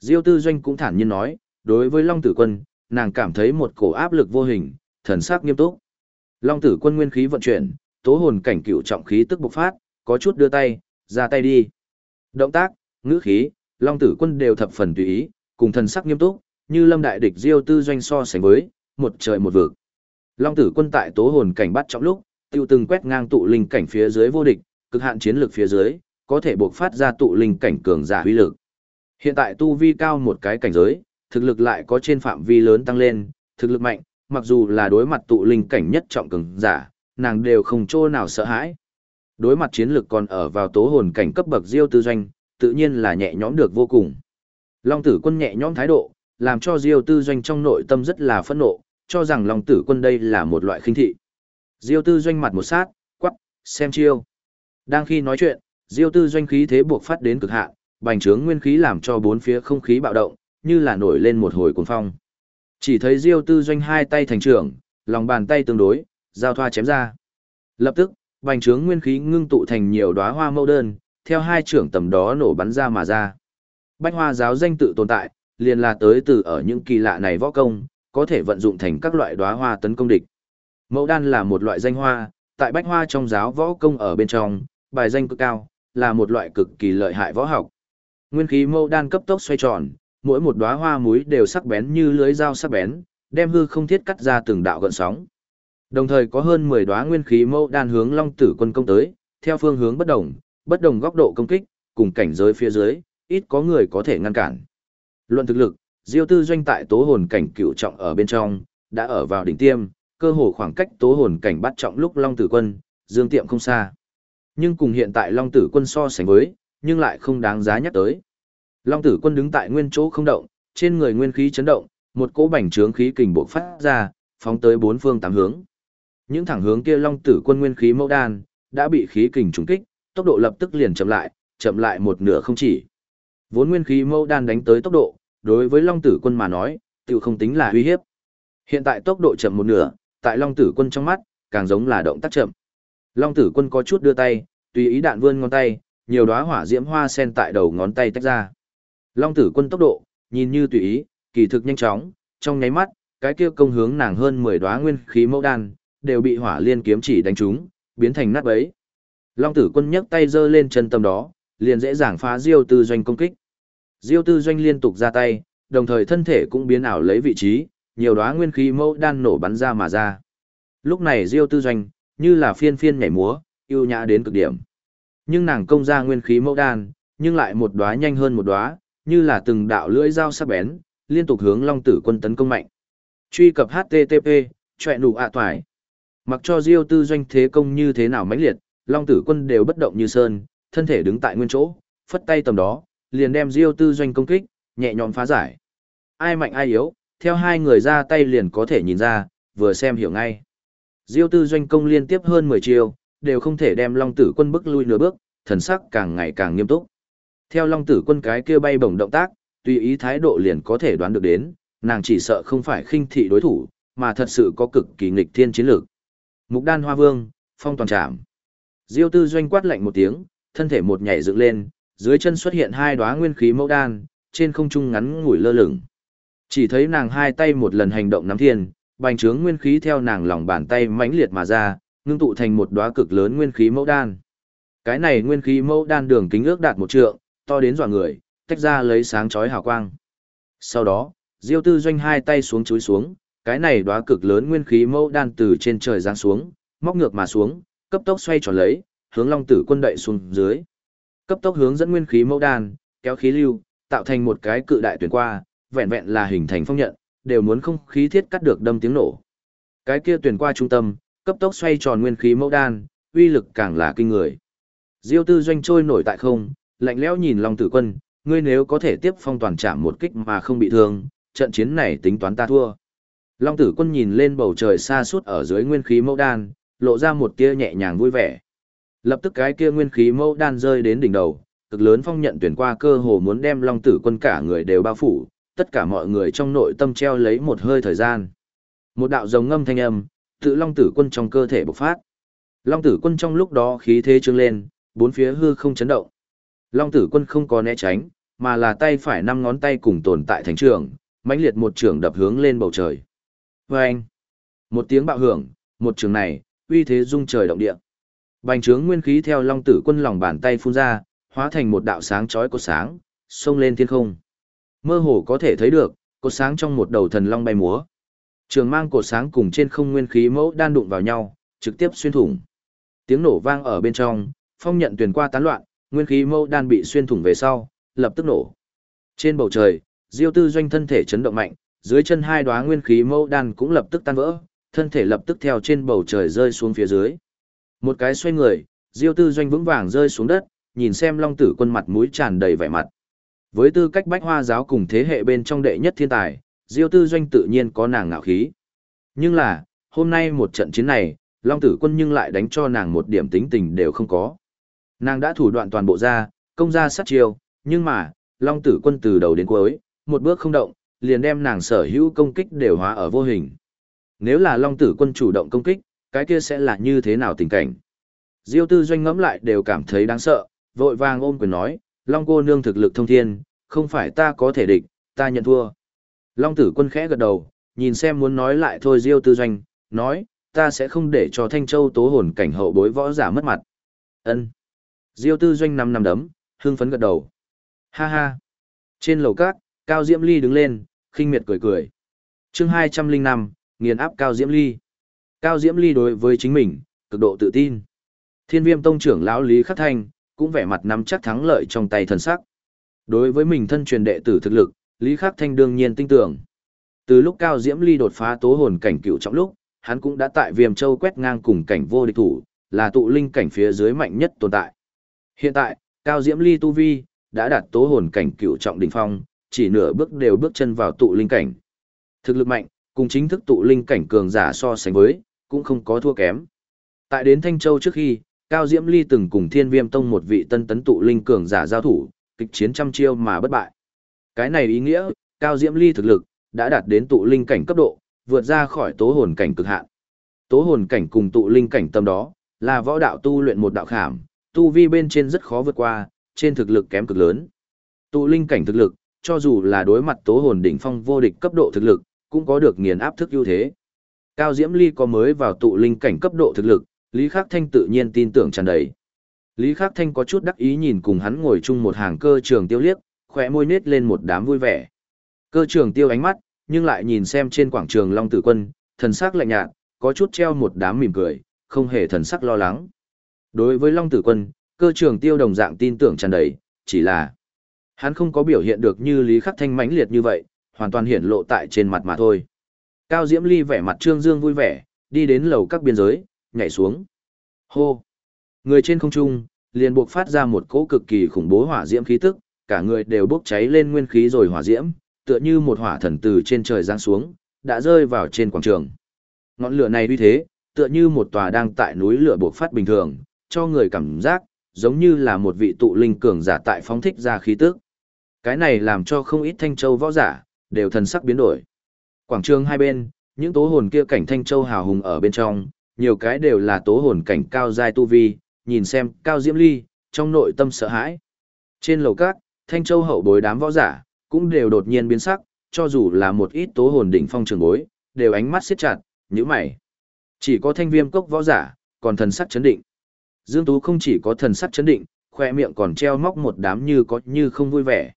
Diêu Tư Doanh cũng thản nhiên nói, đối với Long Tử Quân, nàng cảm thấy một cổ áp lực vô hình, thần sắc nghiêm túc. Long Tử Quân nguyên khí vận chuyển, tố hồn cảnh cựu trọng khí tức bộc phát, có chút đưa tay, ra tay đi. Động tác, ngữ khí, Long Tử Quân đều thập phần tùy ý, cùng thần sắc nghiêm túc, như lâm đại địch Diêu Tư Doanh so sánh với, một trời một vực. Long Tử Quân tại tố hồn cảnh bắt trọng lúc, tiêu từng quét ngang tụ linh cảnh phía dưới vô địch, cực hạn chiến lược phía dưới, có thể buộc phát ra tụ linh cảnh cường giả uy lực. Hiện tại tu vi cao một cái cảnh giới, thực lực lại có trên phạm vi lớn tăng lên, thực lực mạnh, mặc dù là đối mặt tụ linh cảnh nhất trọng cường giả, nàng đều không chỗ nào sợ hãi. Đối mặt chiến lực còn ở vào tố hồn cảnh cấp bậc Diêu Tư Doanh, tự nhiên là nhẹ nhõm được vô cùng. Long Tử Quân nhẹ nhõm thái độ, làm cho Diêu Tư Doanh trong nội tâm rất là phẫn nộ, cho rằng Long Tử Quân đây là một loại khinh thị. Diêu Tư Doanh mặt một sát, quắc, xem chiêu. Đang khi nói chuyện, Diêu Tư Doanh khí thế buộc phát đến cực hạn, bành trướng nguyên khí làm cho bốn phía không khí bạo động, như là nổi lên một hồi cuồng phong. Chỉ thấy Diêu Tư Doanh hai tay thành trưởng, lòng bàn tay tương đối, giao thoa chém ra. Lập tức, bành trướng nguyên khí ngưng tụ thành nhiều đóa hoa mẫu đơn, theo hai trưởng tầm đó nổ bắn ra mà ra. Bách hoa giáo danh tự tồn tại, liền là tới từ ở những kỳ lạ này võ công, có thể vận dụng thành các loại đóa hoa tấn công địch. Mẫu đan là một loại danh hoa, tại bách hoa trong giáo võ công ở bên trong, bài danh cực cao, là một loại cực kỳ lợi hại võ học. Nguyên khí mâu đan cấp tốc xoay tròn, mỗi một đóa hoa muối đều sắc bén như lưới dao sắc bén, đem hư không thiết cắt ra từng đạo gợn sóng. Đồng thời có hơn 10 đóa nguyên khí mâu đan hướng Long Tử Quân công tới, theo phương hướng bất đồng, bất đồng góc độ công kích, cùng cảnh giới phía dưới, ít có người có thể ngăn cản. Luận thực lực, Diêu Tư doanh tại tố hồn cảnh cựu trọng ở bên trong, đã ở vào đỉnh tiêm, cơ hồ khoảng cách tố hồn cảnh bắt trọng lúc Long Tử Quân, Dương Tiệm không xa. Nhưng cùng hiện tại Long Tử Quân so sánh với, nhưng lại không đáng giá nhắc tới. Long Tử Quân đứng tại nguyên chỗ không động, trên người nguyên khí chấn động, một cỗ bành trướng khí kình bộc phát ra, phóng tới bốn phương tám hướng. Những thẳng hướng kia Long Tử Quân nguyên khí mẫu đan đã bị khí kình trúng kích, tốc độ lập tức liền chậm lại, chậm lại một nửa không chỉ. Vốn nguyên khí mẫu đan đánh tới tốc độ, đối với Long Tử Quân mà nói, tự không tính là uy hiếp. Hiện tại tốc độ chậm một nửa, tại Long Tử Quân trong mắt, càng giống là động tác chậm. Long Tử Quân có chút đưa tay, tùy ý đạn vươn ngón tay, nhiều đóa hỏa diễm hoa sen tại đầu ngón tay tách ra. Long Tử Quân tốc độ, nhìn như tùy ý, kỳ thực nhanh chóng, trong nháy mắt, cái kia công hướng nàng hơn 10 đóa nguyên khí mẫu đan, đều bị hỏa liên kiếm chỉ đánh trúng, biến thành nát bấy. Long Tử Quân nhấc tay giơ lên chân tâm đó, liền dễ dàng phá Diêu Tư Doanh công kích. Diêu Tư Doanh liên tục ra tay, đồng thời thân thể cũng biến ảo lấy vị trí, nhiều đóa nguyên khí mẫu đan nổ bắn ra mà ra. Lúc này Diêu Tư Doanh, như là phiên phiên nhảy múa, yêu nhã đến cực điểm. Nhưng nàng công ra nguyên khí mẫu đan, nhưng lại một đóa nhanh hơn một đóa, như là từng đạo lưỡi dao sắc bén, liên tục hướng Long Tử Quân tấn công mạnh. Truy cập http, chọe nụ ạ toải. Mặc cho Diêu Tư Doanh thế công như thế nào mãnh liệt, Long Tử Quân đều bất động như sơn, thân thể đứng tại nguyên chỗ, phất tay tầm đó, liền đem Diêu Tư Doanh công kích, nhẹ nhõm phá giải. Ai mạnh ai yếu, theo hai người ra tay liền có thể nhìn ra, vừa xem hiểu ngay. Diêu Tư Doanh công liên tiếp hơn 10 chiêu, đều không thể đem Long Tử Quân bức lui nửa bước, thần sắc càng ngày càng nghiêm túc. Theo Long Tử Quân cái kia bay bổng động tác, tùy ý thái độ liền có thể đoán được đến, nàng chỉ sợ không phải khinh thị đối thủ, mà thật sự có cực kỳ nghịch thiên chiến lược. Mục Đan Hoa Vương, phong toàn trảm. Diêu Tư Doanh quát lạnh một tiếng, thân thể một nhảy dựng lên, dưới chân xuất hiện hai đóa nguyên khí mẫu đan, trên không trung ngắn ngủi lơ lửng. Chỉ thấy nàng hai tay một lần hành động nắm thiên, bành trướng nguyên khí theo nàng lòng bàn tay mãnh liệt mà ra, ngưng tụ thành một đóa cực lớn nguyên khí mẫu đan. Cái này nguyên khí mẫu đan đường kính ước đạt một trượng, to đến dọa người, tách ra lấy sáng chói hào quang. Sau đó, Diêu Tư Doanh hai tay xuống chúi xuống, cái này đóa cực lớn nguyên khí mẫu đan từ trên trời giáng xuống, móc ngược mà xuống, cấp tốc xoay tròn lấy, hướng Long Tử Quân đậy xuống dưới. Cấp tốc hướng dẫn nguyên khí mẫu đan, kéo khí lưu, tạo thành một cái cự đại tuyển qua, vẹn vẹn là hình thành phong nhận, đều muốn không khí thiết cắt được đâm tiếng nổ. Cái kia tuyển qua trung tâm, cấp tốc xoay tròn nguyên khí mẫu đan, uy lực càng là kinh người. Diêu Tư Doanh trôi nổi tại không, lạnh lẽo nhìn Long Tử Quân, ngươi nếu có thể tiếp phong toàn chạm một kích mà không bị thương, trận chiến này tính toán ta thua. Long Tử Quân nhìn lên bầu trời xa suốt ở dưới nguyên khí mẫu đan, lộ ra một tia nhẹ nhàng vui vẻ. Lập tức cái kia nguyên khí mẫu đan rơi đến đỉnh đầu, cực lớn phong nhận tuyển qua cơ hồ muốn đem Long Tử Quân cả người đều bao phủ, tất cả mọi người trong nội tâm treo lấy một hơi thời gian. Một đạo rồng ngâm thanh âm, tự Long Tử Quân trong cơ thể bộc phát. Long Tử Quân trong lúc đó khí thế trương lên, bốn phía hư không chấn động. Long Tử Quân không có né tránh, mà là tay phải năm ngón tay cùng tồn tại thành trường, mãnh liệt một trường đập hướng lên bầu trời. Và anh, một tiếng bạo hưởng, một trường này, uy thế rung trời động địa. Bành trướng nguyên khí theo long tử quân lòng bàn tay phun ra, hóa thành một đạo sáng chói cột sáng, xông lên thiên không. Mơ hồ có thể thấy được, cột sáng trong một đầu thần long bay múa. Trường mang cột sáng cùng trên không nguyên khí mẫu đan đụng vào nhau, trực tiếp xuyên thủng. Tiếng nổ vang ở bên trong, phong nhận tuyển qua tán loạn, nguyên khí mâu đan bị xuyên thủng về sau, lập tức nổ. Trên bầu trời, Diêu Tư Doanh thân thể chấn động mạnh, dưới chân hai đóa nguyên khí mâu đan cũng lập tức tan vỡ, thân thể lập tức theo trên bầu trời rơi xuống phía dưới. Một cái xoay người, Diêu Tư Doanh vững vàng rơi xuống đất, nhìn xem Long Tử Quân mặt mũi tràn đầy vẻ mặt. Với tư cách bách hoa giáo cùng thế hệ bên trong đệ nhất thiên tài, Diêu Tư Doanh tự nhiên có nàng ngạo khí. Nhưng là, hôm nay một trận chiến này, Long Tử Quân nhưng lại đánh cho nàng một điểm tính tình đều không có. Nàng đã thủ đoạn toàn bộ ra, công ra sát chiêu, nhưng mà, Long Tử Quân từ đầu đến cuối, một bước không động, liền đem nàng sở hữu công kích đều hóa ở vô hình. Nếu là Long Tử Quân chủ động công kích, cái kia sẽ là như thế nào tình cảnh? Diêu Tư Doanh ngẫm lại đều cảm thấy đáng sợ, vội vàng ôm quyền nói, Long cô nương thực lực thông thiên, không phải ta có thể địch, ta nhận thua. Long tử quân khẽ gật đầu, nhìn xem muốn nói lại thôi Diêu Tư Doanh, nói, ta sẽ không để cho Thanh Châu tố hồn cảnh hậu bối võ giả mất mặt. Ân. Diêu Tư Doanh năm năm đấm, hưng phấn gật đầu. Ha ha. Trên lầu cát, Cao Diễm Ly đứng lên, khinh miệt cười cười. Chương hai trăm linh năm, nghiền áp Cao Diễm Ly. Cao Diễm Ly đối với chính mình, cực độ tự tin. Thiên Viêm tông trưởng lão Lý Khắc Thanh, cũng vẻ mặt nắm chắc thắng lợi trong tay thần sắc. Đối với mình thân truyền đệ tử thực lực, Lý Khắc Thanh đương nhiên tin tưởng. Từ lúc Cao Diễm Ly đột phá tố hồn cảnh cựu trọng lúc, hắn cũng đã tại Viêm Châu quét ngang cùng cảnh vô địch thủ, là tụ linh cảnh phía dưới mạnh nhất tồn tại. Hiện tại, Cao Diễm Ly tu vi đã đạt tố hồn cảnh cựu trọng đỉnh phong, chỉ nửa bước đều bước chân vào tụ linh cảnh. Thực lực mạnh, cùng chính thức tụ linh cảnh cường giả so sánh với, cũng không có thua kém. Tại đến Thanh Châu trước khi, Cao Diễm Ly từng cùng Thiên Viêm Tông một vị tân tấn tụ linh cường giả giao thủ, kịch chiến trăm chiêu mà bất bại. Cái này ý nghĩa, Cao Diễm Ly thực lực đã đạt đến tụ linh cảnh cấp độ, vượt ra khỏi tố hồn cảnh cực hạn. Tố hồn cảnh cùng tụ linh cảnh tâm đó, là võ đạo tu luyện một đạo khảm, tu vi bên trên rất khó vượt qua, trên thực lực kém cực lớn. Tụ linh cảnh thực lực, cho dù là đối mặt tố hồn đỉnh phong vô địch cấp độ thực lực, cũng có được nghiền áp thức ưu thế. Cao Diễm Ly có mới vào tụ linh cảnh cấp độ thực lực, Lý Khắc Thanh tự nhiên tin tưởng tràn đầy. Lý Khắc Thanh có chút đắc ý nhìn cùng hắn ngồi chung một hàng cơ trường tiêu liếc, khỏe môi nết lên một đám vui vẻ. Cơ trường tiêu ánh mắt, nhưng lại nhìn xem trên quảng trường Long Tử Quân, thần sắc lạnh nhạt, có chút treo một đám mỉm cười, không hề thần sắc lo lắng. Đối với Long Tử Quân, cơ trường tiêu đồng dạng tin tưởng tràn đầy, chỉ là hắn không có biểu hiện được như Lý Khắc Thanh mãnh liệt như vậy, hoàn toàn hiển lộ tại trên mặt mà thôi. Cao Diễm Ly vẻ mặt trương dương vui vẻ, đi đến lầu các biên giới, nhảy xuống. Hô! Người trên không trung, liền buộc phát ra một cỗ cực kỳ khủng bố hỏa diễm khí tức, cả người đều bốc cháy lên nguyên khí rồi hỏa diễm, tựa như một hỏa thần từ trên trời giáng xuống, đã rơi vào trên quảng trường. Ngọn lửa này uy thế, tựa như một tòa đang tại núi lửa buộc phát bình thường, cho người cảm giác giống như là một vị tụ linh cường giả tại phóng thích ra khí tức. Cái này làm cho không ít thanh châu võ giả đều thần sắc biến đổi. Quảng trường hai bên, những tố hồn kia cảnh thanh châu hào hùng ở bên trong, nhiều cái đều là tố hồn cảnh cao giai tu vi, nhìn xem Cao Diễm Ly, trong nội tâm sợ hãi. Trên lầu cát, Thanh Châu hậu bối đám võ giả, cũng đều đột nhiên biến sắc, cho dù là một ít tố hồn đỉnh phong trường bối, đều ánh mắt siết chặt, nhíu mày. Chỉ có thanh viêm cốc võ giả, còn thần sắc chấn định. Dương Tú không chỉ có thần sắc chấn định, khoe miệng còn treo móc một đám như có như không vui vẻ.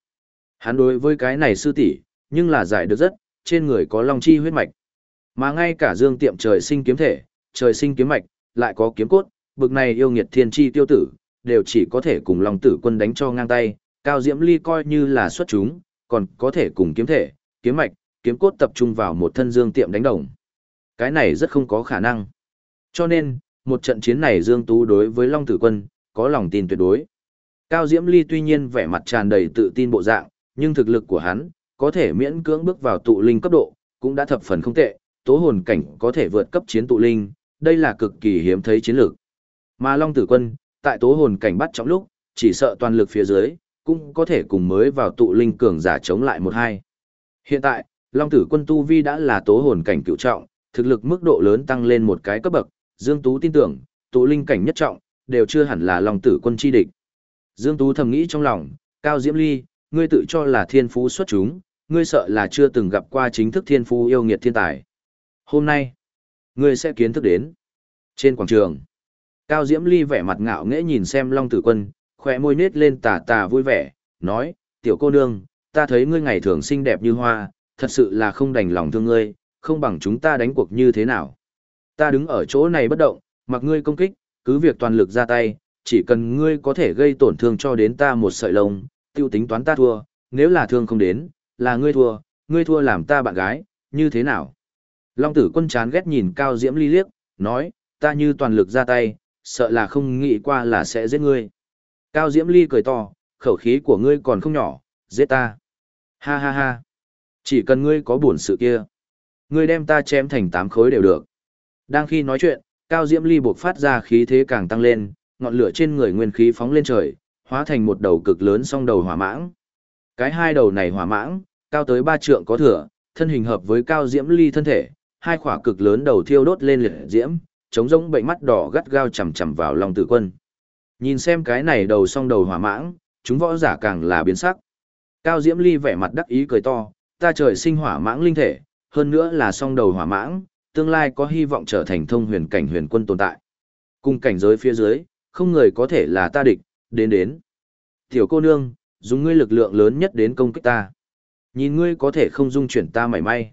Hắn đối với cái này sư tỷ, nhưng là giải được rất, trên người có long chi huyết mạch. Mà ngay cả Dương Tiệm trời sinh kiếm thể, trời sinh kiếm mạch, lại có kiếm cốt, bực này yêu nghiệt thiên chi tiêu tử, đều chỉ có thể cùng Long Tử Quân đánh cho ngang tay, Cao Diễm Ly coi như là xuất chúng, còn có thể cùng kiếm thể, kiếm mạch, kiếm cốt tập trung vào một thân Dương Tiệm đánh đồng. Cái này rất không có khả năng. Cho nên, một trận chiến này Dương Tú đối với Long Tử Quân, có lòng tin tuyệt đối. Cao Diễm Ly tuy nhiên vẻ mặt tràn đầy tự tin bộ dạng, nhưng thực lực của hắn, có thể miễn cưỡng bước vào tụ linh cấp độ, cũng đã thập phần không tệ, tố hồn cảnh có thể vượt cấp chiến tụ linh, đây là cực kỳ hiếm thấy chiến lược. Mà Long Tử Quân, tại tố hồn cảnh bắt trọng lúc, chỉ sợ toàn lực phía dưới, cũng có thể cùng mới vào tụ linh cường giả chống lại một hai. Hiện tại, Long Tử Quân tu vi đã là tố hồn cảnh cựu trọng, thực lực mức độ lớn tăng lên một cái cấp bậc, Dương Tú tin tưởng, tụ linh cảnh nhất trọng, đều chưa hẳn là Long Tử Quân chi địch. Dương Tú thầm nghĩ trong lòng, Cao Diễm Ly, ngươi tự cho là thiên phú xuất chúng, ngươi sợ là chưa từng gặp qua chính thức thiên phú yêu nghiệt thiên tài. Hôm nay, ngươi sẽ kiến thức đến. Trên quảng trường, Cao Diễm Ly vẻ mặt ngạo nghễ nhìn xem Long Tử Quân, khỏe môi nết lên tà tà vui vẻ, nói, tiểu cô nương, ta thấy ngươi ngày thường xinh đẹp như hoa, thật sự là không đành lòng thương ngươi, không bằng chúng ta đánh cuộc như thế nào. Ta đứng ở chỗ này bất động, mặc ngươi công kích, cứ việc toàn lực ra tay, chỉ cần ngươi có thể gây tổn thương cho đến ta một sợi lông, tiêu tính toán ta thua, nếu là thương không đến, là ngươi thua, ngươi thua làm ta bạn gái, như thế nào? Long tử quân chán ghét nhìn Cao Diễm Ly liếc, nói, ta như toàn lực ra tay, sợ là không nghĩ qua là sẽ giết ngươi. Cao Diễm Ly cười to, khẩu khí của ngươi còn không nhỏ, giết ta. Ha ha ha. Chỉ cần ngươi có buồn sự kia. Ngươi đem ta chém thành tám khối đều được. Đang khi nói chuyện, Cao Diễm Ly buộc phát ra khí thế càng tăng lên, ngọn lửa trên người nguyên khí phóng lên trời, hóa thành một đầu cực lớn song đầu hỏa mãng. Cái hai đầu này hỏa mãng, cao tới ba trượng có thừa, thân hình hợp với Cao Diễm Ly thân thể, hai khỏa cực lớn đầu thiêu đốt lên liệt diễm, chống rỗng bệnh mắt đỏ gắt gao chầm chầm vào Long Tử Quân. Nhìn xem cái này đầu song đầu hỏa mãng, chúng võ giả càng là biến sắc. Cao Diễm Ly vẻ mặt đắc ý cười to, ta trời sinh hỏa mãng linh thể, hơn nữa là song đầu hỏa mãng, tương lai có hy vọng trở thành thông huyền cảnh huyền quân tồn tại. Cùng cảnh giới phía dưới, không người có thể là ta địch, đến đến. Tiểu cô nương, dùng ngươi lực lượng lớn nhất đến công kích ta. Nhìn ngươi có thể không dung chuyển ta mảy may.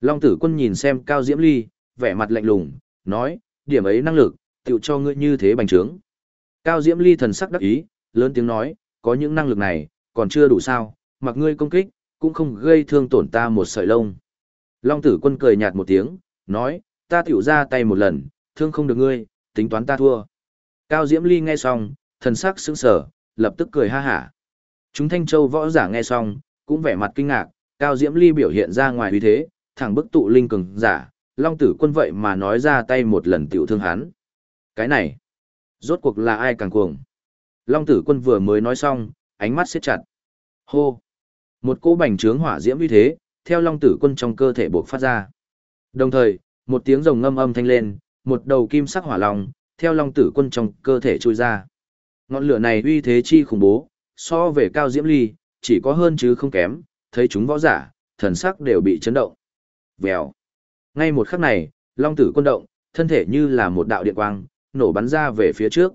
Long tử quân nhìn xem Cao Diễm Ly, vẻ mặt lạnh lùng, nói, điểm ấy năng lực, tiểu cho ngươi như thế bành trướng. Cao Diễm Ly thần sắc đắc ý, lớn tiếng nói, có những năng lực này, còn chưa đủ sao, mặc ngươi công kích, cũng không gây thương tổn ta một sợi lông. Long tử quân cười nhạt một tiếng, nói, ta tiểu ra tay một lần, thương không được ngươi, tính toán ta thua. Cao Diễm Ly nghe xong, thần sắc sững sờ, lập tức cười ha hả. Chúng Thanh Châu võ giả nghe xong, cũng vẻ mặt kinh ngạc, Cao Diễm Ly biểu hiện ra ngoài uy thế, thẳng bức tụ linh cường giả, Long Tử Quân vậy mà nói ra tay một lần tiểu thương hắn. Cái này, rốt cuộc là ai càng cuồng? Long Tử Quân vừa mới nói xong, ánh mắt siết chặt. Hô! Một cỗ bành trướng hỏa diễm uy thế, theo Long Tử Quân trong cơ thể bộc phát ra. Đồng thời, một tiếng rồng ngâm âm thanh lên, một đầu kim sắc hỏa long, theo Long Tử Quân trong cơ thể trôi ra. Ngọn lửa này uy thế chi khủng bố, so về cao diễm ly, chỉ có hơn chứ không kém, thấy chúng võ giả, thần sắc đều bị chấn động. Vèo. Ngay một khắc này, Long Tử Quân động, thân thể như là một đạo điện quang, nổ bắn ra về phía trước.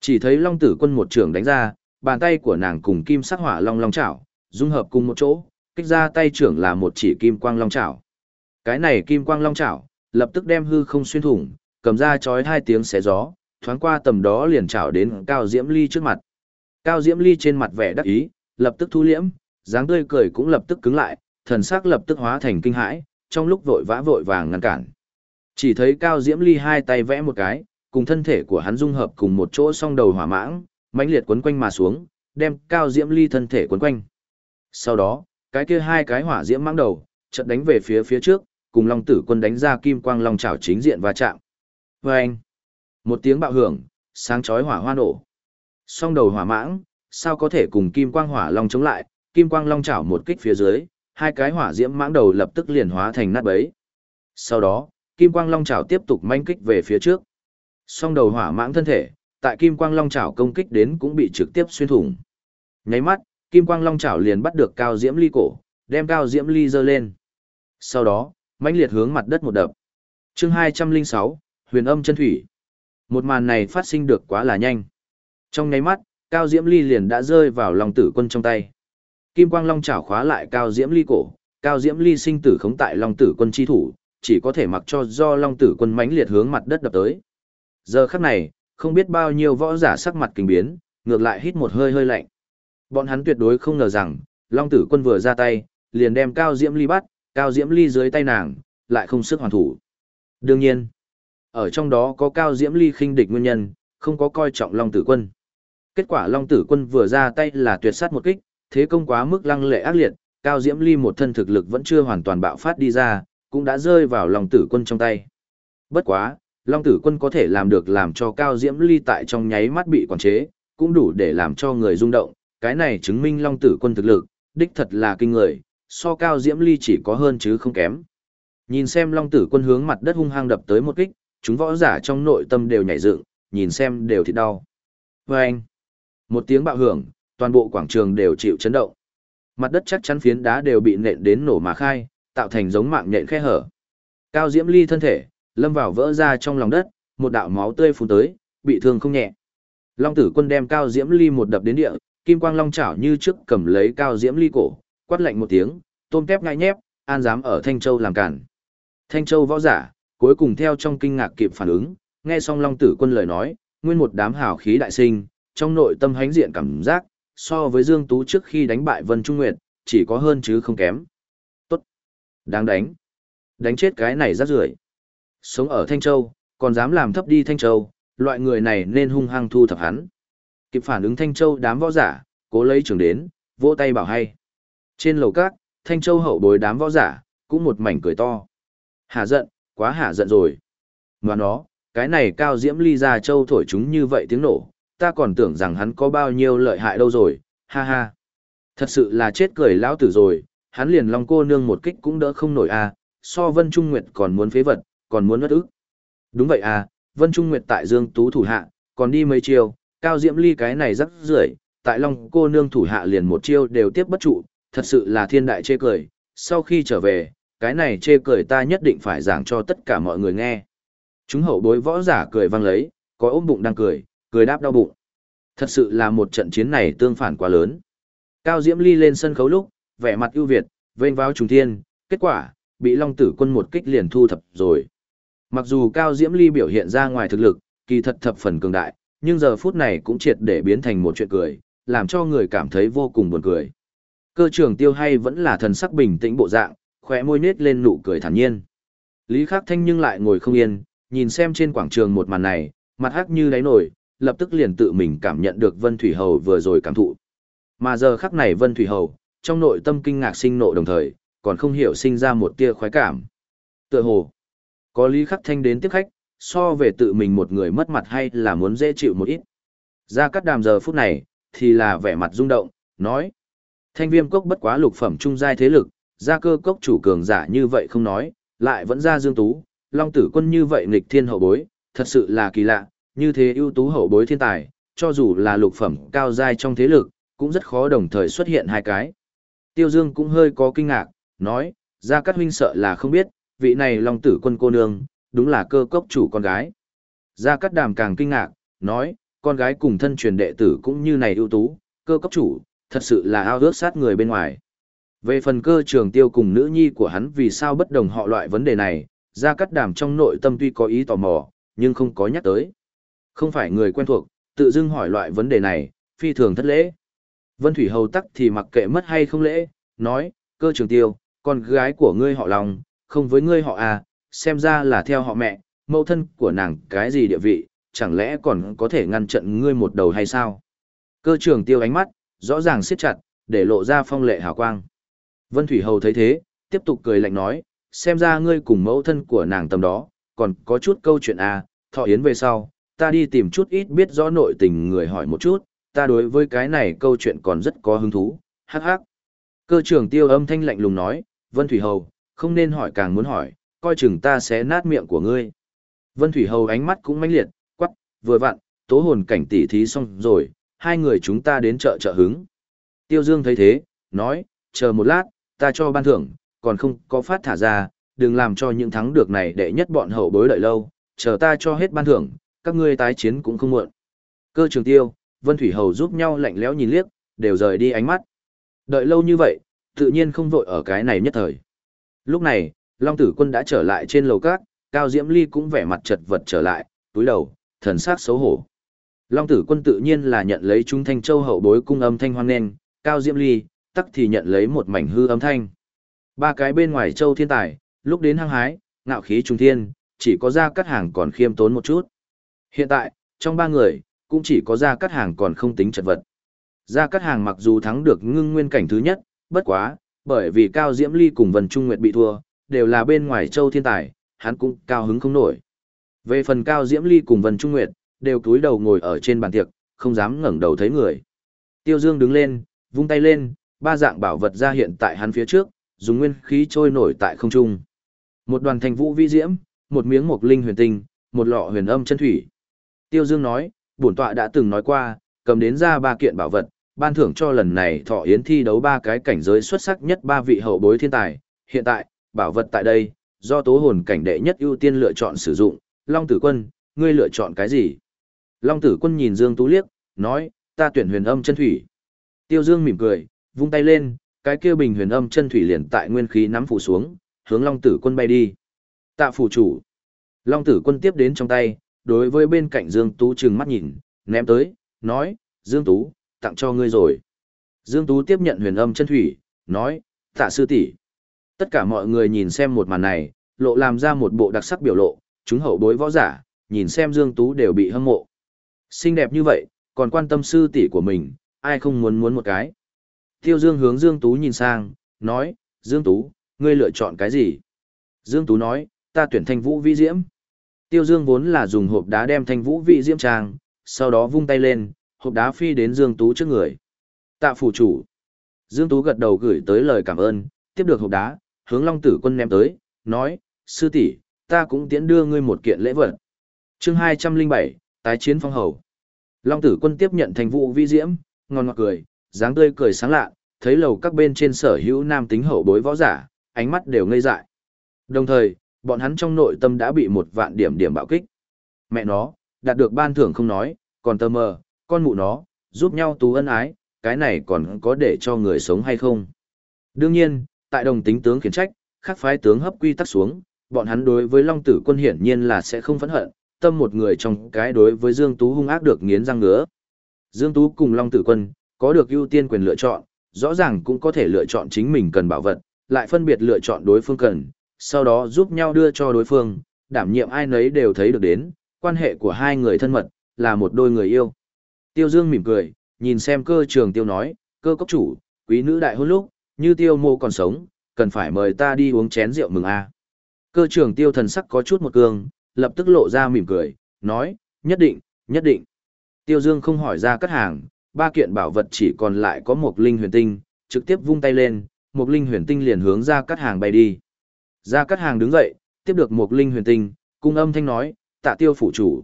Chỉ thấy Long Tử Quân một trường đánh ra, bàn tay của nàng cùng kim sắc hỏa long long chảo, dung hợp cùng một chỗ, kích ra tay trưởng là một chỉ kim quang long chảo. Cái này kim quang long chảo, lập tức đem hư không xuyên thủng, cầm ra chói hai tiếng xé gió, thoáng qua tầm đó liền chảo đến Cao Diễm Ly trước mặt. Cao Diễm Ly trên mặt vẻ đắc ý, lập tức thu liễm, dáng tươi cười cũng lập tức cứng lại, thần sắc lập tức hóa thành kinh hãi, trong lúc vội vã vội vàng ngăn cản. Chỉ thấy Cao Diễm Ly hai tay vẽ một cái, cùng thân thể của hắn dung hợp cùng một chỗ song đầu hỏa mãng, mãnh liệt quấn quanh mà xuống, đem Cao Diễm Ly thân thể quấn quanh. Sau đó, cái kia hai cái hỏa diễm mãng đầu, chợt đánh về phía phía trước, cùng Long Tử Quân đánh ra kim quang long chảo chính diện va chạm. Vâng! Một tiếng bạo hưởng, sáng chói hỏa hoa nổ. Song đầu hỏa mãng, sao có thể cùng kim quang hỏa long chống lại, kim quang long chảo một kích phía dưới, hai cái hỏa diễm mãng đầu lập tức liền hóa thành nát bấy. Sau đó, kim quang long chảo tiếp tục manh kích về phía trước. Song đầu hỏa mãng thân thể, tại kim quang long chảo công kích đến cũng bị trực tiếp xuyên thủng. Nháy mắt, kim quang long chảo liền bắt được cao diễm ly cổ, đem cao diễm ly giơ lên. Sau đó, mãnh liệt hướng mặt đất một đập. Chương 206, Huyền Âm chân thủy. Một màn này phát sinh được quá là nhanh. Trong nháy mắt, cao diễm ly liền đã rơi vào lòng tử quân trong tay. Kim quang long chảo khóa lại cao diễm ly cổ, cao diễm ly sinh tử khống tại long tử quân chi thủ, chỉ có thể mặc cho do long tử quân mãnh liệt hướng mặt đất đập tới. Giờ khắc này, không biết bao nhiêu võ giả sắc mặt kinh biến, ngược lại hít một hơi hơi lạnh. Bọn hắn tuyệt đối không ngờ rằng, long tử quân vừa ra tay, liền đem cao diễm ly bắt, cao diễm ly dưới tay nàng, lại không sức hoàn thủ. Đương nhiên, ở trong đó có cao diễm ly khinh địch nguyên nhân, không có coi trọng long tử quân. Kết quả long tử quân vừa ra tay là tuyệt sát một kích, thế công quá mức lăng lệ ác liệt, cao diễm ly một thân thực lực vẫn chưa hoàn toàn bạo phát đi ra, cũng đã rơi vào long tử quân trong tay. Bất quá, long tử quân có thể làm được làm cho cao diễm ly tại trong nháy mắt bị quản chế, cũng đủ để làm cho người rung động, cái này chứng minh long tử quân thực lực, đích thật là kinh người, so cao diễm ly chỉ có hơn chứ không kém. Nhìn xem long tử quân hướng mặt đất hung hăng đập tới một kích, chúng võ giả trong nội tâm đều nhảy dựng, nhìn xem đều thịt đau. Và anh, một tiếng bạo hưởng, toàn bộ quảng trường đều chịu chấn động. Mặt đất chắc chắn phiến đá đều bị nện đến nổ mà khai, tạo thành giống mạng nhện khe hở. Cao Diễm Ly thân thể, lâm vào vỡ ra trong lòng đất, một đạo máu tươi phun tới, bị thương không nhẹ. Long tử quân đem Cao Diễm Ly một đập đến địa, kim quang long chảo như trước cầm lấy Cao Diễm Ly cổ, quát lạnh một tiếng, tôm tép ngay nhép, an dám ở Thanh Châu làm cản. Thanh Châu võ giả, cuối cùng theo trong kinh ngạc kịp phản ứng, nghe xong Long tử quân lời nói, nguyên một đám hào khí đại sinh, trong nội tâm hánh diện cảm giác, so với Dương Tú trước khi đánh bại Vân Trung Nguyệt, chỉ có hơn chứ không kém. Tốt. Đáng đánh. Đánh chết cái này rác rưởi Sống ở Thanh Châu, còn dám làm thấp đi Thanh Châu, loại người này nên hung hăng thu thập hắn. Kịp phản ứng Thanh Châu đám võ giả, cố lấy trường đến, vỗ tay bảo hay. Trên lầu các, Thanh Châu hậu bối đám võ giả, cũng một mảnh cười to. Hạ giận, quá hạ giận rồi. Và nó, cái này cao diễm ly ra châu thổi chúng như vậy tiếng nổ, ta còn tưởng rằng hắn có bao nhiêu lợi hại đâu rồi, ha ha. Thật sự là chết cười lão tử rồi, hắn liền long cô nương một kích cũng đỡ không nổi a à, so Vân Trung Nguyệt còn muốn phế vật, còn muốn bất ức. Đúng vậy à, Vân Trung Nguyệt tại Dương Tú thủ hạ, còn đi mấy chiêu, cao diễm ly cái này rắc rưởi tại long cô nương thủ hạ liền một chiêu đều tiếp bất trụ, thật sự là thiên đại chê cười, sau khi trở về, cái này chê cười ta nhất định phải giảng cho tất cả mọi người nghe. Chúng hậu bối võ giả cười vang lấy, có ôm bụng đang cười, cười đáp đau bụng. Thật sự là một trận chiến này tương phản quá lớn. Cao Diễm Ly lên sân khấu lúc, vẻ mặt ưu việt, vênh vào trùng thiên, kết quả, bị Long Tử Quân một kích liền thu thập rồi. Mặc dù Cao Diễm Ly biểu hiện ra ngoài thực lực, kỳ thật thập phần cường đại, nhưng giờ phút này cũng triệt để biến thành một chuyện cười, làm cho người cảm thấy vô cùng buồn cười. Cơ trưởng tiêu hay vẫn là thần sắc bình tĩnh bộ dạng, khóe môi nết lên nụ cười thản nhiên. Lý Khắc Thanh nhưng lại ngồi không yên, nhìn xem trên quảng trường một màn này, mặt hắc như đáy nổi, lập tức liền tự mình cảm nhận được Vân Thủy Hầu vừa rồi cảm thụ. Mà giờ khắc này Vân Thủy Hầu, trong nội tâm kinh ngạc sinh nộ đồng thời, còn không hiểu sinh ra một tia khoái cảm. Tựa hồ, có Lý Khắc Thanh đến tiếp khách, so về tự mình một người mất mặt hay là muốn dễ chịu một ít. Ra cắt đàm giờ phút này, thì là vẻ mặt rung động, nói. Thanh viêm cốc bất quá lục phẩm trung giai thế lực, gia cơ cốc chủ cường giả như vậy không nói, lại vẫn ra dương tú, long tử quân như vậy nghịch thiên hậu bối, thật sự là kỳ lạ, như thế ưu tú hậu bối thiên tài, cho dù là lục phẩm cao giai trong thế lực, cũng rất khó đồng thời xuất hiện hai cái. Tiêu Dương cũng hơi có kinh ngạc, nói, gia cát huynh sợ là không biết, vị này long tử quân cô nương, đúng là cơ cốc chủ con gái. Gia Cát Đàm càng kinh ngạc, nói, con gái cùng thân truyền đệ tử cũng như này ưu tú, cơ cốc chủ, thật sự là ao ước sát người bên ngoài. Về phần cơ trường tiêu cùng nữ nhi của hắn vì sao bất đồng họ loại vấn đề này, Gia Cát Đàm trong nội tâm tuy có ý tò mò, nhưng không có nhắc tới. Không phải người quen thuộc, tự dưng hỏi loại vấn đề này, phi thường thất lễ. Vân Thủy Hầu tắc thì mặc kệ mất hay không lễ, nói, cơ trường tiêu, con gái của ngươi họ lòng, không với ngươi họ à, xem ra là theo họ mẹ, mẫu thân của nàng cái gì địa vị, chẳng lẽ còn có thể ngăn chặn ngươi một đầu hay sao? Cơ trường tiêu ánh mắt, rõ ràng siết chặt, để lộ ra phong lệ hào quang. Vân Thủy Hầu thấy thế, tiếp tục cười lạnh nói, xem ra ngươi cùng mẫu thân của nàng tầm đó, còn có chút câu chuyện à, thọ yến về sau, ta đi tìm chút ít biết rõ nội tình người hỏi một chút, ta đối với cái này câu chuyện còn rất có hứng thú, hắc hắc. Cơ trưởng tiêu âm thanh lạnh lùng nói, Vân Thủy Hầu, không nên hỏi càng muốn hỏi, coi chừng ta sẽ nát miệng của ngươi. Vân Thủy Hầu ánh mắt cũng mãnh liệt, quắc, vừa vặn, tố hồn cảnh tỉ thí xong rồi, hai người chúng ta đến chợ chợ hứng. Tiêu Dương thấy thế, nói, chờ một lát, ta cho ban thưởng, còn không có phát thả ra, đừng làm cho những thắng được này để nhất bọn hậu bối đợi lâu, chờ ta cho hết ban thưởng, các ngươi tái chiến cũng không muộn. Cơ trường tiêu, Vân Thủy Hầu giúp nhau lạnh lẽo nhìn liếc, đều rời đi ánh mắt. Đợi lâu như vậy, tự nhiên không vội ở cái này nhất thời. Lúc này, Long Tử Quân đã trở lại trên lầu cát, Cao Diễm Ly cũng vẻ mặt chật vật trở lại, túi đầu, thần sắc xấu hổ. Long Tử Quân tự nhiên là nhận lấy Trung Thanh Châu hậu bối cung âm thanh hoan nghênh, Cao Diễm Ly, tắc thì nhận lấy một mảnh hư âm thanh. Ba cái bên ngoài Châu Thiên Tài, lúc đến hăng hái, ngạo khí trung thiên, chỉ có ra cắt hàng còn khiêm tốn một chút. Hiện tại, trong ba người, cũng chỉ có ra cắt hàng còn không tính chật vật. Ra cắt hàng mặc dù thắng được ngưng nguyên cảnh thứ nhất, bất quá, bởi vì Cao Diễm Ly cùng Vân Trung Nguyệt bị thua, đều là bên ngoài châu thiên tài, hắn cũng cao hứng không nổi. Về phần Cao Diễm Ly cùng Vân Trung Nguyệt, đều cúi đầu ngồi ở trên bàn tiệc, không dám ngẩng đầu thấy người. Tiêu Dương đứng lên, vung tay lên, ba dạng bảo vật ra hiện tại hắn phía trước, dùng nguyên khí trôi nổi tại không trung. Một đoàn thành vũ vi diễm, một miếng mộc linh huyền tinh, một lọ huyền âm chân thủy. Tiêu Dương nói, bổn tọa đã từng nói qua, cầm đến ra ba kiện bảo vật, ban thưởng cho lần này thọ yến thi đấu ba cái cảnh giới xuất sắc nhất ba vị hậu bối thiên tài. Hiện tại, bảo vật tại đây, do tố hồn cảnh đệ nhất ưu tiên lựa chọn sử dụng. Long tử quân, ngươi lựa chọn cái gì? Long tử quân nhìn Dương Tú liếc, nói, ta tuyển huyền âm chân thủy. Tiêu Dương mỉm cười, vung tay lên, cái kia bình huyền âm chân thủy liền tại nguyên khí nắm phủ xuống, hướng Long tử quân bay đi. Tạ phủ chủ. Long tử quân tiếp đến trong tay, đối với bên cạnh Dương Tú trừng mắt nhìn, ném tới, nói, Dương Tú, tặng cho ngươi rồi. Dương Tú tiếp nhận huyền âm chân thủy, nói, tạ sư tỷ Tất cả mọi người nhìn xem một màn này, lộ làm ra một bộ đặc sắc biểu lộ, chúng hậu bối võ giả, nhìn xem Dương Tú đều bị hâm mộ. Xinh đẹp như vậy, còn quan tâm sư tỷ của mình, ai không muốn muốn một cái. Tiêu Dương hướng Dương Tú nhìn sang, nói, Dương Tú, ngươi lựa chọn cái gì? Dương Tú nói, ta tuyển thanh vũ vi diễm. Tiêu Dương vốn là dùng hộp đá đem thanh vũ vi diễm trang, sau đó vung tay lên, hộp đá phi đến Dương Tú trước người. Tạ phủ chủ. Dương Tú gật đầu gửi tới lời cảm ơn, tiếp được hộp đá, hướng Long Tử Quân ném tới, nói, sư tỷ, ta cũng tiễn đưa ngươi một kiện lễ vật. chương 207, tái chiến phong hầu. Long Tử Quân tiếp nhận thành vụ vi diễm, ngon ngọt cười, dáng tươi cười sáng lạ, thấy lầu các bên trên sở hữu nam tính hậu bối võ giả, ánh mắt đều ngây dại. Đồng thời, bọn hắn trong nội tâm đã bị một vạn điểm điểm bạo kích. Mẹ nó, đạt được ban thưởng không nói, còn tơ mờ, con mụ nó, giúp nhau tú ân ái, cái này còn có để cho người sống hay không? Đương nhiên, tại đồng tính tướng khiển trách, khắc phái tướng hấp quy tắc xuống, bọn hắn đối với Long Tử Quân hiển nhiên là sẽ không phẫn hận, tâm một người trong cái đối với Dương Tú hung ác được nghiến răng ngứa. Dương Tú cùng Long Tử Quân, có được ưu tiên quyền lựa chọn, rõ ràng cũng có thể lựa chọn chính mình cần bảo vật, lại phân biệt lựa chọn đối phương cần, sau đó giúp nhau đưa cho đối phương, đảm nhiệm ai nấy đều thấy được đến, quan hệ của hai người thân mật, là một đôi người yêu. Tiêu Dương mỉm cười, nhìn xem cơ trường tiêu nói, cơ cốc chủ, quý nữ đại hôn lúc, như tiêu mô còn sống, cần phải mời ta đi uống chén rượu mừng a. Cơ trường tiêu thần sắc có chút một cương, lập tức lộ ra mỉm cười, nói, nhất định, nhất định. Tiêu Dương không hỏi ra cất hàng, ba kiện bảo vật chỉ còn lại có một linh huyền tinh, trực tiếp vung tay lên, một linh huyền tinh liền hướng ra cất hàng bay đi. Ra cất hàng đứng dậy, tiếp được một linh huyền tinh, cung âm thanh nói, tạ tiêu phủ chủ.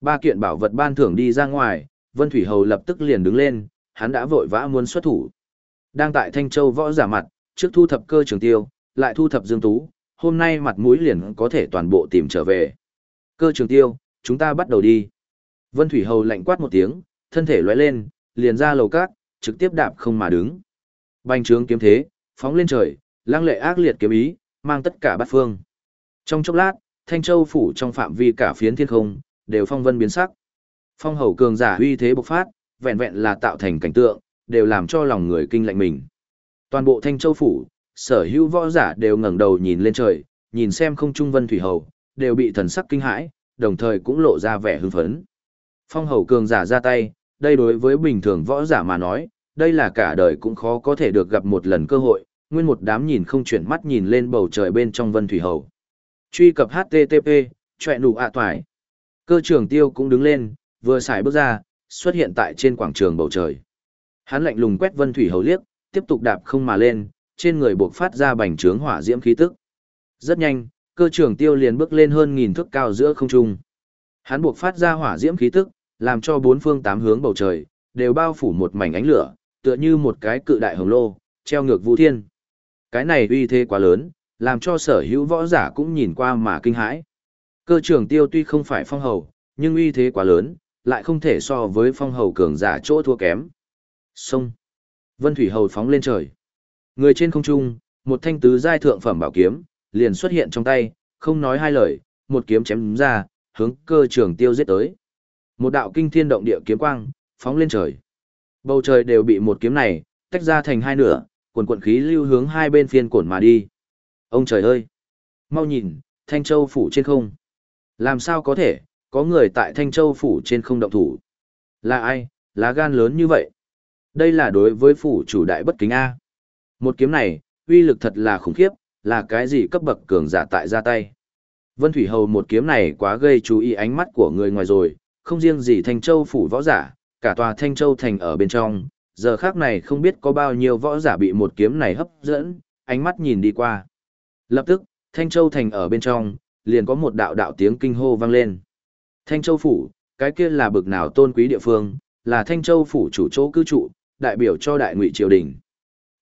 Ba kiện bảo vật ban thưởng đi ra ngoài, Vân Thủy Hầu lập tức liền đứng lên, hắn đã vội vã muốn xuất thủ. Đang tại Thanh Châu võ giả mặt, trước thu thập cơ trường tiêu, lại thu thập Dương Tú, hôm nay mặt mũi liền có thể toàn bộ tìm trở về. Cơ trường tiêu, chúng ta bắt đầu đi. Vân Thủy Hầu lạnh quát một tiếng, thân thể lóe lên, liền ra lầu cát, trực tiếp đạp không mà đứng. Bành trướng kiếm thế, phóng lên trời, lang lệ ác liệt kiếm ý, mang tất cả bát phương. Trong chốc lát, Thanh Châu phủ trong phạm vi cả phiến thiên không, đều phong vân biến sắc. Phong hầu cường giả uy thế bộc phát, vẹn vẹn là tạo thành cảnh tượng, đều làm cho lòng người kinh lạnh mình. Toàn bộ Thanh Châu phủ, sở hữu võ giả đều ngẩng đầu nhìn lên trời, nhìn xem không trung vân thủy hầu, đều bị thần sắc kinh hãi, đồng thời cũng lộ ra vẻ hưng phấn. Phong hầu cường giả ra tay, đây đối với bình thường võ giả mà nói, đây là cả đời cũng khó có thể được gặp một lần cơ hội, nguyên một đám nhìn không chuyển mắt nhìn lên bầu trời bên trong vân thủy hầu. Truy cập HTTP, chọe nụ ạ toài. Cơ trưởng tiêu cũng đứng lên, vừa xài bước ra, xuất hiện tại trên quảng trường bầu trời. Hắn lạnh lùng quét vân thủy hầu liếc, tiếp tục đạp không mà lên, trên người buộc phát ra bành trướng hỏa diễm khí tức. Rất nhanh, cơ trưởng tiêu liền bước lên hơn nghìn thước cao giữa không trung. Hắn buộc phát ra hỏa diễm khí tức, làm cho bốn phương tám hướng bầu trời, đều bao phủ một mảnh ánh lửa, tựa như một cái cự đại hồng lô, treo ngược vũ thiên. Cái này uy thế quá lớn, làm cho sở hữu võ giả cũng nhìn qua mà kinh hãi. Cơ trưởng tiêu tuy không phải phong hầu, nhưng uy thế quá lớn, lại không thể so với phong hầu cường giả chỗ thua kém. Sông. Vân Thủy Hầu phóng lên trời. Người trên không trung, một thanh tứ giai thượng phẩm bảo kiếm, liền xuất hiện trong tay, không nói hai lời, một kiếm chém ra, hướng cơ trường tiêu giết tới. Một đạo kinh thiên động địa kiếm quang, phóng lên trời. Bầu trời đều bị một kiếm này, tách ra thành hai nửa, cuồn cuộn khí lưu hướng hai bên phiên cuộn mà đi. Ông trời ơi! Mau nhìn, Thanh Châu phủ trên không. Làm sao có thể, có người tại Thanh Châu phủ trên không động thủ. Là ai, lá gan lớn như vậy? Đây là đối với phủ chủ đại bất kính A. Một kiếm này, uy lực thật là khủng khiếp, là cái gì cấp bậc cường giả tại ra tay. Vân Thủy Hầu một kiếm này quá gây chú ý ánh mắt của người ngoài rồi, không riêng gì Thanh Châu phủ võ giả, cả tòa Thanh Châu thành ở bên trong, giờ khác này không biết có bao nhiêu võ giả bị một kiếm này hấp dẫn, ánh mắt nhìn đi qua. Lập tức, Thanh Châu thành ở bên trong, liền có một đạo đạo tiếng kinh hô vang lên. Thanh Châu Phủ, cái kia là bực nào tôn quý địa phương, là Thanh Châu Phủ chủ chỗ cư trụ, đại biểu cho đại ngụy triều đình.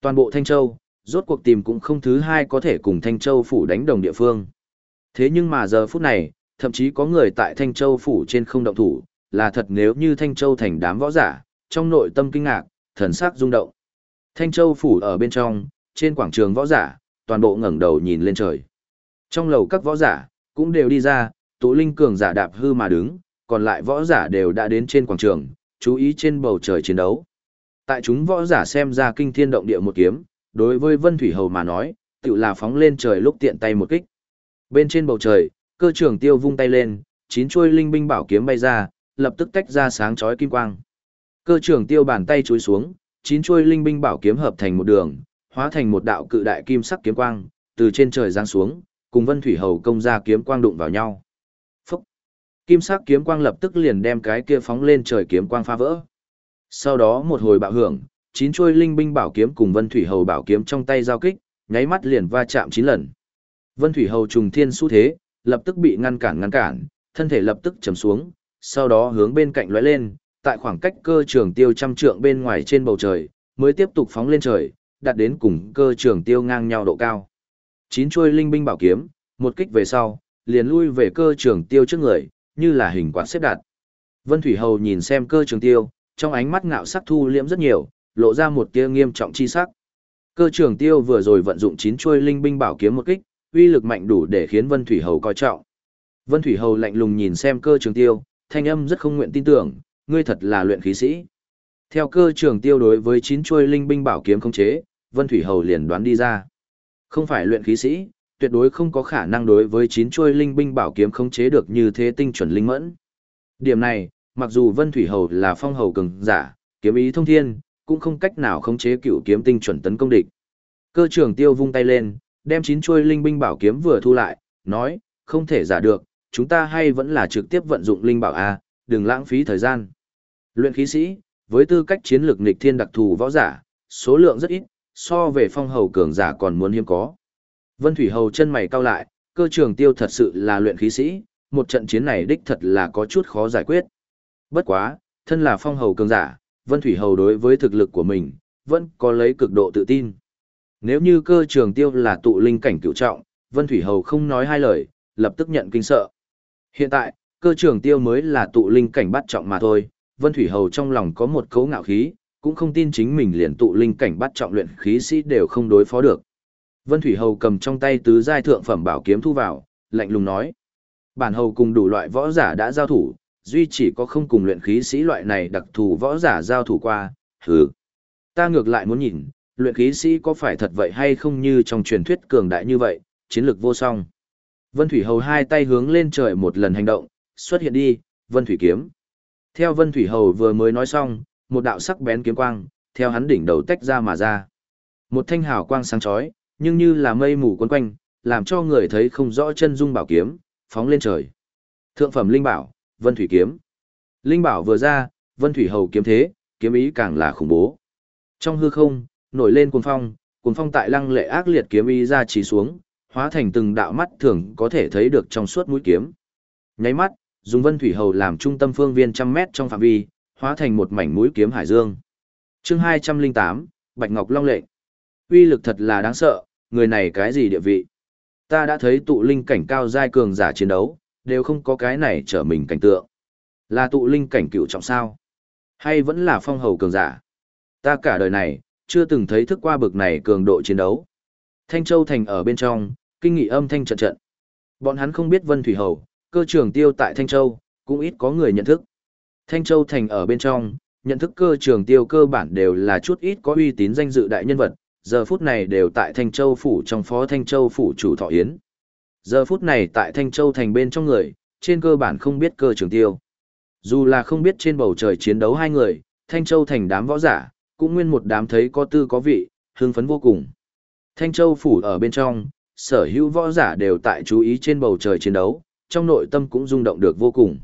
Toàn bộ Thanh Châu, rốt cuộc tìm cũng không thứ hai có thể cùng Thanh Châu phủ đánh đồng địa phương. Thế nhưng mà giờ phút này, thậm chí có người tại Thanh Châu phủ trên không động thủ, là thật nếu như Thanh Châu thành đám võ giả, trong nội tâm kinh ngạc, thần sắc rung động. Thanh Châu phủ ở bên trong, trên quảng trường võ giả, toàn bộ ngẩng đầu nhìn lên trời. Trong lầu các võ giả, cũng đều đi ra, tụ linh cường giả đạp hư mà đứng, còn lại võ giả đều đã đến trên quảng trường, chú ý trên bầu trời chiến đấu. Tại chúng võ giả xem ra kinh thiên động địa một kiếm, đối với Vân Thủy Hầu mà nói, tự là phóng lên trời lúc tiện tay một kích. Bên trên bầu trời, cơ trưởng tiêu vung tay lên, chín chuôi linh binh bảo kiếm bay ra, lập tức tách ra sáng chói kim quang. Cơ trưởng tiêu bàn tay chối xuống, chín chuôi linh binh bảo kiếm hợp thành một đường, hóa thành một đạo cự đại kim sắc kiếm quang, từ trên trời giáng xuống, cùng Vân Thủy Hầu công ra kiếm quang đụng vào nhau. Phúc! Kim sắc kiếm quang lập tức liền đem cái kia phóng lên trời kiếm quang phá vỡ. Sau đó một hồi bạo hưởng, chín chuôi linh binh bảo kiếm cùng Vân Thủy Hầu bảo kiếm trong tay giao kích, nháy mắt liền va chạm chín lần. Vân Thủy Hầu trùng thiên xu thế, lập tức bị ngăn cản ngăn cản, thân thể lập tức chầm xuống, sau đó hướng bên cạnh lóe lên, tại khoảng cách cơ trường tiêu trăm trượng bên ngoài trên bầu trời, mới tiếp tục phóng lên trời, đạt đến cùng cơ trường tiêu ngang nhau độ cao. Chín chuôi linh binh bảo kiếm, một kích về sau, liền lui về cơ trường tiêu trước người, như là hình quạt xếp đặt. Vân Thủy Hầu nhìn xem cơ trường tiêu, trong ánh mắt ngạo sắc thu liễm rất nhiều, lộ ra một tia nghiêm trọng chi sắc. Cơ trường tiêu vừa rồi vận dụng chín chuôi linh binh bảo kiếm một kích, uy lực mạnh đủ để khiến Vân Thủy Hầu coi trọng. Vân Thủy Hầu lạnh lùng nhìn xem cơ trường tiêu, thanh âm rất không nguyện tin tưởng, ngươi thật là luyện khí sĩ. Theo cơ trường tiêu đối với chín chuôi linh binh bảo kiếm không chế, Vân Thủy Hầu liền đoán đi ra. Không phải luyện khí sĩ, tuyệt đối không có khả năng đối với chín chuôi linh binh bảo kiếm không chế được như thế tinh chuẩn linh mẫn. Điểm này, mặc dù Vân Thủy Hầu là phong hầu cường giả, kiếm ý thông thiên, cũng không cách nào khống chế cựu kiếm tinh chuẩn tấn công địch. Cơ trưởng tiêu vung tay lên, đem chín chuôi linh binh bảo kiếm vừa thu lại, nói, không thể giả được, chúng ta hay vẫn là trực tiếp vận dụng linh bảo A, đừng lãng phí thời gian. Luyện khí sĩ, với tư cách chiến lược nghịch thiên đặc thù võ giả, số lượng rất ít, so về phong hầu cường giả còn muốn hiếm có. Vân Thủy Hầu chân mày cau lại, cơ trường tiêu thật sự là luyện khí sĩ, một trận chiến này đích thật là có chút khó giải quyết. Bất quá, thân là phong hầu cường giả, Vân Thủy Hầu đối với thực lực của mình, vẫn có lấy cực độ tự tin. Nếu như cơ trường tiêu là tụ linh cảnh cựu trọng, Vân Thủy Hầu không nói hai lời, lập tức nhận kinh sợ. Hiện tại, cơ trường tiêu mới là tụ linh cảnh bắt trọng mà thôi, Vân Thủy Hầu trong lòng có một cấu ngạo khí, cũng không tin chính mình liền tụ linh cảnh bắt trọng luyện khí sĩ đều không đối phó được. Vân Thủy Hầu cầm trong tay tứ giai thượng phẩm bảo kiếm thu vào, lạnh lùng nói: "Bản hầu cùng đủ loại võ giả đã giao thủ, duy chỉ có không cùng luyện khí sĩ loại này đặc thù võ giả giao thủ qua, hừ. Ta ngược lại muốn nhìn, luyện khí sĩ có phải thật vậy hay không như trong truyền thuyết cường đại như vậy, chiến lược vô song." Vân Thủy Hầu hai tay hướng lên trời một lần hành động, xuất hiện đi, Vân Thủy kiếm. Theo Vân Thủy Hầu vừa mới nói xong, một đạo sắc bén kiếm quang, theo hắn đỉnh đầu tách ra mà ra. Một thanh hào quang sáng chói, nhưng như là mây mù quấn quanh, làm cho người thấy không rõ chân dung bảo kiếm, phóng lên trời. Thượng phẩm linh bảo, Vân Thủy kiếm. Linh bảo vừa ra, Vân Thủy hầu kiếm thế, kiếm ý càng là khủng bố. Trong hư không, nổi lên cuồng phong, cuồng phong tại lăng lệ ác liệt kiếm ý ra chỉ xuống, hóa thành từng đạo mắt thường có thể thấy được trong suốt mũi kiếm. Nháy mắt, dùng Vân Thủy hầu làm trung tâm phương viên trăm mét trong phạm vi, hóa thành một mảnh mũi kiếm hải dương. Chương 208, Bạch Ngọc Long lệnh. Uy lực thật là đáng sợ, người này cái gì địa vị? Ta đã thấy tụ linh cảnh cao giai cường giả chiến đấu, đều không có cái này trở mình cảnh tượng. Là tụ linh cảnh cựu trọng sao? Hay vẫn là phong hầu cường giả? Ta cả đời này, chưa từng thấy thức qua bực này cường độ chiến đấu. Thanh Châu Thành ở bên trong, kinh nghị âm thanh trận trận. Bọn hắn không biết Vân Thủy Hầu, cơ trường tiêu tại Thanh Châu, cũng ít có người nhận thức. Thanh Châu Thành ở bên trong, nhận thức cơ trường tiêu cơ bản đều là chút ít có uy tín danh dự đại nhân vật, giờ phút này đều tại Thanh Châu Phủ trong phó Thanh Châu Phủ chủ thọ yến. Giờ phút này tại Thanh Châu Thành bên trong người, trên cơ bản không biết cơ trường tiêu. Dù là không biết trên bầu trời chiến đấu hai người, Thanh Châu Thành đám võ giả, cũng nguyên một đám thấy có tư có vị, hưng phấn vô cùng. Thanh Châu Phủ ở bên trong, sở hữu võ giả đều tại chú ý trên bầu trời chiến đấu, trong nội tâm cũng rung động được vô cùng.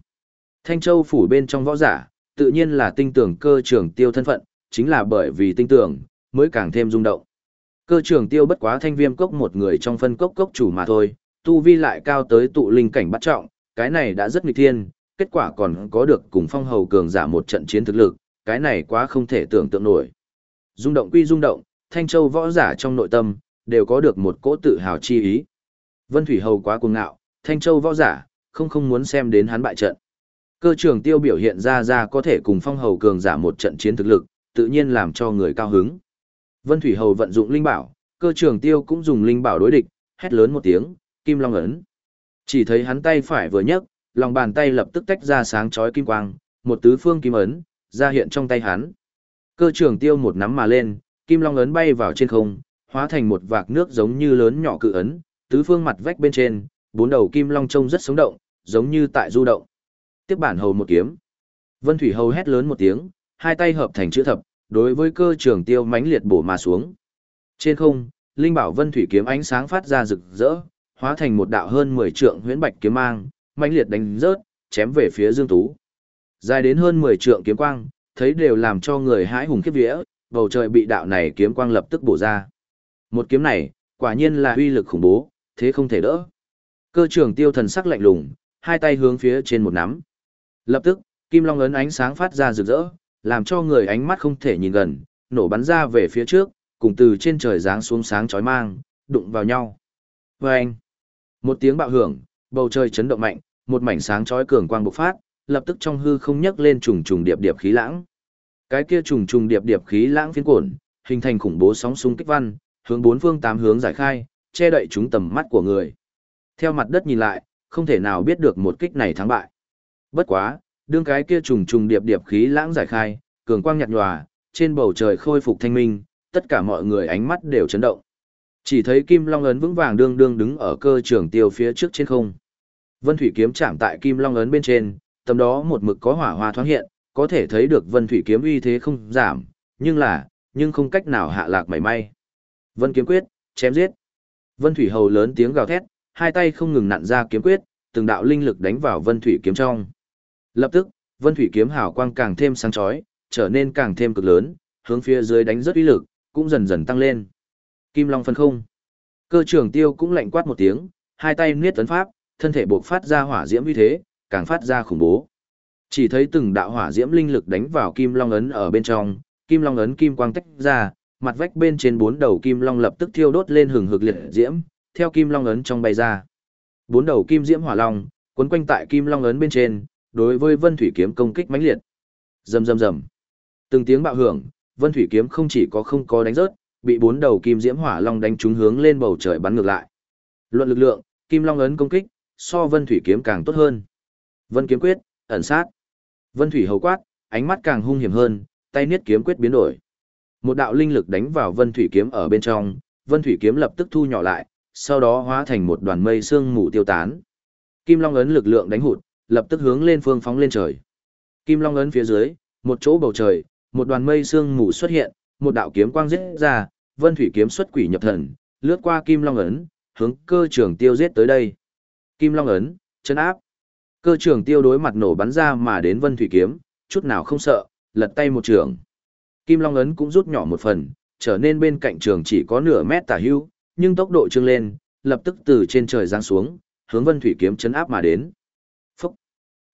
Thanh Châu phủ bên trong võ giả, tự nhiên là tinh tưởng cơ trưởng tiêu thân phận, chính là bởi vì tinh tưởng, mới càng thêm rung động. Cơ trưởng tiêu bất quá thanh viêm cốc một người trong phân cốc cốc chủ mà thôi, tu vi lại cao tới tụ linh cảnh bắt trọng, cái này đã rất nghịch thiên, kết quả còn có được cùng phong hầu cường giả một trận chiến thực lực, cái này quá không thể tưởng tượng nổi. Dung động quy dung động, Thanh Châu võ giả trong nội tâm, đều có được một cỗ tự hào chi ý. Vân Thủy Hầu quá cuồng ngạo, Thanh Châu võ giả, không không muốn xem đến hắn bại trận. Cơ trường tiêu biểu hiện ra ra có thể cùng phong hầu cường giả một trận chiến thực lực, tự nhiên làm cho người cao hứng. Vân Thủy Hầu vận dụng linh bảo, cơ trường tiêu cũng dùng linh bảo đối địch, hét lớn một tiếng, kim long ấn. Chỉ thấy hắn tay phải vừa nhấc, lòng bàn tay lập tức tách ra sáng chói kim quang, một tứ phương kim ấn, ra hiện trong tay hắn. Cơ trường tiêu một nắm mà lên, kim long ấn bay vào trên không, hóa thành một vạc nước giống như lớn nhỏ cự ấn, tứ phương mặt vách bên trên, bốn đầu kim long trông rất sống động, giống như tại du động. Tiếp bản hầu một kiếm. Vân Thủy hầu hét lớn một tiếng, hai tay hợp thành chữ thập, đối với cơ trường tiêu mãnh liệt bổ mà xuống. Trên không, linh bảo Vân Thủy kiếm ánh sáng phát ra rực rỡ, hóa thành một đạo hơn 10 trượng huyễn bạch kiếm mang, mãnh liệt đánh rớt, chém về phía Dương Tú. Dài đến hơn 10 trượng kiếm quang, thấy đều làm cho người hãi hùng khiếp vía, bầu trời bị đạo này kiếm quang lập tức bổ ra. Một kiếm này, quả nhiên là uy lực khủng bố, thế không thể đỡ. Cơ trưởng tiêu thần sắc lạnh lùng, hai tay hướng phía trên một nắm. Lập tức, kim long ấn ánh sáng phát ra rực rỡ, làm cho người ánh mắt không thể nhìn gần, nổ bắn ra về phía trước, cùng từ trên trời giáng xuống sáng chói mang, đụng vào nhau. Vâng! Một tiếng bạo hưởng, bầu trời chấn động mạnh, một mảnh sáng chói cường quang bộc phát, lập tức trong hư không nhấc lên trùng trùng điệp điệp khí lãng. Cái kia trùng trùng điệp điệp khí lãng phiến cuộn, hình thành khủng bố sóng xung kích văn, hướng bốn phương tám hướng giải khai, che đậy chúng tầm mắt của người. Theo mặt đất nhìn lại, không thể nào biết được một kích này thắng bại. Bất quá, đương cái kia trùng trùng điệp điệp khí lãng giải khai, cường quang nhạt nhòa, trên bầu trời khôi phục thanh minh, tất cả mọi người ánh mắt đều chấn động. Chỉ thấy Kim Long ấn vững vàng đương đương đứng ở cơ trường tiêu phía trước trên không. Vân Thủy kiếm chạm tại Kim Long ấn bên trên, tầm đó một mực có hỏa hoa thoáng hiện, có thể thấy được Vân Thủy kiếm uy thế không giảm, nhưng là, nhưng không cách nào hạ lạc mảy may. Vân kiếm quyết, chém giết. Vân Thủy hầu lớn tiếng gào thét, hai tay không ngừng nặn ra kiếm quyết, từng đạo linh lực đánh vào Vân Thủy kiếm trong. Lập tức, Vân Thủy kiếm hào quang càng thêm sáng chói, trở nên càng thêm cực lớn, hướng phía dưới đánh rất uy lực, cũng dần dần tăng lên. Kim Long phân không. Cơ trưởng tiêu cũng lạnh quát một tiếng, hai tay niết tấn pháp, thân thể buộc phát ra hỏa diễm uy thế, càng phát ra khủng bố. Chỉ thấy từng đạo hỏa diễm linh lực đánh vào Kim Long ấn ở bên trong, Kim Long ấn kim quang tách ra, mặt vách bên trên bốn đầu Kim Long lập tức thiêu đốt lên hừng hực liệt diễm, theo Kim Long ấn trong bay ra. Bốn đầu Kim Diễm Hỏa Long, quấn quanh tại Kim Long ấn bên trên, đối với Vân Thủy kiếm công kích mãnh liệt. Rầm rầm rầm. Từng tiếng bạo hưởng, Vân Thủy kiếm không chỉ có không có đánh rớt, bị bốn đầu Kim Diễm Hỏa Long đánh trúng hướng lên bầu trời bắn ngược lại. Luận lực lượng, Kim Long ấn công kích, so Vân Thủy kiếm càng tốt hơn. Vân kiếm quyết, ẩn sát. Vân Thủy hầu quát, ánh mắt càng hung hiểm hơn, tay niết kiếm quyết biến đổi. Một đạo linh lực đánh vào Vân Thủy kiếm ở bên trong, Vân Thủy kiếm lập tức thu nhỏ lại, sau đó hóa thành một đoàn mây sương mù tiêu tán. Kim Long ấn lực lượng đánh hụt, lập tức hướng lên phương phóng lên trời. Kim Long ấn phía dưới, một chỗ bầu trời, một đoàn mây sương mù xuất hiện, một đạo kiếm quang giết ra, Vân Thủy kiếm xuất quỷ nhập thần, lướt qua Kim Long ấn, hướng cơ trường tiêu giết tới đây. Kim Long ấn, chân áp. Cơ trường tiêu đối mặt nổ bắn ra mà đến Vân Thủy kiếm, chút nào không sợ, lật tay một trường. Kim Long ấn cũng rút nhỏ một phần, trở nên bên cạnh trường chỉ có nửa mét tả hưu, nhưng tốc độ trương lên, lập tức từ trên trời giáng xuống, hướng Vân Thủy kiếm chấn áp mà đến. Phúc!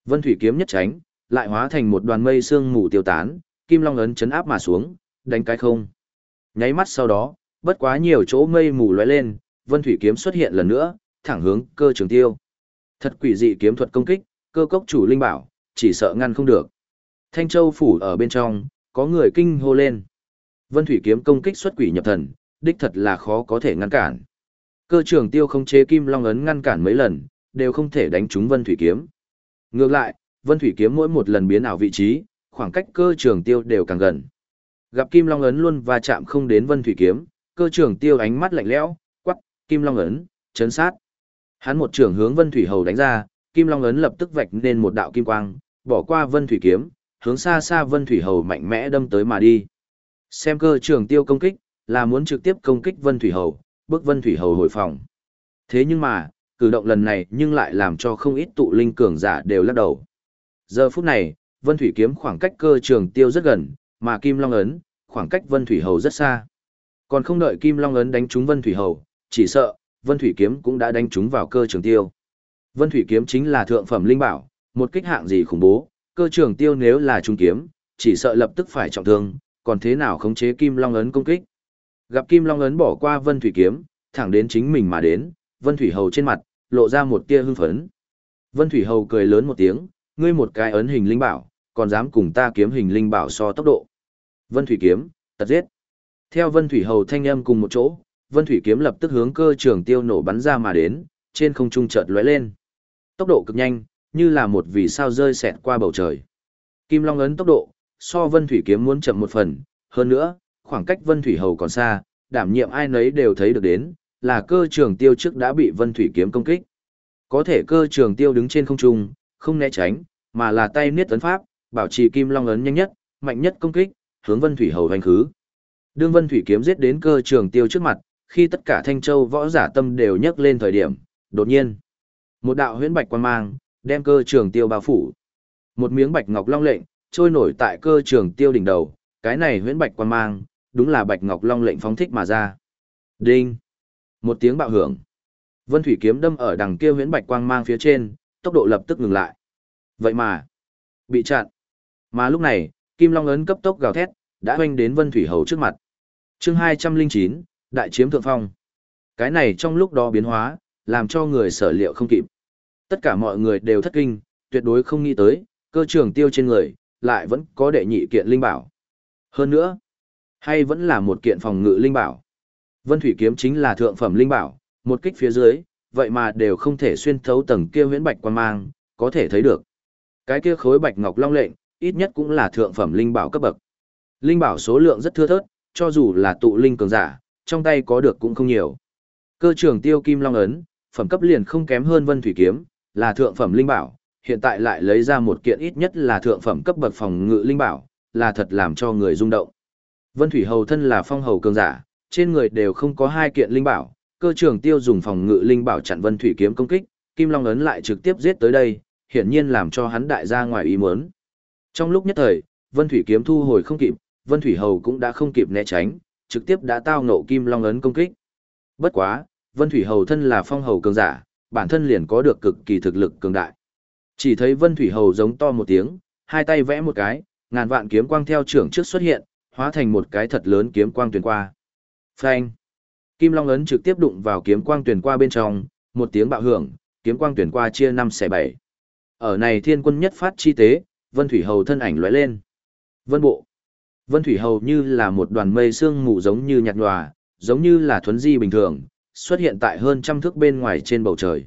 Vân Thủy kiếm nhất tránh, lại hóa thành một đoàn mây sương mù tiêu tán, Kim Long ấn chấn áp mà xuống, đánh cái không. Nháy mắt sau đó, bất quá nhiều chỗ mây mù lóe lên, Vân Thủy kiếm xuất hiện lần nữa, thẳng hướng cơ trường tiêu. Thật quỷ dị kiếm thuật công kích, cơ cốc chủ linh bảo, chỉ sợ ngăn không được. Thanh Châu phủ ở bên trong, có người kinh hô lên. Vân Thủy kiếm công kích xuất quỷ nhập thần, đích thật là khó có thể ngăn cản. Cơ trưởng tiêu không chế kim long ấn ngăn cản mấy lần, đều không thể đánh trúng Vân Thủy kiếm. Ngược lại, Vân Thủy kiếm mỗi một lần biến ảo vị trí, khoảng cách cơ trưởng tiêu đều càng gần. Gặp kim long ấn luôn va chạm không đến Vân Thủy kiếm, cơ trưởng tiêu ánh mắt lạnh lẽo, quắc, kim long ấn, chấn sát. Hắn một trường hướng Vân Thủy hầu đánh ra, kim long ấn lập tức vạch nên một đạo kim quang, bỏ qua Vân Thủy kiếm, hướng xa xa Vân Thủy hầu mạnh mẽ đâm tới mà đi. Xem cơ trưởng tiêu công kích, là muốn trực tiếp công kích Vân Thủy Hầu, bước Vân Thủy Hầu hồi phòng. Thế nhưng mà, cử động lần này nhưng lại làm cho không ít tụ linh cường giả đều lắc đầu. Giờ phút này, Vân Thủy kiếm khoảng cách cơ trường tiêu rất gần, mà Kim Long ấn, khoảng cách Vân Thủy Hầu rất xa. Còn không đợi Kim Long ấn đánh trúng Vân Thủy Hầu, chỉ sợ Vân Thủy kiếm cũng đã đánh trúng vào cơ trường tiêu. Vân Thủy kiếm chính là thượng phẩm linh bảo, một kích hạng gì khủng bố, cơ trường tiêu nếu là trung kiếm, chỉ sợ lập tức phải trọng thương, còn thế nào khống chế Kim Long ấn công kích. Gặp Kim Long ấn bỏ qua Vân Thủy kiếm, thẳng đến chính mình mà đến, Vân Thủy Hầu trên mặt lộ ra một tia hưng phấn. Vân Thủy Hầu cười lớn một tiếng, ngươi một cái ấn hình linh bảo, còn dám cùng ta kiếm hình linh bảo so tốc độ. Vân Thủy kiếm, tật giết. Theo Vân Thủy Hầu thanh âm cùng một chỗ, Vân Thủy kiếm lập tức hướng cơ trường tiêu nổ bắn ra mà đến, trên không trung chợt lóe lên. Tốc độ cực nhanh, như là một vì sao rơi xẹt qua bầu trời. Kim Long ấn tốc độ, so Vân Thủy kiếm muốn chậm một phần, hơn nữa, khoảng cách Vân Thủy Hầu còn xa, đảm nhiệm ai nấy đều thấy được đến, là cơ trường tiêu trước đã bị Vân Thủy kiếm công kích. Có thể cơ trường tiêu đứng trên không trung, không né tránh, mà là tay niết tấn pháp, bảo trì Kim Long ấn nhanh nhất, mạnh nhất công kích, hướng Vân Thủy Hầu hành khứ. Đương Vân Thủy kiếm giết đến cơ trường tiêu trước mặt, khi tất cả Thanh Châu võ giả tâm đều nhấc lên thời điểm, đột nhiên, một đạo huyễn bạch quang mang, đem cơ trường tiêu bao phủ. Một miếng bạch ngọc long lệnh, trôi nổi tại cơ trường tiêu đỉnh đầu, cái này huyễn bạch quang mang, đúng là bạch ngọc long lệnh phóng thích mà ra. Đinh! Một tiếng bạo hưởng. Vân thủy kiếm đâm ở đằng kia huyễn bạch quang mang phía trên, tốc độ lập tức ngừng lại. Vậy mà, bị chặn. Mà lúc này, kim long ấn cấp tốc gào thét, đã hoanh đến Vân thủy hầu trước mặt. Chương hai trăm linh chín đại chiếm thượng phong. Cái này trong lúc đó biến hóa, làm cho người sở liệu không kịp. Tất cả mọi người đều thất kinh, tuyệt đối không nghĩ tới, cơ trường tiêu trên người, lại vẫn có đệ nhị kiện linh bảo. Hơn nữa, hay vẫn là một kiện phòng ngự linh bảo. Vân Thủy Kiếm chính là thượng phẩm linh bảo, một kích phía dưới, vậy mà đều không thể xuyên thấu tầng kia huyễn bạch quan mang, có thể thấy được. Cái kia khối bạch ngọc long lệnh, ít nhất cũng là thượng phẩm linh bảo cấp bậc. Linh bảo số lượng rất thưa thớt, cho dù là tụ linh cường giả, trong tay có được cũng không nhiều. Cơ trưởng tiêu kim long ấn, phẩm cấp liền không kém hơn Vân Thủy Kiếm, là thượng phẩm linh bảo, hiện tại lại lấy ra một kiện ít nhất là thượng phẩm cấp bậc phòng ngự linh bảo, là thật làm cho người rung động. Vân Thủy Hầu thân là phong hầu cường giả, trên người đều không có hai kiện linh bảo, cơ trưởng tiêu dùng phòng ngự linh bảo chặn Vân Thủy kiếm công kích, Kim Long ấn lại trực tiếp giết tới đây, hiển nhiên làm cho hắn đại gia ngoài ý muốn. Trong lúc nhất thời, Vân Thủy kiếm thu hồi không kịp, Vân Thủy Hầu cũng đã không kịp né tránh, trực tiếp đã tao ngộ Kim Long ấn công kích. Bất quá, Vân Thủy Hầu thân là phong hầu cường giả, bản thân liền có được cực kỳ thực lực cường đại. Chỉ thấy Vân Thủy Hầu giống to một tiếng, hai tay vẽ một cái, ngàn vạn kiếm quang theo trưởng trước xuất hiện, hóa thành một cái thật lớn kiếm quang tuyển qua. Phanh! Kim Long ấn trực tiếp đụng vào kiếm quang tuyển qua bên trong, một tiếng bạo hưởng, kiếm quang tuyển qua chia năm xẻ bảy. Ở này thiên quân nhất phát chi tế, Vân Thủy Hầu thân ảnh lóe lên. Vân Bộ! Vân Thủy Hầu như là một đoàn mây sương mù giống như nhạt nhòa, giống như là thuấn di bình thường, xuất hiện tại hơn trăm thước bên ngoài trên bầu trời.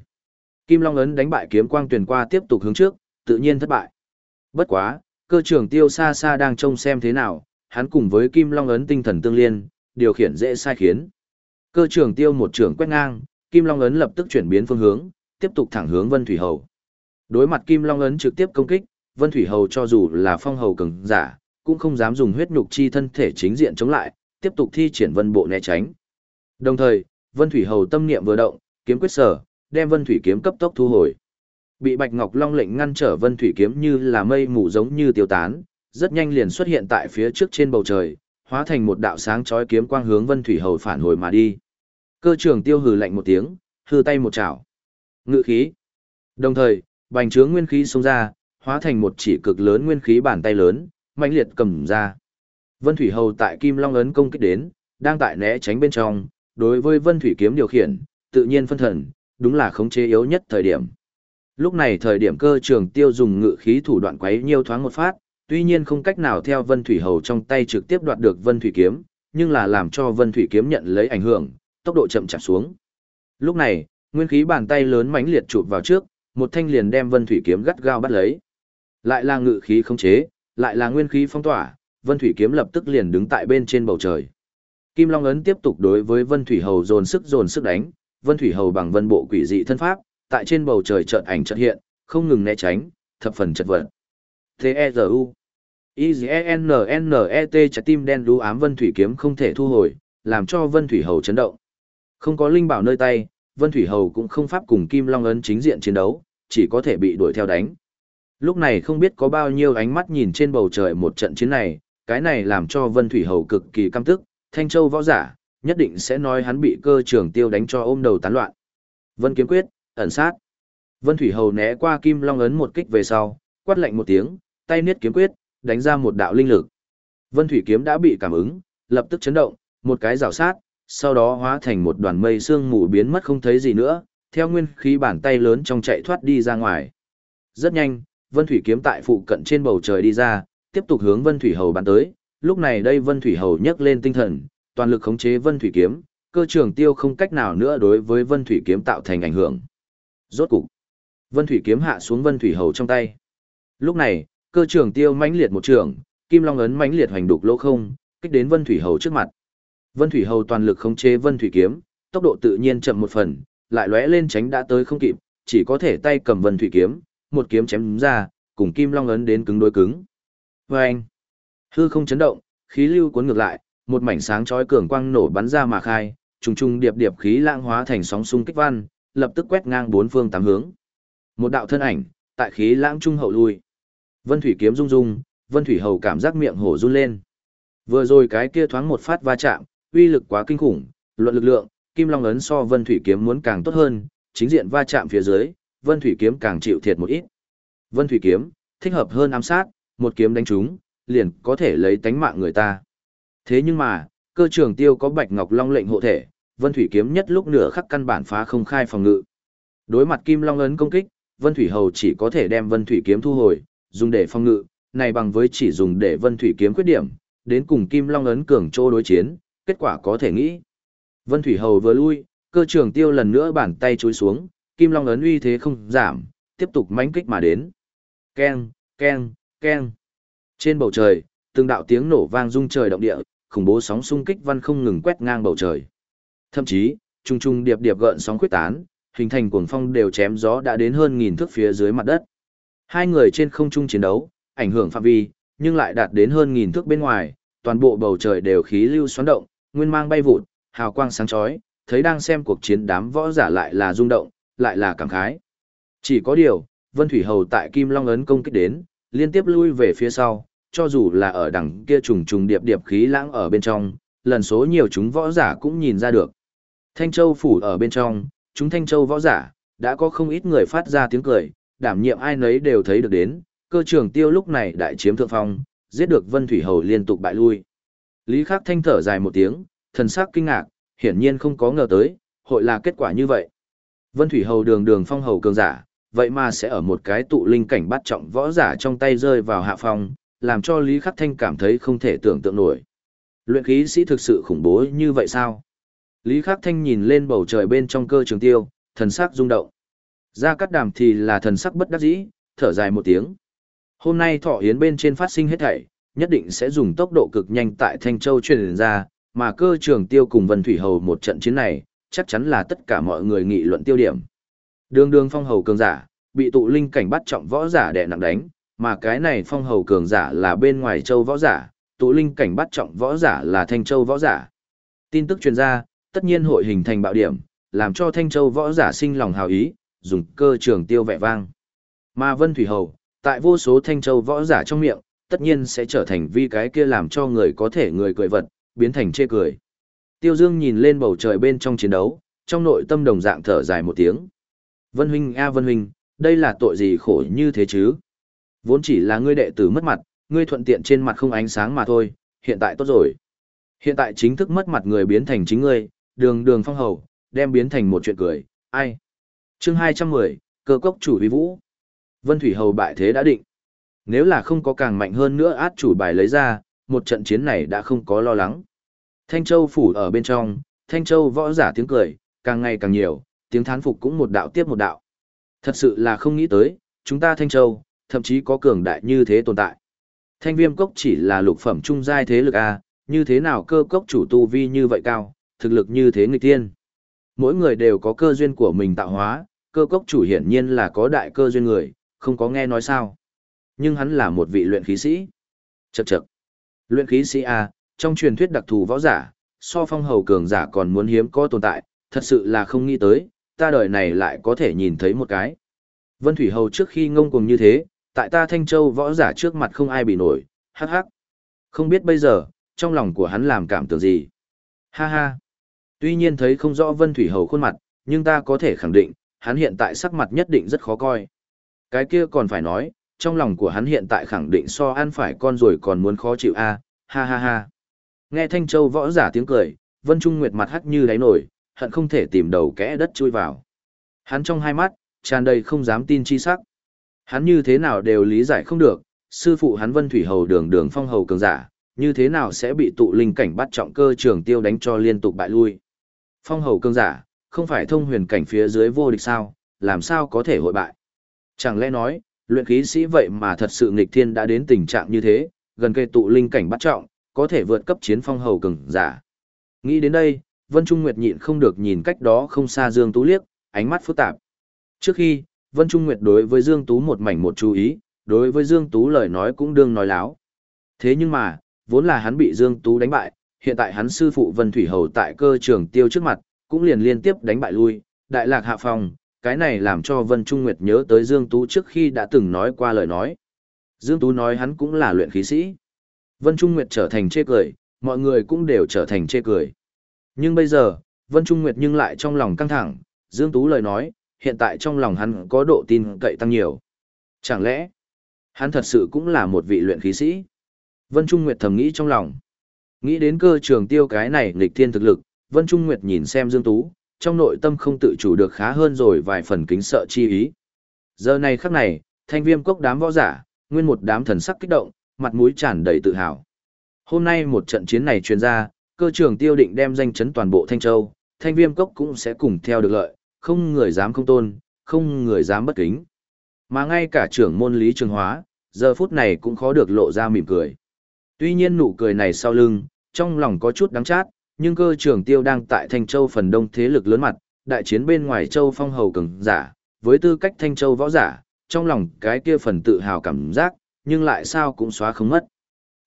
Kim Long ấn đánh bại kiếm quang tuyển qua tiếp tục hướng trước, tự nhiên thất bại. Bất quá, cơ trưởng tiêu xa xa đang trông xem thế nào, hắn cùng với Kim Long ấn tinh thần tương liên, điều khiển dễ sai khiến. Cơ trưởng tiêu một trường quét ngang, Kim Long ấn lập tức chuyển biến phương hướng, tiếp tục thẳng hướng Vân Thủy Hầu. Đối mặt Kim Long ấn trực tiếp công kích, Vân Thủy Hầu cho dù là phong hầu cường giả, cũng không dám dùng huyết nhục chi thân thể chính diện chống lại, tiếp tục thi triển vân bộ né tránh. Đồng thời, Vân Thủy Hầu tâm niệm vừa động, kiếm quyết sở, đem Vân Thủy kiếm cấp tốc thu hồi. Bị Bạch Ngọc Long lệnh ngăn trở Vân Thủy kiếm như là mây mù giống như tiêu tán, rất nhanh liền xuất hiện tại phía trước trên bầu trời, hóa thành một đạo sáng chói kiếm quang hướng Vân Thủy Hầu phản hồi mà đi. Cơ trưởng tiêu hừ lạnh một tiếng, hư tay một chảo. Ngự khí. Đồng thời, bành trướng nguyên khí xông ra, hóa thành một chỉ cực lớn nguyên khí bàn tay lớn, mạnh liệt cầm ra. Vân Thủy Hầu tại Kim Long ấn công kích đến, đang tại né tránh bên trong, đối với Vân Thủy kiếm điều khiển, tự nhiên phân thần, đúng là khống chế yếu nhất thời điểm. Lúc này thời điểm cơ trường tiêu dùng ngự khí thủ đoạn quấy nhiều thoáng một phát, tuy nhiên không cách nào theo Vân Thủy Hầu trong tay trực tiếp đoạt được Vân Thủy kiếm, nhưng là làm cho Vân Thủy kiếm nhận lấy ảnh hưởng, tốc độ chậm chạp xuống. Lúc này, nguyên khí bàn tay lớn mãnh liệt chụp vào trước, một thanh liền đem Vân Thủy kiếm gắt gao bắt lấy. Lại là ngự khí khống chế, lại là nguyên khí phong tỏa, Vân Thủy kiếm lập tức liền đứng tại bên trên bầu trời. Kim Long ấn tiếp tục đối với Vân Thủy Hầu dồn sức dồn sức đánh, Vân Thủy Hầu bằng vân bộ quỷ dị thân pháp, tại trên bầu trời chợt ảnh chợt hiện, không ngừng né tránh, thập phần chật vật. T-E-Z-U I-Z-N-N-E-T trái tim đen đú ám Vân Thủy kiếm không thể thu hồi, làm cho Vân Thủy Hầu chấn động. Không có linh bảo nơi tay, Vân Thủy Hầu cũng không pháp cùng Kim Long ấn chính diện chiến đấu, chỉ có thể bị đuổi theo đánh. Lúc này không biết có bao nhiêu ánh mắt nhìn trên bầu trời một trận chiến này, cái này làm cho Vân Thủy Hầu cực kỳ căm tức, Thanh Châu võ giả, nhất định sẽ nói hắn bị cơ trưởng tiêu đánh cho ôm đầu tán loạn. Vân kiếm quyết, ẩn sát. Vân Thủy Hầu né qua Kim Long ấn một kích về sau, quát lạnh một tiếng, tay niết kiếm quyết, đánh ra một đạo linh lực. Vân Thủy kiếm đã bị cảm ứng, lập tức chấn động, một cái rào sát, sau đó hóa thành một đoàn mây sương mù biến mất không thấy gì nữa, theo nguyên khí bàn tay lớn trong chạy thoát đi ra ngoài. Rất nhanh, Vân Thủy kiếm tại phụ cận trên bầu trời đi ra, tiếp tục hướng Vân Thủy Hầu bắn tới, lúc này đây Vân Thủy Hầu nhấc lên tinh thần, toàn lực khống chế Vân Thủy kiếm, cơ trường tiêu không cách nào nữa đối với Vân Thủy kiếm tạo thành ảnh hưởng. Rốt cục, Vân Thủy kiếm hạ xuống Vân Thủy Hầu trong tay. Lúc này, cơ trường tiêu mãnh liệt một trường, Kim Long ấn mãnh liệt hoành đục lỗ không, kích đến Vân Thủy Hầu trước mặt. Vân Thủy Hầu toàn lực khống chế Vân Thủy kiếm, tốc độ tự nhiên chậm một phần, lại lóe lên tránh đã tới không kịp, chỉ có thể tay cầm Vân Thủy kiếm, một kiếm chém ra, cùng Kim Long ấn đến cứng đối cứng. Vâng! Hư không chấn động, khí lưu cuốn ngược lại, một mảnh sáng chói cường quang nổ bắn ra mà khai, trùng trùng điệp điệp khí lãng hóa thành sóng xung kích văn, lập tức quét ngang bốn phương tám hướng. Một đạo thân ảnh, tại khí lãng trung hậu lui. Vân Thủy kiếm rung rung, Vân Thủy hầu cảm giác miệng hổ run lên. Vừa rồi cái kia thoáng một phát va chạm, uy lực quá kinh khủng, luận lực lượng, Kim Long ấn so Vân Thủy kiếm muốn càng tốt hơn, chính diện va chạm phía dưới, Vân Thủy kiếm càng chịu thiệt một ít. Vân Thủy kiếm, thích hợp hơn ám sát, một kiếm đánh trúng, liền có thể lấy tánh mạng người ta. Thế nhưng mà, cơ trường tiêu có Bạch Ngọc Long lệnh hộ thể, Vân Thủy kiếm nhất lúc nửa khắc căn bản phá không khai phòng ngự. Đối mặt Kim Long ấn công kích, Vân Thủy hầu chỉ có thể đem Vân Thủy kiếm thu hồi, dùng để phòng ngự, này bằng với chỉ dùng để Vân Thủy kiếm khuyết điểm, đến cùng Kim Long ấn cường trô đối chiến, kết quả có thể nghĩ. Vân Thủy hầu vừa lui, cơ trường tiêu lần nữa bàn tay chối xuống, Kim Long ấn uy thế không giảm, tiếp tục mãnh kích mà đến. Keng, keng, keng. Trên bầu trời, từng đạo tiếng nổ vang rung trời động địa, khủng bố sóng xung kích văn không ngừng quét ngang bầu trời. Thậm chí, trung trung điệp điệp gợn sóng quyết tán, hình thành cuồng phong đều chém gió đã đến hơn nghìn thước phía dưới mặt đất. Hai người trên không trung chiến đấu, ảnh hưởng phạm vi, nhưng lại đạt đến hơn nghìn thước bên ngoài, toàn bộ bầu trời đều khí lưu xoắn động, nguyên mang bay vụt, hào quang sáng chói, thấy đang xem cuộc chiến đám võ giả lại là rung động, lại là cảm khái. Chỉ có điều, Vân Thủy Hầu tại Kim Long ấn công kích đến, liên tiếp lui về phía sau, cho dù là ở đằng kia trùng trùng điệp điệp khí lãng ở bên trong, lần số nhiều chúng võ giả cũng nhìn ra được. Thanh Châu phủ ở bên trong, chúng Thanh Châu võ giả, đã có không ít người phát ra tiếng cười, đảm nhiệm ai nấy đều thấy được đến, cơ trường tiêu lúc này đại chiếm thượng phong, giết được Vân Thủy Hầu liên tục bại lui. Lý Khắc Thanh thở dài một tiếng, thần sắc kinh ngạc, hiển nhiên không có ngờ tới, hội là kết quả như vậy. Vân Thủy Hầu đường đường phong hầu cường giả, vậy mà sẽ ở một cái tụ linh cảnh bắt trọng võ giả trong tay rơi vào hạ phong, làm cho Lý Khắc Thanh cảm thấy không thể tưởng tượng nổi. Luyện khí sĩ thực sự khủng bố như vậy sao? Lý Khắc Thanh nhìn lên bầu trời bên trong cơ trường tiêu, thần sắc rung động. Ra cắt đàm thì là thần sắc bất đắc dĩ, thở dài một tiếng. Hôm nay thọ yến bên trên phát sinh hết thảy, nhất định sẽ dùng tốc độ cực nhanh tại Thanh Châu truyền ra, mà cơ trường tiêu cùng Vân Thủy Hầu một trận chiến này, chắc chắn là tất cả mọi người nghị luận tiêu điểm. Đường đường phong hầu cường giả, bị tụ linh cảnh bắt trọng võ giả đè nặng đánh, mà cái này phong hầu cường giả là bên ngoài châu võ giả, tụ linh cảnh bắt trọng võ giả là thanh châu võ giả. Tin tức truyền ra, tất nhiên hội hình thành bạo điểm, làm cho thanh châu võ giả sinh lòng hào ý, dùng cơ trường tiêu vẻ vang. Mà Vân Thủy Hầu, tại vô số thanh châu võ giả trong miệng, tất nhiên sẽ trở thành vi cái kia làm cho người có thể người cười vật, biến thành chê cười. Tiêu Dương nhìn lên bầu trời bên trong chiến đấu, trong nội tâm đồng dạng thở dài một tiếng. Vân Huynh a Vân Huynh, đây là tội gì khổ như thế chứ? Vốn chỉ là ngươi đệ tử mất mặt, ngươi thuận tiện trên mặt không ánh sáng mà thôi, hiện tại tốt rồi. Hiện tại chính thức mất mặt người biến thành chính ngươi, đường đường phong hầu, đem biến thành một chuyện cười, ai? chương 210, cơ cốc chủ vi vũ. Vân Thủy Hầu bại thế đã định. Nếu là không có càng mạnh hơn nữa át chủ bài lấy ra, một trận chiến này đã không có lo lắng. Thanh Châu phủ ở bên trong, Thanh Châu võ giả tiếng cười, càng ngày càng nhiều, tiếng thán phục cũng một đạo tiếp một đạo. Thật sự là không nghĩ tới, chúng ta Thanh Châu, thậm chí có cường đại như thế tồn tại. Thanh viêm cốc chỉ là lục phẩm trung giai thế lực A, như thế nào cơ cốc chủ tu vi như vậy cao, thực lực như thế nghịch tiên. Mỗi người đều có cơ duyên của mình tạo hóa, cơ cốc chủ hiển nhiên là có đại cơ duyên người, không có nghe nói sao. Nhưng hắn là một vị luyện khí sĩ. Chậc chậc. Luyện khí sĩ A, trong truyền thuyết đặc thù võ giả, so phong hầu cường giả còn muốn hiếm có tồn tại, thật sự là không nghĩ tới, ta đời này lại có thể nhìn thấy một cái. Vân Thủy Hầu trước khi ngông cuồng như thế, tại ta Thanh Châu võ giả trước mặt không ai bị nổi, hắc hắc. Không biết bây giờ, trong lòng của hắn làm cảm tưởng gì. Ha ha. Tuy nhiên thấy không rõ Vân Thủy Hầu khuôn mặt, nhưng ta có thể khẳng định, hắn hiện tại sắc mặt nhất định rất khó coi. Cái kia còn phải nói, trong lòng của hắn hiện tại khẳng định so ăn phải con rồi còn muốn khó chịu a ha ha ha. Nghe Thanh Châu võ giả tiếng cười, Vân Trung Nguyệt mặt hắc như đáy nổi, hận không thể tìm đầu kẽ đất chui vào. Hắn trong hai mắt, tràn đầy không dám tin chi sắc. Hắn như thế nào đều lý giải không được, sư phụ hắn Vân Thủy Hầu đường đường phong hầu cường giả, như thế nào sẽ bị tụ linh cảnh bắt trọng cơ trường tiêu đánh cho liên tục bại lui. Phong hầu cường giả, không phải thông huyền cảnh phía dưới vô địch sao, làm sao có thể hội bại. Chẳng lẽ nói, luyện khí sĩ vậy mà thật sự nghịch thiên đã đến tình trạng như thế, gần kề tụ linh cảnh bắt trọng, có thể vượt cấp chiến phong hầu cường giả. Nghĩ đến đây, Vân Trung Nguyệt nhịn không được nhìn cách đó không xa Dương Tú liếc, ánh mắt phức tạp. Trước khi, Vân Trung Nguyệt đối với Dương Tú một mảnh một chú ý, đối với Dương Tú lời nói cũng đương nói láo. Thế nhưng mà, vốn là hắn bị Dương Tú đánh bại, hiện tại hắn sư phụ Vân Thủy Hầu tại cơ trường tiêu trước mặt, cũng liền liên tiếp đánh bại lui, đại lạc hạ phòng, cái này làm cho Vân Trung Nguyệt nhớ tới Dương Tú trước khi đã từng nói qua lời nói. Dương Tú nói hắn cũng là luyện khí sĩ. Vân Trung Nguyệt trở thành chê cười, mọi người cũng đều trở thành chê cười. Nhưng bây giờ, Vân Trung Nguyệt nhưng lại trong lòng căng thẳng, Dương Tú lời nói, hiện tại trong lòng hắn có độ tin cậy tăng nhiều. Chẳng lẽ, hắn thật sự cũng là một vị luyện khí sĩ? Vân Trung Nguyệt thầm nghĩ trong lòng. Nghĩ đến cơ trường tiêu cái này nghịch thiên thực lực, Vân Trung Nguyệt nhìn xem Dương Tú, trong nội tâm không tự chủ được khá hơn rồi vài phần kính sợ chi ý. Giờ này khắc này, thanh viêm cốc đám võ giả, nguyên một đám thần sắc kích động, mặt mũi tràn đầy tự hào. Hôm nay một trận chiến này truyền ra, cơ trưởng tiêu định đem danh chấn toàn bộ Thanh Châu, thanh viêm cốc cũng sẽ cùng theo được lợi, không người dám không tôn, không người dám bất kính. Mà ngay cả trưởng môn lý trường hóa, giờ phút này cũng khó được lộ ra mỉm cười. Tuy nhiên nụ cười này sau lưng, trong lòng có chút đắng chát, nhưng cơ trưởng tiêu đang tại Thanh Châu phần đông thế lực lớn mặt, đại chiến bên ngoài Châu phong hầu cường giả, với tư cách Thanh Châu võ giả, trong lòng cái kia phần tự hào cảm giác, nhưng lại sao cũng xóa không mất.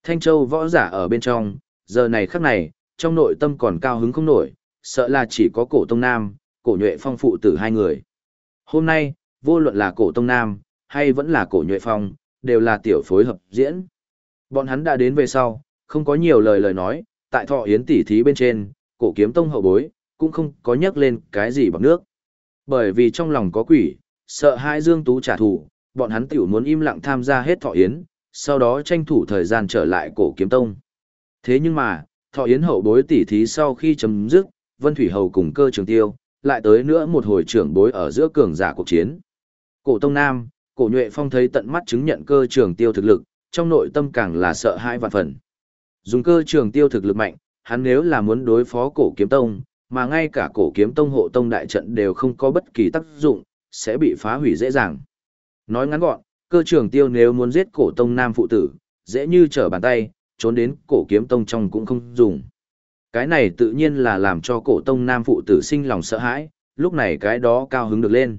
Thanh Châu võ giả ở bên trong, giờ này khắc này, trong nội tâm còn cao hứng không nổi, sợ là chỉ có cổ tông nam, cổ nhuệ phong phụ tử hai người. Hôm nay, vô luận là cổ tông nam, hay vẫn là cổ nhuệ phong, đều là tiểu phối hợp diễn. Bọn hắn đã đến về sau, không có nhiều lời lời nói, tại thọ yến tỷ thí bên trên, cổ kiếm tông hậu bối, cũng không có nhắc lên cái gì bằng nước. Bởi vì trong lòng có quỷ, sợ hai Dương Tú trả thù, bọn hắn tiểu muốn im lặng tham gia hết thọ yến, sau đó tranh thủ thời gian trở lại cổ kiếm tông. Thế nhưng mà, thọ yến hậu bối tỷ thí sau khi chấm dứt, Vân Thủy Hầu cùng cơ trường tiêu, lại tới nữa một hồi trưởng bối ở giữa cường giả cuộc chiến. Cổ Tông Nam, cổ nhuệ phong thấy tận mắt chứng nhận cơ trường tiêu thực lực, trong nội tâm càng là sợ hãi vạn phần. Dùng cơ trường tiêu thực lực mạnh, hắn nếu là muốn đối phó cổ kiếm tông, mà ngay cả cổ kiếm tông hộ tông đại trận đều không có bất kỳ tác dụng, sẽ bị phá hủy dễ dàng. Nói ngắn gọn, cơ trường tiêu nếu muốn giết cổ tông nam phụ tử, dễ như trở bàn tay, trốn đến cổ kiếm tông trong cũng không dùng. Cái này tự nhiên là làm cho cổ tông nam phụ tử sinh lòng sợ hãi, lúc này cái đó cao hứng được lên.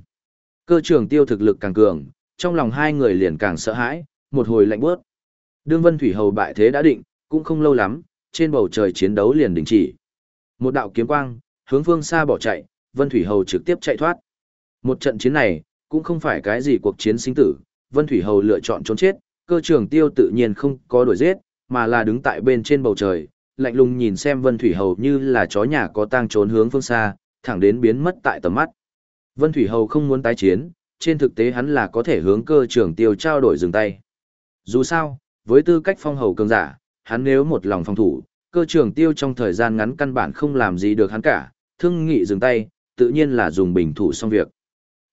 Cơ trường tiêu thực lực càng cường, trong lòng hai người liền càng sợ hãi, một hồi lạnh bước. Đương Vân Thủy Hầu bại thế đã định, cũng không lâu lắm, trên bầu trời chiến đấu liền đình chỉ. Một đạo kiếm quang, hướng phương xa bỏ chạy, Vân Thủy Hầu trực tiếp chạy thoát. Một trận chiến này, cũng không phải cái gì cuộc chiến sinh tử, Vân Thủy Hầu lựa chọn trốn chết, cơ trường tiêu tự nhiên không có đuổi giết, mà là đứng tại bên trên bầu trời, lạnh lùng nhìn xem Vân Thủy Hầu như là chó nhà có tang trốn hướng phương xa, thẳng đến biến mất tại tầm mắt. Vân Thủy Hầu không muốn tái chiến, trên thực tế hắn là có thể hướng cơ trường tiêu trao đổi dừng tay. Dù sao, với tư cách phong hầu cường giả, hắn nếu một lòng phòng thủ, cơ trường tiêu trong thời gian ngắn căn bản không làm gì được hắn cả, thương nghị dừng tay, tự nhiên là dùng bình thủ xong việc.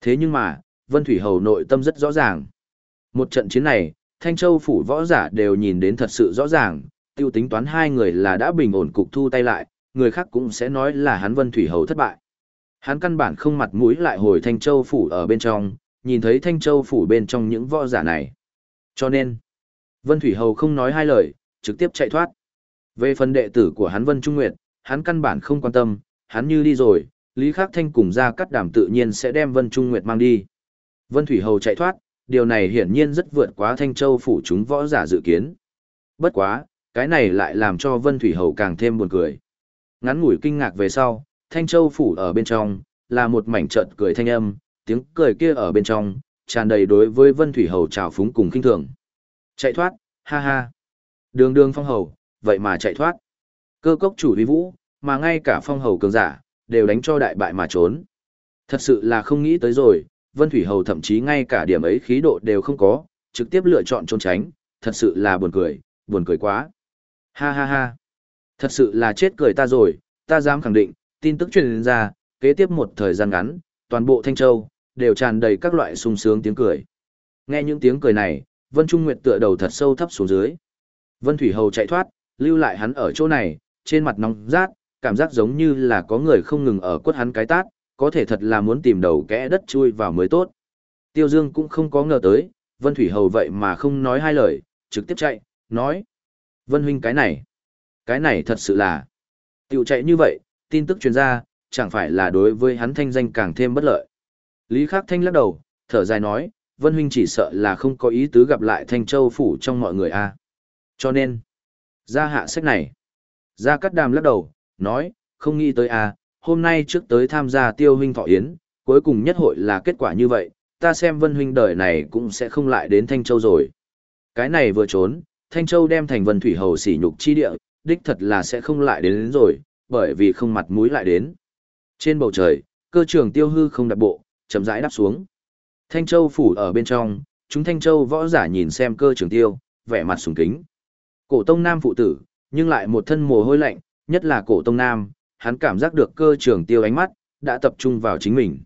Thế nhưng mà, Vân Thủy Hầu nội tâm rất rõ ràng. Một trận chiến này, Thanh Châu phủ võ giả đều nhìn đến thật sự rõ ràng, tiêu tính toán hai người là đã bình ổn cục thu tay lại, người khác cũng sẽ nói là hắn Vân Thủy Hầu thất bại. Hắn căn bản không mặt mũi lại hồi Thanh Châu phủ ở bên trong, nhìn thấy Thanh Châu phủ bên trong những võ giả này. Cho nên, Vân Thủy Hầu không nói hai lời, trực tiếp chạy thoát. Về phần đệ tử của hắn Vân Trung Nguyệt, hắn căn bản không quan tâm, hắn như đi rồi, Lý Khắc Thanh cùng ra cắt đàm tự nhiên sẽ đem Vân Trung Nguyệt mang đi. Vân Thủy Hầu chạy thoát, điều này hiển nhiên rất vượt quá Thanh Châu phủ chúng võ giả dự kiến. Bất quá, cái này lại làm cho Vân Thủy Hầu càng thêm buồn cười. Ngắn ngủi kinh ngạc về sau, Thanh Châu phủ ở bên trong, là một mảnh trợt cười thanh âm, tiếng cười kia ở bên trong, tràn đầy đối với Vân Thủy Hầu trào phúng cùng kinh thường. Chạy thoát, ha ha. Đường đường phong hầu, vậy mà chạy thoát. Cơ cốc chủ vi vũ, mà ngay cả phong hầu cường giả, đều đánh cho đại bại mà trốn. Thật sự là không nghĩ tới rồi, Vân Thủy Hầu thậm chí ngay cả điểm ấy khí độ đều không có, trực tiếp lựa chọn trốn tránh, thật sự là buồn cười, buồn cười quá. Ha ha ha. Thật sự là chết cười ta rồi, ta dám khẳng định, tin tức truyền ra, kế tiếp một thời gian ngắn, toàn bộ Thanh Châu, đều tràn đầy các loại sung sướng tiếng cười. Nghe những tiếng cười này, Vân Trung Nguyệt tựa đầu thật sâu thấp xuống dưới. Vân Thủy Hầu chạy thoát, lưu lại hắn ở chỗ này, trên mặt nóng rát, cảm giác giống như là có người không ngừng ở quất hắn cái tát, có thể thật là muốn tìm đầu kẽ đất chui vào mới tốt. Tiêu Dương cũng không có ngờ tới, Vân Thủy Hầu vậy mà không nói hai lời, trực tiếp chạy, nói. Vân Huynh cái này, cái này thật sự là, tiểu chạy như vậy, tin tức truyền ra, chẳng phải là đối với hắn thanh danh càng thêm bất lợi. Lý Khắc Thanh lắc đầu, thở dài nói, Vân Huynh chỉ sợ là không có ý tứ gặp lại Thanh Châu Phủ trong mọi người a Cho nên, ra hạ sách này. Ra cắt đàm lắc đầu, nói, không nghĩ tới a hôm nay trước tới tham gia tiêu huynh thọ yến, cuối cùng nhất hội là kết quả như vậy, ta xem Vân Huynh đời này cũng sẽ không lại đến Thanh Châu rồi. Cái này vừa trốn, Thanh Châu đem thành Vân Thủy Hầu sỉ nhục chi địa, đích thật là sẽ không lại đến, đến rồi, bởi vì không mặt mũi lại đến. Trên bầu trời, cơ trường tiêu hư không đặt bộ, chậm rãi đáp xuống. Thanh Châu phủ ở bên trong, chúng Thanh Châu võ giả nhìn xem cơ trường tiêu, vẻ mặt sùng kính. Cổ Tông Nam phụ tử, nhưng lại một thân mồ hôi lạnh, nhất là Cổ Tông Nam, hắn cảm giác được cơ trường tiêu ánh mắt, đã tập trung vào chính mình.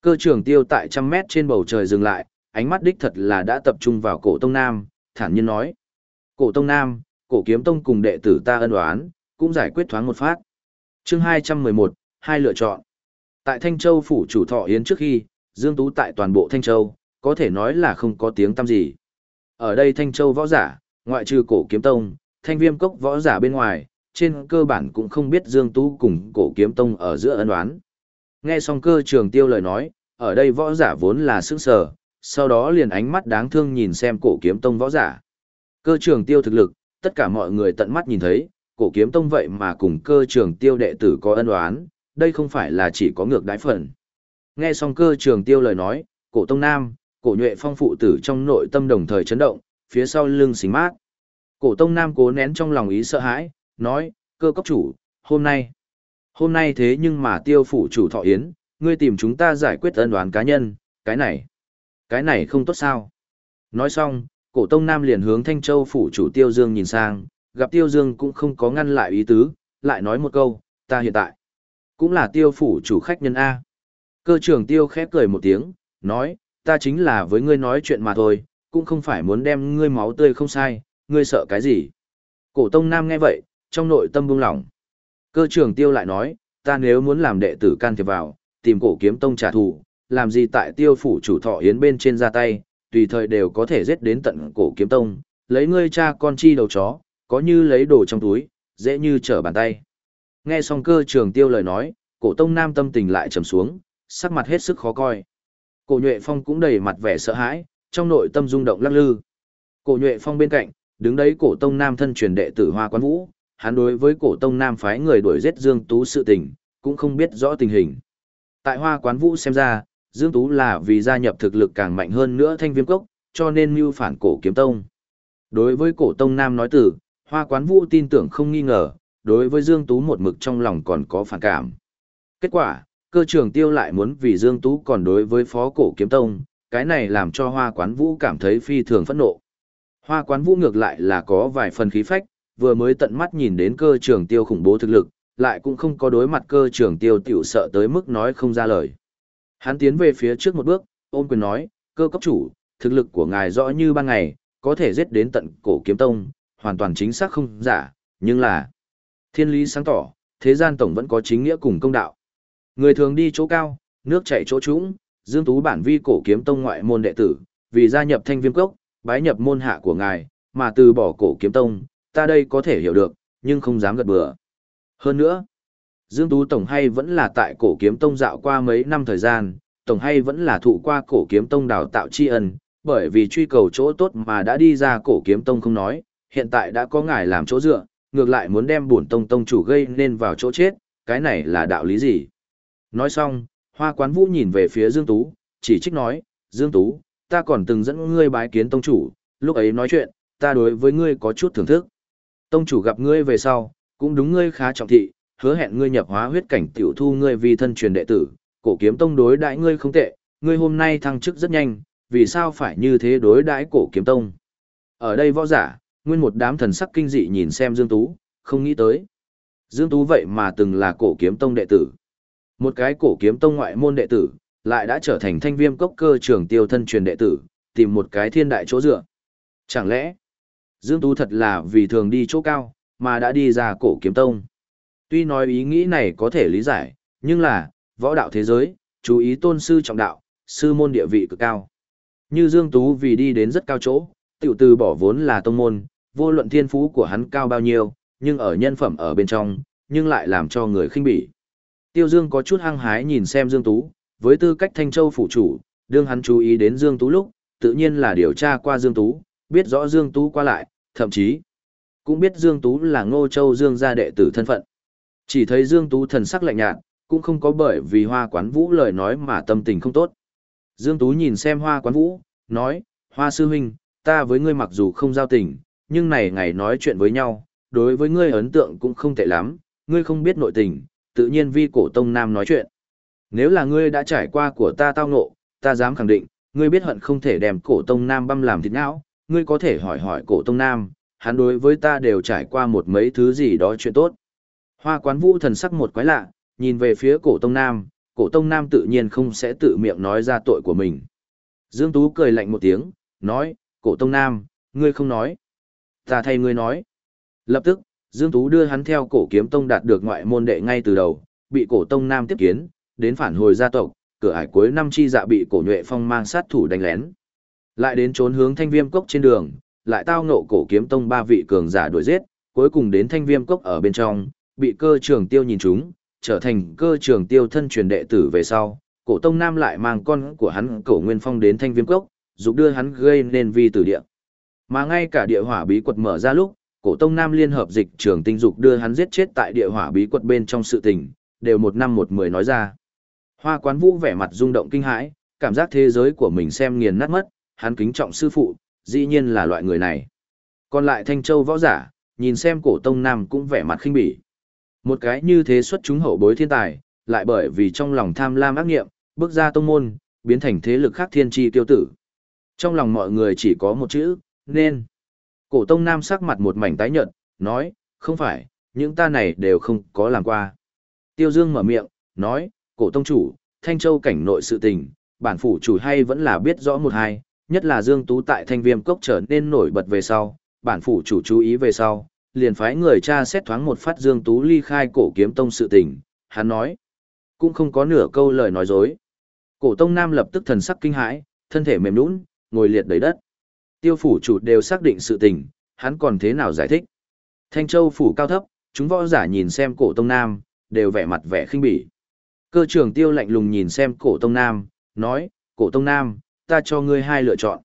Cơ trường tiêu tại trăm mét trên bầu trời dừng lại, ánh mắt đích thật là đã tập trung vào Cổ Tông Nam, thản nhiên nói. Cổ Tông Nam, Cổ Kiếm Tông cùng đệ tử ta ân oán, cũng giải quyết thoáng một phát. Chương 211, hai lựa chọn. Tại Thanh Châu phủ chủ thọ yến trước khi, Dương Tú tại toàn bộ Thanh Châu, có thể nói là không có tiếng tăm gì. Ở đây Thanh Châu võ giả, ngoại trừ cổ kiếm tông, thanh viêm cốc võ giả bên ngoài, trên cơ bản cũng không biết Dương Tú cùng cổ kiếm tông ở giữa ân oán. Nghe xong cơ trường tiêu lời nói, ở đây võ giả vốn là sức sở, sau đó liền ánh mắt đáng thương nhìn xem cổ kiếm tông võ giả. Cơ trường tiêu thực lực, tất cả mọi người tận mắt nhìn thấy, cổ kiếm tông vậy mà cùng cơ trường tiêu đệ tử có ân oán, đây không phải là chỉ có ngược đái phần. Nghe xong cơ trường tiêu lời nói, cổ tông nam, cổ nhuệ phong phụ tử trong nội tâm đồng thời chấn động, phía sau lưng xính mát. Cổ tông nam cố nén trong lòng ý sợ hãi, nói, cơ cốc chủ, hôm nay, hôm nay thế nhưng mà tiêu phủ chủ thọ yến, ngươi tìm chúng ta giải quyết ân đoán cá nhân, cái này, cái này không tốt sao. Nói xong, cổ tông nam liền hướng thanh châu phủ chủ tiêu dương nhìn sang, gặp tiêu dương cũng không có ngăn lại ý tứ, lại nói một câu, ta hiện tại, cũng là tiêu phủ chủ khách nhân A. Cơ trưởng tiêu khép cười một tiếng, nói, ta chính là với ngươi nói chuyện mà thôi, cũng không phải muốn đem ngươi máu tươi không sai, ngươi sợ cái gì. Cổ tông nam nghe vậy, trong nội tâm buông lỏng. Cơ trưởng tiêu lại nói, ta nếu muốn làm đệ tử can thiệp vào, tìm cổ kiếm tông trả thù, làm gì tại tiêu phủ chủ thọ yến bên trên ra tay, tùy thời đều có thể giết đến tận cổ kiếm tông, lấy ngươi cha con chi đầu chó, có như lấy đồ trong túi, dễ như trở bàn tay. Nghe xong cơ trường tiêu lời nói, cổ tông nam tâm tình lại trầm xuống, sắc mặt hết sức khó coi. Cổ nhuệ phong cũng đầy mặt vẻ sợ hãi, trong nội tâm rung động lắc lư. Cổ nhuệ phong bên cạnh, đứng đấy cổ tông nam thân truyền đệ tử hoa quán vũ, hắn đối với cổ tông nam phái người đuổi giết Dương Tú sự tình, cũng không biết rõ tình hình. Tại hoa quán vũ xem ra, Dương Tú là vì gia nhập thực lực càng mạnh hơn nữa thanh viêm cốc, cho nên mưu phản cổ kiếm tông. Đối với cổ tông nam nói tử, hoa quán vũ tin tưởng không nghi ngờ, đối với Dương Tú một mực trong lòng còn có phản cảm. Kết quả, cơ trường tiêu lại muốn vì Dương Tú còn đối với phó cổ kiếm tông, cái này làm cho hoa quán vũ cảm thấy phi thường phẫn nộ. Hoa quán vũ ngược lại là có vài phần khí phách, vừa mới tận mắt nhìn đến cơ trường tiêu khủng bố thực lực, lại cũng không có đối mặt cơ trường tiêu tiểu sợ tới mức nói không ra lời. Hắn tiến về phía trước một bước, ôm quyền nói, cơ cấp chủ, thực lực của ngài rõ như ban ngày, có thể giết đến tận cổ kiếm tông, hoàn toàn chính xác không giả, nhưng là thiên lý sáng tỏ, thế gian tổng vẫn có chính nghĩa cùng công đạo. Người thường đi chỗ cao, nước chảy chỗ trũng, Dương Tú bản vi cổ kiếm tông ngoại môn đệ tử, vì gia nhập thanh viêm cốc, bái nhập môn hạ của ngài, mà từ bỏ cổ kiếm tông, ta đây có thể hiểu được, nhưng không dám gật bừa. Hơn nữa, Dương Tú Tổng hay vẫn là tại cổ kiếm tông dạo qua mấy năm thời gian, Tổng hay vẫn là thụ qua cổ kiếm tông đào tạo tri ân, bởi vì truy cầu chỗ tốt mà đã đi ra cổ kiếm tông không nói, hiện tại đã có ngài làm chỗ dựa, ngược lại muốn đem bổn tông tông chủ gây nên vào chỗ chết, cái này là đạo lý gì? Nói xong, hoa quán vũ nhìn về phía Dương Tú, chỉ trích nói, Dương Tú, ta còn từng dẫn ngươi bái kiến tông chủ, lúc ấy nói chuyện, ta đối với ngươi có chút thưởng thức. Tông chủ gặp ngươi về sau, cũng đúng ngươi khá trọng thị, hứa hẹn ngươi nhập hóa huyết cảnh tiểu thu ngươi vì thân truyền đệ tử, cổ kiếm tông đối đãi ngươi không tệ, ngươi hôm nay thăng chức rất nhanh, vì sao phải như thế đối đãi cổ kiếm tông? Ở đây võ giả, Nguyên một đám thần sắc kinh dị nhìn xem Dương Tú, không nghĩ tới. Dương Tú vậy mà từng là cổ kiếm tông đệ tử. Một cái cổ kiếm tông ngoại môn đệ tử, lại đã trở thành thanh viêm cốc cơ trưởng tiêu thân truyền đệ tử, tìm một cái thiên đại chỗ dựa. Chẳng lẽ, Dương Tú thật là vì thường đi chỗ cao, mà đã đi ra cổ kiếm tông. Tuy nói ý nghĩ này có thể lý giải, nhưng là, võ đạo thế giới, chú ý tôn sư trọng đạo, sư môn địa vị cực cao. Như Dương Tú vì đi đến rất cao chỗ, tiểu từ bỏ vốn là tông môn, vô luận thiên phú của hắn cao bao nhiêu, nhưng ở nhân phẩm ở bên trong, nhưng lại làm cho người khinh bỉ. Tiêu Dương có chút hăng hái nhìn xem Dương Tú, với tư cách Thanh Châu phụ chủ, đương hắn chú ý đến Dương Tú lúc, tự nhiên là điều tra qua Dương Tú, biết rõ Dương Tú qua lại, thậm chí cũng biết Dương Tú là Ngô Châu Dương gia đệ tử thân phận. Chỉ thấy Dương Tú thần sắc lạnh nhạt, cũng không có bởi vì Hoa Quán Vũ lời nói mà tâm tình không tốt. Dương Tú nhìn xem Hoa Quán Vũ, nói, Hoa Sư Huynh, ta với ngươi mặc dù không giao tình, nhưng này ngày nói chuyện với nhau, đối với ngươi ấn tượng cũng không tệ lắm, ngươi không biết nội tình, tự nhiên vi cổ tông nam nói chuyện. Nếu là ngươi đã trải qua của ta tao ngộ, ta dám khẳng định, ngươi biết hận không thể đem cổ tông nam băm làm thịt não, ngươi có thể hỏi hỏi cổ tông nam, hắn đối với ta đều trải qua một mấy thứ gì đó chuyện tốt. Hoa quán vũ thần sắc một quái lạ, nhìn về phía cổ tông nam, cổ tông nam tự nhiên không sẽ tự miệng nói ra tội của mình. Dương Tú cười lạnh một tiếng, nói, cổ tông nam, ngươi không nói. Ta thay ngươi nói. Lập tức, Dương Tú đưa hắn theo cổ kiếm tông đạt được ngoại môn đệ ngay từ đầu, bị cổ tông nam tiếp kiến, đến phản hồi gia tộc, cửa ải cuối năm chi dạ bị cổ nhuệ phong mang sát thủ đánh lén. Lại đến trốn hướng thanh viêm cốc trên đường, lại tao ngộ cổ kiếm tông ba vị cường giả đuổi giết, cuối cùng đến thanh viêm cốc ở bên trong, bị cơ trường tiêu nhìn chúng, trở thành cơ trường tiêu thân truyền đệ tử về sau. Cổ tông nam lại mang con của hắn cổ nguyên phong đến thanh viêm cốc, giúp đưa hắn gây nên vi tử địa. Mà ngay cả địa hỏa bí quật mở ra lúc, cổ tông nam liên hợp dịch trường tinh dục đưa hắn giết chết tại địa hỏa bí quật bên trong sự tình, đều một năm một mười nói ra. Hoa quán vũ vẻ mặt rung động kinh hãi, cảm giác thế giới của mình xem nghiền nát mất, hắn kính trọng sư phụ, dĩ nhiên là loại người này. Còn lại Thanh Châu võ giả, nhìn xem cổ tông nam cũng vẻ mặt khinh bỉ. Một cái như thế xuất chúng hậu bối thiên tài, lại bởi vì trong lòng tham lam ác nghiệm, bước ra tông môn, biến thành thế lực khác thiên tri tiêu tử. Trong lòng mọi người chỉ có một chữ, nên. Cổ tông nam sắc mặt một mảnh tái nhợt, nói, không phải, những ta này đều không có làm qua. Tiêu Dương mở miệng, nói, cổ tông chủ, Thanh Châu cảnh nội sự tình, bản phủ chủ hay vẫn là biết rõ một hai, nhất là Dương Tú tại Thanh Viêm Cốc trở nên nổi bật về sau, bản phủ chủ chú ý về sau, liền phái người cha xét thoáng một phát Dương Tú ly khai cổ kiếm tông sự tình, hắn nói, cũng không có nửa câu lời nói dối. Cổ tông nam lập tức thần sắc kinh hãi, thân thể mềm nhũn, ngồi liệt đầy đất. Tiêu phủ chủ đều xác định sự tình, hắn còn thế nào giải thích. Thanh Châu phủ cao thấp, chúng võ giả nhìn xem cổ tông nam, đều vẻ mặt vẻ khinh bỉ. Cơ trưởng tiêu lạnh lùng nhìn xem cổ tông nam, nói, cổ tông nam, ta cho ngươi hai lựa chọn.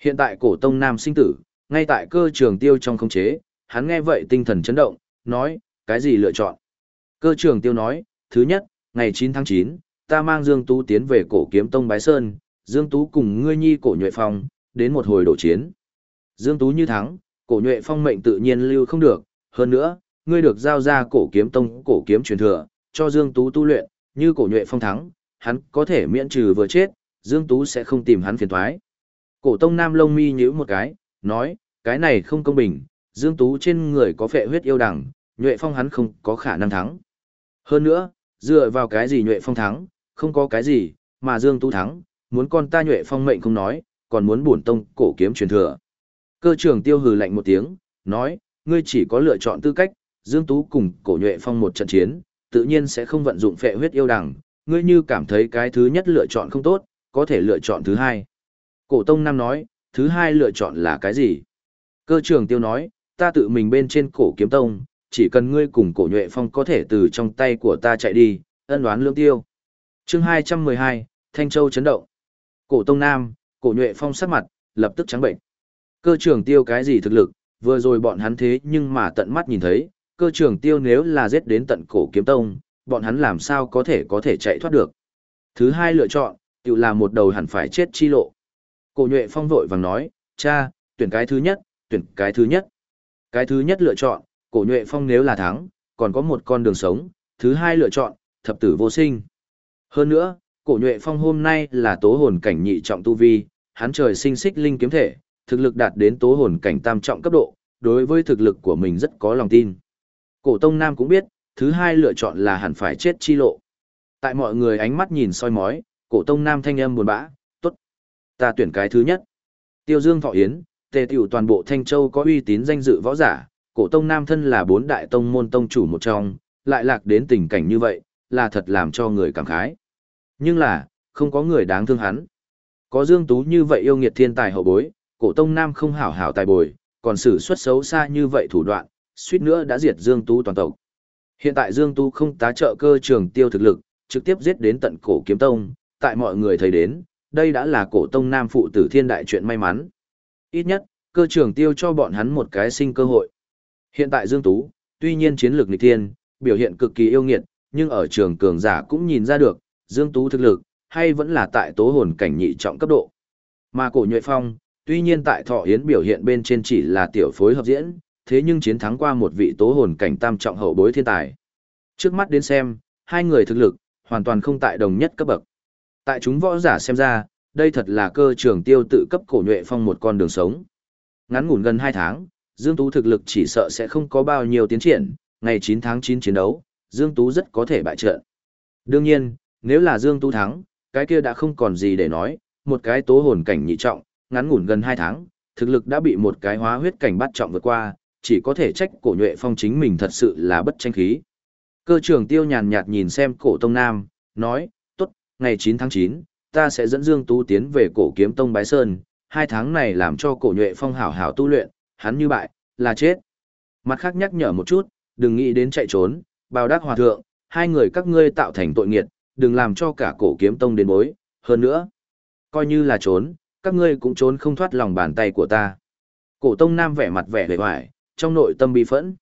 Hiện tại cổ tông nam sinh tử, ngay tại cơ trường tiêu trong không chế, hắn nghe vậy tinh thần chấn động, nói, cái gì lựa chọn? Cơ trường tiêu nói, thứ nhất, ngày 9 tháng 9, ta mang Dương Tú tiến về cổ kiếm tông Bái Sơn, Dương Tú cùng ngươi nhi cổ nhuệ phong, đến một hồi đổ chiến. Dương Tú như thắng, cổ nhuệ phong mệnh tự nhiên lưu không được, hơn nữa, ngươi được giao ra cổ kiếm tông cổ kiếm truyền thừa, cho Dương Tú tu luyện, như cổ nhuệ phong thắng, hắn có thể miễn trừ vừa chết, Dương Tú sẽ không tìm hắn phiền thoái. Cổ tông nam lông mi nhíu một cái, nói, cái này không công bình, Dương Tú trên người có phệ huyết yêu đằng, nhuệ phong hắn không có khả năng thắng. Hơn nữa, dựa vào cái gì nhuệ phong thắng, không có cái gì, mà Dương Tú thắng, muốn con ta nhuệ phong mệnh không nói, còn muốn bổn tông cổ kiếm truyền thừa. Cơ trưởng tiêu hừ lạnh một tiếng, nói, ngươi chỉ có lựa chọn tư cách, Dương Tú cùng cổ nhuệ phong một trận chiến, tự nhiên sẽ không vận dụng phệ huyết yêu đằng, ngươi như cảm thấy cái thứ nhất lựa chọn không tốt, có thể lựa chọn thứ hai. Cổ Tông Nam nói, thứ hai lựa chọn là cái gì? Cơ trưởng tiêu nói, ta tự mình bên trên cổ kiếm tông, chỉ cần ngươi cùng cổ nhuệ phong có thể từ trong tay của ta chạy đi, ân đoán lương tiêu. chương 212, Thanh Châu chấn động. Cổ Tông Nam, cổ nhuệ phong sắc mặt, lập tức trắng bệnh. Cơ trưởng tiêu cái gì thực lực, vừa rồi bọn hắn thế nhưng mà tận mắt nhìn thấy, cơ trưởng tiêu nếu là giết đến tận cổ kiếm tông, bọn hắn làm sao có thể có thể chạy thoát được. Thứ hai lựa chọn, tự là một đầu hẳn phải chết chi lộ. Cổ nhuệ phong vội vàng nói, cha, tuyển cái thứ nhất, tuyển cái thứ nhất. Cái thứ nhất lựa chọn, cổ nhuệ phong nếu là thắng, còn có một con đường sống, thứ hai lựa chọn, thập tử vô sinh. Hơn nữa, cổ nhuệ phong hôm nay là tố hồn cảnh nhị trọng tu vi, hắn trời sinh xích linh kiếm thể, thực lực đạt đến tố hồn cảnh tam trọng cấp độ, đối với thực lực của mình rất có lòng tin. Cổ Tông Nam cũng biết, thứ hai lựa chọn là hẳn phải chết chi lộ. Tại mọi người ánh mắt nhìn soi mói, cổ Tông Nam thanh âm buồn bã, tốt. Ta tuyển cái thứ nhất. Tiêu Dương Thọ Yến, tề tiểu toàn bộ Thanh Châu có uy tín danh dự võ giả, cổ Tông Nam thân là bốn đại tông môn tông chủ một trong, lại lạc đến tình cảnh như vậy, là thật làm cho người cảm khái. Nhưng là, không có người đáng thương hắn. Có Dương Tú như vậy yêu nghiệt thiên tài hậu bối, cổ Tông Nam không hảo hảo tài bồi, còn xử xuất xấu xa như vậy thủ đoạn, suýt nữa đã diệt Dương Tú toàn tộc. Hiện tại Dương Tú không tá trợ cơ trường tiêu thực lực, trực tiếp giết đến tận cổ kiếm tông, tại mọi người thấy đến, đây đã là cổ tông nam phụ tử thiên đại chuyện may mắn. Ít nhất, cơ trường tiêu cho bọn hắn một cái sinh cơ hội. Hiện tại Dương Tú, tuy nhiên chiến lược nghịch thiên, biểu hiện cực kỳ yêu nghiệt, nhưng ở trường cường giả cũng nhìn ra được, Dương Tú thực lực, hay vẫn là tại tố hồn cảnh nhị trọng cấp độ. Mà cổ nhuệ phong, tuy nhiên tại thọ yến biểu hiện bên trên chỉ là tiểu phối hợp diễn, thế nhưng chiến thắng qua một vị tố hồn cảnh tam trọng hậu bối thiên tài. Trước mắt đến xem, hai người thực lực, hoàn toàn không tại đồng nhất cấp bậc. Tại chúng võ giả xem ra, đây thật là cơ trường tiêu tự cấp cổ nhuệ phong một con đường sống. Ngắn ngủn gần 2 tháng, Dương Tú thực lực chỉ sợ sẽ không có bao nhiêu tiến triển, ngày 9 tháng 9 chiến đấu, Dương Tú rất có thể bại trận. Đương nhiên, nếu là Dương Tú thắng, cái kia đã không còn gì để nói, một cái tố hồn cảnh nhị trọng, ngắn ngủn gần 2 tháng, thực lực đã bị một cái hóa huyết cảnh bắt trọng vượt qua, chỉ có thể trách cổ nhuệ phong chính mình thật sự là bất tranh khí. Cơ trưởng tiêu nhàn nhạt nhìn xem cổ tông nam, nói, ngày 9 tháng 9, ta sẽ dẫn Dương Tú tiến về cổ kiếm tông Bái Sơn, hai tháng này làm cho cổ nhuệ phong hảo hảo tu luyện, hắn như bại, là chết. Mặt khác nhắc nhở một chút, đừng nghĩ đến chạy trốn, bào đắc hòa thượng, hai người các ngươi tạo thành tội nghiệt, đừng làm cho cả cổ kiếm tông đến bối, hơn nữa. Coi như là trốn, các ngươi cũng trốn không thoát lòng bàn tay của ta. Cổ tông nam vẻ mặt vẻ vẻ hoài, trong nội tâm bị phẫn.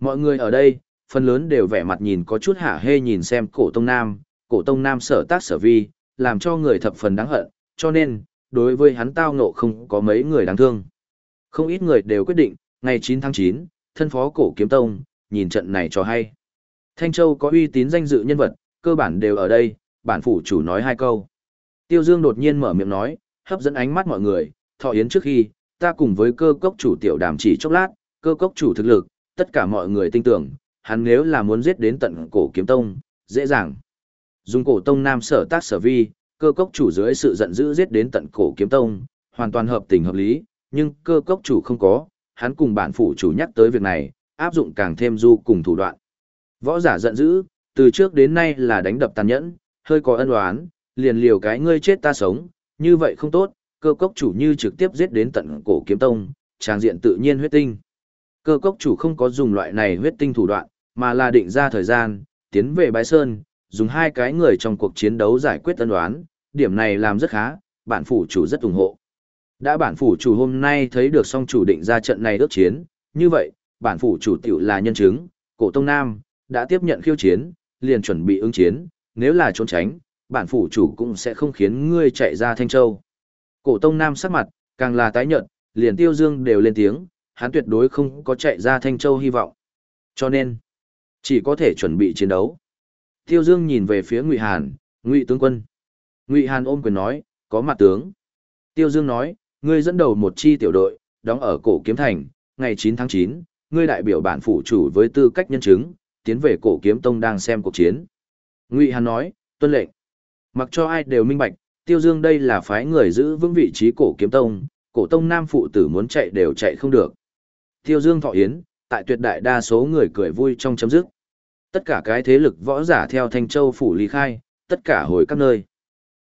Mọi người ở đây, phần lớn đều vẻ mặt nhìn có chút hả hê nhìn xem cổ tông nam, cổ tông nam sở tác sở vi, làm cho người thập phần đáng hận, cho nên, đối với hắn tao ngộ không có mấy người đáng thương. Không ít người đều quyết định, ngày 9 tháng 9, thân phó cổ kiếm tông, nhìn trận này cho hay. Thanh Châu có uy tín danh dự nhân vật, cơ bản đều ở đây, bản phủ chủ nói hai câu. Tiêu Dương đột nhiên mở miệng nói, hấp dẫn ánh mắt mọi người, thọ yến trước khi, ta cùng với cơ cốc chủ tiểu đàm chỉ chốc lát, cơ cốc chủ thực lực, tất cả mọi người tin tưởng, hắn nếu là muốn giết đến tận cổ kiếm tông, dễ dàng. Dùng cổ tông nam sở tác sở vi, cơ cốc chủ dưới sự giận dữ giết đến tận cổ kiếm tông, hoàn toàn hợp tình hợp lý, nhưng cơ cốc chủ không có, hắn cùng bản phủ chủ nhắc tới việc này, áp dụng càng thêm du cùng thủ đoạn. Võ giả giận dữ, từ trước đến nay là đánh đập tàn nhẫn, hơi có ân oán, liền liều cái ngươi chết ta sống, như vậy không tốt, cơ cốc chủ như trực tiếp giết đến tận cổ kiếm tông, trang diện tự nhiên huyết tinh. Cơ cốc chủ không có dùng loại này huyết tinh thủ đoạn, mà là định ra thời gian, tiến về bái sơn, dùng hai cái người trong cuộc chiến đấu giải quyết tân đoán, điểm này làm rất khá, bản phủ chủ rất ủng hộ. Đã bản phủ chủ hôm nay thấy được song chủ định ra trận này ước chiến, như vậy, bản phủ chủ tiểu là nhân chứng, cổ tông nam, đã tiếp nhận khiêu chiến, liền chuẩn bị ứng chiến, nếu là trốn tránh, bản phủ chủ cũng sẽ không khiến ngươi chạy ra Thanh Châu. Cổ tông nam sắc mặt, càng là tái nhợt, liền tiêu dương đều lên tiếng, hắn tuyệt đối không có chạy ra Thanh Châu hy vọng. Cho nên, chỉ có thể chuẩn bị chiến đấu. Tiêu Dương nhìn về phía Ngụy Hàn, Ngụy tướng quân. Ngụy Hàn ôm quyền nói, có mặt tướng. Tiêu Dương nói, ngươi dẫn đầu một chi tiểu đội, đóng ở cổ kiếm thành, ngày 9 tháng 9, ngươi đại biểu bản phủ chủ với tư cách nhân chứng, tiến về cổ kiếm tông đang xem cuộc chiến. Ngụy Hàn nói, tuân lệnh. Mặc cho ai đều minh bạch, Tiêu Dương đây là phái người giữ vững vị trí cổ kiếm tông, cổ tông nam phụ tử muốn chạy đều chạy không được. Tiêu Dương thọ yến, tại tuyệt đại đa số người cười vui trong chấm dứt. Tất cả cái thế lực võ giả theo Thanh Châu phủ ly khai, tất cả hồi các nơi.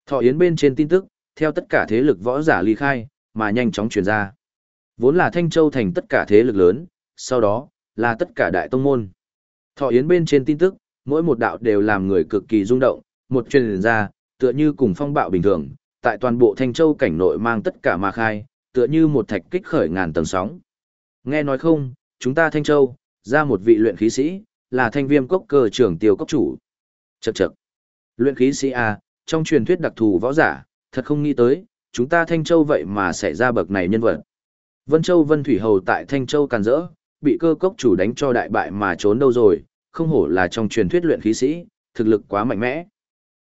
Thọ yến bên trên tin tức, theo tất cả thế lực võ giả ly khai, mà nhanh chóng truyền ra. Vốn là Thanh Châu thành tất cả thế lực lớn, sau đó, là tất cả đại tông môn. Thọ yến bên trên tin tức, mỗi một đạo đều làm người cực kỳ rung động, một truyền ra, tựa như cùng phong bạo bình thường, tại toàn bộ Thanh Châu cảnh nội mang tất cả mà khai, tựa như một thạch kích khởi ngàn tầng sóng. Nghe nói không, chúng ta Thanh Châu, ra một vị luyện khí sĩ, là thanh viêm cốc cơ trưởng tiêu cốc chủ. Chậc chậc. Luyện khí sĩ A, trong truyền thuyết đặc thù võ giả, thật không nghĩ tới, chúng ta Thanh Châu vậy mà sẽ ra bậc này nhân vật. Vân Châu Vân Thủy Hầu tại Thanh Châu càn rỡ, bị cơ cốc chủ đánh cho đại bại mà trốn đâu rồi, không hổ là trong truyền thuyết luyện khí sĩ, thực lực quá mạnh mẽ.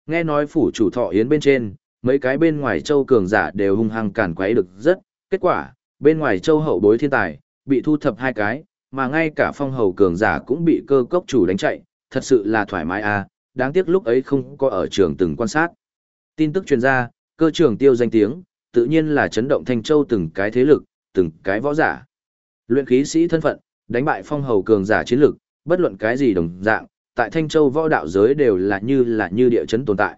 Nghe nói phủ chủ thọ yến bên trên, mấy cái bên ngoài châu cường giả đều hung hăng càn quấy được rất, kết quả, bên ngoài châu hậu bối thiên tài, bị thu thập hai cái, mà ngay cả phong hầu cường giả cũng bị cơ cốc chủ đánh chạy, thật sự là thoải mái à, đáng tiếc lúc ấy không có ở trường từng quan sát. Tin tức truyền ra, cơ trưởng tiêu danh tiếng, tự nhiên là chấn động Thanh Châu từng cái thế lực, từng cái võ giả. Luyện khí sĩ thân phận, đánh bại phong hầu cường giả chiến lực, bất luận cái gì đồng dạng, tại Thanh Châu võ đạo giới đều là như là như địa chấn tồn tại.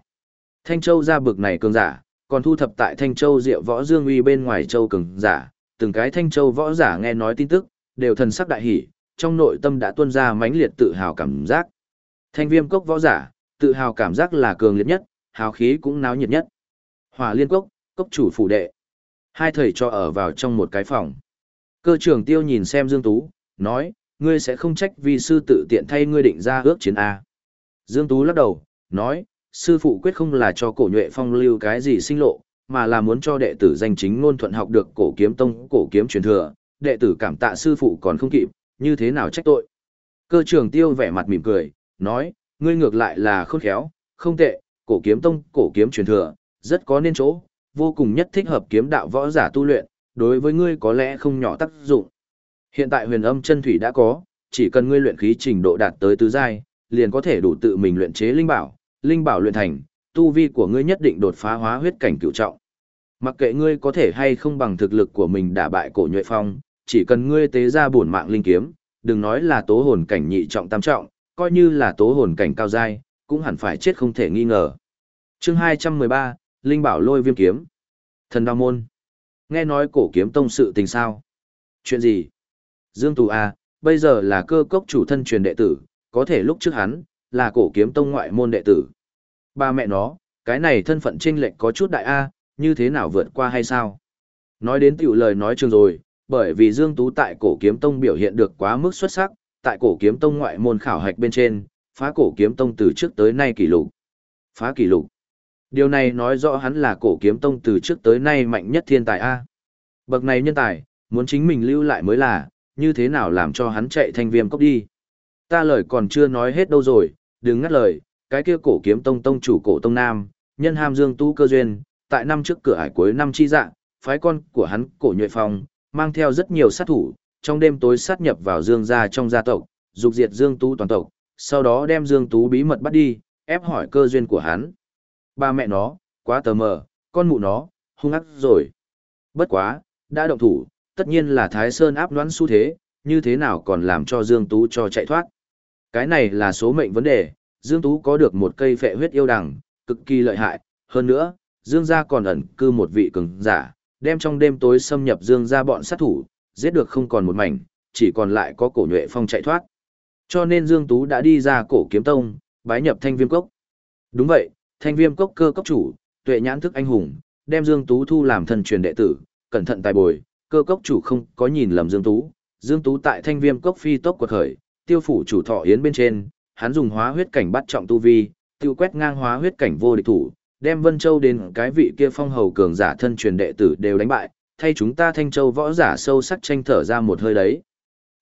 Thanh Châu ra bực này cường giả, còn thu thập tại Thanh Châu Diệu Võ Dương Uy bên ngoài châu cường giả, từng cái Thanh Châu võ giả nghe nói tin tức, đều thần sắc đại hỉ, trong nội tâm đã tuôn ra mãnh liệt tự hào cảm giác. Thanh Viêm cốc võ giả, tự hào cảm giác là cường liệt nhất, hào khí cũng náo nhiệt nhất. Hỏa Liên cốc, cốc chủ phủ đệ. Hai thầy cho ở vào trong một cái phòng. Cơ trưởng Tiêu nhìn xem Dương Tú, nói, ngươi sẽ không trách vì sư tự tiện thay ngươi định ra ước chiến A. Dương Tú lắc đầu, nói, sư phụ quyết không là cho cổ nhuệ phong lưu cái gì sinh lộ, mà là muốn cho đệ tử danh chính ngôn thuận học được cổ kiếm tông, cổ kiếm truyền thừa, đệ tử cảm tạ sư phụ còn không kịp, như thế nào trách tội. Cơ trưởng tiêu vẻ mặt mỉm cười, nói, ngươi ngược lại là khôn khéo, không tệ, cổ kiếm tông, cổ kiếm truyền thừa, rất có nên chỗ, vô cùng nhất thích hợp kiếm đạo võ giả tu luyện, đối với ngươi có lẽ không nhỏ tác dụng. Hiện tại huyền âm chân thủy đã có, chỉ cần ngươi luyện khí trình độ đạt tới tứ giai, liền có thể đủ tự mình luyện chế linh bảo, linh bảo luyện thành, tu vi của ngươi nhất định đột phá hóa huyết cảnh cửu trọng. Mặc kệ ngươi có thể hay không bằng thực lực của mình đả bại cổ nhuệ phong, chỉ cần ngươi tế ra bổn mạng linh kiếm, đừng nói là tố hồn cảnh nhị trọng tam trọng, coi như là tố hồn cảnh cao giai, cũng hẳn phải chết không thể nghi ngờ. Chương 213, Linh bảo lôi viêm kiếm. Thần đao môn. Nghe nói cổ kiếm tông sự tình sao? Chuyện gì? Dương Tù A, bây giờ là cơ cốc chủ thân truyền đệ tử, có thể lúc trước hắn, là cổ kiếm tông ngoại môn đệ tử. Ba mẹ nó, cái này thân phận chênh lệch có chút đại A, như thế nào vượt qua hay sao? Nói đến tiểu lời nói trường rồi, bởi vì Dương Tú tại cổ kiếm tông biểu hiện được quá mức xuất sắc, tại cổ kiếm tông ngoại môn khảo hạch bên trên, phá cổ kiếm tông từ trước tới nay kỷ lục. Phá kỷ lục. Điều này nói rõ hắn là cổ kiếm tông từ trước tới nay mạnh nhất thiên tài A. Bậc này nhân tài, muốn chính mình lưu lại mới là, như thế nào làm cho hắn chạy thanh viêm cốc đi. Ta lời còn chưa nói hết đâu rồi, đừng ngắt lời, cái kia cổ kiếm tông tông chủ cổ tông nam, nhân ham dương tu cơ duyên, tại năm trước cửa hải cuối năm chi dạng, phái con của hắn cổ nhuệ phong, mang theo rất nhiều sát thủ, trong đêm tối sát nhập vào dương gia trong gia tộc, dục diệt dương tú toàn tộc, sau đó đem dương tú bí mật bắt đi, ép hỏi cơ duyên của hắn. Ba mẹ nó, quá tờ mờ, con mụ nó, hung ác rồi. Bất quá, đã động thủ, tất nhiên là Thái Sơn áp đoán xu thế, như thế nào còn làm cho Dương Tú cho chạy thoát. Cái này là số mệnh vấn đề, Dương Tú có được một cây phệ huyết yêu đằng, cực kỳ lợi hại, hơn nữa, Dương gia còn ẩn cư một vị cường giả, đem trong đêm tối xâm nhập Dương ra bọn sát thủ, giết được không còn một mảnh, chỉ còn lại có cổ nhuệ phong chạy thoát. Cho nên Dương Tú đã đi ra cổ kiếm tông, bái nhập thanh viêm cốc. Đúng vậy, thanh viêm cốc cơ cốc chủ, tuệ nhãn thức anh hùng, đem Dương Tú thu làm thần truyền đệ tử, cẩn thận tài bồi, cơ cốc chủ không có nhìn lầm Dương Tú. Dương Tú tại thanh viêm cốc phi tốc quật khởi, tiêu phủ chủ thọ yến bên trên, hắn dùng hóa huyết cảnh bắt trọng tu vi, tiêu quét ngang hóa huyết cảnh vô địch thủ, đem Vân Châu đến cái vị kia phong hầu cường giả thân truyền đệ tử đều đánh bại, thay chúng ta Thanh Châu võ giả sâu sắc tranh thở ra một hơi đấy.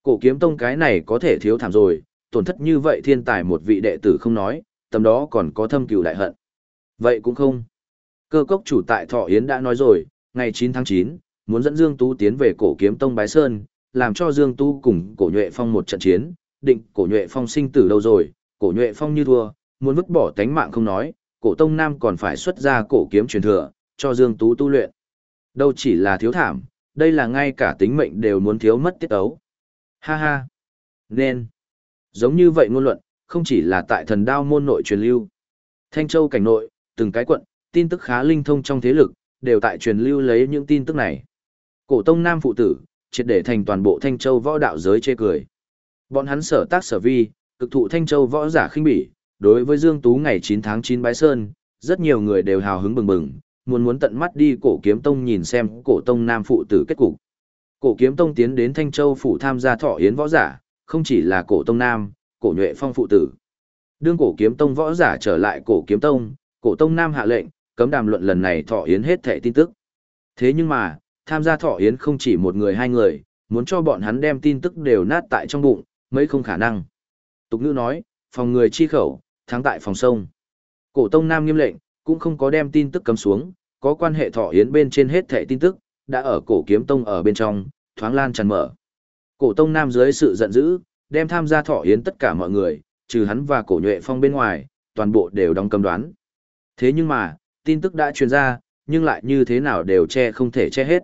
Cổ kiếm tông cái này có thể thiếu thảm rồi, tổn thất như vậy thiên tài một vị đệ tử không nói, tầm đó còn có thâm cừu đại hận. Vậy cũng không. Cơ cốc chủ tại Thọ Yến đã nói rồi, ngày 9 tháng 9, muốn dẫn Dương Tú tiến về cổ kiếm tông Bái Sơn, làm cho Dương Tú cùng cổ nhuệ phong một trận chiến, định cổ nhuệ phong sinh tử đâu rồi, cổ nhuệ phong như thua, muốn vứt bỏ tánh mạng không nói, cổ tông nam còn phải xuất ra cổ kiếm truyền thừa, cho Dương Tú tu luyện. Đâu chỉ là thiếu thảm, đây là ngay cả tính mệnh đều muốn thiếu mất tiết ấu. Ha ha. Nên. Giống như vậy ngôn luận, không chỉ là tại thần đao môn nội truyền lưu. Thanh Châu cảnh nội, từng cái quận, tin tức khá linh thông trong thế lực, đều tại truyền lưu lấy những tin tức này. Cổ tông nam phụ tử, triệt để thành toàn bộ Thanh Châu võ đạo giới chê cười. Bọn hắn sở tác sở vi, cực thụ Thanh Châu võ giả khinh bỉ, đối với Dương Tú ngày 9 tháng 9 bái sơn, rất nhiều người đều hào hứng bừng bừng, muốn muốn tận mắt đi cổ kiếm tông nhìn xem cổ tông nam phụ tử kết cục. Cổ kiếm tông tiến đến Thanh Châu phủ tham gia thọ yến võ giả, không chỉ là cổ tông nam, cổ nhuệ phong phụ tử. Đương cổ kiếm tông võ giả trở lại cổ kiếm tông, cổ tông nam hạ lệnh, cấm đàm luận lần này thọ yến hết thẻ tin tức. Thế nhưng mà, tham gia thọ yến không chỉ một người hai người, muốn cho bọn hắn đem tin tức đều nát tại trong bụng, mấy không khả năng. Tục ngữ nói, phòng người chi khẩu, thắng tại phòng sông. Cổ tông nam nghiêm lệnh, cũng không có đem tin tức cấm xuống, có quan hệ thọ yến bên trên hết thẻ tin tức, đã ở cổ kiếm tông ở bên trong, thoáng lan tràn mở. Cổ Tông Nam dưới sự giận dữ, đem tham gia thọ yến tất cả mọi người, trừ hắn và cổ nhuệ phong bên ngoài, toàn bộ đều đóng cầm đoán. Thế nhưng mà, tin tức đã truyền ra, nhưng lại như thế nào đều che không thể che hết.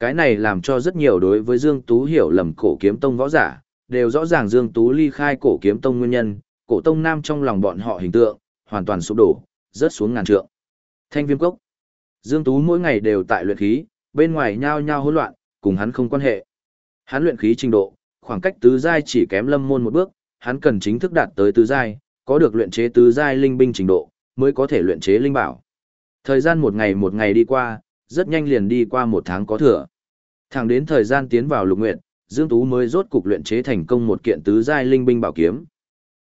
Cái này làm cho rất nhiều đối với Dương Tú hiểu lầm cổ kiếm tông võ giả, đều rõ ràng Dương Tú ly khai cổ kiếm tông nguyên nhân, cổ tông nam trong lòng bọn họ hình tượng, hoàn toàn sụp đổ, rớt xuống ngàn trượng. Thanh viêm cốc. Dương Tú mỗi ngày đều tại luyện khí, bên ngoài nhao nhao hỗn loạn, cùng hắn không quan hệ. Hắn luyện khí trình độ, khoảng cách tứ giai chỉ kém lâm môn một bước, hắn cần chính thức đạt tới tứ giai, có được luyện chế tứ giai linh binh trình độ, mới có thể luyện chế linh bảo. Thời gian một ngày một ngày đi qua, rất nhanh liền đi qua một tháng có thừa. Thẳng đến thời gian tiến vào lục nguyện, Dương Tú mới rốt cục luyện chế thành công một kiện tứ giai linh binh bảo kiếm.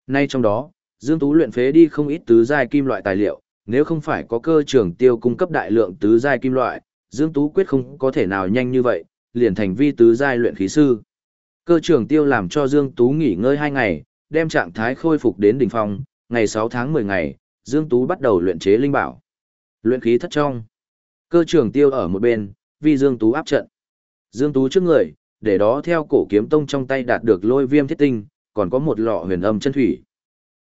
Nay trong đó, Dương Tú luyện phế đi không ít tứ giai kim loại tài liệu, nếu không phải có cơ trường tiêu cung cấp đại lượng tứ giai kim loại, Dương Tú quyết không có thể nào nhanh như vậy, liền thành vi tứ giai luyện khí sư. Cơ trường tiêu làm cho Dương Tú nghỉ ngơi 2 ngày, đem trạng thái khôi phục đến đỉnh phong, ngày 6 tháng 10 ngày, Dương Tú bắt đầu luyện chế linh bảo. Luyện khí thất trong. Cơ trường tiêu ở một bên, vì Dương Tú áp trận. Dương Tú trước người, để đó theo cổ kiếm tông trong tay đạt được lôi viêm thiết tinh, còn có một lọ huyền âm chân thủy.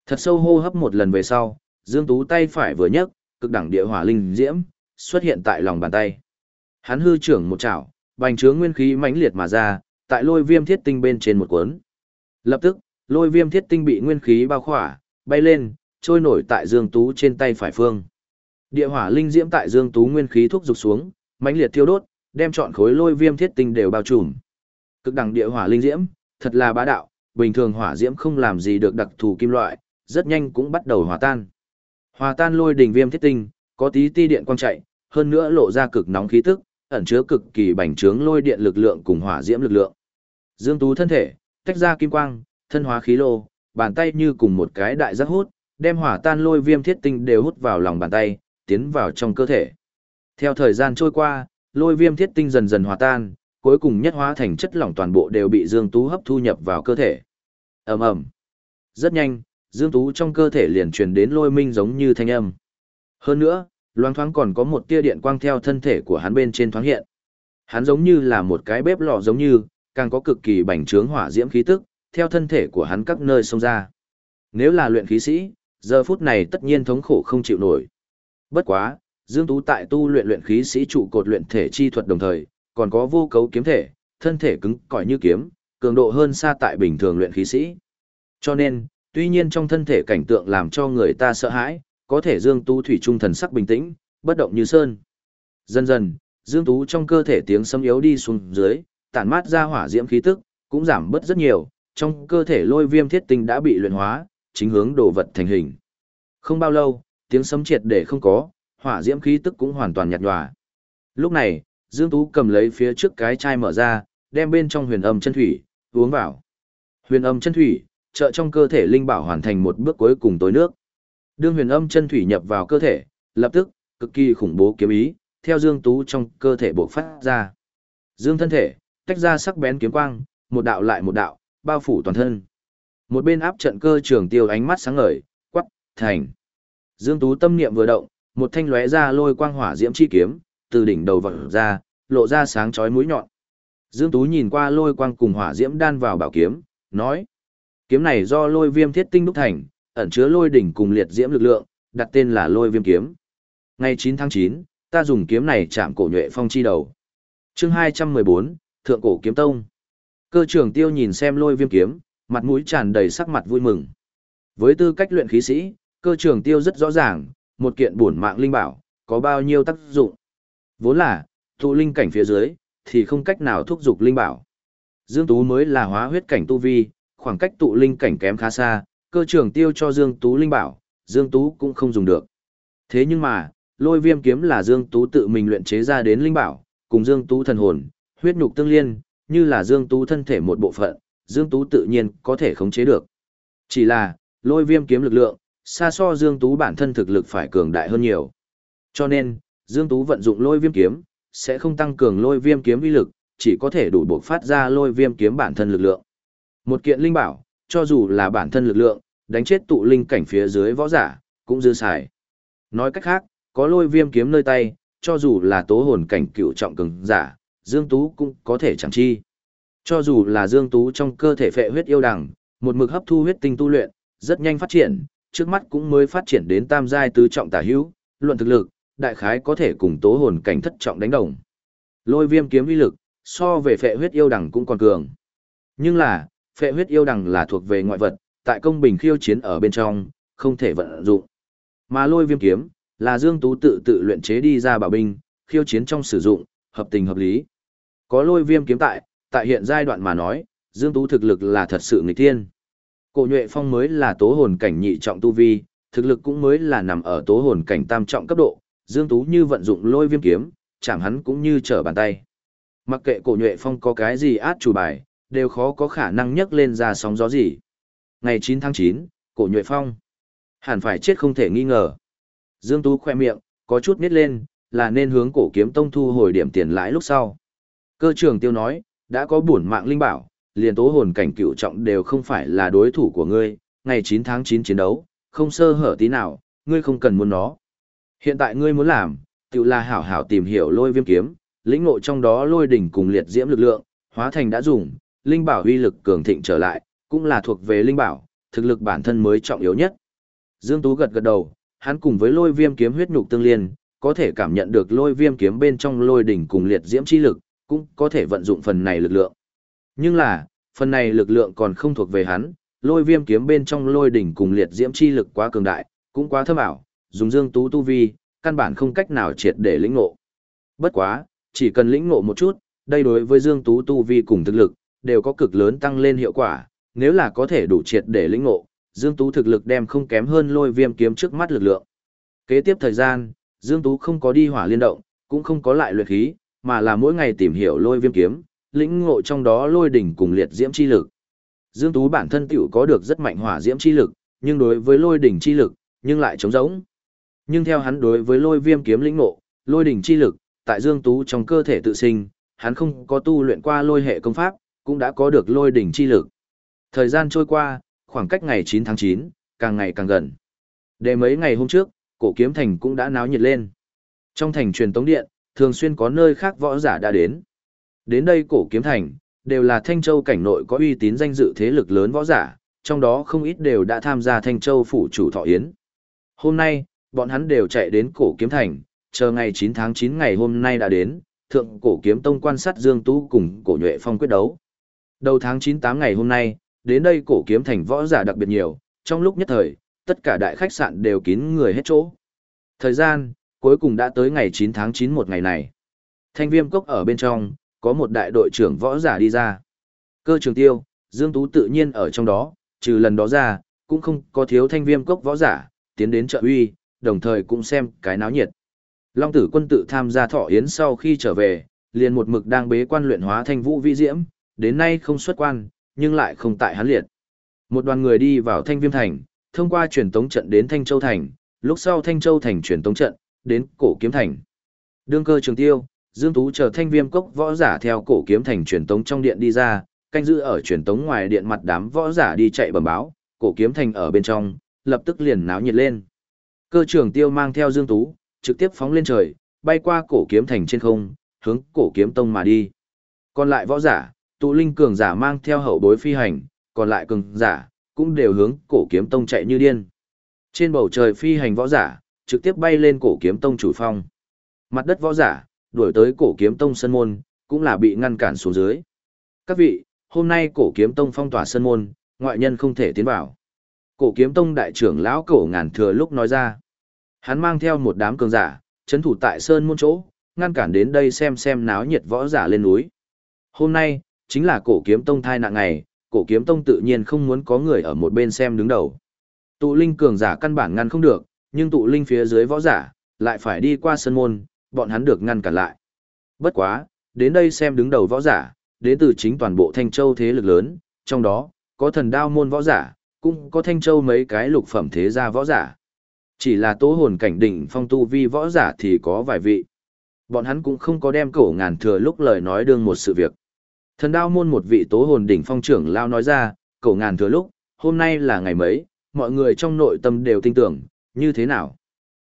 Thật sâu hô hấp một lần về sau, Dương Tú tay phải vừa nhấc, cực đẳng địa hỏa linh diễm xuất hiện tại lòng bàn tay. Hắn hư trưởng một chảo, bành trướng nguyên khí mãnh liệt mà ra, tại lôi viêm thiết tinh bên trên một cuốn. Lập tức, lôi viêm thiết tinh bị nguyên khí bao khỏa, bay lên, trôi nổi tại Dương Tú trên tay phải phương. Địa hỏa linh diễm tại Dương Tú nguyên khí thúc dục xuống, mãnh liệt thiêu đốt, đem trọn khối lôi viêm thiết tinh đều bao trùm. Cực đẳng địa hỏa linh diễm, thật là bá đạo, bình thường hỏa diễm không làm gì được đặc thù kim loại, rất nhanh cũng bắt đầu hòa tan. Hòa tan lôi đỉnh viêm thiết tinh, có tí ti điện quang chạy, hơn nữa lộ ra cực nóng khí tức, ẩn chứa cực kỳ bành trướng lôi điện lực lượng cùng hỏa diễm lực lượng. Dương Tú thân thể, tách ra kim quang, thân hóa khí lô, bàn tay như cùng một cái đại giác hút, đem hỏa tan lôi viêm thiết tinh đều hút vào lòng bàn tay, tiến vào trong cơ thể. Theo thời gian trôi qua, lôi viêm thiết tinh dần dần hòa tan, cuối cùng nhất hóa thành chất lỏng toàn bộ đều bị Dương Tú hấp thu nhập vào cơ thể. Ầm ầm. Rất nhanh, Dương Tú trong cơ thể liền truyền đến lôi minh giống như thanh âm. Hơn nữa, loáng thoáng còn có một tia điện quang theo thân thể của hắn bên trên thoáng hiện. Hắn giống như là một cái bếp lò giống như, càng có cực kỳ bành trướng hỏa diễm khí tức, theo thân thể của hắn các nơi xông ra. Nếu là luyện khí sĩ, giờ phút này tất nhiên thống khổ không chịu nổi. Bất quá, Dương Tú tại tu luyện luyện khí sĩ trụ cột luyện thể chi thuật đồng thời, còn có vô cấu kiếm thể, thân thể cứng cỏi như kiếm, cường độ hơn xa tại bình thường luyện khí sĩ. Cho nên, tuy nhiên trong thân thể cảnh tượng làm cho người ta sợ hãi, có thể Dương Tú thủy trung thần sắc bình tĩnh, bất động như sơn. Dần dần, Dương Tú trong cơ thể tiếng sấm yếu đi xuống dưới, tản mát ra hỏa diễm khí tức, cũng giảm bớt rất nhiều, trong cơ thể lôi viêm thiết tinh đã bị luyện hóa, chính hướng đồ vật thành hình. Không bao lâu, tiếng sấm triệt để không có, hỏa diễm khí tức cũng hoàn toàn nhạt nhòa. Lúc này, Dương Tú cầm lấy phía trước cái chai mở ra, đem bên trong huyền âm chân thủy, uống vào. Huyền âm chân thủy, trợ trong cơ thể linh bảo hoàn thành một bước cuối cùng tối nước. Đương huyền âm chân thủy nhập vào cơ thể, lập tức, cực kỳ khủng bố kiếm ý, theo Dương Tú trong cơ thể bộc phát ra. Dương thân thể, tách ra sắc bén kiếm quang, một đạo lại một đạo, bao phủ toàn thân. Một bên áp trận cơ trường tiêu ánh mắt sáng ngời, quắc, thành. Dương Tú tâm niệm vừa động, một thanh lóe ra lôi quang hỏa diễm chi kiếm, từ đỉnh đầu vọt ra, lộ ra sáng chói mũi nhọn. Dương Tú nhìn qua lôi quang cùng hỏa diễm đan vào bảo kiếm, nói: Kiếm này do lôi viêm thiết tinh đúc thành, ẩn chứa lôi đỉnh cùng liệt diễm lực lượng, đặt tên là lôi viêm kiếm. Ngày 9 tháng 9, ta dùng kiếm này chạm cổ nhuệ phong chi đầu. chương 214, Thượng cổ kiếm tông. Cơ trưởng tiêu nhìn xem lôi viêm kiếm, mặt mũi tràn đầy sắc mặt vui mừng. Với tư cách luyện khí sĩ, cơ trưởng tiêu rất rõ ràng, một kiện bổn mạng linh bảo, có bao nhiêu tác dụng. Vốn là, tụ linh cảnh phía dưới, thì không cách nào thúc giục linh bảo. Dương Tú mới là hóa huyết cảnh tu vi, khoảng cách tụ linh cảnh kém khá xa, cơ trưởng tiêu cho Dương Tú linh bảo, Dương Tú cũng không dùng được. Thế nhưng mà, lôi viêm kiếm là Dương Tú tự mình luyện chế ra đến linh bảo, cùng Dương Tú thần hồn, huyết nhục tương liên, như là Dương Tú thân thể một bộ phận, Dương Tú tự nhiên có thể khống chế được. Chỉ là, lôi viêm kiếm lực lượng, xa so Dương Tú bản thân thực lực phải cường đại hơn nhiều. Cho nên, Dương Tú vận dụng lôi viêm kiếm, sẽ không tăng cường lôi viêm kiếm uy lực, chỉ có thể đủ buộc phát ra lôi viêm kiếm bản thân lực lượng. Một kiện linh bảo, cho dù là bản thân lực lượng, đánh chết tụ linh cảnh phía dưới võ giả, cũng dư xài. Nói cách khác, có lôi viêm kiếm nơi tay, cho dù là tố hồn cảnh cựu trọng cường giả, Dương Tú cũng có thể chẳng chi. Cho dù là Dương Tú trong cơ thể phệ huyết yêu đằng, một mực hấp thu huyết tinh tu luyện, rất nhanh phát triển, trước mắt cũng mới phát triển đến tam giai tứ trọng tả hữu, luận thực lực, đại khái có thể cùng tố hồn cảnh thất trọng đánh đồng. Lôi viêm kiếm uy lực, so về phệ huyết yêu đằng cũng còn cường. Nhưng là, phệ huyết yêu đằng là thuộc về ngoại vật, tại công bình khiêu chiến ở bên trong, không thể vận dụng. Mà lôi viêm kiếm, là Dương Tú tự tự luyện chế đi ra bảo binh, khiêu chiến trong sử dụng, hợp tình hợp lý. Có lôi viêm kiếm tại, tại hiện giai đoạn mà nói, Dương Tú thực lực là thật sự nghịch thiên. Cổ nhuệ phong mới là tố hồn cảnh nhị trọng tu vi, thực lực cũng mới là nằm ở tố hồn cảnh tam trọng cấp độ, Dương Tú như vận dụng lôi viêm kiếm, chẳng hắn cũng như trở bàn tay. Mặc kệ cổ nhuệ phong có cái gì át chủ bài, đều khó có khả năng nhấc lên ra sóng gió gì. Ngày 9 tháng 9, cổ nhuệ phong. Hẳn phải chết không thể nghi ngờ. Dương Tú khoe miệng, có chút nít lên, là nên hướng cổ kiếm tông thu hồi điểm tiền lãi lúc sau. Cơ trường tiêu nói, đã có bổn mạng linh bảo, liền tố hồn cảnh cựu trọng đều không phải là đối thủ của ngươi, ngày 9 tháng 9 chiến đấu, không sơ hở tí nào, ngươi không cần muốn nó. Hiện tại ngươi muốn làm, tự là hảo hảo tìm hiểu lôi viêm kiếm, lĩnh ngộ trong đó lôi đỉnh cùng liệt diễm lực lượng, hóa thành đã dùng, linh bảo uy lực cường thịnh trở lại, cũng là thuộc về linh bảo, thực lực bản thân mới trọng yếu nhất. Dương Tú gật gật đầu, hắn cùng với lôi viêm kiếm huyết nhục tương liên, có thể cảm nhận được lôi viêm kiếm bên trong lôi đỉnh cùng liệt diễm chi lực, cũng có thể vận dụng phần này lực lượng. Nhưng là, phần này lực lượng còn không thuộc về hắn, lôi viêm kiếm bên trong lôi đỉnh cùng liệt diễm chi lực quá cường đại, cũng quá thâm ảo, dùng dương tú tu vi, căn bản không cách nào triệt để lĩnh ngộ. Bất quá, chỉ cần lĩnh ngộ một chút, đây đối với dương tú tu vi cùng thực lực, đều có cực lớn tăng lên hiệu quả, nếu là có thể đủ triệt để lĩnh ngộ, dương tú thực lực đem không kém hơn lôi viêm kiếm trước mắt lực lượng. Kế tiếp thời gian, Dương Tú không có đi hỏa liên động, cũng không có lại luyện khí, mà là mỗi ngày tìm hiểu lôi viêm kiếm, lĩnh ngộ trong đó lôi đỉnh cùng liệt diễm chi lực. Dương Tú bản thân tiểu có được rất mạnh hỏa diễm chi lực, nhưng đối với lôi đỉnh chi lực, nhưng lại trống rỗng. Nhưng theo hắn đối với lôi viêm kiếm lĩnh ngộ, lôi đỉnh chi lực, tại Dương Tú trong cơ thể tự sinh, hắn không có tu luyện qua lôi hệ công pháp, cũng đã có được lôi đỉnh chi lực. Thời gian trôi qua, khoảng cách ngày 9 tháng 9, càng ngày càng gần. Để mấy ngày hôm trước, cổ kiếm thành cũng đã náo nhiệt lên. Trong thành truyền tống điện, thường xuyên có nơi khác võ giả đã đến. Đến đây cổ kiếm thành, đều là Thanh Châu cảnh nội có uy tín danh dự thế lực lớn võ giả, trong đó không ít đều đã tham gia Thanh Châu phủ chủ thọ yến. Hôm nay, bọn hắn đều chạy đến cổ kiếm thành, chờ ngày 9 tháng 9 ngày hôm nay đã đến, thượng cổ kiếm tông quan sát Dương Tú cùng cổ nhuệ phong quyết đấu. Đầu tháng 9 8 ngày hôm nay, đến đây cổ kiếm thành võ giả đặc biệt nhiều, trong lúc nhất thời, tất cả đại khách sạn đều kín người hết chỗ. Thời gian, cuối cùng đã tới ngày 9 tháng 9 một ngày này. Thanh viêm cốc ở bên trong, có một đại đội trưởng võ giả đi ra. Cơ trường tiêu, Dương Tú tự nhiên ở trong đó, trừ lần đó ra, cũng không có thiếu thanh viêm cốc võ giả, tiến đến trợ uy, đồng thời cũng xem cái náo nhiệt. Long tử quân tự tham gia thọ yến sau khi trở về, liền một mực đang bế quan luyện hóa thanh vũ vi diễm, đến nay không xuất quan, nhưng lại không tại hắn liệt. Một đoàn người đi vào thanh viêm thành, thông qua truyền tống trận đến Thanh Châu Thành, lúc sau Thanh Châu Thành truyền tống trận, đến Cổ Kiếm Thành. Đương cơ trường tiêu, Dương Tú chờ thanh viêm cốc võ giả theo Cổ Kiếm Thành truyền tống trong điện đi ra, canh giữ ở truyền tống ngoài điện mặt đám võ giả đi chạy bẩm báo, Cổ Kiếm Thành ở bên trong, lập tức liền náo nhiệt lên. Cơ trưởng tiêu mang theo Dương Tú, trực tiếp phóng lên trời, bay qua Cổ Kiếm Thành trên không, hướng Cổ Kiếm Tông mà đi. Còn lại võ giả, tụ linh cường giả mang theo hậu bối phi hành, còn lại cường giả, cũng đều hướng cổ kiếm tông chạy như điên. Trên bầu trời phi hành võ giả, trực tiếp bay lên cổ kiếm tông chủ phong. Mặt đất võ giả, đuổi tới cổ kiếm tông sân môn, cũng là bị ngăn cản xuống dưới. Các vị, hôm nay cổ kiếm tông phong tỏa sân môn, ngoại nhân không thể tiến vào. Cổ kiếm tông đại trưởng lão cổ ngàn thừa lúc nói ra. Hắn mang theo một đám cường giả, chấn thủ tại sơn môn chỗ, ngăn cản đến đây xem xem náo nhiệt võ giả lên núi. Hôm nay, chính là cổ kiếm tông thai nạn ngày, cổ kiếm tông tự nhiên không muốn có người ở một bên xem đứng đầu. Tụ linh cường giả căn bản ngăn không được, nhưng tụ linh phía dưới võ giả, lại phải đi qua sân môn, bọn hắn được ngăn cản lại. Bất quá, đến đây xem đứng đầu võ giả, đến từ chính toàn bộ Thanh Châu thế lực lớn, trong đó, có thần đao môn võ giả, cũng có Thanh Châu mấy cái lục phẩm thế gia võ giả. Chỉ là tố hồn cảnh đỉnh phong tu vi võ giả thì có vài vị. Bọn hắn cũng không có đem cổ ngàn thừa lúc lời nói đương một sự việc. Thần đao môn một vị tố hồn đỉnh phong trưởng lao nói ra, cổ ngàn thừa lúc, hôm nay là ngày mấy, mọi người trong nội tâm đều tin tưởng, như thế nào?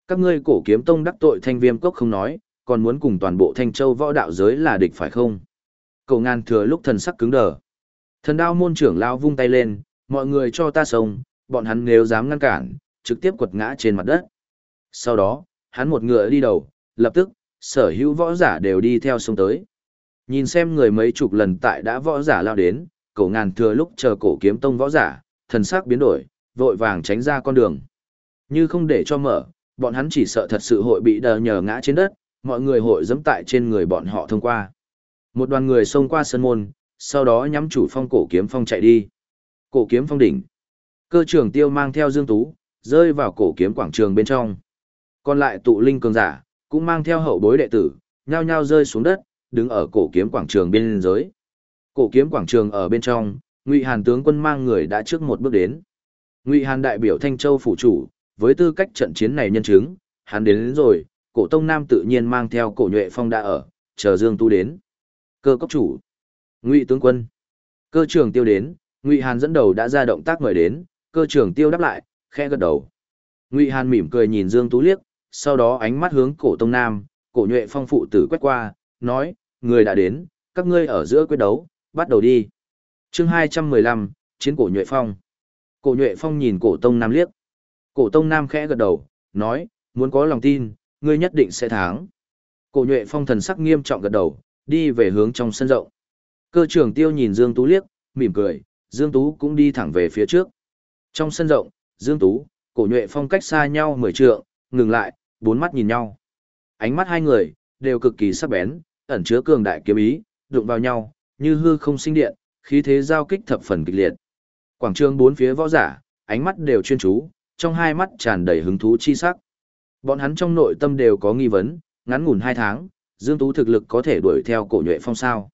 Các ngươi cổ kiếm tông đắc tội thanh viêm cốc không nói, còn muốn cùng toàn bộ thanh châu võ đạo giới là địch phải không? cổ ngàn thừa lúc thần sắc cứng đờ. Thần đao môn trưởng lao vung tay lên, mọi người cho ta sông, bọn hắn nếu dám ngăn cản, trực tiếp quật ngã trên mặt đất. Sau đó, hắn một ngựa đi đầu, lập tức, sở hữu võ giả đều đi theo sông tới. Nhìn xem người mấy chục lần tại đã võ giả lao đến, cổ ngàn thừa lúc chờ cổ kiếm tông võ giả, thần sắc biến đổi, vội vàng tránh ra con đường. Như không để cho mở, bọn hắn chỉ sợ thật sự hội bị đờ nhờ ngã trên đất, mọi người hội dẫm tại trên người bọn họ thông qua. Một đoàn người xông qua sân môn, sau đó nhắm chủ phong cổ kiếm phong chạy đi. Cổ kiếm phong đỉnh. Cơ trưởng tiêu mang theo Dương Tú, rơi vào cổ kiếm quảng trường bên trong. Còn lại tụ linh cường giả, cũng mang theo hậu bối đệ tử, nhao nhao rơi xuống đất, đứng ở cổ kiếm quảng trường bên giới. Cổ kiếm quảng trường ở bên trong, Ngụy Hàn tướng quân mang người đã trước một bước đến. Ngụy Hàn đại biểu Thanh Châu phủ chủ, với tư cách trận chiến này nhân chứng, hắn đến, đến rồi, cổ tông nam tự nhiên mang theo cổ nhuệ phong đã ở, chờ Dương Tu đến. Cơ cốc chủ, Ngụy tướng quân, cơ trưởng tiêu đến, Ngụy Hàn dẫn đầu đã ra động tác mời đến, cơ trưởng tiêu đáp lại, khẽ gật đầu. Ngụy Hàn mỉm cười nhìn Dương Tú liếc, sau đó ánh mắt hướng cổ tông nam, cổ nhuệ phong phụ tử quét qua, nói, người đã đến, các ngươi ở giữa quyết đấu, bắt đầu đi. chương 215, chiến cổ nhuệ phong. Cổ nhuệ phong nhìn cổ tông nam liếc. Cổ tông nam khẽ gật đầu, nói, muốn có lòng tin, ngươi nhất định sẽ thắng. Cổ nhuệ phong thần sắc nghiêm trọng gật đầu, đi về hướng trong sân rộng. Cơ trưởng tiêu nhìn Dương Tú liếc, mỉm cười, Dương Tú cũng đi thẳng về phía trước. Trong sân rộng, Dương Tú, cổ nhuệ phong cách xa nhau mười trượng, ngừng lại, bốn mắt nhìn nhau. Ánh mắt hai người, đều cực kỳ sắc bén, ẩn chứa cường đại kiếm ý, đụng vào nhau, như hư không sinh điện, khí thế giao kích thập phần kịch liệt. Quảng trường bốn phía võ giả, ánh mắt đều chuyên chú, trong hai mắt tràn đầy hứng thú chi sắc. Bọn hắn trong nội tâm đều có nghi vấn, ngắn ngủn hai tháng, Dương Tú thực lực có thể đuổi theo cổ nhuệ phong sao.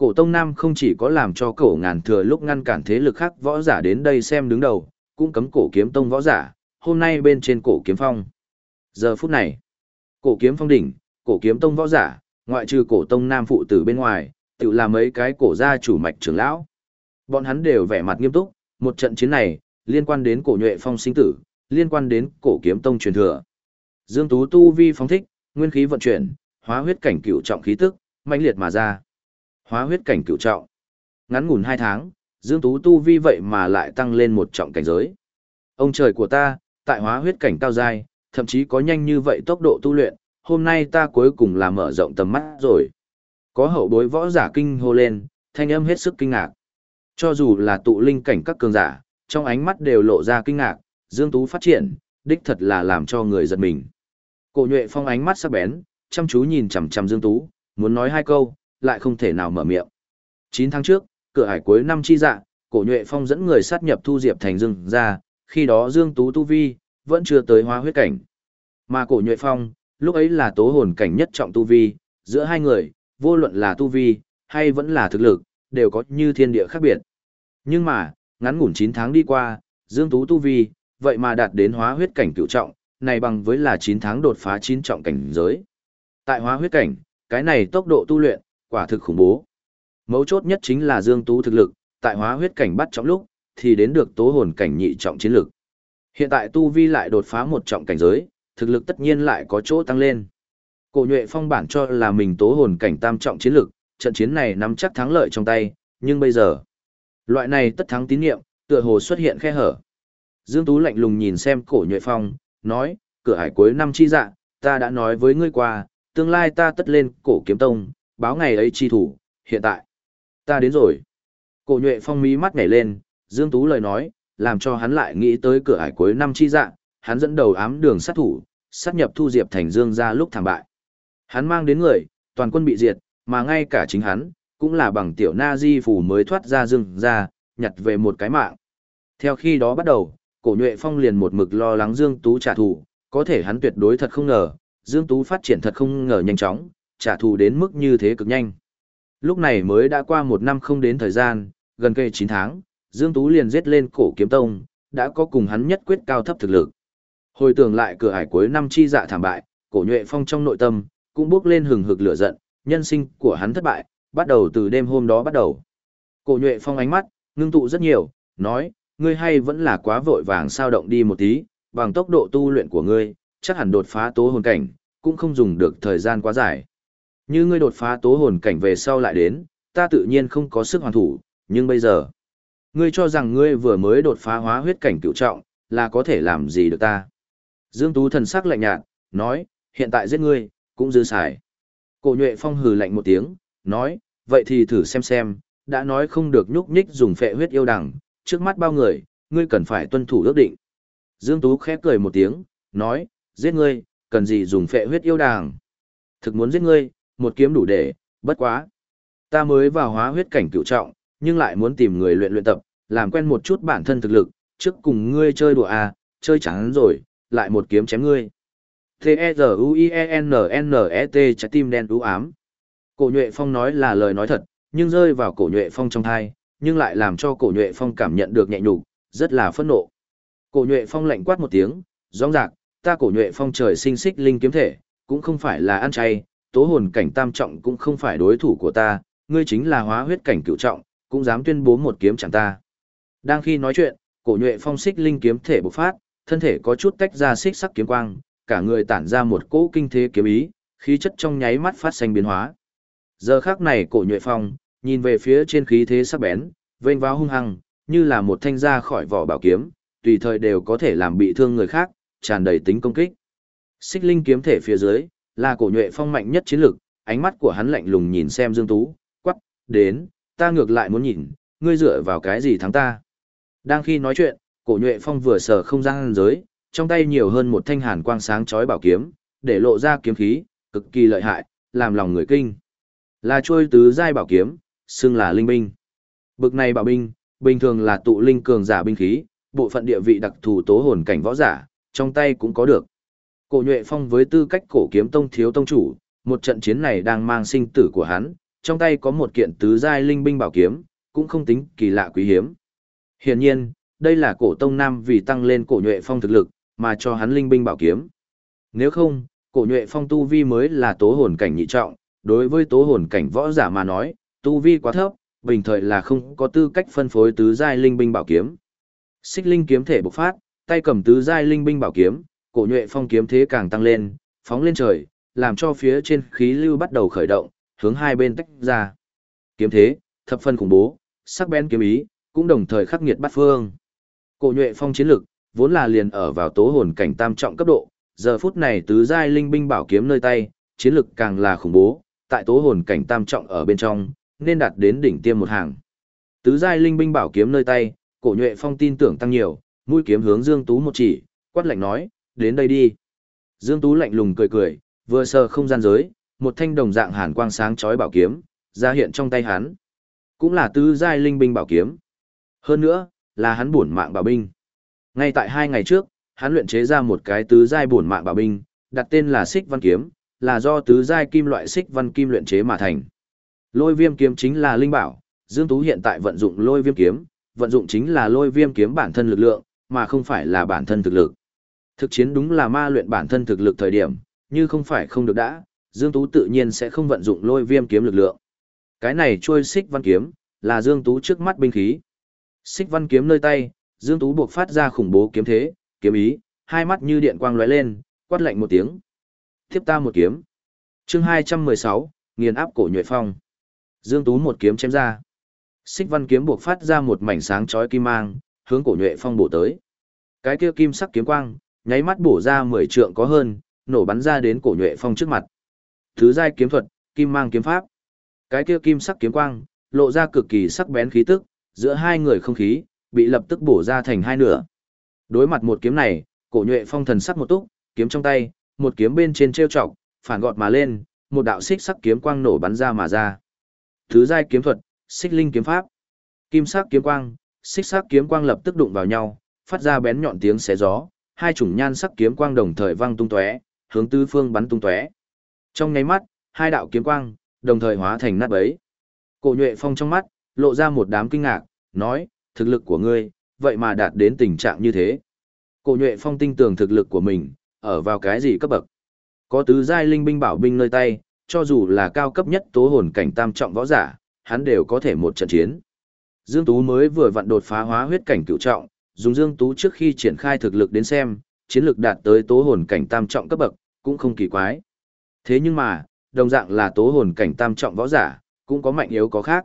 Cổ Tông Nam không chỉ có làm cho cổ ngàn thừa lúc ngăn cản thế lực khác võ giả đến đây xem đứng đầu, cũng cấm cổ kiếm tông võ giả, hôm nay bên trên cổ kiếm phong. Giờ phút này, cổ kiếm phong đỉnh, cổ kiếm tông võ giả, ngoại trừ cổ tông nam phụ tử bên ngoài, tự là mấy cái cổ gia chủ mạch trưởng lão. Bọn hắn đều vẻ mặt nghiêm túc, một trận chiến này, liên quan đến cổ nhuệ phong sinh tử, liên quan đến cổ kiếm tông truyền thừa. Dương Tú tu vi phóng thích, nguyên khí vận chuyển, hóa huyết cảnh cửu trọng khí tức, mãnh liệt mà ra. Hóa huyết cảnh cửu trọng. Ngắn ngủn hai tháng, Dương Tú tu vi vậy mà lại tăng lên một trọng cảnh giới. Ông trời của ta, tại hóa huyết cảnh cao dài, thậm chí có nhanh như vậy tốc độ tu luyện, hôm nay ta cuối cùng là mở rộng tầm mắt rồi. Có hậu bối võ giả kinh hô lên, thanh âm hết sức kinh ngạc. Cho dù là tụ linh cảnh các cường giả, trong ánh mắt đều lộ ra kinh ngạc, Dương Tú phát triển, đích thật là làm cho người giật mình. Cổ nhuệ phong ánh mắt sắc bén, chăm chú nhìn chằm chằm Dương Tú, muốn nói hai câu, lại không thể nào mở miệng. 9 tháng trước, cửa hải cuối năm chi dạ, cổ nhuệ phong dẫn người sát nhập thu diệp thành Dương ra, khi đó Dương Tú tu vi, vẫn chưa tới hóa huyết cảnh. Mà cổ nhuệ phong, lúc ấy là tố hồn cảnh nhất trọng tu vi, giữa hai người, vô luận là tu vi, hay vẫn là thực lực, đều có như thiên địa khác biệt. Nhưng mà, ngắn ngủn 9 tháng đi qua, Dương Tú tu vi, vậy mà đạt đến hóa huyết cảnh cựu trọng, này bằng với là 9 tháng đột phá 9 trọng cảnh giới. Tại hóa huyết cảnh, cái này tốc độ tu luyện, quả thực khủng bố. Mấu chốt nhất chính là Dương Tú thực lực, tại hóa huyết cảnh bắt trọng lúc, thì đến được tố hồn cảnh nhị trọng chiến lực. Hiện tại tu vi lại đột phá một trọng cảnh giới, thực lực tất nhiên lại có chỗ tăng lên. Cổ nhuệ phong bản cho là mình tố hồn cảnh tam trọng chiến lực, trận chiến này nắm chắc thắng lợi trong tay, nhưng bây giờ, loại này tất thắng tín nhiệm, tựa hồ xuất hiện khe hở. Dương Tú lạnh lùng nhìn xem cổ nhuệ phong, nói, cửa hải cuối năm chi dạ, ta đã nói với ngươi qua, tương lai ta tất lên cổ kiếm tông, báo ngày ấy chi thủ, hiện tại, ta đến rồi. Cổ nhuệ phong mí mắt nhảy lên, Dương Tú lời nói, làm cho hắn lại nghĩ tới cửa hải cuối năm chi dạng hắn dẫn đầu ám đường sát thủ, sát nhập thu diệp thành Dương ra lúc thảm bại. Hắn mang đến người, toàn quân bị diệt, mà ngay cả chính hắn, cũng là bằng tiểu na di phủ mới thoát ra Dương ra, nhặt về một cái mạng. Theo khi đó bắt đầu, cổ nhuệ phong liền một mực lo lắng Dương Tú trả thù, có thể hắn tuyệt đối thật không ngờ, Dương Tú phát triển thật không ngờ nhanh chóng, trả thù đến mức như thế cực nhanh. Lúc này mới đã qua một năm không đến thời gian, gần kề 9 tháng, Dương Tú liền giết lên cổ kiếm tông, đã có cùng hắn nhất quyết cao thấp thực lực. Hồi tưởng lại cửa hải cuối năm chi dạ thảm bại, cổ nhuệ phong trong nội tâm, cũng bước lên hừng hực lửa giận, nhân sinh của hắn thất bại, bắt đầu từ đêm hôm đó bắt đầu. Cổ nhuệ phong ánh mắt, ngưng tụ rất nhiều, nói, ngươi hay vẫn là quá vội vàng sao động đi một tí, bằng tốc độ tu luyện của ngươi, chắc hẳn đột phá tố hồn cảnh, cũng không dùng được thời gian quá dài. Như ngươi đột phá tố hồn cảnh về sau lại đến, ta tự nhiên không có sức hoàn thủ, nhưng bây giờ, ngươi cho rằng ngươi vừa mới đột phá hóa huyết cảnh cựu trọng, là có thể làm gì được ta. Dương Tú thần sắc lạnh nhạt, nói, hiện tại giết ngươi, cũng dư xài. Cổ nhuệ phong hừ lạnh một tiếng, nói, vậy thì thử xem xem, đã nói không được nhúc nhích dùng phệ huyết yêu đằng, trước mắt bao người, ngươi cần phải tuân thủ ước định. Dương Tú khẽ cười một tiếng, nói, giết ngươi, cần gì dùng phệ huyết yêu đằng. Thực muốn giết ngươi, một kiếm đủ để, bất quá. Ta mới vào hóa huyết cảnh cựu trọng, nhưng lại muốn tìm người luyện luyện tập, làm quen một chút bản thân thực lực, trước cùng ngươi chơi đùa à, chơi chẳng rồi, lại một kiếm chém ngươi. T-E-Z-U-I-E-N-N-E-T trái tim đen ú ám. Cổ nhuệ phong nói là lời nói thật, nhưng rơi vào cổ nhuệ phong trong thai, nhưng lại làm cho cổ nhuệ phong cảm nhận được nhẹ nhục, rất là phẫn nộ. Cổ nhuệ phong lạnh quát một tiếng, rõ rạc, ta cổ nhuệ phong trời sinh xích linh kiếm thể, cũng không phải là ăn chay, tố hồn cảnh tam trọng cũng không phải đối thủ của ta, ngươi chính là hóa huyết cảnh cựu trọng, cũng dám tuyên bố một kiếm chẳng ta. Đang khi nói chuyện, cổ nhuệ phong xích linh kiếm thể bộc phát, thân thể có chút tách ra xích sắc kiếm quang, cả người tản ra một cỗ kinh thế kiếm ý, khí chất trong nháy mắt phát sinh biến hóa. Giờ khắc này cổ nhuệ phong, nhìn về phía trên khí thế sắc bén, vênh váo hung hăng, như là một thanh ra khỏi vỏ bảo kiếm, tùy thời đều có thể làm bị thương người khác, tràn đầy tính công kích. Xích linh kiếm thể phía dưới, là cổ nhuệ phong mạnh nhất chiến lực, ánh mắt của hắn lạnh lùng nhìn xem Dương Tú, quắc, đến, ta ngược lại muốn nhìn, ngươi dựa vào cái gì thắng ta. Đang khi nói chuyện, cổ nhuệ phong vừa sờ không gian giới, trong tay nhiều hơn một thanh hàn quang sáng chói bảo kiếm, để lộ ra kiếm khí, cực kỳ lợi hại, làm lòng người kinh. Là trôi tứ giai bảo kiếm, xưng là linh binh. Bực này bảo binh, bình thường là tụ linh cường giả binh khí, bộ phận địa vị đặc thù tố hồn cảnh võ giả, trong tay cũng có được. Cổ nhuệ phong với tư cách cổ kiếm tông thiếu tông chủ, một trận chiến này đang mang sinh tử của hắn, trong tay có một kiện tứ giai linh binh bảo kiếm, cũng không tính kỳ lạ quý hiếm. Hiển nhiên, đây là cổ tông nam vì tăng lên cổ nhuệ phong thực lực, mà cho hắn linh binh bảo kiếm. Nếu không, cổ nhuệ phong tu vi mới là tố hồn cảnh nhị trọng, đối với tố hồn cảnh võ giả mà nói, tu vi quá thấp, bình thời là không có tư cách phân phối tứ giai linh binh bảo kiếm. Xích linh kiếm thể bộc phát, tay cầm tứ giai linh binh bảo kiếm, cổ nhuệ phong kiếm thế càng tăng lên, phóng lên trời, làm cho phía trên khí lưu bắt đầu khởi động, hướng hai bên tách ra. Kiếm thế, thập phân khủng bố, sắc bén kiếm ý, cũng đồng thời khắc nghiệt bắt phương. Cổ nhuệ phong chiến lực, vốn là liền ở vào tố hồn cảnh tam trọng cấp độ, giờ phút này tứ giai linh binh bảo kiếm nơi tay, chiến lực càng là khủng bố, tại tố hồn cảnh tam trọng ở bên trong, nên đạt đến đỉnh tiêm một hàng. Tứ giai linh binh bảo kiếm nơi tay, cổ nhuệ phong tin tưởng tăng nhiều, mũi kiếm hướng Dương Tú một chỉ, quát lạnh nói, đến đây đi. Dương Tú lạnh lùng cười cười, vừa sờ không gian giới, một thanh đồng dạng hàn quang sáng chói bảo kiếm, ra hiện trong tay hắn. Cũng là tứ giai linh binh bảo kiếm. Hơn nữa, là hắn bổn mạng bảo binh. Ngay tại hai ngày trước, hắn luyện chế ra một cái tứ giai bổn mạng bảo binh, đặt tên là Xích Văn kiếm, là do tứ giai kim loại xích văn kim luyện chế mà thành. Lôi Viêm kiếm chính là linh bảo, Dương Tú hiện tại vận dụng Lôi Viêm kiếm, vận dụng chính là Lôi Viêm kiếm bản thân lực lượng, mà không phải là bản thân thực lực. Thực chiến đúng là ma luyện bản thân thực lực thời điểm, như không phải không được đã, Dương Tú tự nhiên sẽ không vận dụng Lôi Viêm kiếm lực lượng. Cái này trôi xích văn kiếm, là Dương Tú trước mắt binh khí. Xích văn kiếm nơi tay, Dương Tú buộc phát ra khủng bố kiếm thế, kiếm ý, hai mắt như điện quang lóe lên, quát lạnh một tiếng. Tiếp ta một kiếm. chương 216, nghiền áp cổ nhuệ phong. Dương Tú một kiếm chém ra. Xích văn kiếm buộc phát ra một mảnh sáng chói kim mang, hướng cổ nhuệ phong bổ tới. Cái kia kim sắc kiếm quang, nháy mắt bổ ra 10 trượng có hơn, nổ bắn ra đến cổ nhuệ phong trước mặt. Thứ giai kiếm thuật, kim mang kiếm pháp. Cái kia kim sắc kiếm quang, lộ ra cực kỳ sắc bén khí tức, giữa hai người không khí, bị lập tức bổ ra thành hai nửa. Đối mặt một kiếm này, cổ nhuệ phong thần sắc một túc, kiếm trong tay, một kiếm bên trên treo trọc, phản gọt mà lên, một đạo xích sắc kiếm quang nổ bắn ra mà ra. Thứ giai kiếm thuật, xích linh kiếm pháp. Kim sắc kiếm quang, xích sắc kiếm quang lập tức đụng vào nhau, phát ra bén nhọn tiếng xé gió, hai chủng nhan sắc kiếm quang đồng thời vang tung tóe, hướng tứ phương bắn tung tóe. Trong nháy mắt, hai đạo kiếm quang đồng thời hóa thành nát bấy. Cổ Nhuệ Phong trong mắt lộ ra một đám kinh ngạc, nói: "Thực lực của ngươi, vậy mà đạt đến tình trạng như thế?" Cổ Nhuệ Phong tin tưởng thực lực của mình, ở vào cái gì cấp bậc. Có tứ giai linh binh bảo binh nơi tay, cho dù là cao cấp nhất tố hồn cảnh tam trọng võ giả, hắn đều có thể một trận chiến. Dương Tú mới vừa vặn đột phá hóa huyết cảnh cửu trọng, dùng Dương Tú trước khi triển khai thực lực đến xem, chiến lực đạt tới tố hồn cảnh tam trọng cấp bậc, cũng không kỳ quái. Thế nhưng mà, đồng dạng là tố hồn cảnh tam trọng võ giả, cũng có mạnh yếu có khác.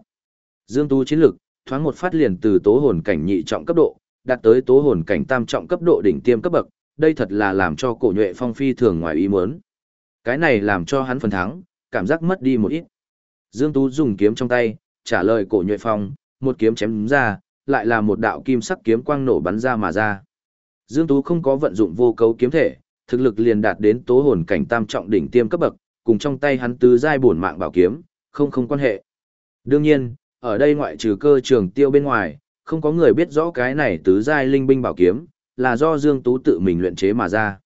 Dương Tú chiến lực, thoáng một phát liền từ tố hồn cảnh nhị trọng cấp độ, đạt tới tố hồn cảnh tam trọng cấp độ đỉnh tiêm cấp bậc, đây thật là làm cho cổ nhuệ phong phi thường ngoài ý muốn. Cái này làm cho hắn phần thắng, cảm giác mất đi một ít. Dương Tú dùng kiếm trong tay, trả lời cổ nhuệ phong, một kiếm chém ra, lại là một đạo kim sắc kiếm quang nổ bắn ra mà ra. Dương Tú không có vận dụng vô cấu kiếm thể, thực lực liền đạt đến tố hồn cảnh tam trọng đỉnh tiêm cấp bậc, cùng trong tay hắn tứ giai bổn mạng bảo kiếm, không không quan hệ. Đương nhiên, ở đây ngoại trừ cơ trường tiêu bên ngoài, không có người biết rõ cái này tứ giai linh binh bảo kiếm, là do Dương Tú tự mình luyện chế mà ra.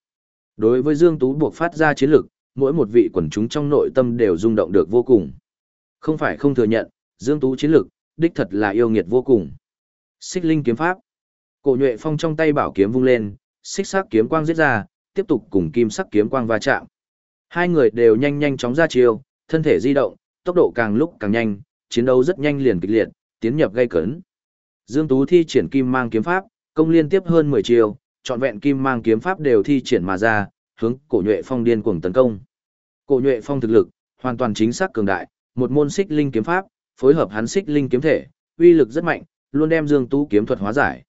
Đối với Dương Tú buộc phát ra chiến lực, mỗi một vị quần chúng trong nội tâm đều rung động được vô cùng. Không phải không thừa nhận, Dương Tú chiến lực, đích thật là yêu nghiệt vô cùng. Xích linh kiếm pháp. Cổ nhuệ phong trong tay bảo kiếm vung lên, xích sắc kiếm quang giết ra, tiếp tục cùng kim sắc kiếm quang va chạm. Hai người đều nhanh nhanh chóng ra chiêu, thân thể di động, tốc độ càng lúc càng nhanh, chiến đấu rất nhanh liền kịch liệt, tiến nhập gây cấn. Dương Tú thi triển kim mang kiếm pháp, công liên tiếp hơn 10 chiêu, trọn vẹn kim mang kiếm pháp đều thi triển mà ra, hướng cổ Nhụy phong điên cuồng tấn công. Cổ Nhụy phong thực lực, hoàn toàn chính xác cường đại, một môn xích linh kiếm pháp, phối hợp hắn xích linh kiếm thể, uy lực rất mạnh, luôn đem Dương Tú kiếm thuật hóa giải.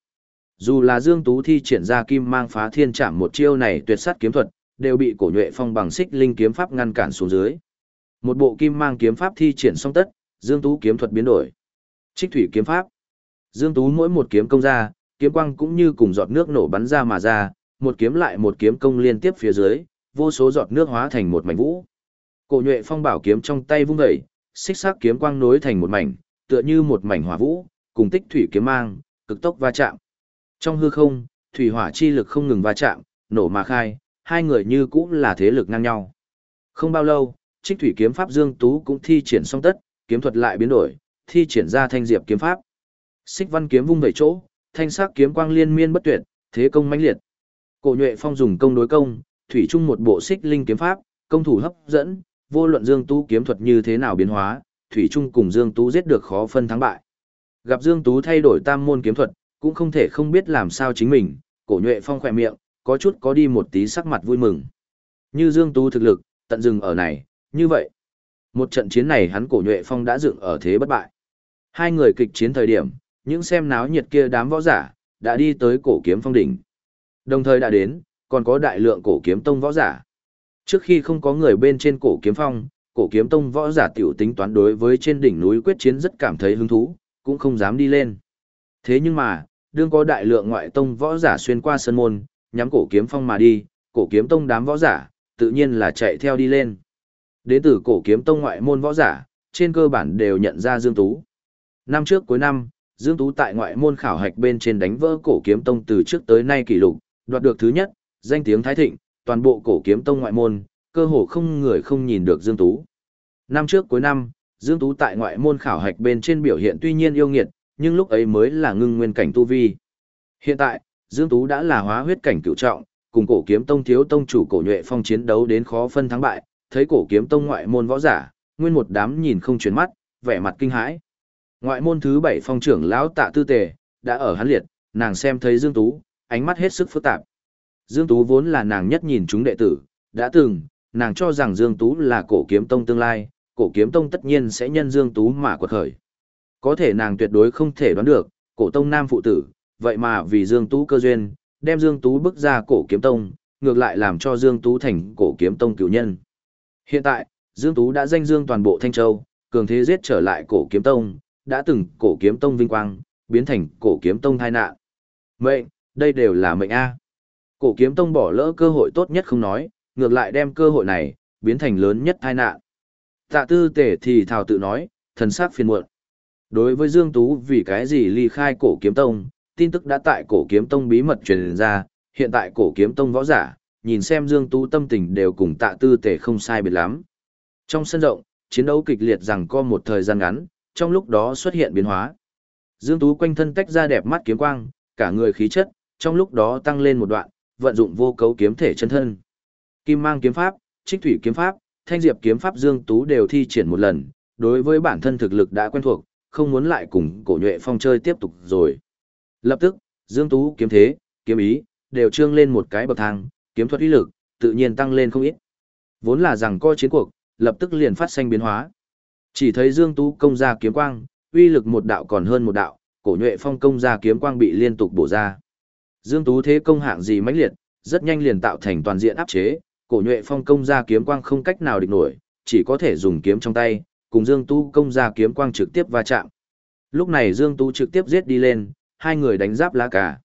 Dù là Dương Tú thi triển ra kim mang phá thiên trảm một chiêu này tuyệt sát kiếm thuật, đều bị cổ nhuệ phong bằng xích linh kiếm pháp ngăn cản xuống dưới. Một bộ kim mang kiếm pháp thi triển xong tất, Dương Tú kiếm thuật biến đổi. Trích thủy kiếm pháp. Dương Tú mỗi một kiếm công ra, kiếm quang cũng như cùng giọt nước nổ bắn ra mà ra, một kiếm lại một kiếm công liên tiếp phía dưới, vô số giọt nước hóa thành một mảnh vũ. Cổ nhuệ phong bảo kiếm trong tay vung dậy, xích sắc kiếm quang nối thành một mảnh, tựa như một mảnh hỏa vũ, cùng tích thủy kiếm mang, cực tốc va chạm. Trong hư không, thủy hỏa chi lực không ngừng va chạm, nổ mà khai, hai người như cũng là thế lực ngang nhau. Không bao lâu, Trích thủy kiếm pháp Dương Tú cũng thi triển xong tất, kiếm thuật lại biến đổi, thi triển ra thanh diệp kiếm pháp. Xích văn kiếm vung về chỗ, thanh sắc kiếm quang liên miên bất tuyệt, thế công mãnh liệt. Cổ Nhuệ Phong dùng công đối công, thủy chung một bộ xích linh kiếm pháp, công thủ hấp dẫn, vô luận Dương Tú kiếm thuật như thế nào biến hóa, thủy chung cùng Dương Tú giết được khó phân thắng bại. Gặp Dương Tú thay đổi tam môn kiếm thuật, cũng không thể không biết làm sao chính mình, Cổ Nhuệ Phong khỏe miệng, có chút có đi một tí sắc mặt vui mừng. Như Dương Tú thực lực, tận dừng ở này, như vậy. Một trận chiến này hắn Cổ Nhuệ Phong đã dựng ở thế bất bại. Hai người kịch chiến thời điểm, những xem náo nhiệt kia đám võ giả, đã đi tới cổ kiếm phong đỉnh. Đồng thời đã đến, còn có đại lượng cổ kiếm tông võ giả. Trước khi không có người bên trên cổ kiếm phong, cổ kiếm tông võ giả tiểu tính toán đối với trên đỉnh núi quyết chiến rất cảm thấy hứng thú, cũng không dám đi lên. Thế nhưng mà, đương có đại lượng ngoại tông võ giả xuyên qua sân môn, nhắm cổ kiếm phong mà đi, cổ kiếm tông đám võ giả, tự nhiên là chạy theo đi lên. Đến từ cổ kiếm tông ngoại môn võ giả, trên cơ bản đều nhận ra Dương Tú. Năm trước cuối năm, Dương Tú tại ngoại môn khảo hạch bên trên đánh vỡ cổ kiếm tông từ trước tới nay kỷ lục, đoạt được thứ nhất, danh tiếng thái thịnh, toàn bộ cổ kiếm tông ngoại môn, cơ hồ không người không nhìn được Dương Tú. Năm trước cuối năm, Dương Tú tại ngoại môn khảo hạch bên trên biểu hiện tuy nhiên yêu nghiệt, nhưng lúc ấy mới là ngưng nguyên cảnh tu vi. Hiện tại, Dương Tú đã là hóa huyết cảnh cựu trọng, cùng cổ kiếm tông thiếu tông chủ cổ nhuệ phong chiến đấu đến khó phân thắng bại, thấy cổ kiếm tông ngoại môn võ giả, nguyên một đám nhìn không chuyển mắt, vẻ mặt kinh hãi. Ngoại môn thứ bảy phong trưởng lão tạ tư tề, đã ở hắn liệt, nàng xem thấy Dương Tú, ánh mắt hết sức phức tạp. Dương Tú vốn là nàng nhất nhìn chúng đệ tử, đã từng, nàng cho rằng Dương Tú là cổ kiếm tông tương lai, cổ kiếm tông tất nhiên sẽ nhân Dương Tú mà quật khởi. Có thể nàng tuyệt đối không thể đoán được, cổ tông nam phụ tử, vậy mà vì Dương Tú cơ duyên, đem Dương Tú bước ra cổ kiếm tông, ngược lại làm cho Dương Tú thành cổ kiếm tông cửu nhân. Hiện tại, Dương Tú đã danh dương toàn bộ Thanh Châu, cường thế giết trở lại cổ kiếm tông, đã từng cổ kiếm tông vinh quang, biến thành cổ kiếm tông tai nạn. Mệnh, đây đều là mệnh A. Cổ kiếm tông bỏ lỡ cơ hội tốt nhất không nói, ngược lại đem cơ hội này, biến thành lớn nhất tai nạn. Tạ tư tể thì thảo tự nói, thần sắc phiền muộn. Đối với Dương Tú vì cái gì ly khai cổ kiếm tông, tin tức đã tại cổ kiếm tông bí mật truyền ra, hiện tại cổ kiếm tông võ giả, nhìn xem Dương Tú tâm tình đều cùng tạ tư tể không sai biệt lắm. Trong sân rộng, chiến đấu kịch liệt rằng co một thời gian ngắn, trong lúc đó xuất hiện biến hóa. Dương Tú quanh thân tách ra đẹp mắt kiếm quang, cả người khí chất, trong lúc đó tăng lên một đoạn, vận dụng vô cấu kiếm thể chân thân. Kim mang kiếm pháp, trích thủy kiếm pháp, thanh diệp kiếm pháp Dương Tú đều thi triển một lần, đối với bản thân thực lực đã quen thuộc, không muốn lại cùng cổ nhuệ phong chơi tiếp tục rồi. Lập tức, Dương Tú kiếm thế, kiếm ý, đều trương lên một cái bậc thang, kiếm thuật uy lực, tự nhiên tăng lên không ít. Vốn là rằng coi chiến cuộc, lập tức liền phát sinh biến hóa. Chỉ thấy Dương Tú công ra kiếm quang, uy lực một đạo còn hơn một đạo, cổ nhuệ phong công ra kiếm quang bị liên tục bổ ra. Dương Tú thế công hạng gì mãnh liệt, rất nhanh liền tạo thành toàn diện áp chế, cổ nhuệ phong công ra kiếm quang không cách nào địch nổi, chỉ có thể dùng kiếm trong tay, cùng Dương Tú công ra kiếm quang trực tiếp va chạm. Lúc này Dương Tú trực tiếp giết đi lên, hai người đánh giáp lá cả.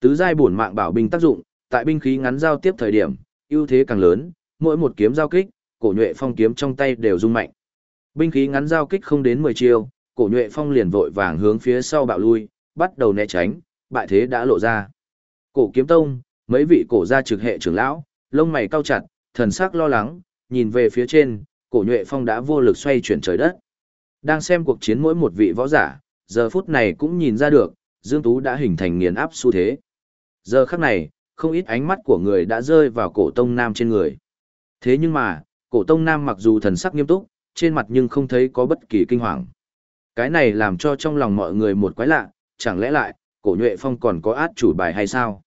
Tứ giai bổn mạng bảo binh tác dụng, tại binh khí ngắn giao tiếp thời điểm, ưu thế càng lớn, mỗi một kiếm giao kích, cổ nhuệ phong kiếm trong tay đều rung mạnh. Binh khí ngắn giao kích không đến 10 chiêu, cổ nhuệ phong liền vội vàng hướng phía sau bạo lui, bắt đầu né tránh, bại thế đã lộ ra. Cổ kiếm tông, mấy vị cổ gia trực hệ trưởng lão, lông mày cau chặt, thần sắc lo lắng, nhìn về phía trên, cổ nhuệ phong đã vô lực xoay chuyển trời đất. Đang xem cuộc chiến mỗi một vị võ giả, giờ phút này cũng nhìn ra được, Dương Tú đã hình thành nghiền áp xu thế. Giờ khắc này, không ít ánh mắt của người đã rơi vào cổ tông nam trên người. Thế nhưng mà, cổ tông nam mặc dù thần sắc nghiêm túc, trên mặt nhưng không thấy có bất kỳ kinh hoàng. Cái này làm cho trong lòng mọi người một quái lạ, chẳng lẽ lại, cổ nhuệ phong còn có át chủ bài hay sao?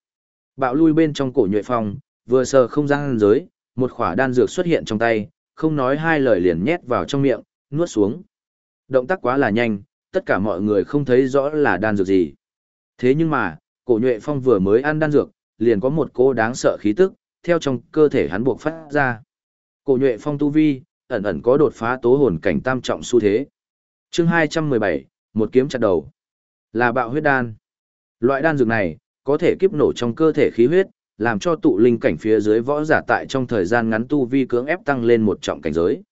Bạo lui bên trong cổ nhuệ phong, vừa sờ không gian giới, một khỏa đan dược xuất hiện trong tay, không nói hai lời liền nhét vào trong miệng, nuốt xuống. Động tác quá là nhanh, tất cả mọi người không thấy rõ là đan dược gì. Thế nhưng mà, cổ nhuệ phong vừa mới ăn đan dược, liền có một cô đáng sợ khí tức, theo trong cơ thể hắn buộc phát ra. Cổ nhuệ phong tu vi, ẩn ẩn có đột phá tố hồn cảnh tam trọng xu thế. chương 217, một kiếm chặt đầu. Là bạo huyết đan. Loại đan dược này, có thể kiếp nổ trong cơ thể khí huyết, làm cho tụ linh cảnh phía dưới võ giả tại trong thời gian ngắn tu vi cưỡng ép tăng lên một trọng cảnh giới.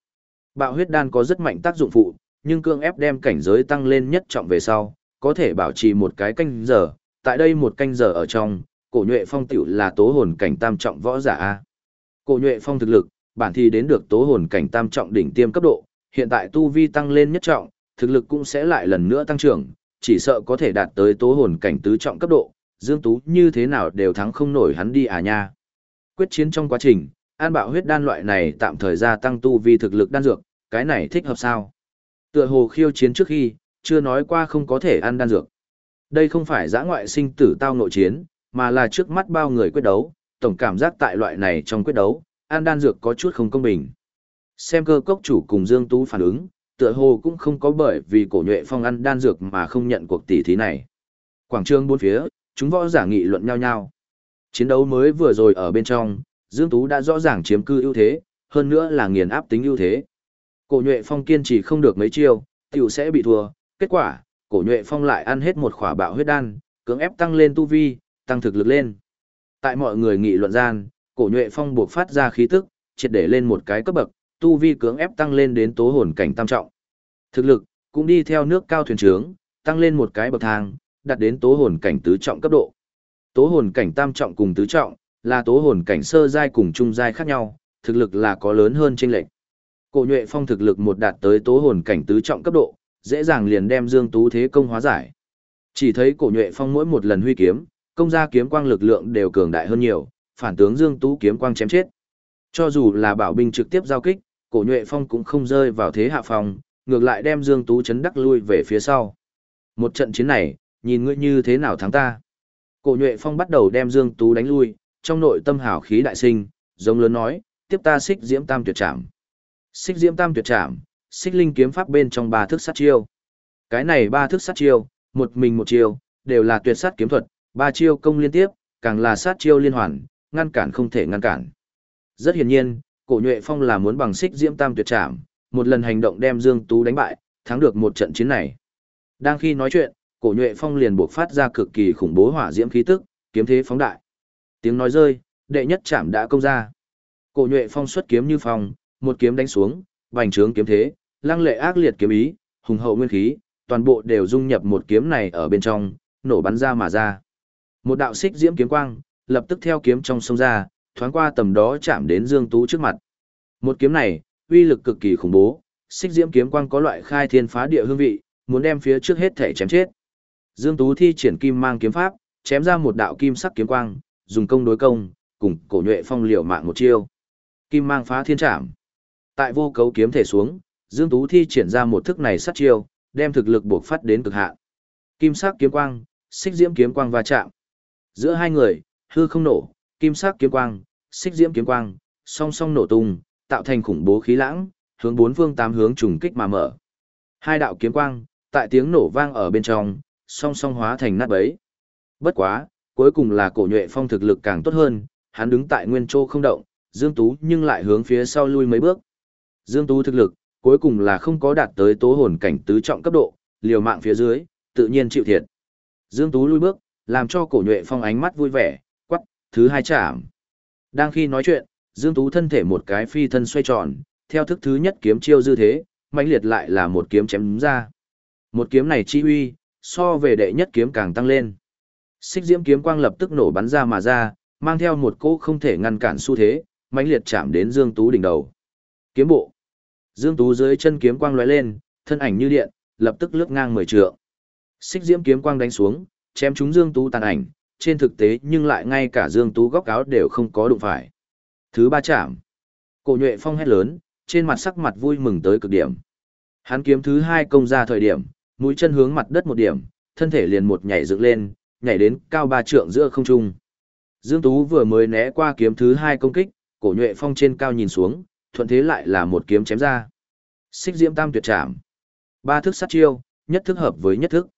Bạo huyết đan có rất mạnh tác dụng phụ, nhưng cưỡng ép đem cảnh giới tăng lên nhất trọng về sau, có thể bảo trì một cái canh giờ, tại đây một canh giờ ở trong, cổ nhuệ phong tiểu là tố hồn cảnh tam trọng võ giả A. Cổ nhuệ phong thực lực, bản thì đến được tố hồn cảnh tam trọng đỉnh tiêm cấp độ, hiện tại tu vi tăng lên nhất trọng, thực lực cũng sẽ lại lần nữa tăng trưởng, chỉ sợ có thể đạt tới tố hồn cảnh tứ trọng cấp độ, Dương Tú như thế nào đều thắng không nổi hắn đi à nha. Quyết chiến trong quá trình, an bạo huyết đan loại này tạm thời gia tăng tu vi thực lực đan dược, cái này thích hợp sao? Tựa hồ khiêu chiến trước khi, chưa nói qua không có thể ăn đan dược. Đây không phải giã ngoại sinh tử tao nội chiến, mà là trước mắt bao người quyết đấu, tổng cảm giác tại loại này trong quyết đấu, ăn đan dược có chút không công bình. Xem cơ cốc chủ cùng Dương Tú phản ứng, tựa hồ cũng không có bởi vì cổ nhuệ phong ăn đan dược mà không nhận cuộc tỷ thí này. Quảng trường bốn phía, chúng võ giả nghị luận nhau nhau. Chiến đấu mới vừa rồi ở bên trong, Dương Tú đã rõ ràng chiếm cư ưu thế, hơn nữa là nghiền áp tính ưu thế. Cổ nhuệ phong kiên trì không được mấy chiêu, tiểu sẽ bị thua, kết quả, cổ nhuệ phong lại ăn hết một khỏa bạo huyết đan, cưỡng ép tăng lên tu vi, tăng thực lực lên. Tại mọi người nghị luận gian, cổ nhuệ phong buộc phát ra khí tức, triệt để lên một cái cấp bậc, tu vi cưỡng ép tăng lên đến tố hồn cảnh tam trọng. Thực lực cũng đi theo nước cao thuyền trướng, tăng lên một cái bậc thang, đạt đến tố hồn cảnh tứ trọng cấp độ. Tố hồn cảnh tam trọng cùng tứ trọng, là tố hồn cảnh sơ giai cùng trung giai khác nhau, thực lực là có lớn hơn chênh lệch. Cổ Nhuệ Phong thực lực một đạt tới tố hồn cảnh tứ trọng cấp độ, dễ dàng liền đem Dương Tú thế công hóa giải. Chỉ thấy Cổ Nhuệ Phong mỗi một lần huy kiếm, công ra kiếm quang lực lượng đều cường đại hơn nhiều, phản tướng Dương Tú kiếm quang chém chết. Cho dù là bảo binh trực tiếp giao kích, Cổ Nhuệ Phong cũng không rơi vào thế hạ phòng, ngược lại đem Dương Tú chấn đắc lui về phía sau. Một trận chiến này, nhìn ngươi như thế nào thắng ta. Cổ nhuệ phong bắt đầu đem Dương Tú đánh lui, trong nội tâm hào khí đại sinh, giống lớn nói, tiếp ta xích diễm tam tuyệt trảm. Xích diễm tam tuyệt trảm, xích linh kiếm pháp bên trong ba thức sát chiêu. Cái này ba thức sát chiêu, một mình một chiêu, đều là tuyệt sát kiếm thuật, ba chiêu công liên tiếp, càng là sát chiêu liên hoàn, ngăn cản không thể ngăn cản. Rất hiển nhiên, cổ nhuệ phong là muốn bằng xích diễm tam tuyệt trảm, một lần hành động đem Dương Tú đánh bại, thắng được một trận chiến này. Đang khi nói chuyện, cổ nhuệ phong liền buộc phát ra cực kỳ khủng bố hỏa diễm khí tức, kiếm thế phóng đại. Tiếng nói rơi, đệ nhất chạm đã công ra. Cổ nhuệ phong xuất kiếm như phong, một kiếm đánh xuống, bành trướng kiếm thế, lăng lệ ác liệt kiếm ý, hùng hậu nguyên khí, toàn bộ đều dung nhập một kiếm này ở bên trong, nổ bắn ra mà ra. Một đạo xích diễm kiếm quang, lập tức theo kiếm trong sông ra, thoáng qua tầm đó chạm đến Dương Tú trước mặt. Một kiếm này, uy lực cực kỳ khủng bố, xích diễm kiếm quang có loại khai thiên phá địa hương vị, muốn đem phía trước hết thể chém chết. Dương Tú thi triển kim mang kiếm pháp, chém ra một đạo kim sắc kiếm quang, dùng công đối công, cùng cổ nhuệ phong liều mạng một chiêu. Kim mang phá thiên trảm. Tại vô cấu kiếm thể xuống, Dương Tú thi triển ra một thức này sát chiêu, đem thực lực buộc phát đến cực hạn. Kim sắc kiếm quang, xích diễm kiếm quang va chạm. Giữa hai người, hư không nổ, kim sắc kiếm quang, xích diễm kiếm quang, song song nổ tung, tạo thành khủng bố khí lãng, hướng bốn phương tám hướng trùng kích mà mở, Hai đạo kiếm quang, tại tiếng nổ vang ở bên trong, song song hóa thành nát bấy. Bất quá, cuối cùng là cổ nhuệ phong thực lực càng tốt hơn, hắn đứng tại nguyên châu không động, Dương Tú nhưng lại hướng phía sau lui mấy bước. Dương Tú thực lực, cuối cùng là không có đạt tới tố hồn cảnh tứ trọng cấp độ, liều mạng phía dưới, tự nhiên chịu thiệt. Dương Tú lui bước, làm cho cổ nhuệ phong ánh mắt vui vẻ, quắc, thứ hai chạm. Đang khi nói chuyện, Dương Tú thân thể một cái phi thân xoay tròn, theo thức thứ nhất kiếm chiêu dư thế, mãnh liệt lại là một kiếm chém ra. Một kiếm này chi uy, so về đệ nhất kiếm càng tăng lên. Xích diễm kiếm quang lập tức nổ bắn ra mà ra, mang theo một cỗ không thể ngăn cản xu thế, mãnh liệt chạm đến Dương Tú đỉnh đầu. Kiếm bộ. Dương Tú dưới chân kiếm quang lóe lên, thân ảnh như điện, lập tức lướt ngang mười trượng. Xích diễm kiếm quang đánh xuống, chém trúng Dương Tú tàn ảnh, trên thực tế nhưng lại ngay cả Dương Tú góc áo đều không có đụng phải. Thứ ba chạm. Cổ nhuệ phong hét lớn, trên mặt sắc mặt vui mừng tới cực điểm. Hắn kiếm thứ hai công ra thời điểm, mũi chân hướng mặt đất một điểm, thân thể liền một nhảy dựng lên, nhảy đến cao ba trượng giữa không trung. Dương Tú vừa mới né qua kiếm thứ hai công kích, cổ nhuệ phong trên cao nhìn xuống, thuận thế lại là một kiếm chém ra. Xích diễm tam tuyệt trảm. Ba thức sát chiêu, nhất thức hợp với nhất thức.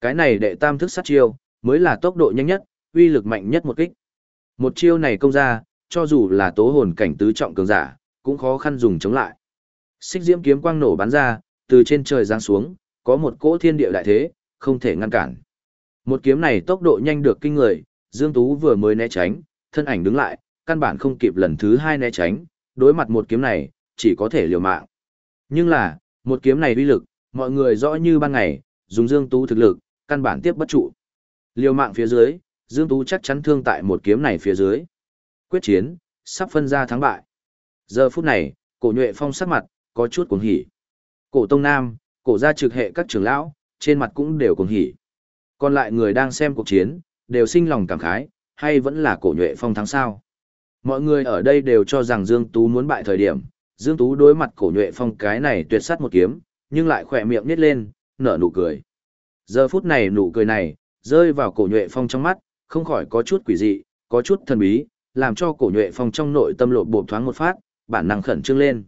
Cái này đệ tam thức sát chiêu, mới là tốc độ nhanh nhất, uy lực mạnh nhất một kích. Một chiêu này công ra, cho dù là tố hồn cảnh tứ trọng cường giả, cũng khó khăn dùng chống lại. Xích diễm kiếm quang nổ bắn ra, từ trên trời giáng xuống, có một cỗ thiên địa đại thế, không thể ngăn cản. Một kiếm này tốc độ nhanh được kinh người, Dương Tú vừa mới né tránh, thân ảnh đứng lại, căn bản không kịp lần thứ hai né tránh, đối mặt một kiếm này, chỉ có thể liều mạng. Nhưng là, một kiếm này uy lực, mọi người rõ như ban ngày, dùng Dương Tú thực lực, căn bản tiếp bất trụ. Liều mạng phía dưới, Dương Tú chắc chắn thương tại một kiếm này phía dưới. Quyết chiến, sắp phân ra thắng bại. Giờ phút này, cổ nhuệ phong sắc mặt, có chút cuồng hỉ. Cổ Tông Nam, cổ gia trực hệ các trưởng lão, trên mặt cũng đều cùng hỉ. Còn lại người đang xem cuộc chiến, đều sinh lòng cảm khái, hay vẫn là cổ nhuệ phong thắng sao. Mọi người ở đây đều cho rằng Dương Tú muốn bại thời điểm, Dương Tú đối mặt cổ nhuệ phong cái này tuyệt sát một kiếm, nhưng lại khỏe miệng nít lên, nở nụ cười. Giờ phút này nụ cười này, rơi vào cổ nhuệ phong trong mắt, không khỏi có chút quỷ dị, có chút thần bí, làm cho cổ nhuệ phong trong nội tâm lộ bộ thoáng một phát, bản năng khẩn trương lên.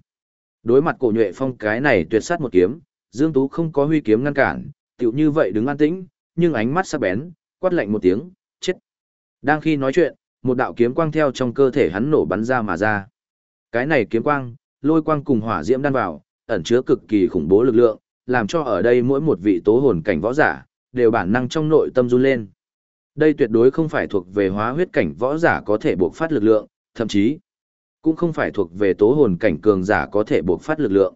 Đối mặt cổ nhuệ phong cái này tuyệt sát một kiếm, Dương Tú không có huy kiếm ngăn cản, tiểu như vậy đứng an tĩnh, nhưng ánh mắt sắc bén, quát lạnh một tiếng, chết. Đang khi nói chuyện, một đạo kiếm quang theo trong cơ thể hắn nổ bắn ra mà ra. Cái này kiếm quang, lôi quang cùng hỏa diễm đan vào, ẩn chứa cực kỳ khủng bố lực lượng, làm cho ở đây mỗi một vị tố hồn cảnh võ giả, đều bản năng trong nội tâm run lên. Đây tuyệt đối không phải thuộc về hóa huyết cảnh võ giả có thể buộc phát lực lượng, thậm chí cũng không phải thuộc về tố hồn cảnh cường giả có thể buộc phát lực lượng.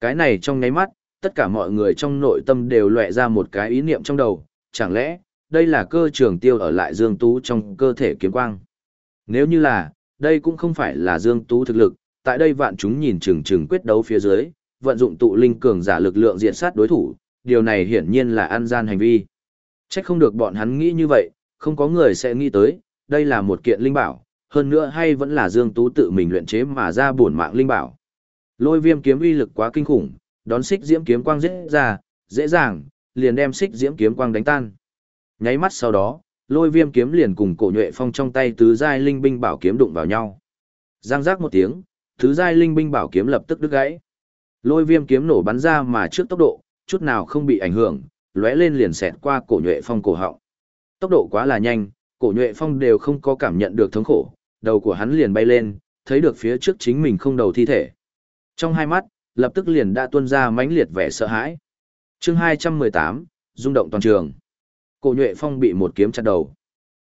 Cái này trong nháy mắt, tất cả mọi người trong nội tâm đều lóe ra một cái ý niệm trong đầu, chẳng lẽ, đây là cơ trường tiêu ở lại Dương Tú trong cơ thể kiếm quang. Nếu như là, đây cũng không phải là Dương Tú thực lực, tại đây vạn chúng nhìn chừng chừng quyết đấu phía dưới, vận dụng tụ linh cường giả lực lượng diện sát đối thủ, điều này hiển nhiên là ăn gian hành vi. Chắc không được bọn hắn nghĩ như vậy, không có người sẽ nghĩ tới, đây là một kiện linh bảo, hơn nữa hay vẫn là Dương Tú tự mình luyện chế mà ra bổn mạng linh bảo. Lôi viêm kiếm uy lực quá kinh khủng, đón xích diễm kiếm quang dễ ra, dễ dàng, liền đem xích diễm kiếm quang đánh tan. Nháy mắt sau đó, lôi viêm kiếm liền cùng cổ nhuệ phong trong tay tứ giai linh binh bảo kiếm đụng vào nhau. Giang giác một tiếng, tứ giai linh binh bảo kiếm lập tức đứt gãy. Lôi viêm kiếm nổ bắn ra mà trước tốc độ, chút nào không bị ảnh hưởng, lóe lên liền xẹt qua cổ nhuệ phong cổ họng. Tốc độ quá là nhanh, cổ nhuệ phong đều không có cảm nhận được thống khổ, đầu của hắn liền bay lên, thấy được phía trước chính mình không đầu thi thể. Trong hai mắt, lập tức liền đã tuôn ra mãnh liệt vẻ sợ hãi. Chương 218, rung động toàn trường. Cổ Nhụy Phong bị một kiếm chặt đầu.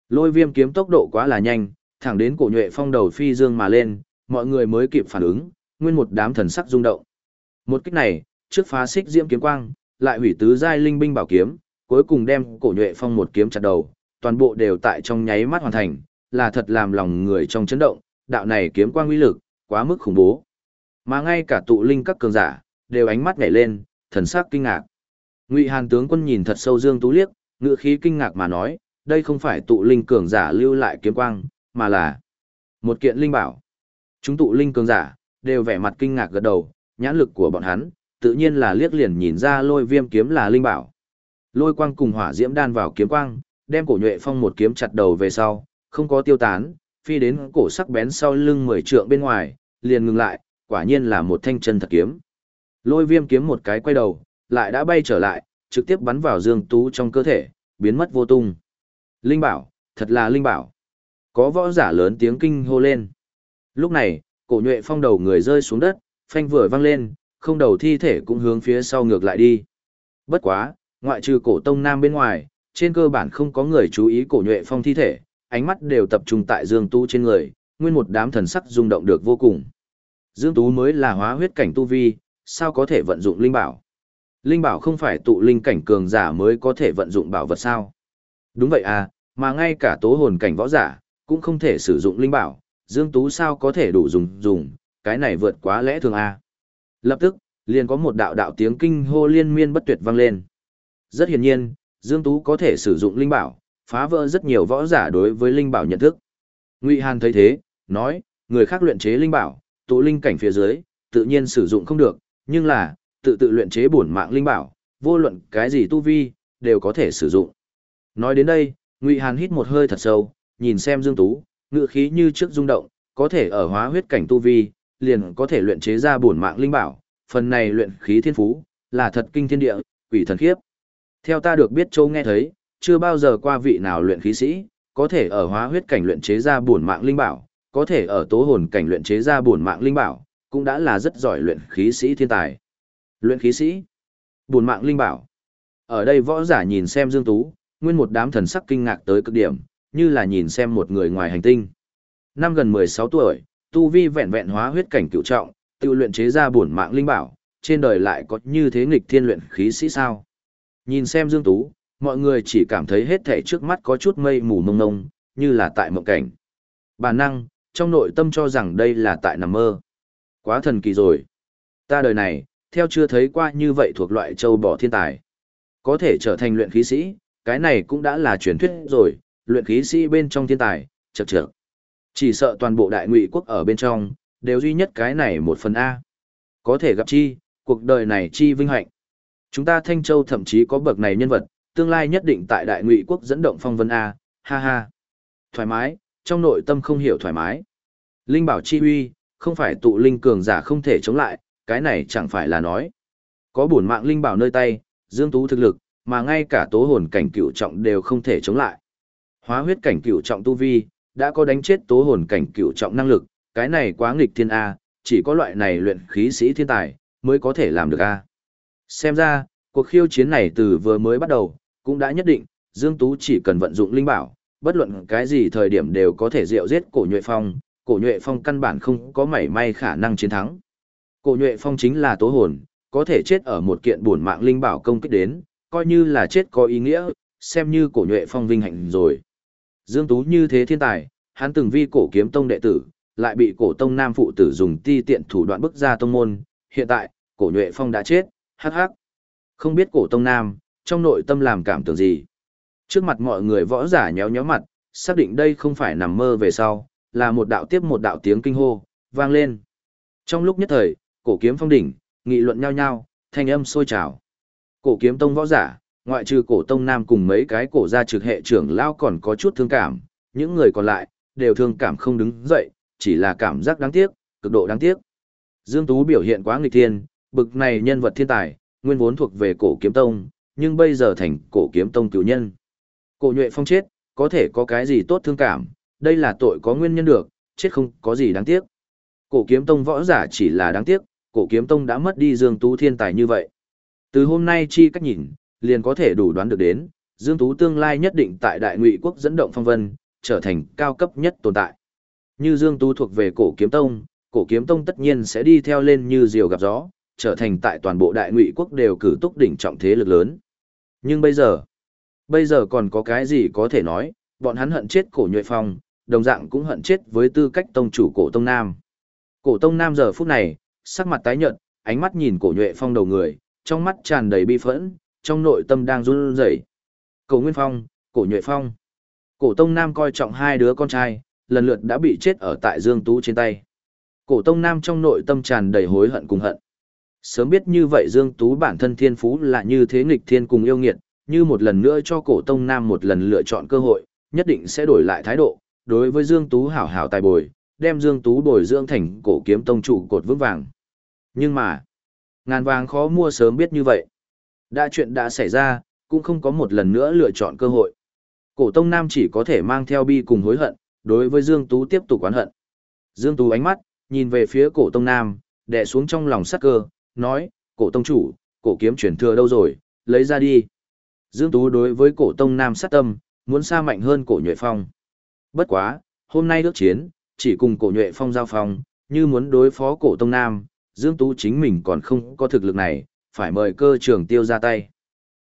Lôi Viêm kiếm tốc độ quá là nhanh, thẳng đến Cổ Nhụy Phong đầu phi dương mà lên, mọi người mới kịp phản ứng, nguyên một đám thần sắc rung động. Một kích này, trước phá xích diễm kiếm quang, lại hủy tứ giai linh binh bảo kiếm, cuối cùng đem Cổ Nhụy Phong một kiếm chặt đầu, toàn bộ đều tại trong nháy mắt hoàn thành, là thật làm lòng người trong chấn động, đạo này kiếm quang uy lực, quá mức khủng bố. Mà ngay cả tụ linh các cường giả, đều ánh mắt nhảy lên, thần sắc kinh ngạc. Ngụy Hàn tướng quân nhìn thật sâu Dương Tú liếc, ngựa khí kinh ngạc mà nói, đây không phải tụ linh cường giả lưu lại kiếm quang, mà là một kiện linh bảo. Chúng tụ linh cường giả, đều vẻ mặt kinh ngạc gật đầu, nhãn lực của bọn hắn, tự nhiên là liếc liền nhìn ra lôi viêm kiếm là linh bảo. Lôi quang cùng hỏa diễm đan vào kiếm quang, đem cổ nhuệ phong một kiếm chặt đầu về sau, không có tiêu tán, phi đến cổ sắc bén sau lưng mười trượng bên ngoài, liền ngừng lại, quả nhiên là một thanh chân thật kiếm. Lôi viêm kiếm một cái quay đầu, lại đã bay trở lại, trực tiếp bắn vào Dương Tú trong cơ thể, biến mất vô tung. Linh bảo, thật là linh bảo. Có võ giả lớn tiếng kinh hô lên. Lúc này, cổ nhuệ phong đầu người rơi xuống đất, phanh vừa văng lên, không đầu thi thể cũng hướng phía sau ngược lại đi. Bất quá, ngoại trừ cổ tông nam bên ngoài, trên cơ bản không có người chú ý cổ nhuệ phong thi thể, ánh mắt đều tập trung tại Dương Tú trên người, nguyên một đám thần sắc rung động được vô cùng. Dương Tú mới là hóa huyết cảnh tu vi, sao có thể vận dụng linh bảo? Linh bảo không phải tụ linh cảnh cường giả mới có thể vận dụng bảo vật sao? Đúng vậy à, mà ngay cả tố hồn cảnh võ giả, cũng không thể sử dụng linh bảo, Dương Tú sao có thể đủ dùng dùng, cái này vượt quá lẽ thường à. Lập tức, liền có một đạo đạo tiếng kinh hô liên miên bất tuyệt vang lên. Rất hiển nhiên, Dương Tú có thể sử dụng linh bảo, phá vỡ rất nhiều võ giả đối với linh bảo nhận thức. Ngụy Hàn thấy thế, nói, người khác luyện chế linh bảo, tụ linh cảnh phía dưới, tự nhiên sử dụng không được, nhưng là, tự tự luyện chế bổn mạng linh bảo, vô luận cái gì tu vi, đều có thể sử dụng. Nói đến đây, Ngụy Hàn hít một hơi thật sâu, nhìn xem Dương Tú, ngựa khí như trước rung động, có thể ở hóa huyết cảnh tu vi, liền có thể luyện chế ra bổn mạng linh bảo, phần này luyện khí thiên phú, là thật kinh thiên địa, quỷ thần khiếp. Theo ta được biết châu nghe thấy, chưa bao giờ qua vị nào luyện khí sĩ, có thể ở hóa huyết cảnh luyện chế ra bổn mạng linh bảo, có thể ở tố hồn cảnh luyện chế ra bổn mạng linh bảo, cũng đã là rất giỏi luyện khí sĩ thiên tài. Luyện khí sĩ, bổn mạng linh bảo. Ở đây võ giả nhìn xem Dương Tú, nguyên một đám thần sắc kinh ngạc tới cực điểm, như là nhìn xem một người ngoài hành tinh. Năm gần 16 tuổi, tu vi vẹn vẹn hóa huyết cảnh cựu trọng, tự luyện chế ra bổn mạng linh bảo, trên đời lại có như thế nghịch thiên luyện khí sĩ sao? Nhìn xem Dương Tú, mọi người chỉ cảm thấy hết thảy trước mắt có chút mây mù mông mông như là tại mộng cảnh. Bản năng, trong nội tâm cho rằng đây là tại nằm mơ. Quá thần kỳ rồi. Ta đời này, theo chưa thấy qua như vậy thuộc loại châu bò thiên tài. Có thể trở thành luyện khí sĩ, cái này cũng đã là truyền thuyết rồi, luyện khí sĩ bên trong thiên tài, chật chật. Chỉ sợ toàn bộ đại ngụy quốc ở bên trong, đều duy nhất cái này một phần A. Có thể gặp chi, cuộc đời này chi vinh hạnh. Chúng ta Thanh Châu thậm chí có bậc này nhân vật, tương lai nhất định tại đại ngụy quốc dẫn động phong vân A, ha ha. Thoải mái, trong nội tâm không hiểu thoải mái. Linh bảo chi huy, không phải tụ linh cường giả không thể chống lại, cái này chẳng phải là nói. Có bổn mạng linh bảo nơi tay, dương tú thực lực, mà ngay cả tố hồn cảnh cửu trọng đều không thể chống lại. Hóa huyết cảnh cửu trọng tu vi, đã có đánh chết tố hồn cảnh cửu trọng năng lực, cái này quá nghịch thiên A, chỉ có loại này luyện khí sĩ thiên tài, mới có thể làm được A. Xem ra, cuộc khiêu chiến này từ vừa mới bắt đầu, cũng đã nhất định, Dương Tú chỉ cần vận dụng linh bảo, bất luận cái gì thời điểm đều có thể diệu giết cổ nhuệ phong, cổ nhuệ phong căn bản không có mảy may khả năng chiến thắng. Cổ nhuệ phong chính là tố hồn, có thể chết ở một kiện buồn mạng linh bảo công kích đến, coi như là chết có ý nghĩa, xem như cổ nhuệ phong vinh hạnh rồi. Dương Tú như thế thiên tài, hắn từng vi cổ kiếm tông đệ tử, lại bị cổ tông nam phụ tử dùng ti tiện thủ đoạn bức ra tông môn, hiện tại, cổ nhuệ phong đã chết, hắc hắc. Không biết cổ tông nam, trong nội tâm làm cảm tưởng gì. Trước mặt mọi người võ giả nhéo nhéo mặt, xác định đây không phải nằm mơ về sau, là một đạo tiếp một đạo tiếng kinh hô, vang lên. Trong lúc nhất thời, cổ kiếm phong đỉnh, nghị luận nhau nhau, thanh âm sôi trào. Cổ kiếm tông võ giả, ngoại trừ cổ tông nam cùng mấy cái cổ gia trực hệ trưởng lao còn có chút thương cảm, những người còn lại, đều thương cảm không đứng dậy, chỉ là cảm giác đáng tiếc, cực độ đáng tiếc. Dương Tú biểu hiện quá nghịch thiên, bực này nhân vật thiên tài, nguyên vốn thuộc về cổ kiếm tông, nhưng bây giờ thành cổ kiếm tông cửu nhân. Cổ nhuệ phong chết, có thể có cái gì tốt thương cảm, đây là tội có nguyên nhân được, chết không có gì đáng tiếc. Cổ kiếm tông võ giả chỉ là đáng tiếc, cổ kiếm tông đã mất đi Dương Tú thiên tài như vậy. Từ hôm nay chi cách nhìn, liền có thể đủ đoán được đến, Dương Tú tương lai nhất định tại đại ngụy quốc dẫn động phong vân, trở thành cao cấp nhất tồn tại. Như Dương Tú thuộc về cổ kiếm tông, cổ kiếm tông tất nhiên sẽ đi theo lên như diều gặp gió, trở thành tại toàn bộ đại ngụy quốc đều cử túc đỉnh trọng thế lực lớn. Nhưng bây giờ, bây giờ còn có cái gì có thể nói, bọn hắn hận chết cổ nhuệ phong, đồng dạng cũng hận chết với tư cách tông chủ cổ tông nam. Cổ tông nam giờ phút này, sắc mặt tái nhợt, ánh mắt nhìn cổ nhuệ phong đầu người, trong mắt tràn đầy bi phẫn, trong nội tâm đang run rẩy. Cổ Nguyên Phong, cổ nhuệ phong. Cổ tông nam coi trọng hai đứa con trai, lần lượt đã bị chết ở tại Dương Tú trên tay. Cổ tông nam trong nội tâm tràn đầy hối hận cùng hận. Sớm biết như vậy Dương Tú bản thân thiên phú là như thế nghịch thiên cùng yêu nghiệt, như một lần nữa cho cổ tông nam một lần lựa chọn cơ hội, nhất định sẽ đổi lại thái độ, đối với Dương Tú hảo hảo tài bồi, đem Dương Tú bồi dưỡng thành cổ kiếm tông trụ cột vững vàng. Nhưng mà, ngàn vàng khó mua sớm biết như vậy. Đã chuyện đã xảy ra, cũng không có một lần nữa lựa chọn cơ hội. Cổ Tông Nam chỉ có thể mang theo bi cùng hối hận, đối với Dương Tú tiếp tục oán hận. Dương Tú ánh mắt, nhìn về phía cổ Tông Nam, đè xuống trong lòng sắc cơ, nói, cổ Tông chủ, cổ kiếm chuyển thừa đâu rồi, lấy ra đi. Dương Tú đối với cổ Tông Nam sát tâm, muốn xa mạnh hơn cổ Nhuệ Phong. Bất quá, hôm nay ước chiến, chỉ cùng cổ Nhuệ Phong giao phong, như muốn đối phó cổ Tông Nam, Dương Tú chính mình còn không có thực lực này, phải mời cơ trường tiêu ra tay.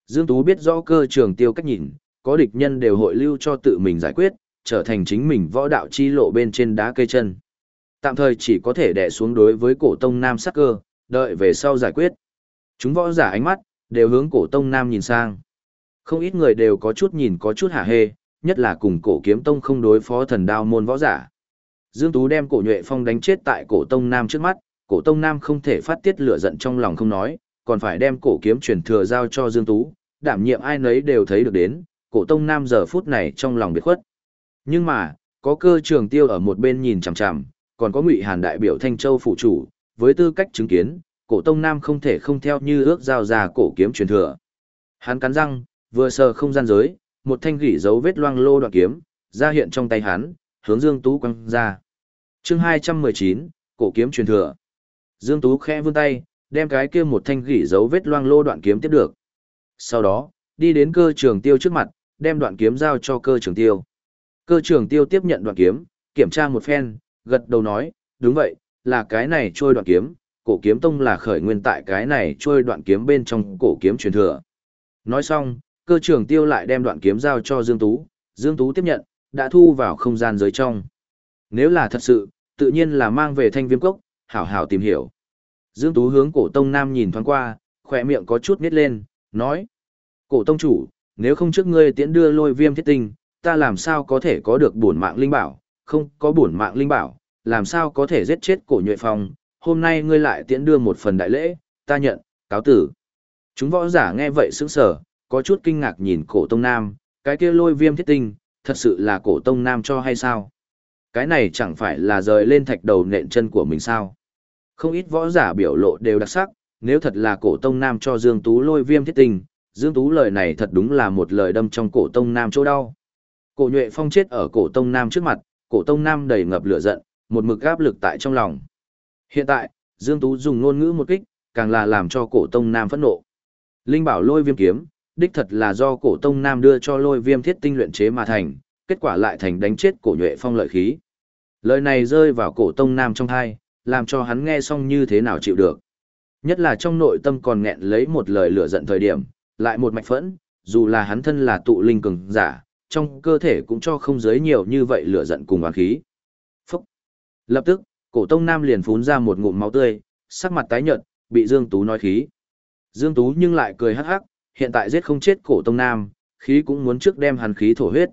Dương Tú biết rõ cơ trường tiêu cách nhìn, có địch nhân đều hội lưu cho tự mình giải quyết, trở thành chính mình võ đạo chi lộ bên trên đá cây chân. Tạm thời chỉ có thể đè xuống đối với cổ tông nam sắc cơ, đợi về sau giải quyết. Chúng võ giả ánh mắt, đều hướng cổ tông nam nhìn sang. Không ít người đều có chút nhìn có chút hả hê, nhất là cùng cổ kiếm tông không đối phó thần đao môn võ giả. Dương Tú đem cổ nhuệ phong đánh chết tại cổ tông nam trước mắt, cổ tông nam không thể phát tiết lửa giận trong lòng không nói, còn phải đem cổ kiếm truyền thừa giao cho Dương Tú, đảm nhiệm ai nấy đều thấy được đến, cổ tông nam giờ phút này trong lòng biệt khuất. Nhưng mà, có cơ trường tiêu ở một bên nhìn chằm chằm, còn có ngụy hàn đại biểu Thanh Châu phụ chủ, với tư cách chứng kiến, cổ tông nam không thể không theo như ước giao ra cổ kiếm truyền thừa. Hắn cắn răng, vừa sờ không gian giới, một thanh gỉ dấu vết loang lô đoạn kiếm, ra hiện trong tay hắn, hướng Dương Tú quăng ra. chương 219, cổ kiếm truyền thừa. Dương Tú khẽ vươn tay, đem cái kia một thanh gỉ dấu vết loang lô đoạn kiếm tiếp được. Sau đó, đi đến cơ trường tiêu trước mặt, đem đoạn kiếm giao cho cơ trường tiêu. Cơ trường tiêu tiếp nhận đoạn kiếm, kiểm tra một phen, gật đầu nói, đúng vậy, là cái này trôi đoạn kiếm, cổ kiếm tông là khởi nguyên tại cái này trôi đoạn kiếm bên trong cổ kiếm truyền thừa. Nói xong, cơ trường tiêu lại đem đoạn kiếm giao cho Dương Tú, Dương Tú tiếp nhận, đã thu vào không gian giới trong. Nếu là thật sự, tự nhiên là mang về thanh viêm cốc, hảo hảo tìm hiểu. Dương Tú hướng cổ tông nam nhìn thoáng qua, khỏe miệng có chút nít lên, nói. Cổ tông chủ, nếu không trước ngươi tiễn đưa lôi viêm thiết tinh, ta làm sao có thể có được bổn mạng linh bảo, không có bổn mạng linh bảo, làm sao có thể giết chết cổ nhuệ phong, hôm nay ngươi lại tiễn đưa một phần đại lễ, ta nhận, cáo tử. Chúng võ giả nghe vậy sững sờ, có chút kinh ngạc nhìn cổ tông nam, cái kia lôi viêm thiết tinh, thật sự là cổ tông nam cho hay sao? Cái này chẳng phải là rời lên thạch đầu nện chân của mình sao? Không ít võ giả biểu lộ đều đặc sắc, nếu thật là cổ tông nam cho Dương Tú lôi viêm thiết tinh, Dương Tú lời này thật đúng là một lời đâm trong cổ tông nam chỗ đau. Cổ nhuệ phong chết ở cổ tông nam trước mặt, cổ tông nam đầy ngập lửa giận, một mực áp lực tại trong lòng. Hiện tại, Dương Tú dùng ngôn ngữ một kích, càng là làm cho cổ tông nam phẫn nộ. Linh bảo lôi viêm kiếm, đích thật là do cổ tông nam đưa cho lôi viêm thiết tinh luyện chế mà thành, kết quả lại thành đánh chết cổ nhuệ phong lợi khí. Lời này rơi vào cổ tông nam trong thai, làm cho hắn nghe xong như thế nào chịu được. Nhất là trong nội tâm còn nghẹn lấy một lời lửa giận thời điểm, lại một mạch phẫn, dù là hắn thân là tụ linh cường giả, trong cơ thể cũng cho không giới nhiều như vậy lửa giận cùng oán khí. Phúc! Lập tức, cổ tông nam liền phún ra một ngụm máu tươi, sắc mặt tái nhợt, bị Dương Tú nói khí. Dương Tú nhưng lại cười hắc hắc, hiện tại giết không chết cổ tông nam, khí cũng muốn trước đem hắn khí thổ huyết.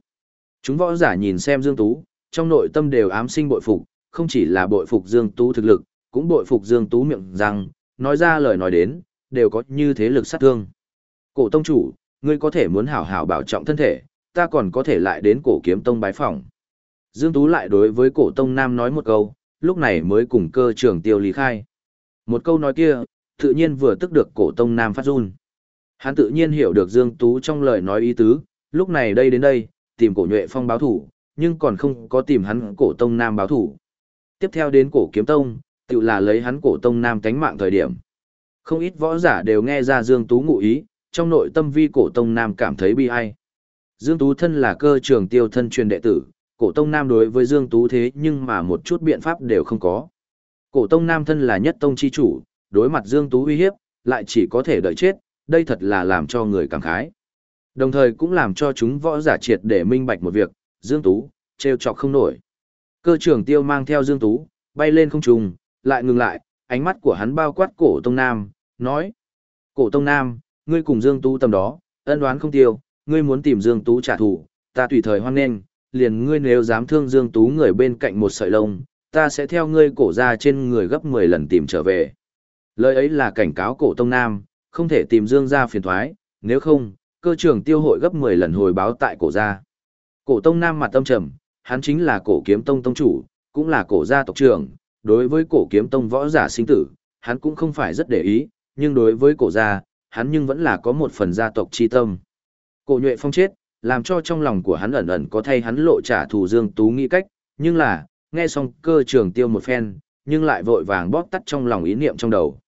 Chúng võ giả nhìn xem Dương Tú, trong nội tâm đều ám sinh bội phục, không chỉ là bội phục Dương Tú thực lực, cũng bội phục Dương Tú miệng rằng, nói ra lời nói đến, đều có như thế lực sát thương. Cổ tông chủ, ngươi có thể muốn hảo hảo bảo trọng thân thể, ta còn có thể lại đến cổ kiếm tông bái phỏng. Dương Tú lại đối với cổ tông nam nói một câu, lúc này mới cùng cơ trưởng tiêu lý khai. Một câu nói kia, tự nhiên vừa tức được cổ tông nam phát run. Hắn tự nhiên hiểu được Dương Tú trong lời nói ý tứ, lúc này đây đến đây, tìm cổ nhuệ phong báo thủ, nhưng còn không có tìm hắn cổ tông nam báo thủ. Tiếp theo đến cổ kiếm tông, tự là lấy hắn cổ tông nam cánh mạng thời điểm. Không ít võ giả đều nghe ra Dương Tú ngụ ý, trong nội tâm vi cổ tông nam cảm thấy bi ai. Dương Tú thân là cơ trường tiêu thân truyền đệ tử, cổ tông nam đối với Dương Tú thế nhưng mà một chút biện pháp đều không có. Cổ tông nam thân là nhất tông chi chủ, đối mặt Dương Tú uy hiếp, lại chỉ có thể đợi chết, đây thật là làm cho người cảm khái. Đồng thời cũng làm cho chúng võ giả triệt để minh bạch một việc, Dương Tú, treo chọc không nổi. Cơ trưởng tiêu mang theo Dương Tú, bay lên không trùng, lại ngừng lại, ánh mắt của hắn bao quát cổ Tông Nam, nói. Cổ Tông Nam, ngươi cùng Dương Tú tầm đó, ân đoán không tiêu, ngươi muốn tìm Dương Tú trả thù, ta tùy thời hoan nghênh, liền ngươi nếu dám thương Dương Tú người bên cạnh một sợi lông, ta sẽ theo ngươi cổ ra trên người gấp 10 lần tìm trở về. Lời ấy là cảnh cáo cổ Tông Nam, không thể tìm Dương gia phiền thoái, nếu không, cơ trưởng tiêu hội gấp 10 lần hồi báo tại cổ gia. Cổ Tông Nam mặt tâm trầm, hắn chính là cổ kiếm tông tông chủ, cũng là cổ gia tộc trưởng, đối với cổ kiếm tông võ giả sinh tử, hắn cũng không phải rất để ý, nhưng đối với cổ gia, hắn nhưng vẫn là có một phần gia tộc chi tâm. Cổ nhuệ phong chết, làm cho trong lòng của hắn ẩn ẩn có thay hắn lộ trả thù Dương Tú nghĩ cách, nhưng là, nghe xong cơ trường tiêu một phen, nhưng lại vội vàng bóp tắt trong lòng ý niệm trong đầu.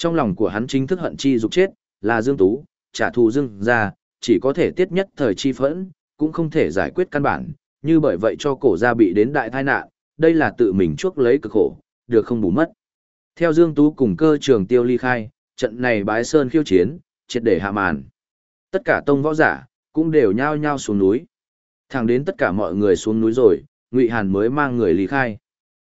Trong lòng của hắn chính thức hận chi dục chết, là Dương Tú, trả thù Dương ra, chỉ có thể tiết nhất thời chi phẫn, cũng không thể giải quyết căn bản, như bởi vậy cho cổ gia bị đến đại tai nạn, đây là tự mình chuốc lấy cực khổ, được không bù mất. Theo Dương Tú cùng cơ trường tiêu ly khai, trận này bái sơn khiêu chiến, triệt để hạ màn. Tất cả tông võ giả, cũng đều nhao nhao xuống núi. Thẳng đến tất cả mọi người xuống núi rồi, Ngụy Hàn mới mang người ly khai.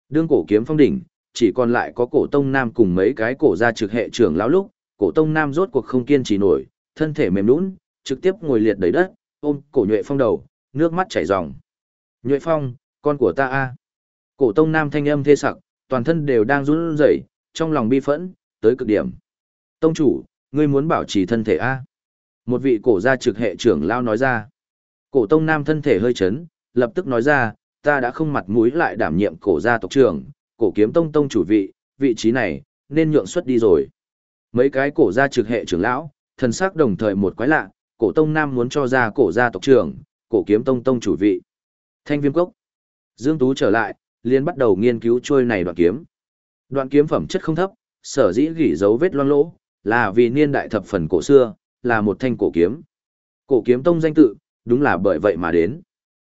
Đương cổ kiếm phong đỉnh, chỉ còn lại có cổ tông nam cùng mấy cái cổ gia trực hệ trưởng lão lúc, cổ tông nam rốt cuộc không kiên trì nổi, thân thể mềm nhũn, trực tiếp ngồi liệt đầy đất, ôm cổ nhuệ phong đầu, nước mắt chảy ròng. Nhuệ phong, con của ta a. Cổ tông nam thanh âm thê sặc, toàn thân đều đang run rẩy, trong lòng bi phẫn, tới cực điểm. Tông chủ, ngươi muốn bảo trì thân thể a? Một vị cổ gia trực hệ trưởng lao nói ra. Cổ tông nam thân thể hơi chấn, lập tức nói ra, ta đã không mặt mũi lại đảm nhiệm cổ gia tộc trưởng, cổ kiếm tông tông chủ vị, vị trí này, nên nhượng xuất đi rồi. Mấy cái cổ gia trực hệ trưởng lão, thần sắc đồng thời một quái lạ, cổ tông nam muốn cho ra cổ gia tộc trưởng, cổ kiếm tông tông chủ vị. Thanh viêm cốc. Dương Tú trở lại, liền bắt đầu nghiên cứu trôi này đoạn kiếm. Đoạn kiếm phẩm chất không thấp, sở dĩ gỉ dấu vết loang lỗ, là vì niên đại thập phần cổ xưa, là một thanh cổ kiếm. Cổ kiếm tông danh tự, đúng là bởi vậy mà đến.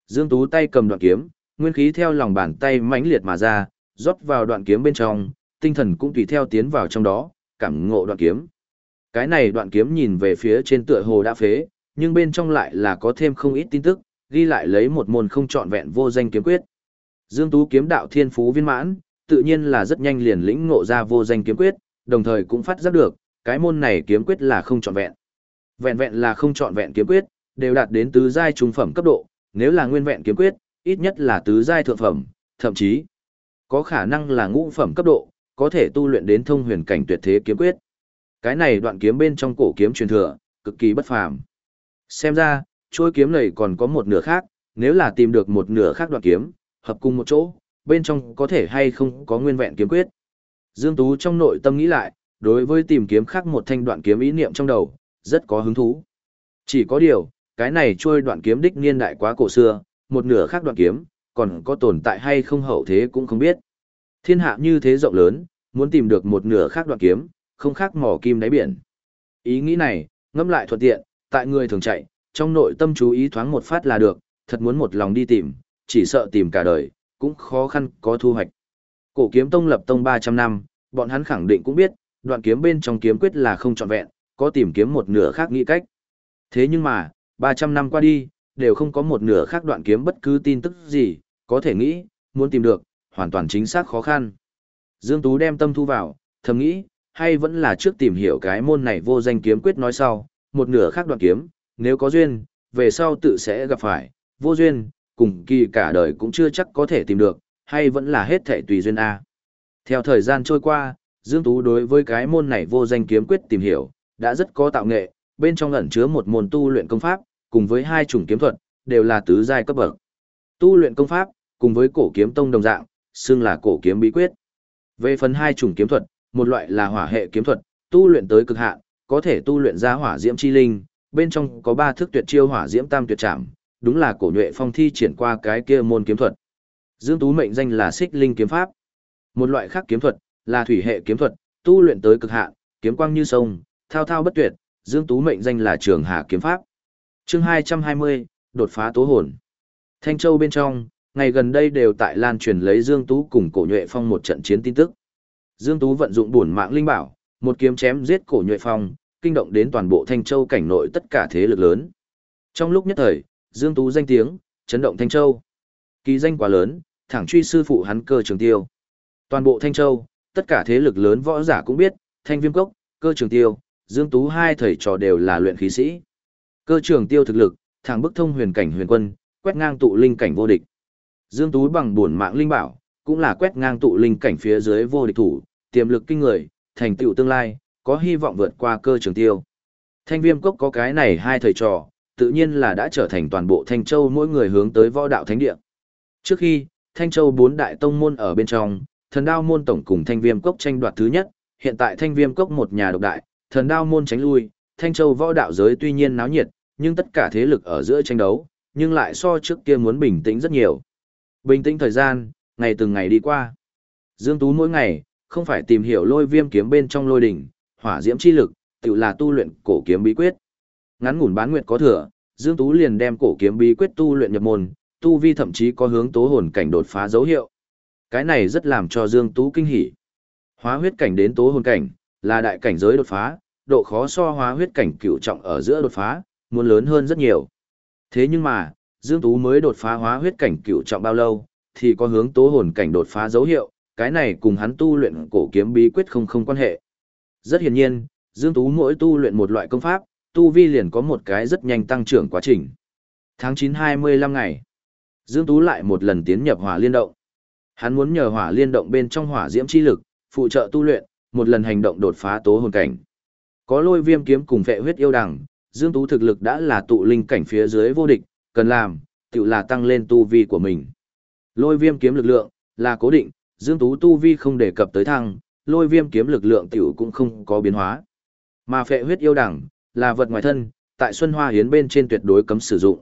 Dương Tú tay cầm đoạn kiếm, nguyên khí theo lòng bàn tay mãnh liệt mà ra, rót vào đoạn kiếm bên trong, tinh thần cũng tùy theo tiến vào trong đó, cảm ngộ đoạn kiếm. Cái này đoạn kiếm nhìn về phía trên tựa hồ đã phế, nhưng bên trong lại là có thêm không ít tin tức, ghi lại lấy một môn không trọn vẹn vô danh kiếm quyết. Dương Tú kiếm đạo thiên phú viên mãn, tự nhiên là rất nhanh liền lĩnh ngộ ra vô danh kiếm quyết, đồng thời cũng phát giác được, cái môn này kiếm quyết là không trọn vẹn. Vẹn vẹn là không trọn vẹn kiếm quyết, đều đạt đến tứ giai trung phẩm cấp độ, nếu là nguyên vẹn kiếm quyết, ít nhất là tứ giai thượng phẩm, thậm chí có khả năng là ngũ phẩm cấp độ, có thể tu luyện đến thông huyền cảnh tuyệt thế kiếm quyết. Cái này đoạn kiếm bên trong cổ kiếm truyền thừa, cực kỳ bất phàm. Xem ra, chuôi kiếm này còn có một nửa khác, nếu là tìm được một nửa khác đoạn kiếm, hợp cùng một chỗ, bên trong có thể hay không có nguyên vẹn kiếm quyết. Dương Tú trong nội tâm nghĩ lại, đối với tìm kiếm khác một thanh đoạn kiếm ý niệm trong đầu, rất có hứng thú. Chỉ có điều, cái này trôi đoạn kiếm đích niên đại quá cổ xưa, một nửa khác đoạn kiếm, còn có tồn tại hay không hậu thế cũng không biết. Thiên hạ như thế rộng lớn, muốn tìm được một nửa khác đoạn kiếm, không khác mỏ kim đáy biển. Ý nghĩ này, ngâm lại thuận tiện, tại người thường chạy, trong nội tâm chú ý thoáng một phát là được, thật muốn một lòng đi tìm, chỉ sợ tìm cả đời, cũng khó khăn có thu hoạch. Cổ kiếm tông lập tông 300 năm, bọn hắn khẳng định cũng biết, đoạn kiếm bên trong kiếm quyết là không trọn vẹn, có tìm kiếm một nửa khác nghĩ cách. Thế nhưng mà, 300 năm qua đi, đều không có một nửa khác đoạn kiếm bất cứ tin tức gì, có thể nghĩ, muốn tìm được, hoàn toàn chính xác khó khăn. Dương Tú đem tâm thu vào, thầm nghĩ, hay vẫn là trước tìm hiểu cái môn này vô danh kiếm quyết nói sau, một nửa khác đoạn kiếm, nếu có duyên, về sau tự sẽ gặp phải, vô duyên, cùng kỳ cả đời cũng chưa chắc có thể tìm được, hay vẫn là hết thể tùy duyên A. Theo thời gian trôi qua, Dương Tú đối với cái môn này vô danh kiếm quyết tìm hiểu, đã rất có tạo nghệ, bên trong ẩn chứa một môn tu luyện công pháp, cùng với hai chủng kiếm thuật, đều là tứ giai cấp bậc. Tu luyện công pháp, cùng với cổ kiếm tông đồng dạng, xưng là cổ kiếm bí quyết. Về phần hai chủng kiếm thuật, một loại là hỏa hệ kiếm thuật, tu luyện tới cực hạn, có thể tu luyện ra hỏa diễm chi linh, bên trong có ba thức tuyệt chiêu hỏa diễm tam tuyệt trảm, đúng là cổ nhuệ phong thi triển qua cái kia môn kiếm thuật. Dương Tú mệnh danh là xích linh kiếm pháp. Một loại khác kiếm thuật, là thủy hệ kiếm thuật, tu luyện tới cực hạn, kiếm quang như sông, thao thao bất tuyệt, Dương Tú mệnh danh là trường hà kiếm pháp. chương 220, đột phá tố hồn. Thanh Châu bên trong, ngày gần đây đều tại lan truyền lấy Dương Tú cùng cổ nhuệ phong một trận chiến tin tức. Dương Tú vận dụng bổn mạng linh bảo, một kiếm chém giết cổ nhuệ phong, kinh động đến toàn bộ Thanh Châu cảnh nội tất cả thế lực lớn. Trong lúc nhất thời, Dương Tú danh tiếng, chấn động Thanh Châu. Kỳ danh quá lớn, thẳng truy sư phụ hắn cơ trường tiêu. Toàn bộ Thanh Châu, tất cả thế lực lớn võ giả cũng biết, Thanh Viêm Cốc, cơ trường tiêu, Dương Tú hai thầy trò đều là luyện khí sĩ. Cơ trường tiêu thực lực, thẳng bức thông huyền cảnh huyền quân, quét ngang tụ linh cảnh vô địch. Dương Tú bằng buồn mạng linh bảo, cũng là quét ngang tụ linh cảnh phía dưới vô địch thủ, tiềm lực kinh người, thành tựu tương lai, có hy vọng vượt qua cơ trường tiêu. Thanh viêm cốc có cái này hai thầy trò, tự nhiên là đã trở thành toàn bộ Thanh Châu mỗi người hướng tới võ đạo thánh địa. Trước khi, Thanh Châu bốn đại tông môn ở bên trong, thần đao môn tổng cùng thanh viêm cốc tranh đoạt thứ nhất, hiện tại thanh viêm cốc một nhà độc đại, thần đao môn tránh lui, Thanh Châu võ đạo giới tuy nhiên náo nhiệt, nhưng tất cả thế lực ở giữa tranh đấu, nhưng lại so trước kia muốn bình tĩnh rất nhiều. Bình tĩnh thời gian, ngày từng ngày đi qua. Dương Tú mỗi ngày, không phải tìm hiểu lôi viêm kiếm bên trong lôi đỉnh, hỏa diễm chi lực, tự là tu luyện cổ kiếm bí quyết. Ngắn ngủn bán nguyệt có thừa, Dương Tú liền đem cổ kiếm bí quyết tu luyện nhập môn, tu vi thậm chí có hướng tố hồn cảnh đột phá dấu hiệu. Cái này rất làm cho Dương Tú kinh hỉ. Hóa huyết cảnh đến tố hồn cảnh, là đại cảnh giới đột phá, độ khó so hóa huyết cảnh cửu trọng ở giữa đột phá, muốn lớn hơn rất nhiều. Thế nhưng mà, Dương Tú mới đột phá hóa huyết cảnh cựu trọng bao lâu, thì có hướng tố hồn cảnh đột phá dấu hiệu, cái này cùng hắn tu luyện cổ kiếm bí quyết không không quan hệ. Rất hiển nhiên, Dương Tú mỗi tu luyện một loại công pháp, tu vi liền có một cái rất nhanh tăng trưởng quá trình. Tháng 9 25 ngày, Dương Tú lại một lần tiến nhập hỏa liên động. Hắn muốn nhờ hỏa liên động bên trong hỏa diễm chi lực, phụ trợ tu luyện, một lần hành động đột phá tố hồn cảnh. Có lôi viêm kiếm cùng vệ huyết yêu đằng, Dương Tú thực lực đã là tụ linh cảnh phía dưới vô địch, cần làm, tự là tăng lên tu vi của mình. Lôi viêm kiếm lực lượng, là cố định, Dương Tú tu vi không đề cập tới thăng, lôi viêm kiếm lực lượng tiểu cũng không có biến hóa. Mà phệ huyết yêu đẳng, là vật ngoài thân, tại Xuân Hoa Hiến bên trên tuyệt đối cấm sử dụng.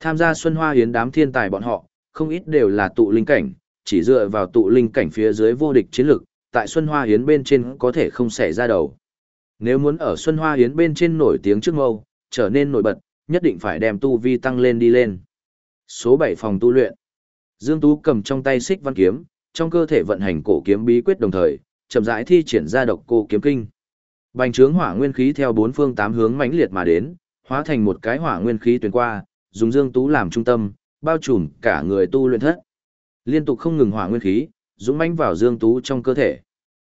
Tham gia Xuân Hoa Hiến đám thiên tài bọn họ, không ít đều là tụ linh cảnh, chỉ dựa vào tụ linh cảnh phía dưới vô địch chiến lực, tại Xuân Hoa Hiến bên trên có thể không xảy ra đầu. Nếu muốn ở Xuân Hoa Hiến bên trên nổi tiếng trước mâu, trở nên nổi bật, nhất định phải đem tu vi tăng lên đi lên. Số 7 phòng tu luyện. Dương Tú cầm trong tay xích văn kiếm, trong cơ thể vận hành cổ kiếm bí quyết đồng thời, chậm rãi thi triển ra độc cô kiếm kinh. Bành trướng hỏa nguyên khí theo bốn phương tám hướng mãnh liệt mà đến, hóa thành một cái hỏa nguyên khí tuyến qua, dùng Dương Tú làm trung tâm, bao trùm cả người tu luyện thất. Liên tục không ngừng hỏa nguyên khí, dũng mãnh vào Dương Tú trong cơ thể.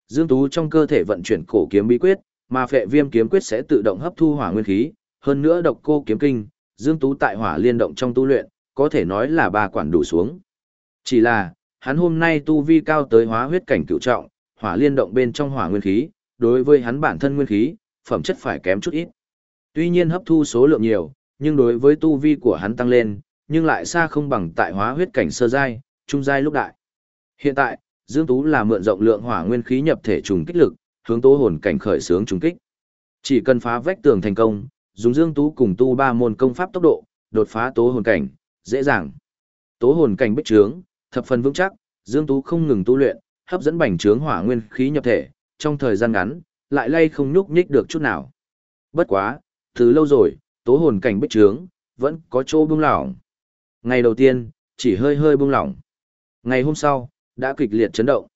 Dương Tú trong cơ thể vận chuyển cổ kiếm bí quyết, mà phệ viêm kiếm quyết sẽ tự động hấp thu hỏa nguyên khí, hơn nữa độc cô kiếm kinh, Dương Tú tại hỏa liên động trong tu luyện, có thể nói là ba quản đủ xuống. Chỉ là, hắn hôm nay tu vi cao tới hóa huyết cảnh cựu trọng, hỏa liên động bên trong hỏa nguyên khí, đối với hắn bản thân nguyên khí, phẩm chất phải kém chút ít. Tuy nhiên hấp thu số lượng nhiều, nhưng đối với tu vi của hắn tăng lên, nhưng lại xa không bằng tại hóa huyết cảnh sơ giai, trung giai lúc đại. Hiện tại, Dương Tú là mượn rộng lượng hỏa nguyên khí nhập thể trùng kích lực, hướng tố hồn cảnh khởi sướng trùng kích. Chỉ cần phá vách tường thành công, dùng Dương Tú cùng tu ba môn công pháp tốc độ, đột phá tố hồn cảnh, dễ dàng. Tố hồn cảnh bích trướng, thập phần vững chắc, Dương Tú không ngừng tu luyện, hấp dẫn bành trướng hỏa nguyên khí nhập thể, trong thời gian ngắn, lại lay không nhúc nhích được chút nào. Bất quá, từ lâu rồi, tố hồn cảnh bích trướng, vẫn có chỗ buông lỏng. Ngày đầu tiên, chỉ hơi hơi buông lỏng. Ngày hôm sau, đã kịch liệt chấn động.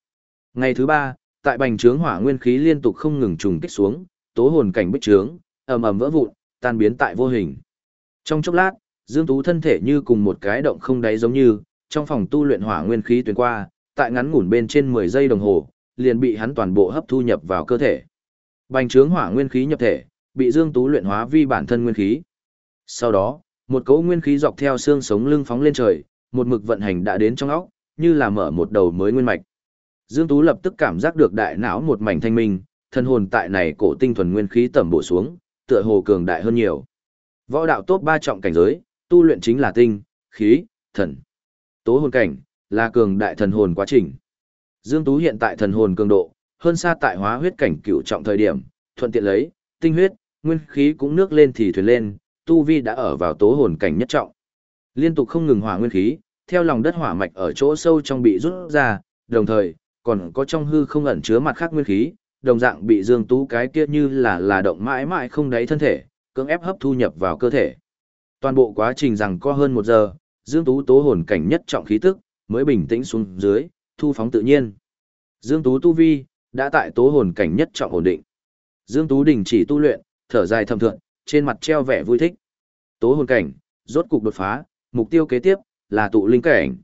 Ngày thứ ba, tại bành trướng hỏa nguyên khí liên tục không ngừng trùng kích xuống, tố hồn cảnh bích trướng, ầm ầm vỡ vụn, tan biến tại vô hình. Trong chốc lát, Dương Tú thân thể như cùng một cái động không đáy giống như, trong phòng tu luyện hỏa nguyên khí tuyến qua, tại ngắn ngủn bên trên 10 giây đồng hồ, liền bị hắn toàn bộ hấp thu nhập vào cơ thể. Bành trướng hỏa nguyên khí nhập thể, bị Dương Tú luyện hóa vi bản thân nguyên khí. Sau đó, một cỗ nguyên khí dọc theo xương sống lưng phóng lên trời, một mực vận hành đã đến trong óc, như là mở một đầu mới nguyên mạch. Dương Tú lập tức cảm giác được đại não một mảnh thanh minh, thân hồn tại này cổ tinh thuần nguyên khí tẩm bổ xuống, tựa hồ cường đại hơn nhiều. Võ đạo tốt ba trọng cảnh giới, tu luyện chính là tinh, khí, thần. Tố hồn cảnh, là cường đại thần hồn quá trình. Dương Tú hiện tại thần hồn cường độ, hơn xa tại hóa huyết cảnh cửu trọng thời điểm, thuận tiện lấy, tinh huyết, nguyên khí cũng nước lên thì thuyền lên, tu vi đã ở vào tố hồn cảnh nhất trọng. Liên tục không ngừng hỏa nguyên khí, theo lòng đất hỏa mạch ở chỗ sâu trong bị rút ra, đồng thời, còn có trong hư không ẩn chứa mặt khác nguyên khí, đồng dạng bị Dương Tú cái kia như là là động mãi mãi không đáy thân thể, cưỡng ép hấp thu nhập vào cơ thể. Toàn bộ quá trình rằng có hơn một giờ, Dương Tú tố hồn cảnh nhất trọng khí tức, mới bình tĩnh xuống dưới, thu phóng tự nhiên. Dương Tú tu vi, đã tại tố hồn cảnh nhất trọng ổn định. Dương Tú đình chỉ tu luyện, thở dài thầm thượng, trên mặt treo vẻ vui thích. Tố hồn cảnh, rốt cục đột phá, mục tiêu kế tiếp là tụ linh cảnh.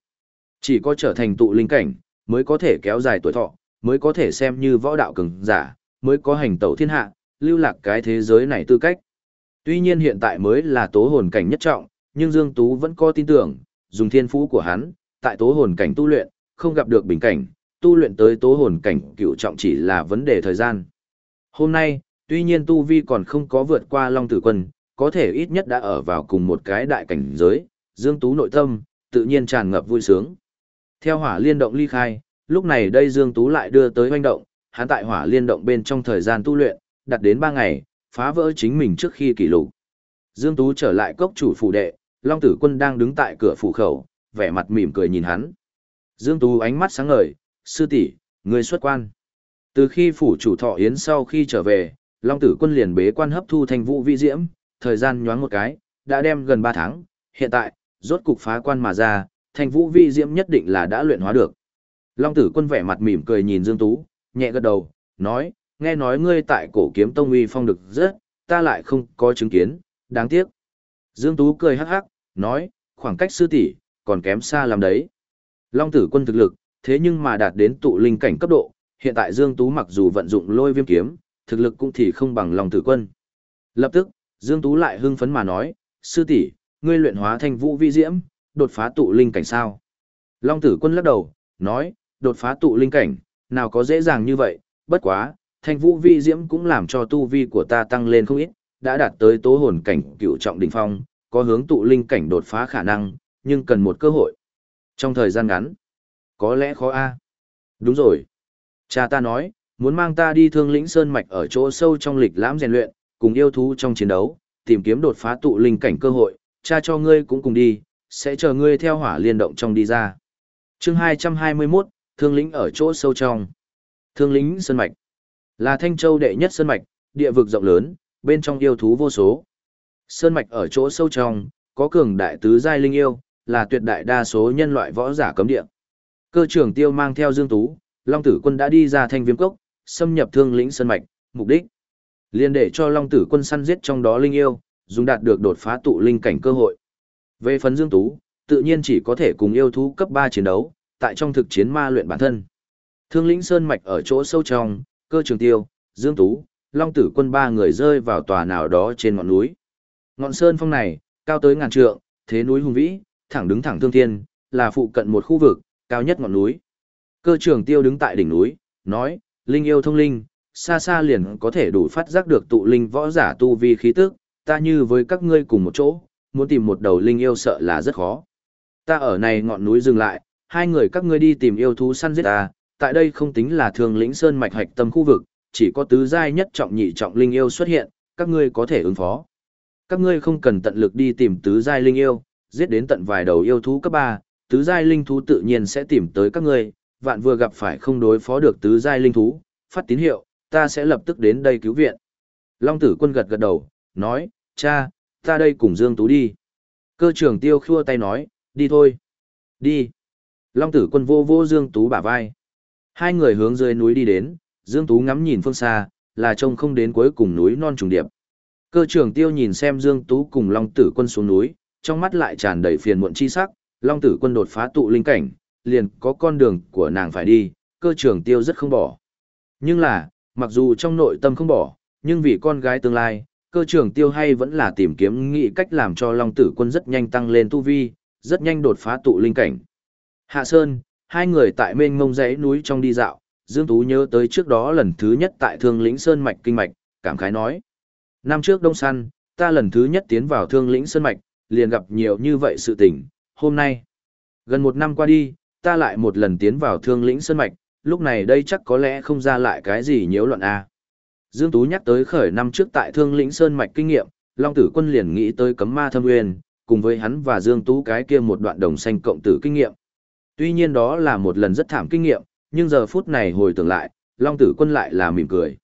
Chỉ có trở thành tụ linh cảnh, mới có thể kéo dài tuổi thọ, mới có thể xem như võ đạo cường giả, mới có hành tẩu thiên hạ, lưu lạc cái thế giới này tư cách. Tuy nhiên hiện tại mới là tố hồn cảnh nhất trọng, nhưng Dương Tú vẫn có tin tưởng, dùng thiên phú của hắn, tại tố hồn cảnh tu luyện, không gặp được bình cảnh, tu luyện tới tố hồn cảnh cựu trọng chỉ là vấn đề thời gian. Hôm nay, tuy nhiên tu vi còn không có vượt qua Long Tử Quân, có thể ít nhất đã ở vào cùng một cái đại cảnh giới, Dương Tú nội tâm, tự nhiên tràn ngập vui sướng. Theo hỏa liên động ly khai, lúc này đây Dương Tú lại đưa tới hoành động, hắn tại hỏa liên động bên trong thời gian tu luyện, đặt đến 3 ngày, phá vỡ chính mình trước khi kỷ lục. Dương Tú trở lại cốc chủ phủ đệ, Long Tử Quân đang đứng tại cửa phủ khẩu, vẻ mặt mỉm cười nhìn hắn. Dương Tú ánh mắt sáng ngời, sư tỷ người xuất quan. Từ khi phủ chủ thọ yến sau khi trở về, Long Tử Quân liền bế quan hấp thu thành vũ vi diễm, thời gian nhoáng một cái, đã đem gần 3 tháng, hiện tại, rốt cục phá quan mà ra, thành vũ vi diễm nhất định là đã luyện hóa được. Long Tử Quân vẻ mặt mỉm cười nhìn Dương Tú, nhẹ gật đầu, nói, nghe nói ngươi tại cổ kiếm tông uy phong được rất, ta lại không có chứng kiến, đáng tiếc. Dương Tú cười hắc hắc, nói, khoảng cách sư tỷ còn kém xa làm đấy. Long tử quân thực lực, thế nhưng mà đạt đến tụ linh cảnh cấp độ, hiện tại Dương Tú mặc dù vận dụng lôi viêm kiếm, thực lực cũng thì không bằng Long tử quân. Lập tức, Dương Tú lại hưng phấn mà nói, sư tỷ ngươi luyện hóa thành vũ vi diễm, đột phá tụ linh cảnh sao. Long tử quân lắc đầu, nói, đột phá tụ linh cảnh, nào có dễ dàng như vậy, bất quá, thanh vũ vi diễm cũng làm cho tu vi của ta tăng lên không ít, đã đạt tới tố hồn cảnh cựu trọng đỉnh phong, có hướng tụ linh cảnh đột phá khả năng, nhưng cần một cơ hội. Trong thời gian ngắn, có lẽ khó a. Đúng rồi. Cha ta nói, muốn mang ta đi thương lĩnh sơn mạch ở chỗ sâu trong lịch lãm rèn luyện, cùng yêu thú trong chiến đấu, tìm kiếm đột phá tụ linh cảnh cơ hội, cha cho ngươi cũng cùng đi, sẽ chờ ngươi theo hỏa liên động trong đi ra. Chương 221, Thương lĩnh ở chỗ sâu trong. Thương lĩnh sơn mạch là Thanh Châu đệ nhất sơn mạch, địa vực rộng lớn, bên trong yêu thú vô số. Sơn mạch ở chỗ sâu trong, có cường đại tứ giai linh yêu, là tuyệt đại đa số nhân loại võ giả cấm địa. Cơ trưởng tiêu mang theo Dương Tú, Long Tử Quân đã đi ra thanh viêm cốc, xâm nhập thương lĩnh sơn mạch, mục đích. Liên để cho Long Tử Quân săn giết trong đó linh yêu, dùng đạt được đột phá tụ linh cảnh cơ hội. Về phần Dương Tú, tự nhiên chỉ có thể cùng yêu thú cấp 3 chiến đấu, tại trong thực chiến ma luyện bản thân. Thương lĩnh sơn mạch ở chỗ sâu trong, cơ trường tiêu, Dương Tú, Long Tử Quân ba người rơi vào tòa nào đó trên ngọn núi. Ngọn sơn phong này, cao tới ngàn trượng, thế núi hùng vĩ, thẳng đứng thẳng thương thiên, là phụ cận một khu vực, cao nhất ngọn núi. Cơ trưởng tiêu đứng tại đỉnh núi, nói, linh yêu thông linh, xa xa liền có thể đủ phát giác được tụ linh võ giả tu vi khí tức, ta như với các ngươi cùng một chỗ, muốn tìm một đầu linh yêu sợ là rất khó. Ta ở này ngọn núi dừng lại, hai người các ngươi đi tìm yêu thú săn giết ta, tại đây không tính là thường lĩnh sơn mạch hạch tâm khu vực, chỉ có tứ giai nhất trọng nhị trọng linh yêu xuất hiện, các ngươi có thể ứng phó. Các ngươi không cần tận lực đi tìm tứ giai linh yêu, giết đến tận vài đầu yêu thú cấp 3, tứ giai linh thú tự nhiên sẽ tìm tới các ngươi, vạn vừa gặp phải không đối phó được tứ giai linh thú, phát tín hiệu, ta sẽ lập tức đến đây cứu viện. Long tử quân gật gật đầu, nói, cha, ta đây cùng Dương Tú đi. Cơ trưởng tiêu khua tay nói, đi thôi. Đi. Long tử quân vô vô Dương Tú bả vai. Hai người hướng dưới núi đi đến, Dương Tú ngắm nhìn phương xa, là trông không đến cuối cùng núi non trùng điệp. Cơ trưởng tiêu nhìn xem Dương Tú cùng Long tử quân xuống núi, trong mắt lại tràn đầy phiền muộn chi sắc, Long tử quân đột phá tụ linh cảnh, liền có con đường của nàng phải đi, cơ trưởng tiêu rất không bỏ. Nhưng là, mặc dù trong nội tâm không bỏ, nhưng vì con gái tương lai, cơ trưởng tiêu hay vẫn là tìm kiếm nghị cách làm cho Long tử quân rất nhanh tăng lên tu vi, rất nhanh đột phá tụ linh cảnh. Hạ Sơn, hai người tại mênh mông dãy núi trong đi dạo, Dương Tú nhớ tới trước đó lần thứ nhất tại Thương Lĩnh Sơn Mạch Kinh Mạch, cảm khái nói. Năm trước đông săn, ta lần thứ nhất tiến vào Thương Lĩnh Sơn Mạch, liền gặp nhiều như vậy sự tình, hôm nay. Gần một năm qua đi, ta lại một lần tiến vào Thương Lĩnh Sơn Mạch, lúc này đây chắc có lẽ không ra lại cái gì nhiễu loạn A. Dương Tú nhắc tới khởi năm trước tại Thương Lĩnh Sơn Mạch kinh nghiệm, Long Tử Quân liền nghĩ tới cấm ma thâm nguyên, cùng với hắn và Dương Tú cái kia một đoạn đồng xanh cộng tử kinh nghiệm. Tuy nhiên đó là một lần rất thảm kinh nghiệm, nhưng giờ phút này hồi tưởng lại, Long Tử Quân lại là mỉm cười.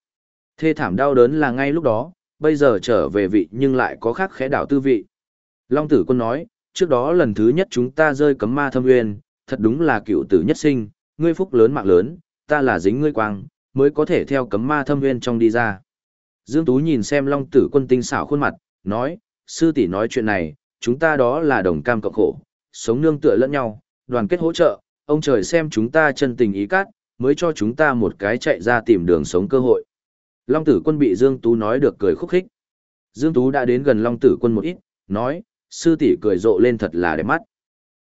Thê thảm đau đớn là ngay lúc đó, bây giờ trở về vị nhưng lại có khác khẽ đảo tư vị. Long Tử Quân nói, trước đó lần thứ nhất chúng ta rơi cấm ma thâm nguyên, thật đúng là cựu tử nhất sinh, ngươi phúc lớn mạng lớn, ta là dính ngươi quang, mới có thể theo cấm ma thâm nguyên trong đi ra. Dương Tú nhìn xem Long Tử Quân tinh xảo khuôn mặt, nói, sư tỷ nói chuyện này, chúng ta đó là đồng cam cộng khổ, sống nương tựa lẫn nhau, đoàn kết hỗ trợ, ông trời xem chúng ta chân tình ý cát, mới cho chúng ta một cái chạy ra tìm đường sống cơ hội. Long tử quân bị Dương Tú nói được cười khúc khích. Dương Tú đã đến gần Long tử quân một ít, nói, sư tỷ cười rộ lên thật là đẹp mắt.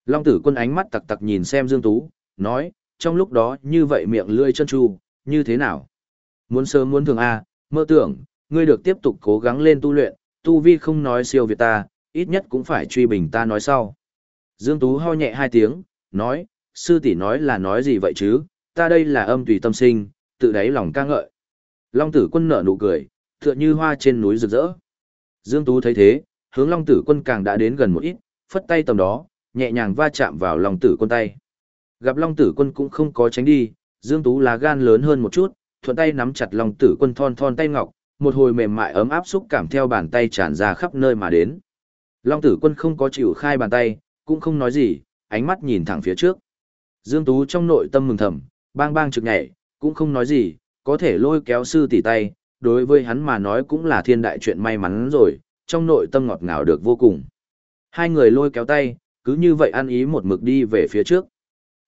Long tử quân ánh mắt tặc tặc nhìn xem Dương Tú, nói, trong lúc đó như vậy miệng lươi chân tru, như thế nào? Muốn sớm muốn thường A, à, mơ tưởng, ngươi được tiếp tục cố gắng lên tu luyện, tu vi không nói siêu việt ta, ít nhất cũng phải truy bình ta nói sau. Dương Tú ho nhẹ hai tiếng, nói, sư tỷ nói là nói gì vậy chứ, ta đây là âm tùy tâm sinh, tự đáy lòng ca ngợi. Long tử quân nở nụ cười, tựa như hoa trên núi rực rỡ. Dương Tú thấy thế, hướng Long Tử Quân càng đã đến gần một ít, phất tay tầm đó, nhẹ nhàng va chạm vào Long Tử Quân tay. Gặp Long Tử Quân cũng không có tránh đi, Dương Tú lá gan lớn hơn một chút, thuận tay nắm chặt Long Tử Quân thon thon tay ngọc, một hồi mềm mại ấm áp xúc cảm theo bàn tay tràn ra khắp nơi mà đến. Long Tử Quân không có chịu khai bàn tay, cũng không nói gì, ánh mắt nhìn thẳng phía trước. Dương Tú trong nội tâm mừng thầm, bang bang trực nhảy, cũng không nói gì, có thể lôi kéo sư tỷ tay, đối với hắn mà nói cũng là thiên đại chuyện may mắn rồi, trong nội tâm ngọt ngào được vô cùng. Hai người lôi kéo tay, cứ như vậy ăn ý một mực đi về phía trước.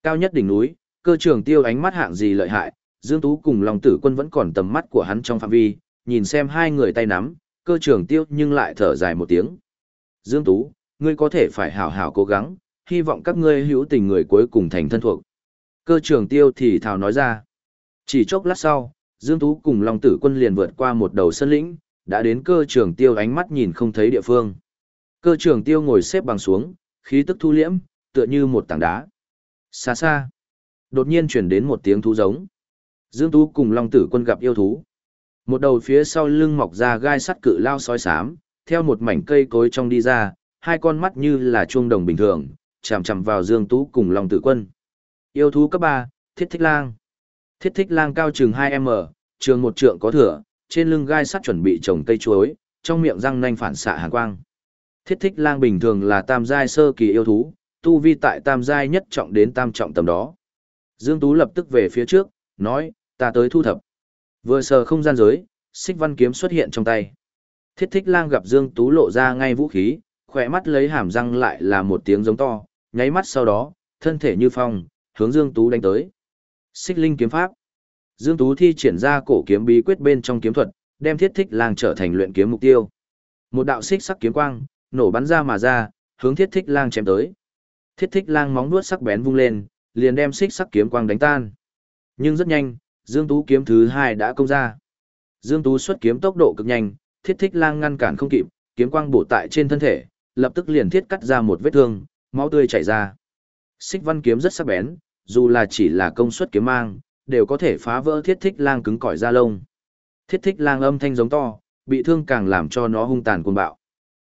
Cao nhất đỉnh núi, cơ trường tiêu ánh mắt hạng gì lợi hại, Dương Tú cùng Long Tử Quân vẫn còn tầm mắt của hắn trong phạm vi, nhìn xem hai người tay nắm, cơ trường tiêu nhưng lại thở dài một tiếng. Dương Tú, ngươi có thể phải hảo hảo cố gắng, hy vọng các ngươi hữu tình người cuối cùng thành thân thuộc. Cơ trường tiêu thì thào nói ra. Chỉ chốc lát sau, Dương Tú cùng Long Tử Quân liền vượt qua một đầu sân lĩnh, đã đến cơ trường tiêu ánh mắt nhìn không thấy địa phương. Cơ trường tiêu ngồi xếp bằng xuống, khí tức thu liễm, tựa như một tảng đá. Xa xa, đột nhiên chuyển đến một tiếng thú giống. Dương Tú cùng Long Tử Quân gặp yêu thú. Một đầu phía sau lưng mọc ra gai sắt cự lao sói xám, theo một mảnh cây cối trong đi ra, hai con mắt như là chuông đồng bình thường, chằm chằm vào Dương Tú cùng Long Tử Quân. Yêu thú cấp 3, Thiết Thích Lang. Thiết Thích Lang cao chừng 2m, trường một trượng có thừa, trên lưng gai sắt chuẩn bị trồng cây chuối, trong miệng răng nanh phản xạ hàn quang. Thiết Thích Lang bình thường là tam giai sơ kỳ yêu thú, tu vi tại tam giai nhất trọng đến tam trọng tầm đó. Dương Tú lập tức về phía trước, nói, ta tới thu thập. Vừa sờ không gian giới, xích văn kiếm xuất hiện trong tay. Thiết thích lang gặp Dương Tú lộ ra ngay vũ khí, khỏe mắt lấy hàm răng lại là một tiếng giống to, nháy mắt sau đó, thân thể như phong, hướng Dương Tú đánh tới. Xích linh kiếm pháp. Dương Tú thi triển ra cổ kiếm bí quyết bên trong kiếm thuật, đem thiết thích lang trở thành luyện kiếm mục tiêu. Một đạo xích sắc kiếm quang, nổ bắn ra mà ra, hướng thiết thích lang chém tới. Thiết thích lang móng nuốt sắc bén vung lên, liền đem xích sắc kiếm quang đánh tan. Nhưng rất nhanh, Dương Tú kiếm thứ hai đã công ra. Dương Tú xuất kiếm tốc độ cực nhanh, thiết thích lang ngăn cản không kịp, kiếm quang bổ tại trên thân thể, lập tức liền thiết cắt ra một vết thương, máu tươi chảy ra. Xích văn kiếm rất sắc bén, dù là chỉ là công suất kiếm mang, đều có thể phá vỡ thiết thích lang cứng cỏi da lông. Thiết thích lang âm thanh giống to, bị thương càng làm cho nó hung tàn cuồng bạo.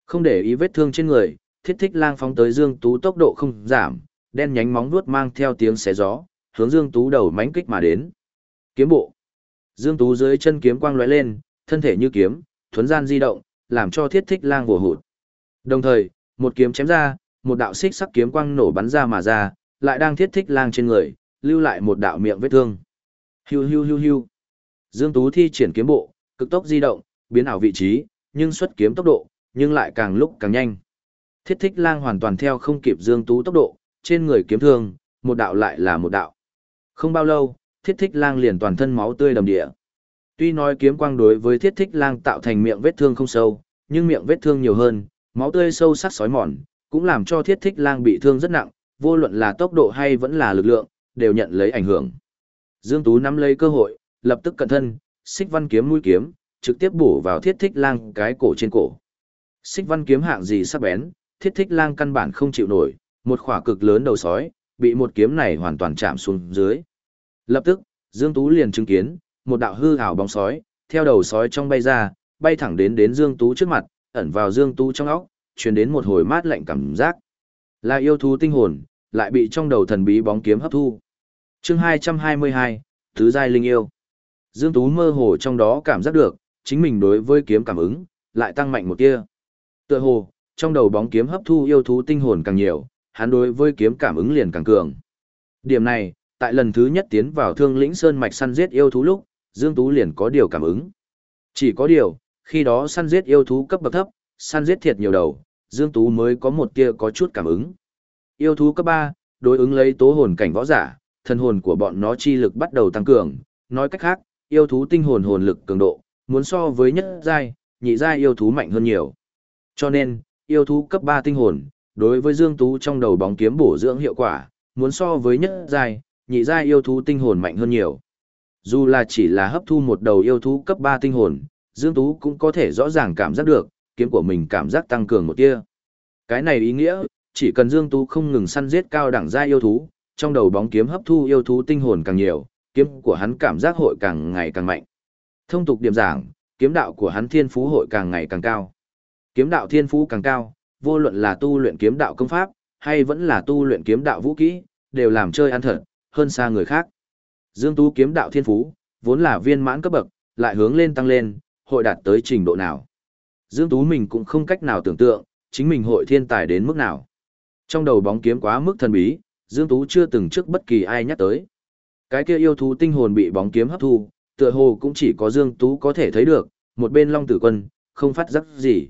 Không để ý vết thương trên người, thiết thích lang phóng tới Dương Tú tốc độ không giảm, đen nhánh móng vuốt mang theo tiếng xé gió, hướng Dương Tú đầu mánh kích mà đến. Kiếm bộ. Dương Tú dưới chân kiếm quang lóe lên, thân thể như kiếm, thuấn gian di động, làm cho thiết thích lang vồ hụt. Đồng thời, một kiếm chém ra, một đạo xích sắc kiếm quang nổ bắn ra mà ra, lại đang thiết thích lang trên người, lưu lại một đạo miệng vết thương. Hiu hiu hiu hiu. Dương Tú thi triển kiếm bộ, cực tốc di động, biến ảo vị trí, nhưng xuất kiếm tốc độ, nhưng lại càng lúc càng nhanh. Thiết thích lang hoàn toàn theo không kịp Dương Tú tốc độ, trên người kiếm thương, một đạo lại là một đạo. Không bao lâu, thiết thích lang liền toàn thân máu tươi đầm địa. Tuy nói kiếm quang đối với thiết thích lang tạo thành miệng vết thương không sâu, nhưng miệng vết thương nhiều hơn, máu tươi sâu sắc sói mòn, cũng làm cho thiết thích lang bị thương rất nặng, vô luận là tốc độ hay vẫn là lực lượng, đều nhận lấy ảnh hưởng. Dương Tú nắm lấy cơ hội, lập tức cẩn thân, xích văn kiếm mũi kiếm, trực tiếp bổ vào thiết thích lang cái cổ trên cổ. Xích văn kiếm hạng gì sắc bén, thiết thích lang căn bản không chịu nổi, một khỏa cực lớn đầu sói, bị một kiếm này hoàn toàn chạm xuống dưới. Lập tức, Dương Tú liền chứng kiến, một đạo hư ảo bóng sói, theo đầu sói trong bay ra, bay thẳng đến đến Dương Tú trước mặt, ẩn vào Dương Tú trong óc, truyền đến một hồi mát lạnh cảm giác. Là yêu thú tinh hồn, lại bị trong đầu thần bí bóng kiếm hấp thu. Chương 222, Tứ giai linh yêu. Dương Tú mơ hồ trong đó cảm giác được, chính mình đối với kiếm cảm ứng, lại tăng mạnh một tia. Tựa hồ, trong đầu bóng kiếm hấp thu yêu thú tinh hồn càng nhiều, hắn đối với kiếm cảm ứng liền càng cường. Điểm này, tại lần thứ nhất tiến vào thương lĩnh sơn mạch săn giết yêu thú lúc, Dương Tú liền có điều cảm ứng. Chỉ có điều, khi đó săn giết yêu thú cấp bậc thấp, săn giết thiệt nhiều đầu, Dương Tú mới có một tia có chút cảm ứng. Yêu thú cấp 3, đối ứng lấy tố hồn cảnh võ giả, thân hồn của bọn nó chi lực bắt đầu tăng cường, nói cách khác, yêu thú tinh hồn hồn lực cường độ, muốn so với nhất giai, nhị giai yêu thú mạnh hơn nhiều. Cho nên, yêu thú cấp 3 tinh hồn, đối với Dương Tú trong đầu bóng kiếm bổ dưỡng hiệu quả, muốn so với nhất giai, nhị giai yêu thú tinh hồn mạnh hơn nhiều. Dù là chỉ là hấp thu một đầu yêu thú cấp 3 tinh hồn, Dương Tú cũng có thể rõ ràng cảm giác được, kiếm của mình cảm giác tăng cường một tia. Cái này ý nghĩa, chỉ cần Dương Tú không ngừng săn giết cao đẳng gia yêu thú, trong đầu bóng kiếm hấp thu yêu thú tinh hồn càng nhiều, kiếm của hắn cảm giác hội càng ngày càng mạnh. Thông tục điểm giảng, kiếm đạo của hắn thiên phú hội càng ngày càng cao. Kiếm đạo thiên phú càng cao, vô luận là tu luyện kiếm đạo công pháp, hay vẫn là tu luyện kiếm đạo vũ kỹ, đều làm chơi ăn thật, hơn xa người khác. Dương Tú kiếm đạo thiên phú, vốn là viên mãn cấp bậc, lại hướng lên tăng lên, hội đạt tới trình độ nào. Dương Tú mình cũng không cách nào tưởng tượng, chính mình hội thiên tài đến mức nào. Trong đầu bóng kiếm quá mức thần bí, Dương Tú chưa từng trước bất kỳ ai nhắc tới. Cái kia yêu thú tinh hồn bị bóng kiếm hấp thu, tựa hồ cũng chỉ có Dương Tú có thể thấy được, một bên Long Tử Quân, không phát giác gì.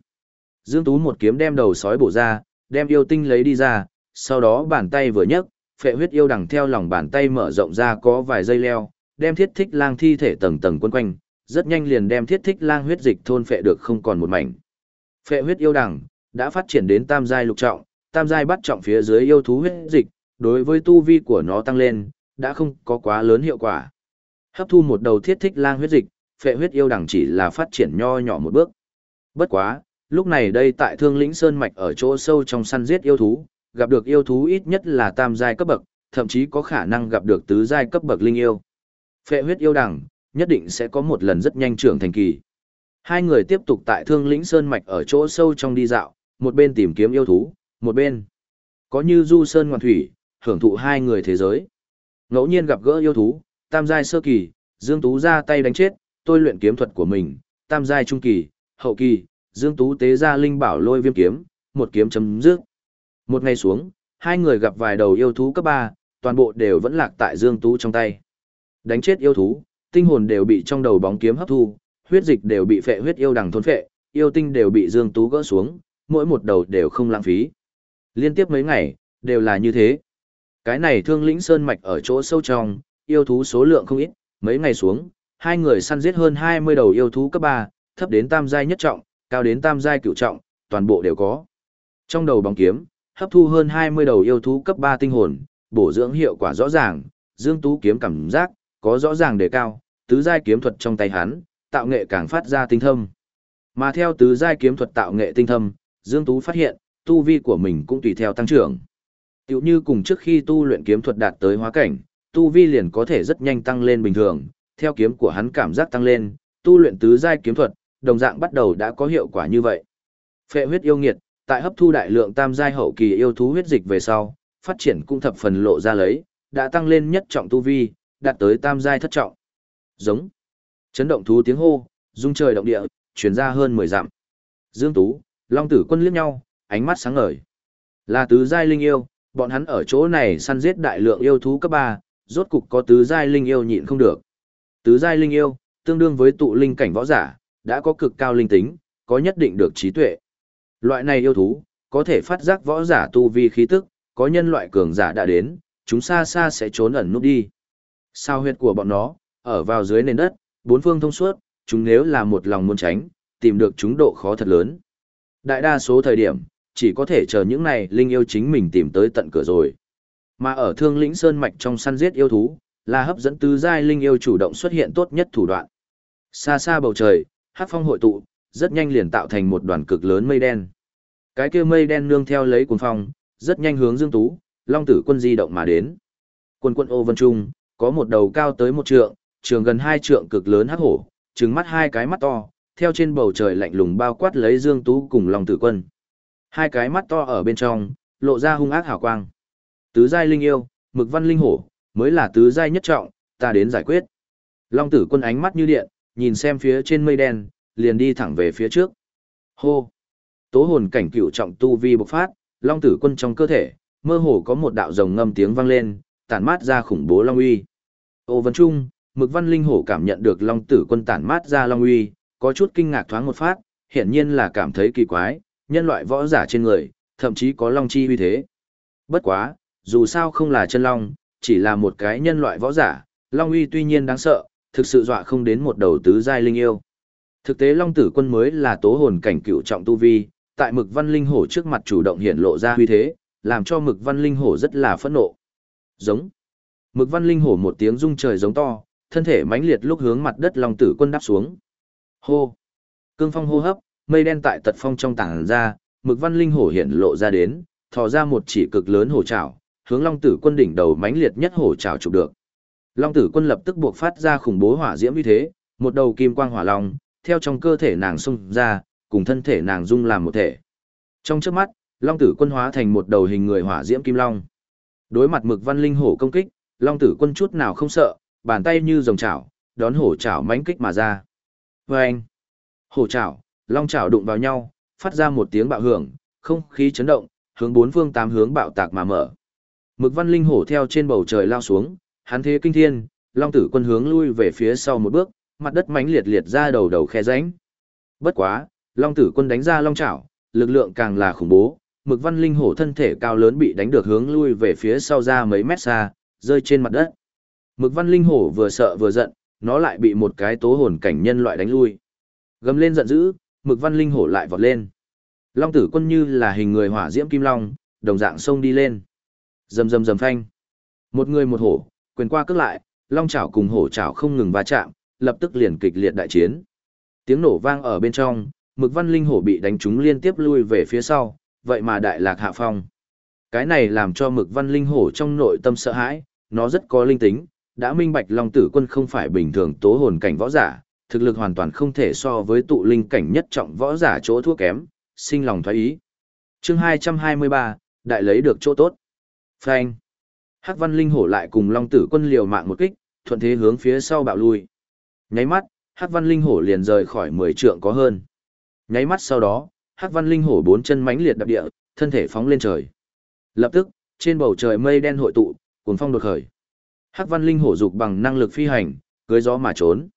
Dương Tú một kiếm đem đầu sói bổ ra, đem yêu tinh lấy đi ra, sau đó bàn tay vừa nhấc, phệ huyết yêu đằng theo lòng bàn tay mở rộng ra có vài dây leo, đem thiết thích lang thi thể tầng tầng quân quanh, rất nhanh liền đem thiết thích lang huyết dịch thôn phệ được không còn một mảnh. Phệ huyết yêu đằng đã phát triển đến tam giai lục trọng, tam giai bắt trọng phía dưới yêu thú huyết dịch, đối với tu vi của nó tăng lên, đã không có quá lớn hiệu quả. Hấp thu một đầu thiết thích lang huyết dịch, phệ huyết yêu đằng chỉ là phát triển nho nhỏ một bước. Bất quá, lúc này đây tại Thương Lĩnh Sơn mạch ở chỗ sâu trong săn giết yêu thú, gặp được yêu thú ít nhất là tam giai cấp bậc, thậm chí có khả năng gặp được tứ giai cấp bậc linh yêu. Phệ huyết yêu đằng, nhất định sẽ có một lần rất nhanh trưởng thành kỳ. Hai người tiếp tục tại Thương Lĩnh Sơn mạch ở chỗ sâu trong đi dạo, một bên tìm kiếm yêu thú, một bên có như du sơn ngoạn thủy, hưởng thụ hai người thế giới. Ngẫu nhiên gặp gỡ yêu thú, tam giai sơ kỳ, Dương Tú ra tay đánh chết, tôi luyện kiếm thuật của mình, tam giai trung kỳ, hậu kỳ, Dương Tú tế ra linh bảo lôi viêm kiếm, một kiếm chấm dứt. Một ngày xuống, hai người gặp vài đầu yêu thú cấp 3, toàn bộ đều vẫn lạc tại Dương Tú trong tay. Đánh chết yêu thú, tinh hồn đều bị trong đầu bóng kiếm hấp thu, huyết dịch đều bị phệ huyết yêu đằng thôn phệ, yêu tinh đều bị Dương Tú gỡ xuống, mỗi một đầu đều không lãng phí. Liên tiếp mấy ngày, đều là như thế. Cái này thương lĩnh sơn mạch ở chỗ sâu trong, yêu thú số lượng không ít, mấy ngày xuống, hai người săn giết hơn 20 đầu yêu thú cấp 3, thấp đến tam giai nhất trọng, cao đến tam giai cửu trọng, toàn bộ đều có. Trong đầu bóng kiếm, hấp thu hơn 20 đầu yêu thú cấp 3 tinh hồn, bổ dưỡng hiệu quả rõ ràng, Dương Tú kiếm cảm giác có rõ ràng đề cao, tứ giai kiếm thuật trong tay hắn, tạo nghệ càng phát ra tinh thâm. Mà theo tứ giai kiếm thuật tạo nghệ tinh thâm, Dương Tú phát hiện, tu vi của mình cũng tùy theo tăng trưởng. Tiểu như cùng trước khi tu luyện kiếm thuật đạt tới hóa cảnh, tu vi liền có thể rất nhanh tăng lên bình thường, theo kiếm của hắn cảm giác tăng lên, tu luyện tứ giai kiếm thuật, đồng dạng bắt đầu đã có hiệu quả như vậy. Phệ huyết yêu nghiệt, tại hấp thu đại lượng tam giai hậu kỳ yêu thú huyết dịch về sau, phát triển cũng thập phần lộ ra lấy, đã tăng lên nhất trọng tu vi, đạt tới tam giai thất trọng. Giống. Chấn động thú tiếng hô, rung trời động địa, truyền ra hơn 10 dặm. Dương Tú, Long Tử Quân liếc nhau, ánh mắt sáng ngời. Là tứ giai linh yêu, bọn hắn ở chỗ này săn giết đại lượng yêu thú cấp 3, rốt cục có tứ giai linh yêu nhịn không được. Tứ giai linh yêu, tương đương với tụ linh cảnh võ giả, đã có cực cao linh tính, có nhất định được trí tuệ. Loại này yêu thú, có thể phát giác võ giả tu vi khí tức, có nhân loại cường giả đã đến, chúng xa xa sẽ trốn ẩn núp đi. Sao huyệt của bọn nó, ở vào dưới nền đất, bốn phương thông suốt, chúng nếu là một lòng muốn tránh, tìm được chúng độ khó thật lớn. Đại đa số thời điểm, chỉ có thể chờ những này linh yêu chính mình tìm tới tận cửa rồi. Mà ở Thương Lĩnh Sơn mạch trong săn giết yêu thú, là hấp dẫn tứ giai linh yêu chủ động xuất hiện tốt nhất thủ đoạn. Xa xa bầu trời, hắc phong hội tụ, rất nhanh liền tạo thành một đoàn cực lớn mây đen. Cái kia mây đen nương theo lấy cuồng phong, rất nhanh hướng Dương Tú, Long Tử Quân di động mà đến. Quân quân ô vân trung, có một đầu cao tới một trượng, trường gần hai trượng cực lớn hắc hổ, trừng mắt hai cái mắt to, theo trên bầu trời lạnh lùng bao quát lấy Dương Tú cùng Long Tử Quân. Hai cái mắt to ở bên trong, lộ ra hung ác hào quang. Tứ giai linh yêu, mực văn linh hổ, mới là tứ giai nhất trọng, ta đến giải quyết. Long Tử Quân ánh mắt như điện, nhìn xem phía trên mây đen, liền đi thẳng về phía trước. Hô! Tố hồn cảnh cửu trọng tu vi bộc phát, Long Tử Quân trong cơ thể, mơ hồ có một đạo rồng ngâm tiếng vang lên, tản mát ra khủng bố long uy. Ô Vân Trung, Mực Văn Linh Hổ cảm nhận được Long Tử Quân tản mát ra long uy, có chút kinh ngạc thoáng một phát, hiển nhiên là cảm thấy kỳ quái, nhân loại võ giả trên người, thậm chí có long chi uy thế. Bất quá, dù sao không là chân long, chỉ là một cái nhân loại võ giả, long uy tuy nhiên đáng sợ, thực sự dọa không đến một đầu tứ giai linh yêu. Thực tế Long Tử Quân mới là tố hồn cảnh cựu trọng tu vi, tại Mực Văn Linh Hổ trước mặt chủ động hiện lộ ra uy thế, làm cho Mực Văn Linh Hổ rất là phẫn nộ. Giống. Mực Văn Linh Hổ một tiếng rung trời giống to, thân thể mãnh liệt lúc hướng mặt đất Long Tử Quân đáp xuống. Hô. Cương phong hô hấp, mây đen tại tật phong trong tảng ra, Mực Văn Linh Hổ hiện lộ ra đến, thò ra một chỉ cực lớn hổ trảo, hướng Long Tử Quân đỉnh đầu mãnh liệt nhất hổ trảo chụp được. Long Tử Quân lập tức buộc phát ra khủng bố hỏa diễm uy thế, một đầu kim quang hỏa long, theo trong cơ thể nàng xung ra, cùng thân thể nàng dung làm một thể. Trong trước mắt, Long tử quân hóa thành một đầu hình người hỏa diễm kim long. Đối mặt mực văn linh hổ công kích, Long tử quân chút nào không sợ, bàn tay như rồng chảo, đón hổ chảo mãnh kích mà ra. Vâng! Hổ chảo, long chảo đụng vào nhau, phát ra một tiếng bạo hưởng, không khí chấn động, hướng bốn phương tám hướng bạo tạc mà mở. Mực văn linh hổ theo trên bầu trời lao xuống, hắn thế kinh thiên, long tử quân hướng lui về phía sau một bước, mặt đất mãnh liệt liệt ra đầu đầu khe rãnh. Bất quá, long tử quân đánh ra long chảo, lực lượng càng là khủng bố, mực văn linh hổ thân thể cao lớn bị đánh được hướng lui về phía sau ra mấy mét xa, rơi trên mặt đất. Mực văn linh hổ vừa sợ vừa giận, nó lại bị một cái tố hồn cảnh nhân loại đánh lui. Gầm lên giận dữ, mực văn linh hổ lại vọt lên. Long tử quân như là hình người hỏa diễm kim long, đồng dạng sông đi lên. Rầm rầm rầm phanh. Một người một hổ, quyền qua cước lại, long chảo cùng hổ chảo không ngừng va chạm, lập tức liền kịch liệt đại chiến. Tiếng nổ vang ở bên trong, mực văn linh hổ bị đánh trúng liên tiếp lui về phía sau, vậy mà đại lạc hạ phong. Cái này làm cho mực văn linh hổ trong nội tâm sợ hãi, nó rất có linh tính, đã minh bạch long tử quân không phải bình thường tố hồn cảnh võ giả, thực lực hoàn toàn không thể so với tụ linh cảnh nhất trọng võ giả chỗ thua kém, sinh lòng thoái ý. chương 223, đại lấy được chỗ tốt. Phanh. Hắc văn linh hổ lại cùng long tử quân liều mạng một kích, thuận thế hướng phía sau bạo lui. Nháy mắt, Hắc văn linh hổ liền rời khỏi 10 trượng có hơn. Nháy mắt sau đó, Hắc văn linh hổ bốn chân mãnh liệt đạp địa, thân thể phóng lên trời. Lập tức, trên bầu trời mây đen hội tụ, cuốn phong đột khởi. Hắc văn linh hổ dục bằng năng lực phi hành, cưới gió mà trốn.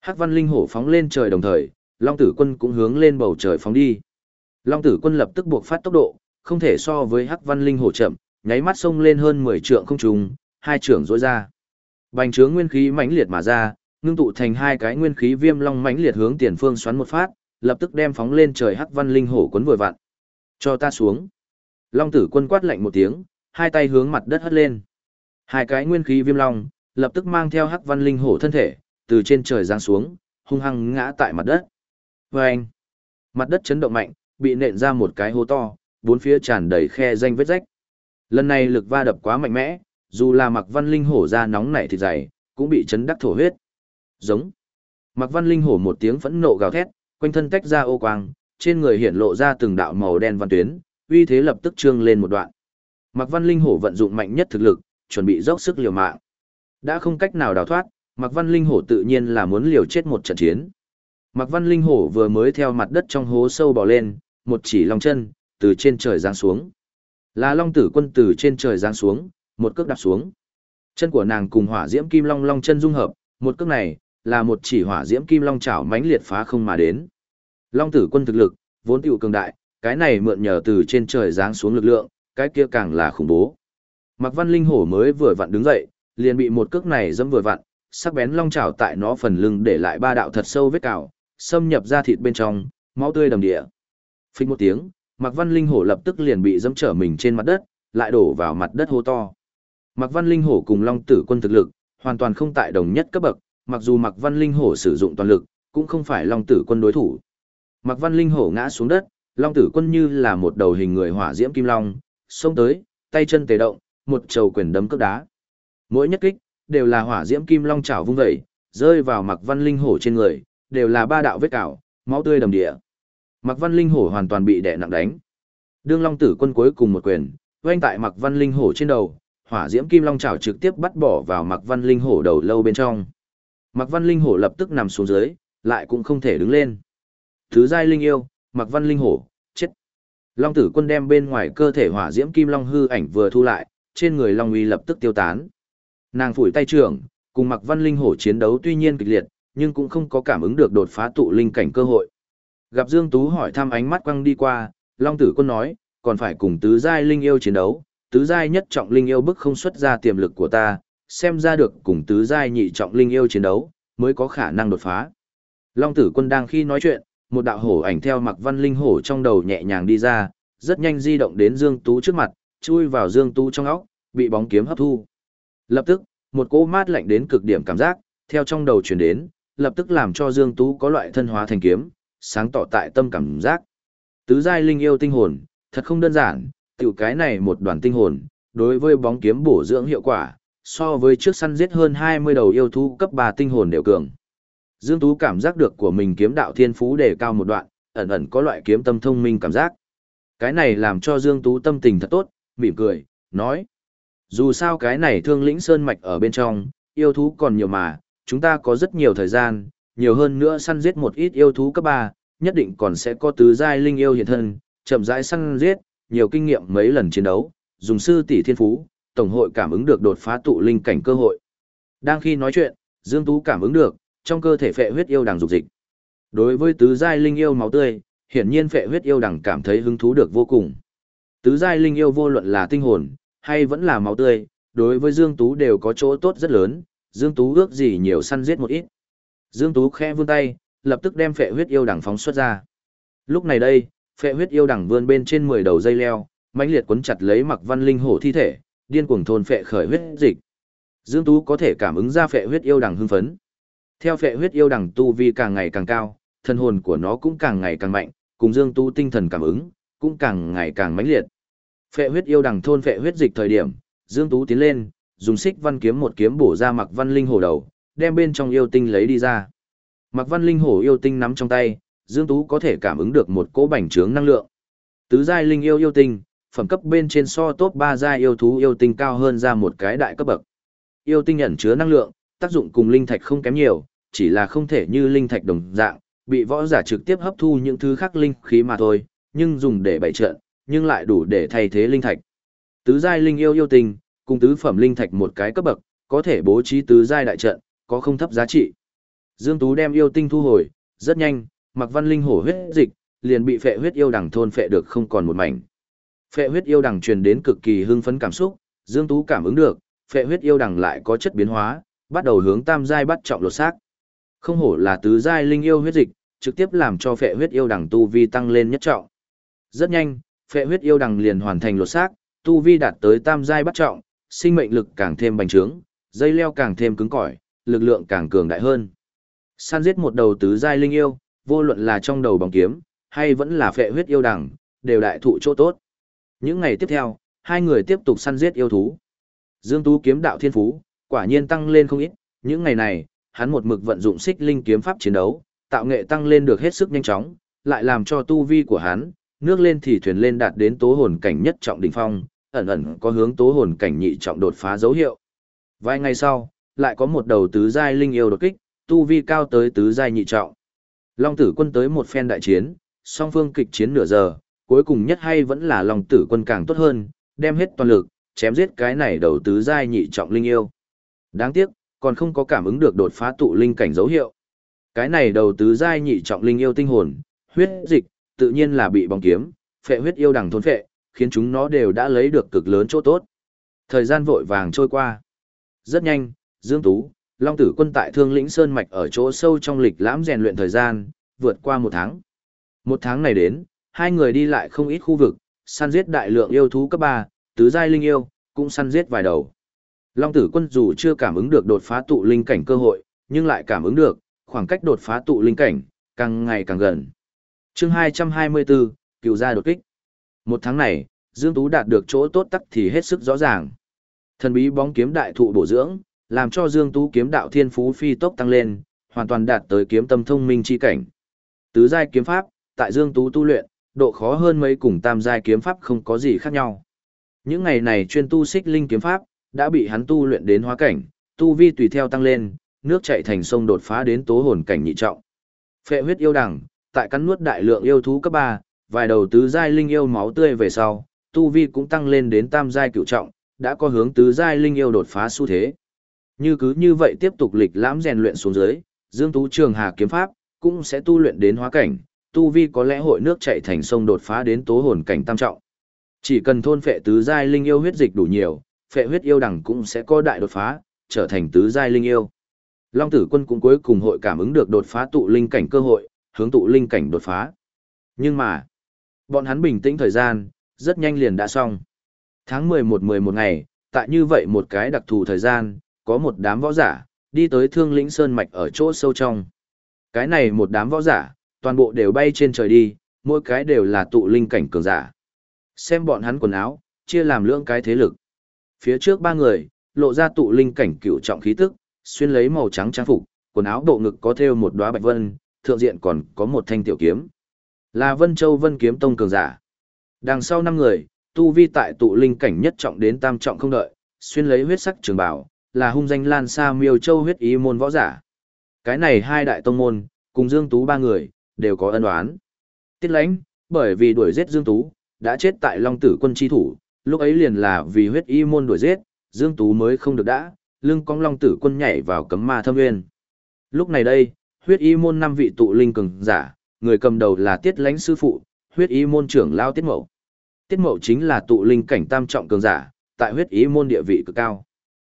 Hắc văn linh hổ phóng lên trời đồng thời, Long tử quân cũng hướng lên bầu trời phóng đi. Long tử quân lập tức buộc phát tốc độ, không thể so với Hắc văn linh hổ chậm, nháy mắt xông lên hơn 10 trượng không trùng, hai trưởng dối ra. Bành trướng nguyên khí mãnh liệt mà ra, ngưng tụ thành hai cái nguyên khí viêm long mãnh liệt hướng tiền phương xoắn một phát, lập tức đem phóng lên trời Hắc văn linh hổ cuốn vội vặn. Cho ta xuống. Long tử quân quát lạnh một tiếng, hai tay hướng mặt đất hất lên. Hai cái nguyên khí viêm long, lập tức mang theo hắc văn linh hổ thân thể, từ trên trời giáng xuống, hung hăng ngã tại mặt đất. Vâng! anh, mặt đất chấn động mạnh, bị nện ra một cái hố to, bốn phía tràn đầy khe danh vết rách. Lần này lực va đập quá mạnh mẽ, dù là mặc văn linh hổ ra nóng nảy thịt dày, cũng bị chấn đắc thổ huyết. Giống. Mặc văn linh hổ một tiếng phẫn nộ gào thét, quanh thân tách ra ô quang, trên người hiện lộ ra từng đạo màu đen văn tuyến, uy thế lập tức trương lên một đoạn. Mặc văn linh hổ vận dụng mạnh nhất thực lực, chuẩn bị dốc sức liều mạng. Đã không cách nào đào thoát, Mạc Văn Linh Hổ tự nhiên là muốn liều chết một trận chiến. Mạc Văn Linh Hổ vừa mới theo mặt đất trong hố sâu bò lên, một chỉ long chân, từ trên trời giáng xuống. Là long tử quân từ trên trời giáng xuống, một cước đạp xuống. Chân của nàng cùng hỏa diễm kim long long chân dung hợp, một cước này, là một chỉ hỏa diễm kim long chảo mãnh liệt phá không mà đến. Long tử quân thực lực, vốn tiểu cường đại, cái này mượn nhờ từ trên trời giáng xuống lực lượng, cái kia càng là khủng bố. Mạc Văn Linh hổ mới vừa vặn đứng dậy, liền bị một cước này dẫm vừa vặn, sắc bén long chảo tại nó phần lưng để lại ba đạo thật sâu vết cào, xâm nhập ra thịt bên trong, máu tươi đầm địa. Phích một tiếng, Mạc Văn Linh hổ lập tức liền bị dẫm trở mình trên mặt đất, lại đổ vào mặt đất hô to. Mạc Văn Linh hổ cùng Long Tử Quân thực lực hoàn toàn không tại đồng nhất cấp bậc, mặc dù Mạc Văn Linh hổ sử dụng toàn lực, cũng không phải Long Tử Quân đối thủ. Mạc Văn Linh hổ ngã xuống đất, Long Tử Quân như là một đầu hình người hỏa diễm kim long, xông tới, tay chân tề động, một trầu quyền đấm cước đá. Mỗi nhất kích, đều là hỏa diễm kim long chảo vung vẩy, rơi vào Mạc Văn Linh hổ trên người, đều là ba đạo vết cào, máu tươi đầm địa. Mạc Văn Linh hổ hoàn toàn bị đè nặng đánh. Đương Long Tử Quân cuối cùng một quyền, vênh tại Mạc Văn Linh hổ trên đầu, hỏa diễm kim long chảo trực tiếp bắt bỏ vào Mạc Văn Linh hổ đầu lâu bên trong. Mạc Văn Linh hổ lập tức nằm xuống dưới, lại cũng không thể đứng lên. Thứ giai linh yêu, Mạc Văn Linh hổ, chết. Long Tử Quân đem bên ngoài cơ thể hỏa diễm kim long hư ảnh vừa thu lại, trên người Long Uy lập tức tiêu tán. Nàng phủi tay trưởng, cùng Mạc Văn Linh hổ chiến đấu tuy nhiên kịch liệt, nhưng cũng không có cảm ứng được đột phá tụ linh cảnh cơ hội. Gặp Dương Tú hỏi thăm ánh mắt quăng đi qua, Long Tử Quân nói, còn phải cùng tứ giai linh yêu chiến đấu, tứ giai nhất trọng linh yêu bức không xuất ra tiềm lực của ta, xem ra được cùng tứ giai nhị trọng linh yêu chiến đấu, mới có khả năng đột phá. Long Tử Quân đang khi nói chuyện, một đạo hổ ảnh theo Mặc Văn Linh hổ trong đầu nhẹ nhàng đi ra, rất nhanh di động đến Dương Tú trước mặt, chui vào Dương Tú trong óc, bị bóng kiếm hấp thu. Lập tức, một cỗ mát lạnh đến cực điểm cảm giác, theo trong đầu truyền đến, lập tức làm cho Dương Tú có loại thân hóa thành kiếm, sáng tỏ tại tâm cảm giác. Tứ giai linh yêu tinh hồn, thật không đơn giản, tiểu cái này một đoàn tinh hồn, đối với bóng kiếm bổ dưỡng hiệu quả, so với trước săn giết hơn 20 đầu yêu thú cấp 3 tinh hồn đều cường. Dương Tú cảm giác được của mình kiếm đạo thiên phú đề cao một đoạn, ẩn ẩn có loại kiếm tâm thông minh cảm giác. Cái này làm cho Dương Tú tâm tình thật tốt, mỉm cười, nói. Dù sao cái này thương lĩnh sơn mạch ở bên trong, yêu thú còn nhiều mà, chúng ta có rất nhiều thời gian, nhiều hơn nữa săn giết một ít yêu thú cấp 3, nhất định còn sẽ có tứ giai linh yêu hiện thân, chậm rãi săn giết, nhiều kinh nghiệm mấy lần chiến đấu, dùng sư tỷ thiên phú, tổng hội cảm ứng được đột phá tụ linh cảnh cơ hội. Đang khi nói chuyện, Dương Tú cảm ứng được, trong cơ thể phệ huyết yêu đằng dục dịch. Đối với tứ giai linh yêu máu tươi, hiển nhiên phệ huyết yêu đằng cảm thấy hứng thú được vô cùng. Tứ giai linh yêu vô luận là tinh hồn, hay vẫn là máu tươi, đối với Dương Tú đều có chỗ tốt rất lớn, Dương Tú ước gì nhiều săn giết một ít. Dương Tú khẽ vươn tay, lập tức đem phệ huyết yêu đằng phóng xuất ra. Lúc này đây, phệ huyết yêu đằng vươn bên trên 10 đầu dây leo, mãnh liệt cuốn chặt lấy Mặc Văn Linh hổ thi thể, điên cuồng thôn phệ khởi huyết dịch. Dương Tú có thể cảm ứng ra phệ huyết yêu đằng hưng phấn. Theo phệ huyết yêu đằng tu vi càng ngày càng cao, thân hồn của nó cũng càng ngày càng mạnh, cùng Dương Tú tinh thần cảm ứng, cũng càng ngày càng mãnh liệt. Phệ huyết yêu đằng thôn phệ huyết dịch thời điểm, Dương Tú tiến lên, dùng xích văn kiếm một kiếm bổ ra Mặc Văn Linh hổ đầu, đem bên trong yêu tinh lấy đi ra. Mặc Văn Linh hổ yêu tinh nắm trong tay, Dương Tú có thể cảm ứng được một cỗ bành trướng năng lượng. Tứ giai linh yêu yêu tinh, phẩm cấp bên trên so top 3 giai yêu thú yêu tinh cao hơn ra một cái đại cấp bậc. Yêu tinh ẩn chứa năng lượng, tác dụng cùng linh thạch không kém nhiều, chỉ là không thể như linh thạch đồng dạng, bị võ giả trực tiếp hấp thu những thứ khác linh khí mà thôi, nhưng dùng để bày trận, nhưng lại đủ để thay thế linh thạch. Tứ giai linh yêu yêu tinh, cùng tứ phẩm linh thạch một cái cấp bậc, có thể bố trí tứ giai đại trận, có không thấp giá trị. Dương Tú đem yêu tinh thu hồi, rất nhanh, Mặc Văn Linh hổ huyết dịch, liền bị phệ huyết yêu đằng thôn phệ được không còn một mảnh. Phệ huyết yêu đằng truyền đến cực kỳ hưng phấn cảm xúc, Dương Tú cảm ứng được, phệ huyết yêu đằng lại có chất biến hóa, bắt đầu hướng tam giai bắt trọng lột xác. Không hổ là tứ giai linh yêu huyết dịch, trực tiếp làm cho phệ huyết yêu đằng tu vi tăng lên nhất trọng. Rất nhanh, phệ huyết yêu đằng liền hoàn thành lột xác, tu vi đạt tới tam giai bắt trọng, sinh mệnh lực càng thêm bành trướng, dây leo càng thêm cứng cỏi, lực lượng càng cường đại hơn. San giết một đầu tứ giai linh yêu, vô luận là trong đầu bóng kiếm, hay vẫn là phệ huyết yêu đằng, đều đại thụ chỗ tốt. Những ngày tiếp theo, hai người tiếp tục săn giết yêu thú. Dương Tú kiếm đạo thiên phú, quả nhiên tăng lên không ít, những ngày này, hắn một mực vận dụng xích linh kiếm pháp chiến đấu, tạo nghệ tăng lên được hết sức nhanh chóng, lại làm cho tu vi của hắn, nước lên thì thuyền lên đạt đến tố hồn cảnh nhất trọng đỉnh phong, ẩn ẩn có hướng tố hồn cảnh nhị trọng đột phá dấu hiệu. Vài ngày sau, lại có một đầu tứ giai linh yêu đột kích, tu vi cao tới tứ giai nhị trọng. Long tử quân tới một phen đại chiến, song phương kịch chiến nửa giờ, cuối cùng nhất hay vẫn là Long tử quân càng tốt hơn, đem hết toàn lực, chém giết cái này đầu tứ giai nhị trọng linh yêu. Đáng tiếc, còn không có cảm ứng được đột phá tụ linh cảnh dấu hiệu. Cái này đầu tứ giai nhị trọng linh yêu tinh hồn, huyết dịch, tự nhiên là bị bóng kiếm, phệ huyết yêu đằng thôn phệ, khiến chúng nó đều đã lấy được cực lớn chỗ tốt. Thời gian vội vàng trôi qua. Rất nhanh, Dương Tú, Long Tử quân tại Thương Lĩnh Sơn Mạch ở chỗ sâu trong lịch lãm rèn luyện thời gian, vượt qua một tháng. Một tháng này đến, hai người đi lại không ít khu vực, săn giết đại lượng yêu thú cấp 3, tứ giai linh yêu, cũng săn giết vài đầu. Long Tử quân dù chưa cảm ứng được đột phá tụ linh cảnh cơ hội, nhưng lại cảm ứng được, khoảng cách đột phá tụ linh cảnh, càng ngày càng gần. chương 224, cựu gia đột kích. Một tháng này, Dương Tú đạt được chỗ tốt tắc thì hết sức rõ ràng. Thần bí bóng kiếm đại thụ bổ dưỡng, làm cho Dương Tú kiếm đạo thiên phú phi tốc tăng lên, hoàn toàn đạt tới kiếm tâm thông minh chi cảnh. Tứ giai kiếm pháp, tại Dương Tú tu luyện, độ khó hơn mấy cùng tam giai kiếm pháp không có gì khác nhau. Những ngày này chuyên tu xích linh kiếm pháp, đã bị hắn tu luyện đến hóa cảnh, tu vi tùy theo tăng lên, nước chảy thành sông đột phá đến tố hồn cảnh nhị trọng. Phệ huyết yêu đằng, tại cắn nuốt đại lượng yêu thú cấp 3, vài đầu tứ giai linh yêu máu tươi về sau, tu vi cũng tăng lên đến tam giai cửu trọng, đã có hướng tứ giai linh yêu đột phá xu thế. Như cứ như vậy tiếp tục lịch lãm rèn luyện xuống dưới, Dương Tú Trường Hà kiếm pháp cũng sẽ tu luyện đến hóa cảnh, tu vi có lẽ hội nước chảy thành sông đột phá đến tố hồn cảnh tam trọng. Chỉ cần thôn phệ tứ giai linh yêu huyết dịch đủ nhiều, phệ huyết yêu đẳng cũng sẽ có đại đột phá, trở thành tứ giai linh yêu. Long Tử Quân cũng cuối cùng hội cảm ứng được đột phá tụ linh cảnh cơ hội, hướng tụ linh cảnh đột phá. Nhưng mà, bọn hắn bình tĩnh thời gian, rất nhanh liền đã xong. Tháng 11-11 ngày, tại như vậy một cái đặc thù thời gian, có một đám võ giả, đi tới thương lĩnh sơn mạch ở chỗ sâu trong. Cái này một đám võ giả, toàn bộ đều bay trên trời đi, mỗi cái đều là tụ linh cảnh cường giả. Xem bọn hắn quần áo, chia làm lưỡng cái thế lực. Phía trước ba người, lộ ra tụ linh cảnh cựu trọng khí tức, xuyên lấy màu trắng trang phục, quần áo bộ ngực có thêu một đóa bạch vân, thượng diện còn có một thanh tiểu kiếm. Là Vân Châu Vân Kiếm Tông cường giả. Đằng sau năm người, tu vi tại tụ linh cảnh nhất trọng đến tam trọng không đợi, xuyên lấy huyết sắc trường bảo, là hung danh lan xa miêu châu huyết ý môn võ giả. Cái này hai đại tông môn, cùng Dương Tú ba người, đều có ân oán. Tiết lãnh, bởi vì đuổi giết Dương Tú, đã chết tại Long Tử quân chi thủ, lúc ấy liền là vì huyết y môn đuổi giết, Dương Tú mới không được đã, lưng cong Long Tử quân nhảy vào cấm ma thâm nguyên. Lúc này đây, huyết y môn năm vị tụ linh cường giả, người cầm đầu là Tiết lãnh sư phụ, huyết y môn trưởng lao Tiết Mậu. Tiết Mậu chính là tụ linh cảnh tam trọng cường giả, tại huyết y môn địa vị cực cao.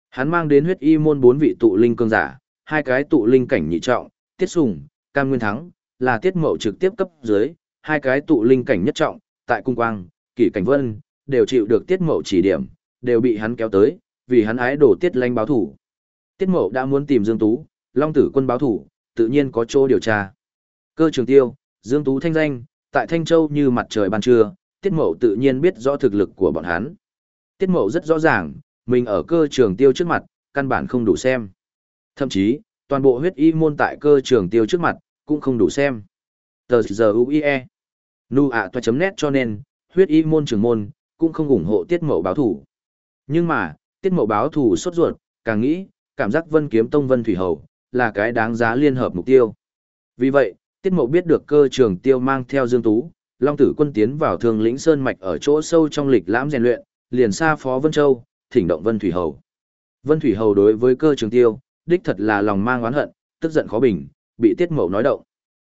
Hắn mang đến huyết y môn bốn vị tụ linh cường giả, hai cái tụ linh cảnh nhị trọng, Tiết Sùng, Cam Nguyên Thắng, là Tiết Mậu trực tiếp cấp dưới, hai cái tụ linh cảnh nhất trọng, tại cung quang, kỷ cảnh vân, đều chịu được Tiết Mậu chỉ điểm, đều bị hắn kéo tới, vì hắn ái đổ Tiết Lanh báo thủ. Tiết Mậu đã muốn tìm Dương Tú, Long Tử quân báo thủ, tự nhiên có chỗ điều tra. Cơ trường tiêu, Dương Tú thanh danh, tại Thanh Châu như mặt trời ban trưa, Tiết Mậu tự nhiên biết rõ thực lực của bọn hắn. Tiết Mậu rất rõ ràng, mình ở cơ trường tiêu trước mặt, căn bản không đủ xem. Thậm chí, toàn bộ huyết y môn tại cơ trường tiêu trước mặt, cũng không đủ xem. Tờ giờ UIE. Nu ạ toa chấm nét cho nên, huyết y môn trưởng môn, cũng không ủng hộ tiết mậu báo thủ. Nhưng mà, tiết mậu báo thủ sốt ruột, càng nghĩ, cảm giác vân kiếm tông vân thủy hầu, là cái đáng giá liên hợp mục tiêu. Vì vậy, tiết mậu biết được cơ trường tiêu mang theo dương tú, long tử quân tiến vào thường lĩnh sơn mạch ở chỗ sâu trong lịch lãm rèn luyện, liền xa phó vân châu, thỉnh động vân thủy hầu. Vân thủy hầu đối với cơ trường tiêu, đích thật là lòng mang oán hận, tức giận khó bình, bị tiết mậu nói động.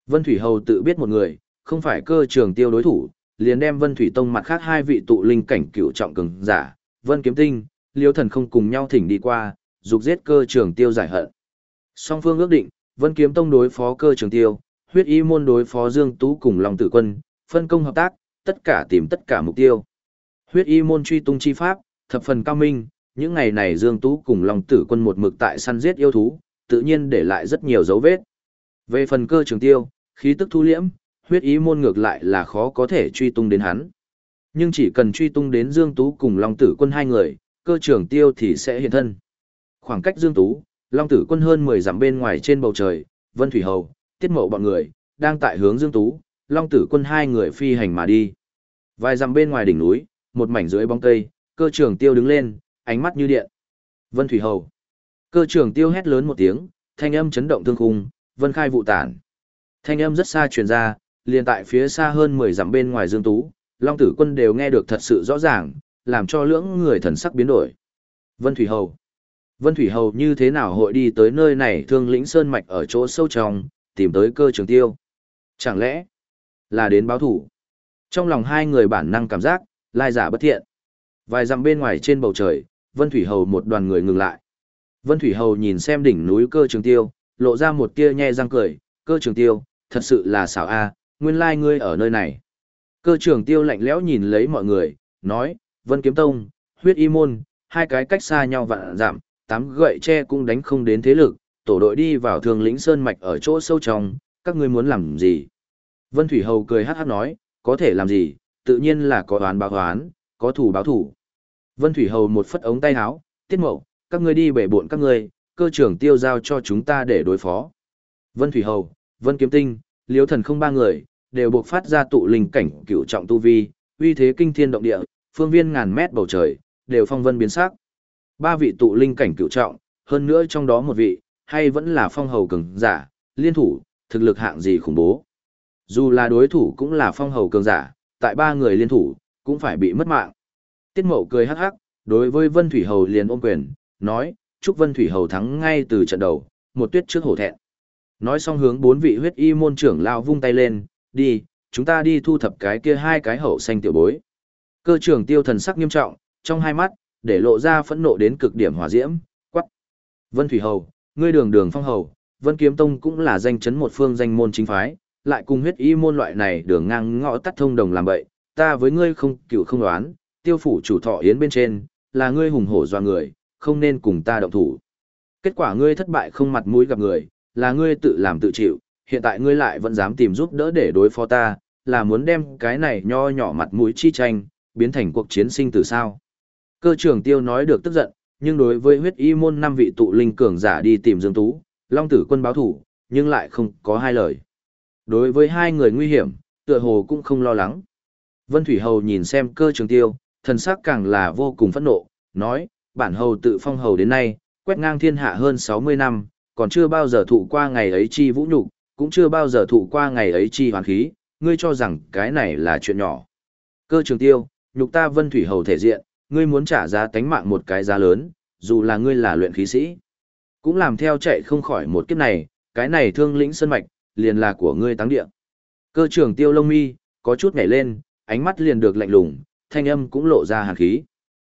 Vân Thủy Hầu tự biết một người, không phải cơ trường tiêu đối thủ, liền đem Vân Thủy Tông mặt khác hai vị tụ linh cảnh cựu trọng cường giả, Vân Kiếm Tinh, Liêu Thần không cùng nhau thỉnh đi qua, dục giết cơ trường tiêu giải hận. Song phương ước định, Vân Kiếm Tông đối phó cơ trường tiêu, huyết y môn đối phó Dương Tú cùng Long Tử Quân, phân công hợp tác, tất cả tìm tất cả mục tiêu. Huyết y môn truy tung chi pháp, thập phần cao minh, những ngày này Dương Tú cùng Long Tử Quân một mực tại săn giết yêu thú, tự nhiên để lại rất nhiều dấu vết. Về phần cơ trường tiêu, khí tức thu liễm, huyết ý môn ngược lại là khó có thể truy tung đến hắn. Nhưng chỉ cần truy tung đến Dương Tú cùng Long Tử Quân hai người, cơ trường tiêu thì sẽ hiện thân. Khoảng cách Dương Tú, Long Tử Quân hơn 10 dặm bên ngoài trên bầu trời, Vân Thủy Hầu, Tiết Mậu bọn người, đang tại hướng Dương Tú, Long Tử Quân hai người phi hành mà đi. Vài dặm bên ngoài đỉnh núi, một mảnh dưới bóng cây, cơ trường tiêu đứng lên, ánh mắt như điện. Vân Thủy Hầu. Cơ trường tiêu hét lớn một tiếng, thanh âm chấn động thương khung, vân khai vụ tản. Thanh âm rất xa truyền ra, liền tại phía xa hơn 10 dặm bên ngoài Dương Tú, Long Tử Quân đều nghe được thật sự rõ ràng, làm cho lưỡng người thần sắc biến đổi. Vân Thủy Hầu. Vân Thủy Hầu như thế nào hội đi tới nơi này thương lĩnh sơn mạch ở chỗ sâu trong, tìm tới cơ trường tiêu. Chẳng lẽ là đến báo thủ? Trong lòng hai người bản năng cảm giác, lai giả bất thiện. Vài dặm bên ngoài trên bầu trời, Vân Thủy Hầu một đoàn người ngừng lại. Vân Thủy Hầu nhìn xem đỉnh núi cơ trường tiêu, lộ ra một tia nhe răng cười, cơ trường tiêu, thật sự là xảo a, nguyên lai ngươi ở nơi này. Cơ trường tiêu lạnh lẽo nhìn lấy mọi người, nói, Vân Kiếm Tông, huyết y môn, hai cái cách xa nhau vạn giảm, tám gậy tre cũng đánh không đến thế lực, tổ đội đi vào thường lĩnh sơn mạch ở chỗ sâu trong, các ngươi muốn làm gì? Vân Thủy Hầu cười hát hát nói, có thể làm gì, tự nhiên là có oán báo oán, có thủ báo thủ. Vân Thủy Hầu một phất ống tay áo, tiết mậu, các ngươi đi bể buộn các ngươi, cơ trưởng tiêu giao cho chúng ta để đối phó. Vân Thủy Hầu, Vân Kiếm Tinh, Liễu Thần không ba người, đều buộc phát ra tụ linh cảnh cửu trọng tu vi, uy thế kinh thiên động địa, phương viên ngàn mét bầu trời, đều phong vân biến sắc. Ba vị tụ linh cảnh cửu trọng, hơn nữa trong đó một vị, hay vẫn là phong hầu cường giả, liên thủ, thực lực hạng gì khủng bố. Dù là đối thủ cũng là phong hầu cường giả, tại ba người liên thủ, cũng phải bị mất mạng. Tiết Mậu cười hắc hắc, đối với Vân Thủy Hầu liền ôm quyền, nói, chúc Vân Thủy Hầu thắng ngay từ trận đầu, một tuyết trước hổ thẹn. Nói xong hướng bốn vị huyết y môn trưởng lao vung tay lên, đi, chúng ta đi thu thập cái kia hai cái hậu xanh tiểu bối. Cơ trưởng tiêu thần sắc nghiêm trọng, trong hai mắt, để lộ ra phẫn nộ đến cực điểm hỏa diễm, quắc. Vân Thủy Hầu, ngươi đường đường phong hầu, Vân Kiếm Tông cũng là danh chấn một phương danh môn chính phái, lại cùng huyết y môn loại này đường ngang ngõ tắt thông đồng làm bậy, ta với ngươi không cựu không đoán, tiêu phủ chủ thọ yến bên trên, là ngươi hùng hổ doa người, không nên cùng ta động thủ. Kết quả ngươi thất bại không mặt mũi gặp người, là ngươi tự làm tự chịu, hiện tại ngươi lại vẫn dám tìm giúp đỡ để đối phó ta, là muốn đem cái này nho nhỏ mặt mũi chi tranh, biến thành cuộc chiến sinh từ sao. Cơ trưởng tiêu nói được tức giận, nhưng đối với huyết y môn năm vị tụ linh cường giả đi tìm Dương Tú, Long Tử Quân báo thủ, nhưng lại không có hai lời. Đối với hai người nguy hiểm, tựa hồ cũng không lo lắng. Vân Thủy Hầu nhìn xem cơ trường tiêu, thần sắc càng là vô cùng phẫn nộ, nói, bản hầu tự phong hầu đến nay, quét ngang thiên hạ hơn 60 năm, còn chưa bao giờ thụ qua ngày ấy chi vũ nhục, cũng chưa bao giờ thụ qua ngày ấy chi hoàn khí, ngươi cho rằng cái này là chuyện nhỏ. Cơ trường tiêu, nhục ta Vân Thủy Hầu thể diện, ngươi muốn trả giá tánh mạng một cái giá lớn, dù là ngươi là luyện khí sĩ. Cũng làm theo chạy không khỏi một kiếp này, cái này thương lĩnh sân mạch, liền là của ngươi táng địa. Cơ trưởng tiêu lông mi, có chút nhảy lên, ánh mắt liền được lạnh lùng, thanh âm cũng lộ ra hàn khí.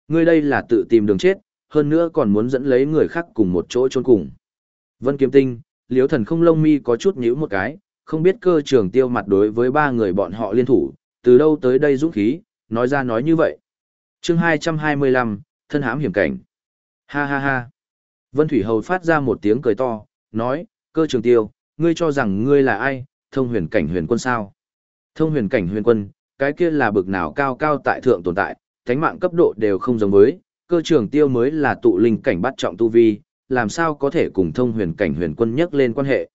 Ngươi đây là tự tìm đường chết, hơn nữa còn muốn dẫn lấy người khác cùng một chỗ chôn cùng. Vân Kiếm Tinh, Liễu Thần không lông mi có chút nhíu một cái, không biết cơ trưởng tiêu mặt đối với ba người bọn họ liên thủ, từ đâu tới đây dũng khí, nói ra nói như vậy. Chương 225, thân hãm hiểm cảnh. Ha ha ha. Vân Thủy Hầu phát ra một tiếng cười to, nói, cơ trường tiêu, ngươi cho rằng ngươi là ai, thông huyền cảnh huyền quân sao? Thông huyền cảnh huyền quân, cái kia là bực nào cao cao tại thượng tồn tại, thánh mạng cấp độ đều không giống với, cơ trường tiêu mới là tụ linh cảnh bắt trọng tu vi, làm sao có thể cùng thông huyền cảnh huyền quân nhắc lên quan hệ.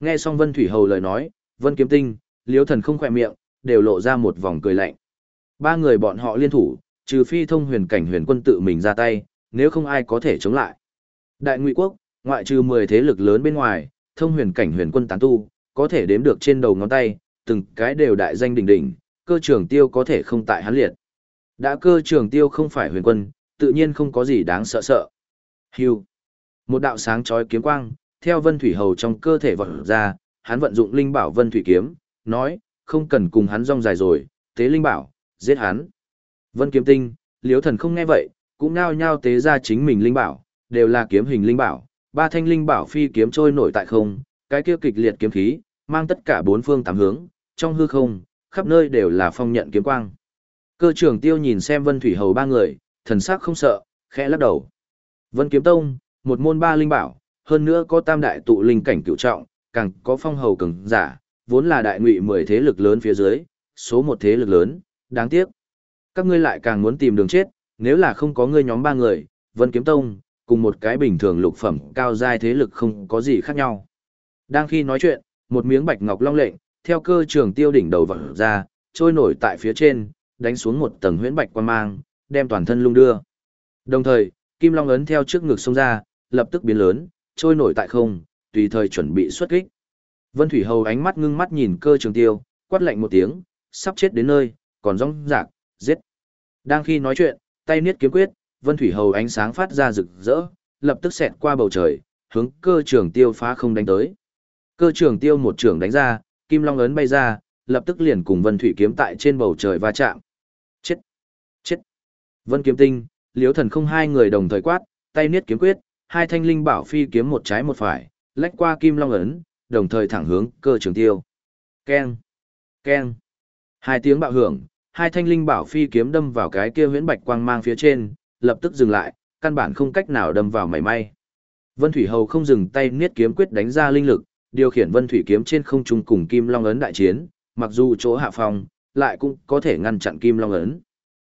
Nghe xong Vân Thủy Hầu lời nói, Vân Kiếm Tinh, Liễu Thần không khỏe miệng, đều lộ ra một vòng cười lạnh. Ba người bọn họ liên thủ, trừ phi thông huyền cảnh huyền quân tự mình ra tay, nếu không ai có thể chống lại. Đại Ngụy Quốc, ngoại trừ 10 thế lực lớn bên ngoài, thông huyền cảnh huyền quân tán tu, có thể đếm được trên đầu ngón tay, từng cái đều đại danh đỉnh đỉnh, cơ trường tiêu có thể không tại hắn liệt. Đã cơ trường tiêu không phải huyền quân, tự nhiên không có gì đáng sợ sợ. Hưu. Một đạo sáng chói kiếm quang, theo vân thủy hầu trong cơ thể vọt ra, hắn vận dụng linh bảo vân thủy kiếm, nói, không cần cùng hắn rong dài rồi, tế linh bảo, giết hắn. Vân kiếm tinh, liếu thần không nghe vậy, cũng nao nhao tế ra chính mình linh bảo, đều là kiếm hình linh bảo, ba thanh linh bảo phi kiếm trôi nổi tại không, cái kia kịch liệt kiếm khí, mang tất cả bốn phương tám hướng, trong hư không, khắp nơi đều là phong nhận kiếm quang. Cơ trưởng tiêu nhìn xem Vân Thủy Hầu ba người, thần sắc không sợ, khẽ lắc đầu. Vân Kiếm Tông, một môn ba linh bảo, hơn nữa có tam đại tụ linh cảnh cựu trọng, càng có phong hầu cường giả, vốn là đại ngụy mười thế lực lớn phía dưới, số một thế lực lớn, đáng tiếc. Các ngươi lại càng muốn tìm đường chết, nếu là không có ngươi nhóm ba người, Vân Kiếm Tông, cùng một cái bình thường lục phẩm cao giai thế lực không có gì khác nhau. Đang khi nói chuyện, một miếng bạch ngọc long lệnh, theo cơ trường tiêu đỉnh đầu vỡ ra, trôi nổi tại phía trên, đánh xuống một tầng huyễn bạch quan mang, đem toàn thân lung đưa. Đồng thời, kim long ấn theo trước ngực xông ra, lập tức biến lớn, trôi nổi tại không, tùy thời chuẩn bị xuất kích. Vân Thủy Hầu ánh mắt ngưng mắt nhìn cơ trường tiêu, quát lạnh một tiếng, sắp chết đến nơi, còn rong rạc, giết. Đang khi nói chuyện, tay niết kiếm quyết, Vân Thủy Hầu ánh sáng phát ra rực rỡ, lập tức xẹt qua bầu trời, hướng cơ trường tiêu phá không đánh tới. Cơ trường tiêu một trường đánh ra, kim long ấn bay ra, lập tức liền cùng Vân Thủy kiếm tại trên bầu trời va chạm. Chết! Chết! Vân kiếm tinh, liếu thần không hai người đồng thời quát, tay niết kiếm quyết, hai thanh linh bảo phi kiếm một trái một phải, lách qua kim long ấn, đồng thời thẳng hướng cơ trường tiêu. Keng! Keng! Hai tiếng bạo hưởng, hai thanh linh bảo phi kiếm đâm vào cái kia huyễn bạch quang mang phía trên, lập tức dừng lại, căn bản không cách nào đâm vào mảy may. Vân Thủy Hầu không dừng tay niết kiếm quyết đánh ra linh lực, điều khiển Vân Thủy kiếm trên không trung cùng Kim Long ấn đại chiến, mặc dù chỗ hạ phòng, lại cũng có thể ngăn chặn Kim Long ấn.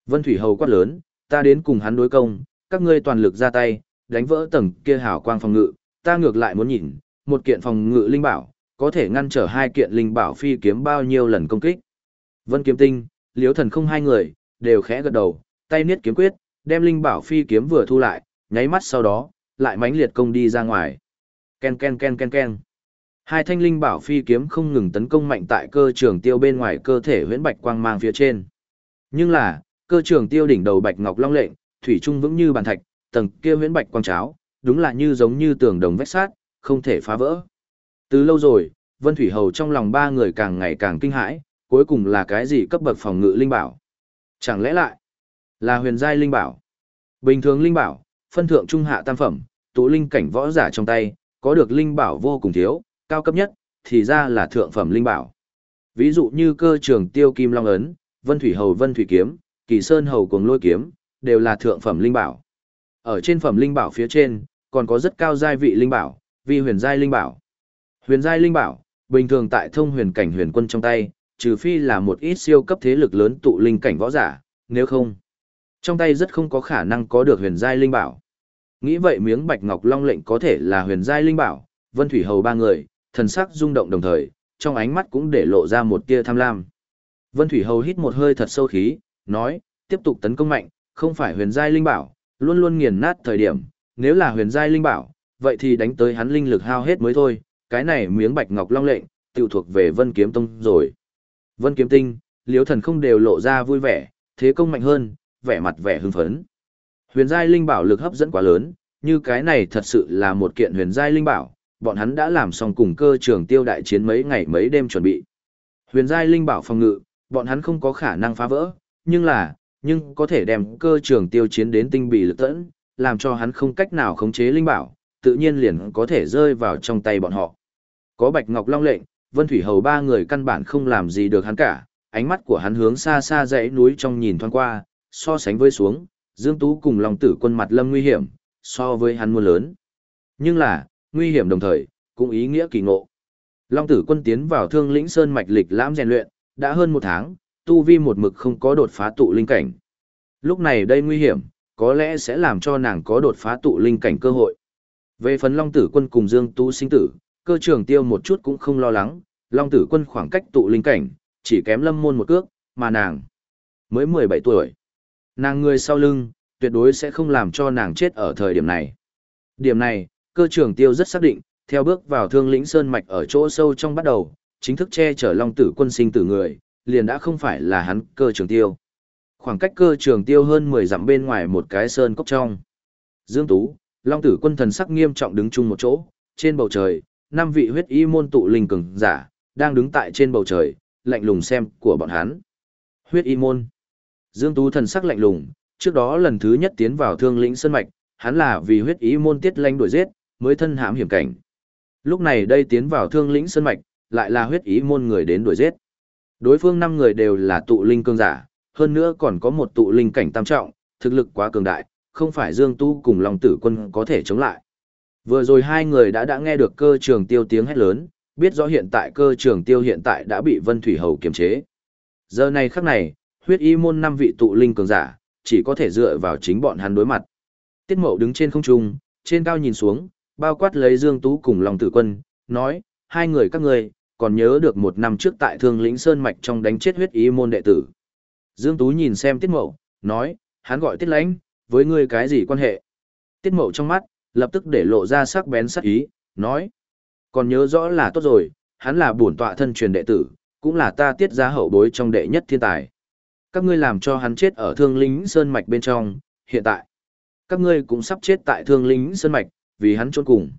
Vân Thủy Hầu quát lớn, ta đến cùng hắn đối công, các ngươi toàn lực ra tay, đánh vỡ tầng kia hảo quang phòng ngự, ta ngược lại muốn nhìn, một kiện phòng ngự linh bảo, có thể ngăn trở hai kiện linh bảo phi kiếm bao nhiêu lần công kích. Vân Kiếm Tinh, Liễu Thần không hai người, đều khẽ gật đầu, tay niết kiếm quyết, đem linh bảo phi kiếm vừa thu lại, nháy mắt sau đó, lại mãnh liệt công đi ra ngoài. Ken ken ken ken ken. Hai thanh linh bảo phi kiếm không ngừng tấn công mạnh tại cơ trường tiêu bên ngoài cơ thể huyễn bạch quang mang phía trên. Nhưng là, cơ trường tiêu đỉnh đầu bạch ngọc long lệnh, thủy trung vững như bàn thạch, tầng kia huyễn bạch quang cháo, đúng là như giống như tường đồng vách sát, không thể phá vỡ. Từ lâu rồi, Vân Thủy Hầu trong lòng ba người càng ngày càng kinh hãi, cuối cùng là cái gì cấp bậc phòng ngự linh bảo? Chẳng lẽ lại là huyền giai linh bảo. Bình thường linh bảo, phân thượng trung hạ tam phẩm, tụ linh cảnh võ giả trong tay, có được linh bảo vô cùng thiếu, cao cấp nhất, thì ra là thượng phẩm linh bảo. Ví dụ như cơ trường tiêu kim long ấn, vân thủy hầu vân thủy kiếm, kỳ sơn hầu cuồng lôi kiếm, đều là thượng phẩm linh bảo. Ở trên phẩm linh bảo phía trên, còn có rất cao giai vị linh bảo, vi huyền giai linh bảo. Huyền giai linh bảo, bình thường tại thông huyền cảnh huyền quân trong tay, trừ phi là một ít siêu cấp thế lực lớn tụ linh cảnh võ giả, nếu không, trong tay rất không có khả năng có được huyền giai linh bảo. Nghĩ vậy miếng bạch ngọc long lệnh có thể là huyền giai linh bảo, Vân Thủy Hầu ba người, thần sắc rung động đồng thời, trong ánh mắt cũng để lộ ra một tia tham lam. Vân Thủy Hầu hít một hơi thật sâu khí, nói, tiếp tục tấn công mạnh, không phải huyền giai linh bảo, luôn luôn nghiền nát thời điểm, nếu là huyền giai linh bảo, vậy thì đánh tới hắn linh lực hao hết mới thôi, cái này miếng bạch ngọc long lệnh, tiểu thuộc về Vân Kiếm Tông rồi. Vân Kiếm Tinh, Liễu Thần không đều lộ ra vui vẻ, thế công mạnh hơn, vẻ mặt vẻ hưng phấn. Huyền giai linh bảo lực hấp dẫn quá lớn, như cái này thật sự là một kiện huyền giai linh bảo, bọn hắn đã làm xong cùng cơ trường tiêu đại chiến mấy ngày mấy đêm chuẩn bị. Huyền giai linh bảo phòng ngự, bọn hắn không có khả năng phá vỡ, nhưng là, nhưng có thể đem cơ trường tiêu chiến đến tinh bị lực tẫn, làm cho hắn không cách nào khống chế linh bảo, tự nhiên liền có thể rơi vào trong tay bọn họ. Có Bạch Ngọc Long lệnh, Vân Thủy Hầu ba người căn bản không làm gì được hắn cả, ánh mắt của hắn hướng xa xa dãy núi trong nhìn thoáng qua, so sánh với xuống, Dương Tú cùng Long Tử quân mặt lâm nguy hiểm, so với hắn mua lớn. Nhưng là, nguy hiểm đồng thời, cũng ý nghĩa kỳ ngộ. Long Tử quân tiến vào Thương Lĩnh Sơn mạch lịch lãm rèn luyện, đã hơn một tháng, tu vi một mực không có đột phá tụ linh cảnh. Lúc này đây nguy hiểm, có lẽ sẽ làm cho nàng có đột phá tụ linh cảnh cơ hội. Về phần Long Tử quân cùng Dương Tu sinh tử, cơ trưởng tiêu một chút cũng không lo lắng, Long Tử quân khoảng cách tụ linh cảnh, chỉ kém lâm môn một cước, mà nàng mới 17 tuổi. Nàng người sau lưng, tuyệt đối sẽ không làm cho nàng chết ở thời điểm này. Điểm này, cơ trưởng tiêu rất xác định, theo bước vào thương lĩnh sơn mạch ở chỗ sâu trong bắt đầu, chính thức che chở long tử quân sinh tử người, liền đã không phải là hắn cơ trường tiêu. Khoảng cách cơ trường tiêu hơn 10 dặm bên ngoài một cái sơn cốc trong. Dương Tú, long tử quân thần sắc nghiêm trọng đứng chung một chỗ, trên bầu trời, năm vị huyết y môn tụ linh cường giả, đang đứng tại trên bầu trời, lạnh lùng xem của bọn hắn. Huyết y môn. Dương Tú thần sắc lạnh lùng, trước đó lần thứ nhất tiến vào thương lĩnh sơn mạch, hắn là vì huyết y môn tiết lanh đuổi giết, mới thân hãm hiểm cảnh. Lúc này đây tiến vào thương lĩnh sơn mạch, lại là huyết ý môn người đến đuổi giết. Đối phương năm người đều là tụ linh cương giả, hơn nữa còn có một tụ linh cảnh tam trọng, thực lực quá cường đại, không phải Dương Tu cùng Long Tử Quân có thể chống lại. Vừa rồi hai người đã đã nghe được cơ trường tiêu tiếng hét lớn, biết rõ hiện tại cơ trường tiêu hiện tại đã bị Vân Thủy Hầu kiềm chế. Giờ này khắc này, huyết y môn năm vị tụ linh cường giả, chỉ có thể dựa vào chính bọn hắn đối mặt. Tiết Mậu đứng trên không trung, trên cao nhìn xuống, bao quát lấy Dương Tú cùng Long Tử Quân, nói, hai người các ngươi còn nhớ được một năm trước tại Thương Lĩnh Sơn Mạch trong đánh chết huyết ý môn đệ tử. Dương Tú nhìn xem Tiết Mậu, nói, hắn gọi Tiết Lãnh, với ngươi cái gì quan hệ? Tiết Mậu trong mắt, lập tức để lộ ra sắc bén sắc ý, nói, còn nhớ rõ là tốt rồi, hắn là bổn tọa thân truyền đệ tử, cũng là ta tiết ra hậu bối trong đệ nhất thiên tài. Các ngươi làm cho hắn chết ở Thương Lĩnh Sơn Mạch bên trong, hiện tại, các ngươi cũng sắp chết tại Thương Lĩnh Sơn Mạch, vì hắn trốn cùng.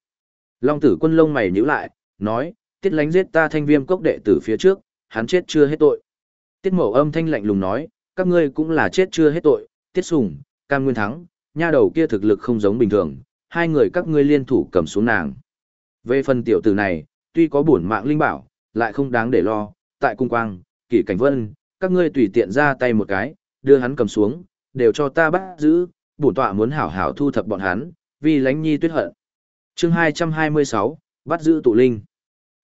Long tử quân lông mày nhíu lại, nói, tiết lánh giết ta thanh viêm cốc đệ tử phía trước, hắn chết chưa hết tội. Tiết mẫu âm thanh lạnh lùng nói, các ngươi cũng là chết chưa hết tội, tiết sùng, cam nguyên thắng, nha đầu kia thực lực không giống bình thường, hai người các ngươi liên thủ cầm xuống nàng. Về phần tiểu tử này, tuy có bổn mạng linh bảo, lại không đáng để lo, tại cung quang, kỷ cảnh vân, các ngươi tùy tiện ra tay một cái, đưa hắn cầm xuống, đều cho ta bắt giữ, bổn tọa muốn hảo hảo thu thập bọn hắn, vì lánh nhi tuyết hận. chương 226, bắt giữ tụ linh.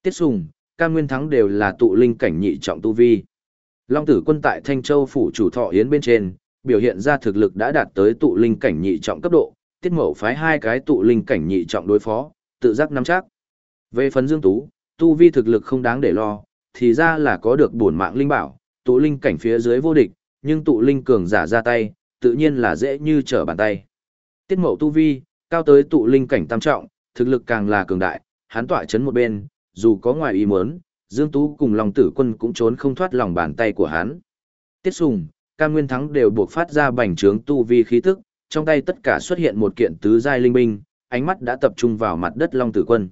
Tiết Sùng, Cam Nguyên Thắng đều là tụ linh cảnh nhị trọng tu vi. Long tử quân tại Thanh Châu phủ chủ thọ yến bên trên, biểu hiện ra thực lực đã đạt tới tụ linh cảnh nhị trọng cấp độ, tiết mẫu phái hai cái tụ linh cảnh nhị trọng đối phó, tự giác nắm chắc. Về phần Dương Tú, tu vi thực lực không đáng để lo, thì ra là có được bổn mạng linh bảo, tụ linh cảnh phía dưới vô địch, nhưng tụ linh cường giả ra tay, tự nhiên là dễ như trở bàn tay. Tiết mẫu tu vi, cao tới tụ linh cảnh tam trọng, thực lực càng là cường đại, hắn tỏa chấn một bên, dù có ngoài ý muốn, Dương Tú cùng lòng tử quân cũng trốn không thoát lòng bàn tay của hắn. Tiết Sùng, Cam Nguyên Thắng đều buộc phát ra bành trướng tu vi khí tức, trong tay tất cả xuất hiện một kiện tứ giai linh binh, ánh mắt đã tập trung vào mặt đất Long Tử Quân.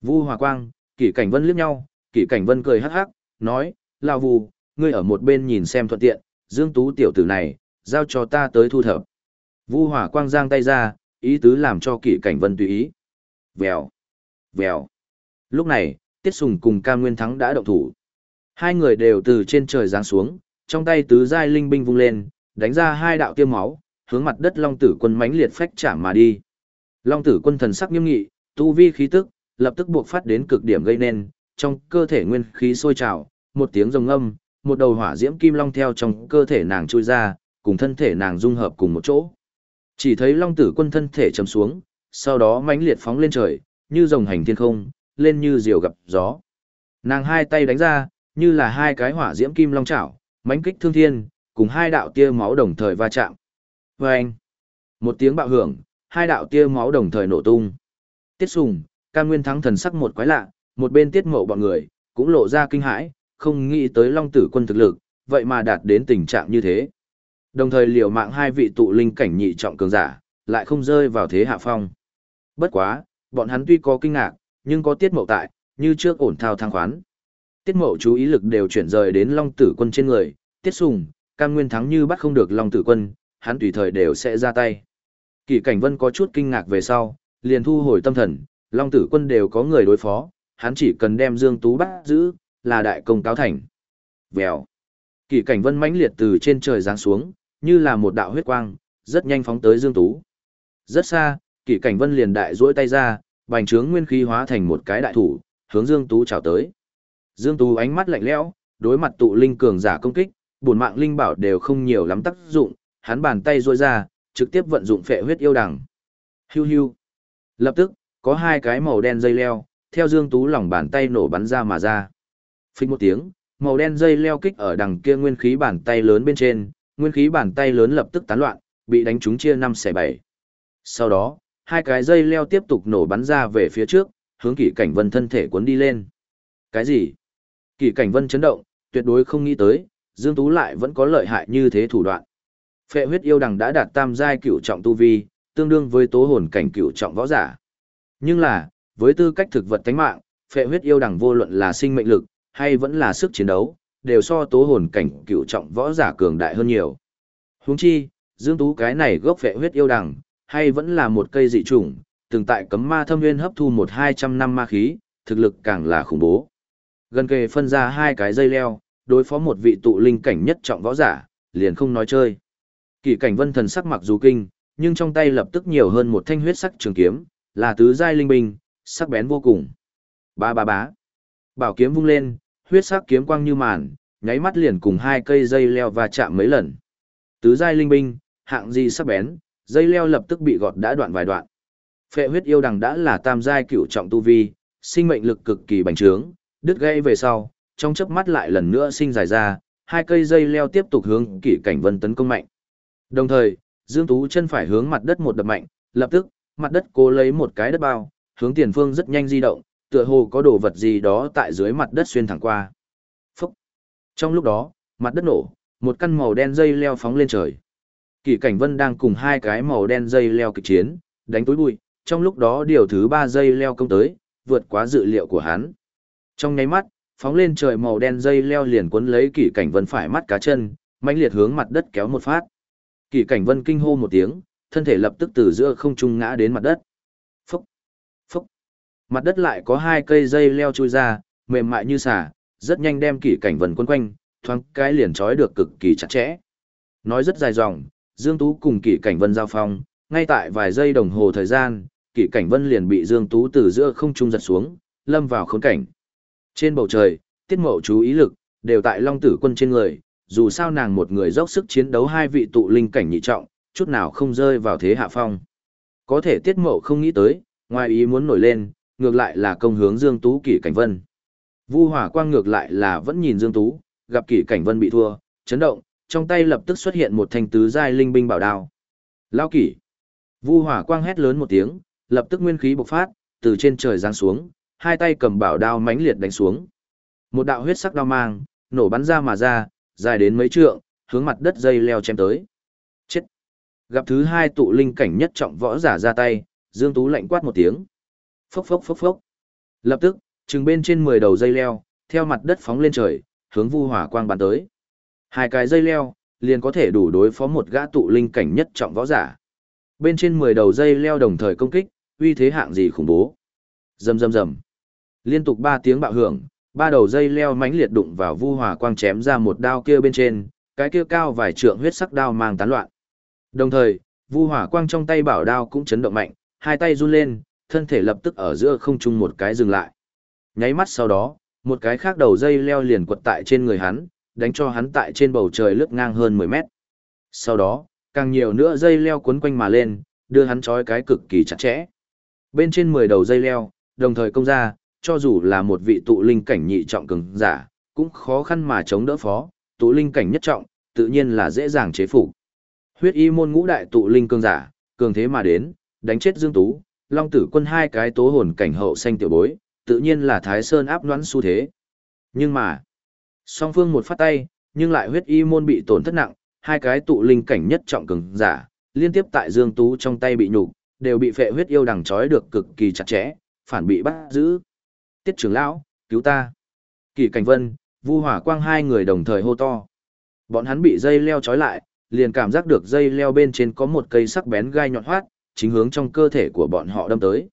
Vu Hòa Quang, Kỷ Cảnh Vân liếc nhau, Kỷ Cảnh Vân cười hắc hắc, nói, "Lão Vu, ngươi ở một bên nhìn xem thuận tiện, Dương Tú tiểu tử này, giao cho ta tới thu thập." Vu Hòa Quang giang tay ra, ý tứ làm cho Kỷ Cảnh Vân tùy ý. Vèo, vèo. Lúc này, Tiết Sùng cùng Cam Nguyên Thắng đã động thủ. Hai người đều từ trên trời giáng xuống, trong tay tứ giai linh binh vung lên, đánh ra hai đạo tiêm máu, hướng mặt đất Long Tử Quân mãnh liệt phách chạm mà đi. Long Tử Quân thần sắc nghiêm nghị, tu vi khí tức lập tức buộc phát đến cực điểm gây nên, trong cơ thể nguyên khí sôi trào, một tiếng rồng âm, một đầu hỏa diễm kim long theo trong cơ thể nàng trôi ra, cùng thân thể nàng dung hợp cùng một chỗ. Chỉ thấy Long Tử Quân thân thể chầm xuống, sau đó mãnh liệt phóng lên trời, như rồng hành thiên không, lên như diều gặp gió. Nàng hai tay đánh ra, như là hai cái hỏa diễm kim long chảo, mãnh kích thương thiên, cùng hai đạo tia máu đồng thời va chạm. Và anh, một tiếng bạo hưởng, hai đạo tia máu đồng thời nổ tung. Tiết Sùng, Cam Nguyên Thắng thần sắc một quái lạ, một bên Tiết Mậu bọn người cũng lộ ra kinh hãi, không nghĩ tới Long Tử Quân thực lực, vậy mà đạt đến tình trạng như thế. Đồng thời liều mạng hai vị tụ linh cảnh nhị trọng cường giả, lại không rơi vào thế hạ phong. Bất quá, bọn hắn tuy có kinh ngạc, nhưng có Tiết Mậu tại, như trước ổn thao thang khoán. Tiết Mậu chú ý lực đều chuyển rời đến Long Tử Quân trên người, Tiết Sùng, Cam Nguyên Thắng như bắt không được Long Tử Quân, hắn tùy thời đều sẽ ra tay. Kỷ Cảnh Vân có chút kinh ngạc về sau, liền thu hồi tâm thần, Long Tử Quân đều có người đối phó, hắn chỉ cần đem Dương Tú bắt giữ, là đại công cáo thành. Vèo. Kỷ Cảnh Vân mãnh liệt từ trên trời giáng xuống, như là một đạo huyết quang, rất nhanh phóng tới Dương Tú. Rất xa, Kỷ Cảnh Vân liền đại duỗi tay ra, bành trướng nguyên khí hóa thành một cái đại thủ, hướng Dương Tú chào tới. Dương Tú ánh mắt lạnh lẽo, đối mặt tụ linh cường giả công kích, bổn mạng linh bảo đều không nhiều lắm tác dụng, hắn bàn tay duỗi ra, trực tiếp vận dụng phệ huyết yêu đằng. Hiu hiu. Lập tức, có hai cái màu đen dây leo, theo Dương Tú lòng bàn tay nổ bắn ra mà ra. Phích một tiếng, màu đen dây leo kích ở đằng kia nguyên khí bàn tay lớn bên trên, nguyên khí bàn tay lớn lập tức tán loạn, bị đánh trúng chia 5 xẻ 7. Sau đó, hai cái dây leo tiếp tục nổ bắn ra về phía trước, hướng kỷ cảnh vân thân thể cuốn đi lên. Cái gì? Kỷ cảnh vân chấn động, tuyệt đối không nghĩ tới, Dương Tú lại vẫn có lợi hại như thế thủ đoạn. Phệ huyết yêu đằng đã đạt tam giai cửu trọng tu vi, tương đương với tố hồn cảnh cửu trọng võ giả. Nhưng là, với tư cách thực vật tánh mạng, phệ huyết yêu đằng vô luận là sinh mệnh lực, hay vẫn là sức chiến đấu, đều so tố hồn cảnh cựu trọng võ giả cường đại hơn nhiều. Huống chi, Dương Tú cái này gốc phệ huyết yêu đằng, hay vẫn là một cây dị chủng, từng tại cấm ma thâm nguyên hấp thu một hai trăm năm ma khí, thực lực càng là khủng bố. Gần kề phân ra hai cái dây leo, đối phó một vị tụ linh cảnh nhất trọng võ giả, liền không nói chơi. Kỳ cảnh vân thần sắc mặc dù kinh, nhưng trong tay lập tức nhiều hơn một thanh huyết sắc trường kiếm, là tứ giai linh binh, sắc bén vô cùng. Ba ba bá. Bảo kiếm vung lên, huyết sắc kiếm quang như màn, nháy mắt liền cùng hai cây dây leo va chạm mấy lần. Tứ giai linh binh, hạng gì sắc bén, dây leo lập tức bị gọt đã đoạn vài đoạn. Phệ huyết yêu đằng đã là tam giai cửu trọng tu vi, sinh mệnh lực cực kỳ bành trướng, đứt gãy về sau, trong chớp mắt lại lần nữa sinh dài ra, hai cây dây leo tiếp tục hướng kỷ cảnh vân tấn công mạnh. Đồng thời, Dương Tú chân phải hướng mặt đất một đập mạnh, lập tức, mặt đất cố lấy một cái đất bao, hướng tiền phương rất nhanh di động, tựa hồ có đồ vật gì đó tại dưới mặt đất xuyên thẳng qua. Phúc! Trong lúc đó, mặt đất nổ, một căn màu đen dây leo phóng lên trời. Kỷ Cảnh Vân đang cùng hai cái màu đen dây leo kịch chiến, đánh túi bụi, trong lúc đó điều thứ ba dây leo công tới, vượt quá dự liệu của hắn. Trong nháy mắt, phóng lên trời màu đen dây leo liền cuốn lấy Kỷ Cảnh Vân phải mắt cá chân, mãnh liệt hướng mặt đất kéo một phát. Kỷ Cảnh Vân kinh hô một tiếng, thân thể lập tức từ giữa không trung ngã đến mặt đất. Mặt đất lại có hai cây dây leo chui ra, mềm mại như xả, rất nhanh đem Kỷ Cảnh Vân quấn quanh, thoáng cái liền trói được cực kỳ chặt chẽ. Nói rất dài dòng, Dương Tú cùng Kỷ Cảnh Vân giao phong, ngay tại vài giây đồng hồ thời gian, Kỷ Cảnh Vân liền bị Dương Tú từ giữa không trung giật xuống, lâm vào khốn cảnh. Trên bầu trời, Tiết Mậu chú ý lực đều tại Long Tử Quân trên người, dù sao nàng một người dốc sức chiến đấu hai vị tụ linh cảnh nhị trọng, chút nào không rơi vào thế hạ phong. Có thể Tiết Mậu không nghĩ tới, ngoài ý muốn nổi lên, ngược lại là công hướng Dương Tú Kỷ Cảnh Vân. Vu Hỏa Quang ngược lại là vẫn nhìn Dương Tú, gặp Kỷ Cảnh Vân bị thua, chấn động, trong tay lập tức xuất hiện một thanh tứ giai linh binh bảo đao. Lao kỷ. Vu hỏa quang hét lớn một tiếng, lập tức nguyên khí bộc phát, từ trên trời giáng xuống, hai tay cầm bảo đao mãnh liệt đánh xuống. Một đạo huyết sắc đao mang, nổ bắn ra mà ra, dài đến mấy trượng, hướng mặt đất dây leo chém tới. Chết. Gặp thứ hai tụ linh cảnh nhất trọng võ giả ra tay, Dương Tú lạnh quát một tiếng. Phốc phốc phốc phốc. Lập tức, trừng bên trên 10 đầu dây leo, theo mặt đất phóng lên trời, hướng Vu Hỏa Quang bắn tới. Hai cái dây leo, liền có thể đủ đối phó một gã tụ linh cảnh nhất trọng võ giả. Bên trên 10 đầu dây leo đồng thời công kích, uy thế hạng gì khủng bố. Rầm rầm rầm. Liên tục 3 tiếng bạo hưởng, ba đầu dây leo mãnh liệt đụng vào Vu hỏa Quang chém ra một đao kia bên trên, cái kia cao vài trượng huyết sắc đao mang tán loạn. Đồng thời, Vu Hỏa Quang trong tay bảo đao cũng chấn động mạnh, hai tay run lên, thân thể lập tức ở giữa không trung một cái dừng lại. Nháy mắt sau đó, một cái khác đầu dây leo liền quật tại trên người hắn, đánh cho hắn tại trên bầu trời lướt ngang hơn 10 mét. Sau đó, càng nhiều nữa dây leo cuốn quanh mà lên, đưa hắn trói cái cực kỳ chặt chẽ. Bên trên 10 đầu dây leo, đồng thời công ra, cho dù là một vị tụ linh cảnh nhị trọng cường giả, cũng khó khăn mà chống đỡ phó, tụ linh cảnh nhất trọng, tự nhiên là dễ dàng chế phục. Huyết y môn ngũ đại tụ linh cường giả, cường thế mà đến, đánh chết Dương Tú, Long Tử Quân hai cái tố hồn cảnh hậu xanh tiểu bối, tự nhiên là Thái Sơn áp đoán xu thế. Nhưng mà, song phương một phát tay, nhưng lại huyết y môn bị tổn thất nặng, hai cái tụ linh cảnh nhất trọng cường giả, liên tiếp tại Dương Tú trong tay bị nhục, đều bị phệ huyết yêu đằng trói được cực kỳ chặt chẽ, phản bị bắt giữ. Tiết trưởng lão, cứu ta. Kỳ Cảnh Vân, Vu Hỏa Quang hai người đồng thời hô to. Bọn hắn bị dây leo trói lại, liền cảm giác được dây leo bên trên có một cây sắc bén gai nhọn hoắt, chính hướng trong cơ thể của bọn họ đâm tới.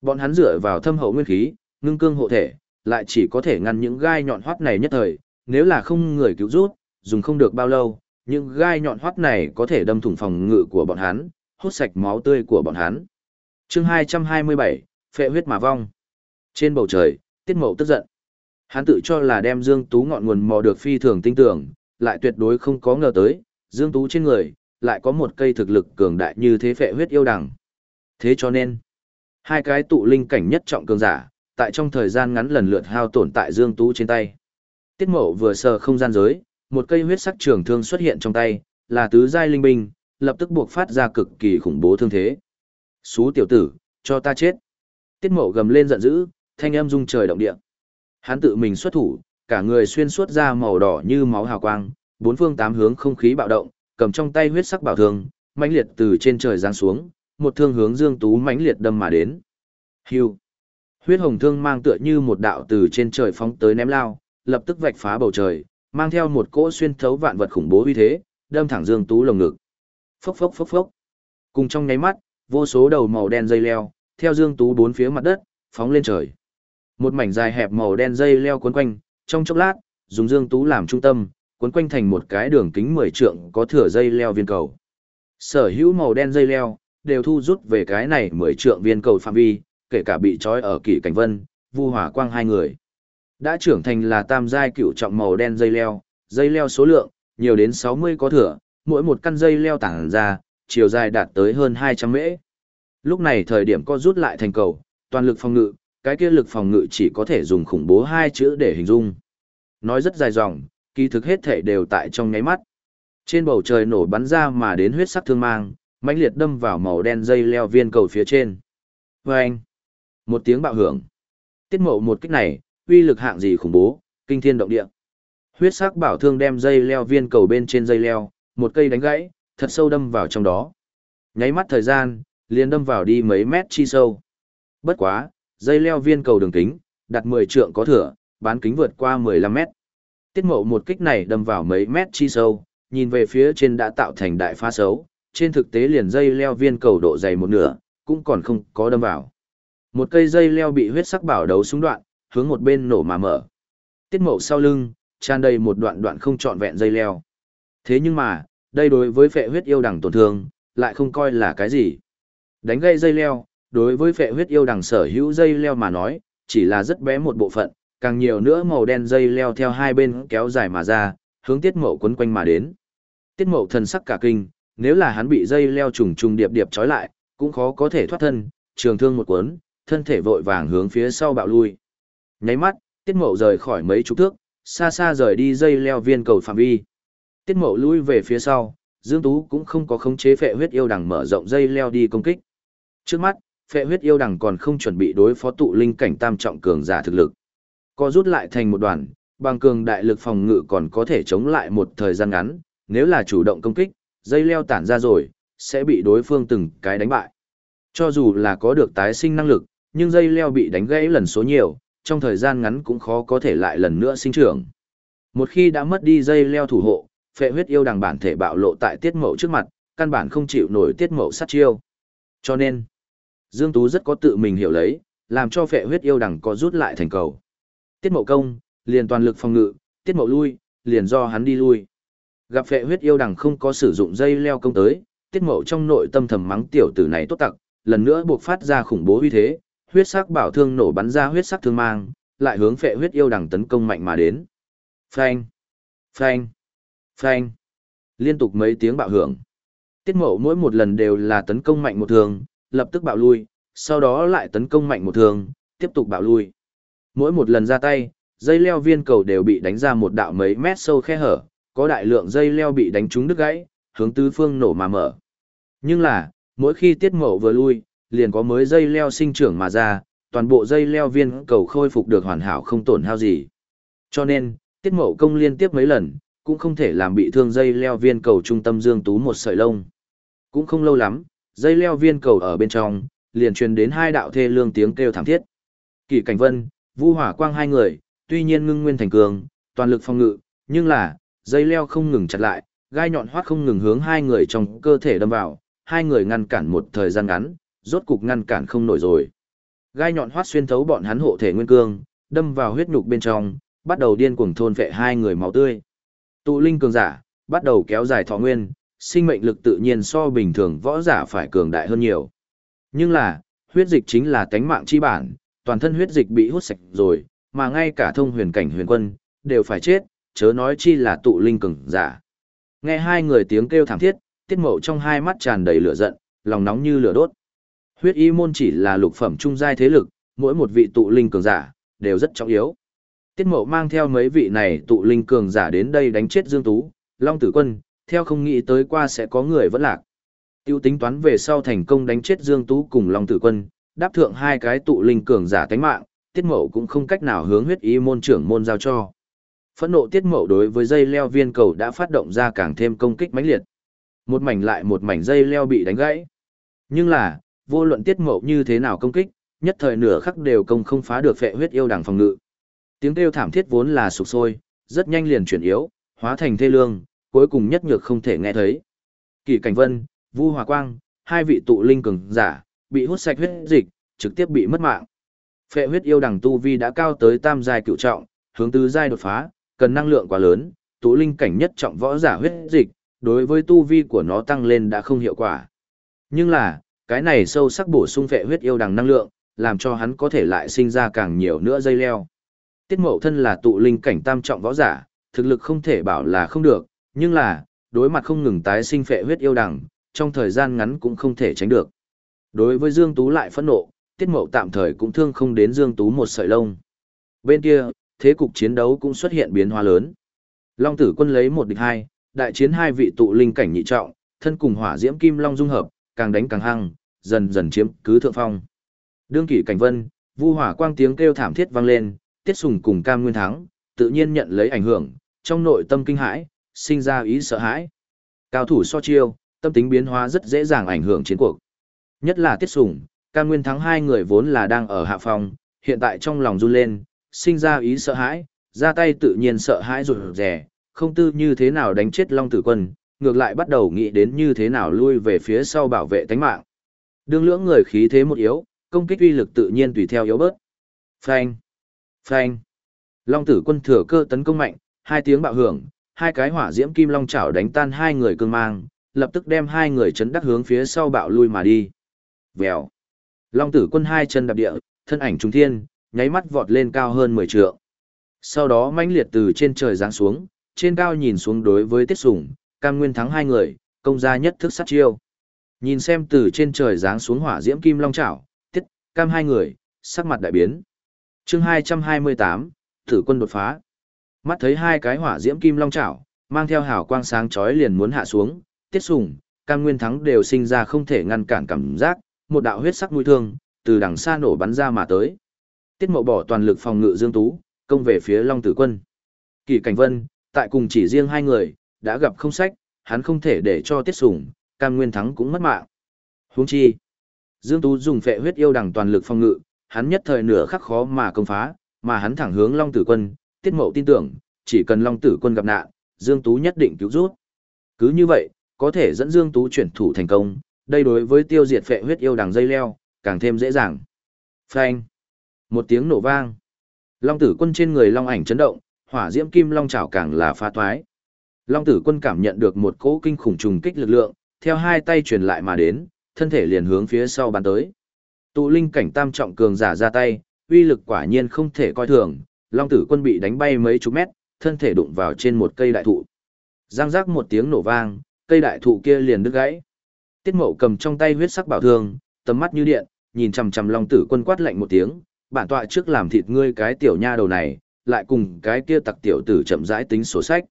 Bọn hắn dựa vào thâm hậu nguyên khí, ngưng cương hộ thể, lại chỉ có thể ngăn những gai nhọn hoắt này nhất thời, nếu là không người cứu rút, dùng không được bao lâu, những gai nhọn hoắt này có thể đâm thủng phòng ngự của bọn hắn, hút sạch máu tươi của bọn hắn. Chương 227, phệ huyết mà vong. Trên bầu trời, Tiết Mậu tức giận. Hắn tự cho là đem Dương Tú ngọn nguồn mò được phi thường tinh tưởng, lại tuyệt đối không có ngờ tới, Dương Tú trên người, lại có một cây thực lực cường đại như thế phệ huyết yêu đằng. Thế cho nên, hai cái tụ linh cảnh nhất trọng cường giả, tại trong thời gian ngắn lần lượt hao tổn tại Dương Tú trên tay. Tiết Mậu vừa sờ không gian giới, một cây huyết sắc trường thương xuất hiện trong tay, là tứ giai linh binh, lập tức buộc phát ra cực kỳ khủng bố thương thế. Xú tiểu tử, cho ta chết. Tiết Mậu gầm lên giận dữ, thanh âm rung trời động địa. Hắn tự mình xuất thủ, cả người xuyên suốt ra màu đỏ như máu hào quang, bốn phương tám hướng không khí bạo động, cầm trong tay huyết sắc bảo thương, mãnh liệt từ trên trời giáng xuống, một thương hướng Dương Tú mãnh liệt đâm mà đến. Hưu. Huyết hồng thương mang tựa như một đạo từ trên trời phóng tới ném lao, lập tức vạch phá bầu trời, mang theo một cỗ xuyên thấu vạn vật khủng bố uy thế, đâm thẳng Dương Tú lồng ngực. Phốc phốc phốc phốc. Cùng trong nháy mắt, vô số đầu màu đen dây leo, theo Dương Tú bốn phía mặt đất, phóng lên trời. Một mảnh dài hẹp màu đen dây leo cuốn quanh, trong chốc lát, dùng Dương Tú làm trung tâm, cuốn quanh thành một cái đường kính 10 trượng có thửa dây leo viên cầu. Sở hữu màu đen dây leo, đều thu rút về cái này 10 trượng viên cầu phạm vi, kể cả bị trói ở kỷ cảnh vân, vu hỏa quang hai người. Đã trưởng thành là tam giai cựu trọng màu đen dây leo, dây leo số lượng, nhiều đến 60 có thửa, mỗi một căn dây leo tảng ra, chiều dài đạt tới hơn 200 mễ. Lúc này thời điểm có rút lại thành cầu, toàn lực phòng ngự, cái kia lực phòng ngự chỉ có thể dùng khủng bố hai chữ để hình dung. Nói rất dài dòng, kỳ thực hết thể đều tại trong nháy mắt. Trên bầu trời nổ bắn ra mà đến huyết sắc thương mang, mãnh liệt đâm vào màu đen dây leo viên cầu phía trên. Vâng! Một tiếng bạo hưởng. Tiết mộ một kích này, uy lực hạng gì khủng bố, kinh thiên động địa. Huyết sắc bảo thương đem dây leo viên cầu bên trên dây leo, một cây đánh gãy, thật sâu đâm vào trong đó. Nháy mắt thời gian, liền đâm vào đi mấy mét chi sâu. Bất quá, dây leo viên cầu đường kính, đặt 10 trượng có thừa, bán kính vượt qua 15 mét. Tiết mộ một kích này đâm vào mấy mét chi sâu, nhìn về phía trên đã tạo thành đại pha xấu, trên thực tế liền dây leo viên cầu độ dày một nửa, cũng còn không có đâm vào. Một cây dây leo bị huyết sắc bảo đấu súng đoạn, hướng một bên nổ mà mở. Tiết mộ sau lưng, tràn đầy một đoạn đoạn không trọn vẹn dây leo. Thế nhưng mà, đây đối với phệ huyết yêu đằng tổn thương, lại không coi là cái gì. Đánh gây dây leo, đối với phệ huyết yêu đằng sở hữu dây leo mà nói, chỉ là rất bé một bộ phận, càng nhiều nữa màu đen dây leo theo hai bên kéo dài mà ra, hướng tiết mậu quấn quanh mà đến. Tiết mậu thần sắc cả kinh, nếu là hắn bị dây leo trùng trùng điệp điệp trói lại, cũng khó có thể thoát thân, trường thương một cuốn, thân thể vội vàng hướng phía sau bạo lui. Nháy mắt, tiết mậu rời khỏi mấy chục thước, xa xa rời đi dây leo viên cầu phạm vi. Tiết mậu lui về phía sau, Dương Tú cũng không có khống chế phệ huyết yêu đằng mở rộng dây leo đi công kích. Trước mắt, phệ huyết yêu đằng còn không chuẩn bị đối phó tụ linh cảnh tam trọng cường giả thực lực. Co rút lại thành một đoàn, bằng cường đại lực phòng ngự còn có thể chống lại một thời gian ngắn, nếu là chủ động công kích, dây leo tản ra rồi, sẽ bị đối phương từng cái đánh bại. Cho dù là có được tái sinh năng lực, nhưng dây leo bị đánh gãy lần số nhiều, trong thời gian ngắn cũng khó có thể lại lần nữa sinh trưởng. Một khi đã mất đi dây leo thủ hộ, phệ huyết yêu đằng bản thể bạo lộ tại tiết mậu trước mặt, căn bản không chịu nổi tiết mậu sát chiêu. Cho nên, Dương Tú rất có tự mình hiểu lấy, làm cho phệ huyết yêu đằng có rút lại thành cầu. Tiết mậu công, liền toàn lực phòng ngự, tiết mậu lui, liền do hắn đi lui. Gặp phệ huyết yêu đằng không có sử dụng dây leo công tới, tiết mậu trong nội tâm thầm mắng tiểu tử này tốt tặc, lần nữa buộc phát ra khủng bố uy thế, huyết sắc bảo thương nổ bắn ra huyết sắc thương mang, lại hướng phệ huyết yêu đằng tấn công mạnh mà đến. Phanh, phanh, phanh. Liên tục mấy tiếng bạo hưởng. Tiết mậu mỗi một lần đều là tấn công mạnh một thường, lập tức bạo lui, sau đó lại tấn công mạnh một thường, tiếp tục bạo lui. Mỗi một lần ra tay, dây leo viên cầu đều bị đánh ra một đạo mấy mét sâu khe hở, có đại lượng dây leo bị đánh trúng đứt gãy, hướng tứ phương nổ mà mở. Nhưng là, mỗi khi tiết mậu vừa lui, liền có mới dây leo sinh trưởng mà ra, toàn bộ dây leo viên cầu khôi phục được hoàn hảo không tổn hao gì. Cho nên, tiết mậu công liên tiếp mấy lần, cũng không thể làm bị thương dây leo viên cầu trung tâm dương tú một sợi lông. Cũng không lâu lắm, dây leo viên cầu ở bên trong, liền truyền đến hai đạo thê lương tiếng kêu thảm thiết. Kỳ Cảnh Vân, Vu Hỏa Quang hai người, tuy nhiên ngưng nguyên thành cường, toàn lực phòng ngự, nhưng là, dây leo không ngừng chặt lại, gai nhọn hoắt không ngừng hướng hai người trong cơ thể đâm vào, hai người ngăn cản một thời gian ngắn, rốt cục ngăn cản không nổi rồi. Gai nhọn hoắt xuyên thấu bọn hắn hộ thể nguyên cương, đâm vào huyết nhục bên trong, bắt đầu điên cuồng thôn phệ hai người máu tươi. Tụ linh cường giả, bắt đầu kéo dài thọ nguyên, sinh mệnh lực tự nhiên so bình thường võ giả phải cường đại hơn nhiều. Nhưng là, huyết dịch chính là tánh mạng chi bản, toàn thân huyết dịch bị hút sạch rồi, mà ngay cả thông huyền cảnh huyền quân, đều phải chết, chớ nói chi là tụ linh cường giả. Nghe hai người tiếng kêu thảm thiết, tiết mậu trong hai mắt tràn đầy lửa giận, lòng nóng như lửa đốt. Huyết y môn chỉ là lục phẩm trung giai thế lực, mỗi một vị tụ linh cường giả, đều rất trọng yếu. Tiết mậu mang theo mấy vị này tụ linh cường giả đến đây đánh chết Dương Tú, Long Tử Quân, theo không nghĩ tới qua sẽ có người vẫn lạc. Tiêu tính toán về sau thành công đánh chết Dương Tú cùng Long Tử Quân, đáp thượng hai cái tụ linh cường giả tánh mạng, tiết mậu cũng không cách nào hướng huyết y môn trưởng môn giao cho. Phẫn nộ tiết mậu đối với dây leo viên cầu đã phát động ra càng thêm công kích mãnh liệt. Một mảnh lại một mảnh dây leo bị đánh gãy. Nhưng là, vô luận tiết mậu như thế nào công kích, nhất thời nửa khắc đều công không phá được phệ huyết yêu đằng phòng ngự. Tiếng kêu thảm thiết vốn là sụp sôi, rất nhanh liền chuyển yếu, hóa thành thê lương, cuối cùng nhất nhược không thể nghe thấy. Kỳ Cảnh Vân, Vu Hòa Quang, hai vị tụ linh cường giả, bị hút sạch huyết dịch, trực tiếp bị mất mạng. Phệ huyết yêu đằng tu vi đã cao tới tam giai cựu trọng, hướng tứ giai đột phá, cần năng lượng quá lớn, tụ linh cảnh nhất trọng võ giả huyết dịch, đối với tu vi của nó tăng lên đã không hiệu quả. Nhưng là, cái này sâu sắc bổ sung phệ huyết yêu đằng năng lượng, làm cho hắn có thể lại sinh ra càng nhiều nữa dây leo. Tiết mậu thân là tụ linh cảnh tam trọng võ giả, thực lực không thể bảo là không được, nhưng là, đối mặt không ngừng tái sinh phệ huyết yêu đằng, trong thời gian ngắn cũng không thể tránh được. Đối với Dương Tú lại phẫn nộ, Tiết Mậu tạm thời cũng thương không đến Dương Tú một sợi lông. Bên kia, thế cục chiến đấu cũng xuất hiện biến hóa lớn. Long Tử Quân lấy một địch hai, đại chiến hai vị tụ linh cảnh nhị trọng, thân cùng hỏa diễm kim long dung hợp, càng đánh càng hăng, dần dần chiếm cứ thượng phong. Đương kỷ cảnh vân, vu hỏa quang tiếng kêu thảm thiết vang lên, tiết sùng cùng cam nguyên thắng, tự nhiên nhận lấy ảnh hưởng, trong nội tâm kinh hãi, sinh ra ý sợ hãi. Cao thủ so chiêu, tâm tính biến hóa rất dễ dàng ảnh hưởng chiến cuộc. Nhất là tiết sủng ca nguyên thắng hai người vốn là đang ở hạ phòng, hiện tại trong lòng run lên, sinh ra ý sợ hãi, ra tay tự nhiên sợ hãi rụt rè, không tư như thế nào đánh chết Long Tử Quân, ngược lại bắt đầu nghĩ đến như thế nào lui về phía sau bảo vệ tánh mạng. Đương lưỡng người khí thế một yếu, công kích uy lực tự nhiên tùy theo yếu bớt. Phanh! Phanh! Long Tử Quân thừa cơ tấn công mạnh, hai tiếng bạo hưởng, hai cái hỏa diễm kim long chảo đánh tan hai người cương mang, lập tức đem hai người chấn đắc hướng phía sau bạo lui mà đi. Vèo! Long Tử Quân hai chân đạp địa, thân ảnh trung thiên, nháy mắt vọt lên cao hơn 10 trượng. Sau đó mãnh liệt từ trên trời giáng xuống, trên cao nhìn xuống đối với Tiết Sủng, Cam Nguyên thắng hai người, công gia nhất thức sát chiêu. Nhìn xem từ trên trời giáng xuống hỏa diễm kim long chảo, Tiết, Cam hai người, sắc mặt đại biến. Chương 228, Tử quân đột phá. Mắt thấy hai cái hỏa diễm kim long chảo, mang theo hào quang sáng chói liền muốn hạ xuống, Tiết Sủng, Cam Nguyên thắng đều sinh ra không thể ngăn cản cảm giác, một đạo huyết sắc mũi thương từ đằng xa nổ bắn ra mà tới. Tiết Mộ bỏ toàn lực phòng ngự Dương Tú, công về phía Long Tử Quân. Kỳ Cảnh Vân, tại cùng chỉ riêng hai người, đã gặp không sách, hắn không thể để cho Tiết Sủng, Cam Nguyên Thắng cũng mất mạng. Huống chi, Dương Tú dùng phệ huyết yêu đằng toàn lực phòng ngự, hắn nhất thời nửa khắc khó mà công phá, mà hắn thẳng hướng Long Tử Quân, Tiết Mộ tin tưởng, chỉ cần Long Tử Quân gặp nạn, Dương Tú nhất định cứu rút. Cứ như vậy, có thể dẫn Dương Tú chuyển thủ thành công, đây đối với tiêu diệt phệ huyết yêu đằng dây leo, càng thêm dễ dàng. Phanh. Một tiếng nổ vang. Long tử quân trên người long ảnh chấn động, hỏa diễm kim long chảo càng là phá toái. Long tử quân cảm nhận được một cỗ kinh khủng trùng kích lực lượng, theo hai tay truyền lại mà đến, thân thể liền hướng phía sau bàn tới. Tụ linh cảnh tam trọng cường giả ra tay, uy lực quả nhiên không thể coi thường, long tử quân bị đánh bay mấy chục mét, thân thể đụng vào trên một cây đại thụ. Giang giác một tiếng nổ vang, cây đại thụ kia liền đứt gãy. Tiết mậu cầm trong tay huyết sắc bảo thương, tầm mắt như điện, nhìn chằm chằm long tử quân quát lạnh một tiếng, bản tọa trước làm thịt ngươi cái tiểu nha đầu này, lại cùng cái kia tặc tiểu tử chậm rãi tính sổ sách.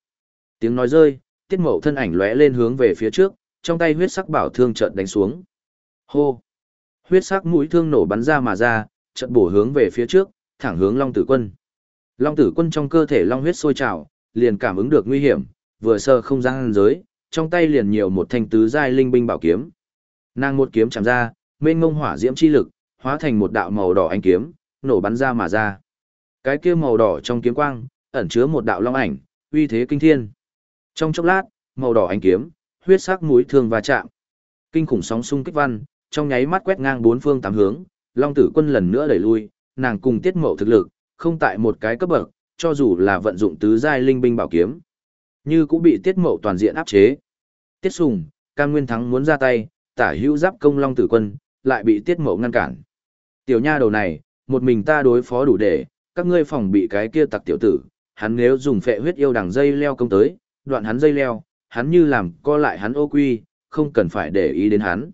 Tiếng nói rơi, tiết mậu thân ảnh lóe lên hướng về phía trước, trong tay huyết sắc bảo thương chợt đánh xuống. Hô! Huyết sắc mũi thương nổ bắn ra mà ra, chợt bổ hướng về phía trước, thẳng hướng Long Tử Quân. Long Tử Quân trong cơ thể long huyết sôi trào, liền cảm ứng được nguy hiểm, vừa sơ không gian giới, trong tay liền nhiều một thanh tứ giai linh binh bảo kiếm. Nàng một kiếm chạm ra, mênh ngông hỏa diễm chi lực, hóa thành một đạo màu đỏ ánh kiếm, nổ bắn ra mà ra. Cái kia màu đỏ trong kiếm quang, ẩn chứa một đạo long ảnh, uy thế kinh thiên. Trong chốc lát, màu đỏ ánh kiếm, huyết sắc mũi thương va chạm. Kinh khủng sóng xung kích văn, trong nháy mắt quét ngang bốn phương tám hướng, Long Tử Quân lần nữa đẩy lui, nàng cùng Tiết Mậu thực lực, không tại một cái cấp bậc, cho dù là vận dụng tứ giai linh binh bảo kiếm, như cũng bị Tiết Mậu toàn diện áp chế. Tiết Sùng, Cam Nguyên Thắng muốn ra tay, tả hữu giáp công Long Tử Quân, lại bị Tiết Mậu ngăn cản. Tiểu nha đầu này, một mình ta đối phó đủ để, các ngươi phòng bị cái kia tặc tiểu tử, hắn nếu dùng phệ huyết yêu đằng dây leo công tới, đoạn hắn dây leo, hắn như làm co lại hắn ô quy, không cần phải để ý đến hắn.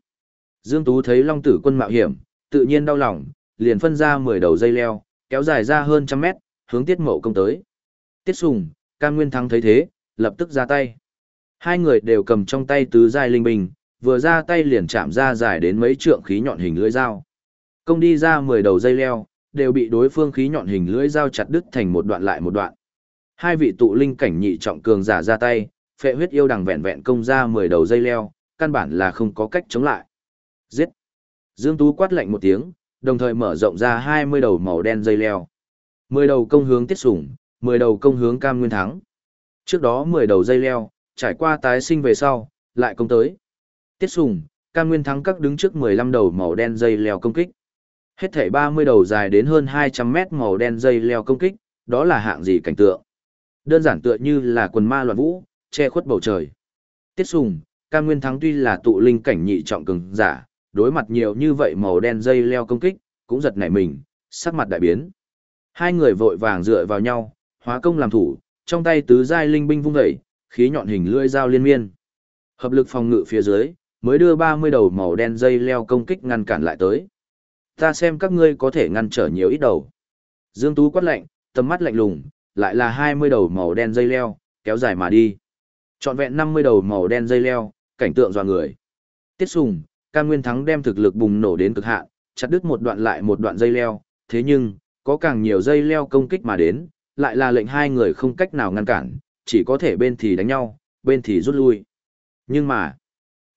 Dương Tú thấy Long Tử Quân mạo hiểm, tự nhiên đau lòng, liền phân ra 10 đầu dây leo, kéo dài ra hơn trăm mét, hướng Tiết Mậu công tới. Tiết Sùng, Cam Nguyên Thắng thấy thế, lập tức ra tay. Hai người đều cầm trong tay tứ giai linh bình, vừa ra tay liền chạm ra dài đến mấy trượng khí nhọn hình lưỡi dao. Công đi ra 10 đầu dây leo, đều bị đối phương khí nhọn hình lưỡi dao chặt đứt thành một đoạn lại một đoạn. Hai vị tụ linh cảnh nhị trọng cường giả ra tay, phệ huyết yêu đằng vẹn vẹn công ra 10 đầu dây leo, căn bản là không có cách chống lại. Giết! Dương Tú quát lạnh một tiếng, đồng thời mở rộng ra 20 đầu màu đen dây leo. 10 đầu công hướng tiết sủng, 10 đầu công hướng cam nguyên thắng. Trước đó 10 đầu dây leo, trải qua tái sinh về sau, lại công tới. Tiết sủng, cam nguyên thắng các đứng trước 15 đầu màu đen dây leo công kích. Hết thảy 30 đầu dài đến hơn 200 mét màu đen dây leo công kích, đó là hạng gì cảnh tượng. Đơn giản tựa như là quần ma loạn vũ, che khuất bầu trời. Tiết sùng, cam nguyên thắng tuy là tụ linh cảnh nhị trọng cường giả, đối mặt nhiều như vậy màu đen dây leo công kích, cũng giật nảy mình, sắc mặt đại biến. Hai người vội vàng dựa vào nhau, hóa công làm thủ, trong tay tứ giai linh binh vung dậy, khí nhọn hình lưỡi dao liên miên. Hợp lực phòng ngự phía dưới, mới đưa 30 đầu màu đen dây leo công kích ngăn cản lại tới. Ta xem các ngươi có thể ngăn trở nhiều ít đầu. Dương Tú quát lạnh, tầm mắt lạnh lùng, lại là 20 đầu màu đen dây leo, kéo dài mà đi. Trọn vẹn 50 đầu màu đen dây leo, cảnh tượng dọa người. Tiết Sùng, Cam Nguyên Thắng đem thực lực bùng nổ đến cực hạn, chặt đứt một đoạn lại một đoạn dây leo, thế nhưng, có càng nhiều dây leo công kích mà đến, lại là lệnh hai người không cách nào ngăn cản, chỉ có thể bên thì đánh nhau, bên thì rút lui. Nhưng mà,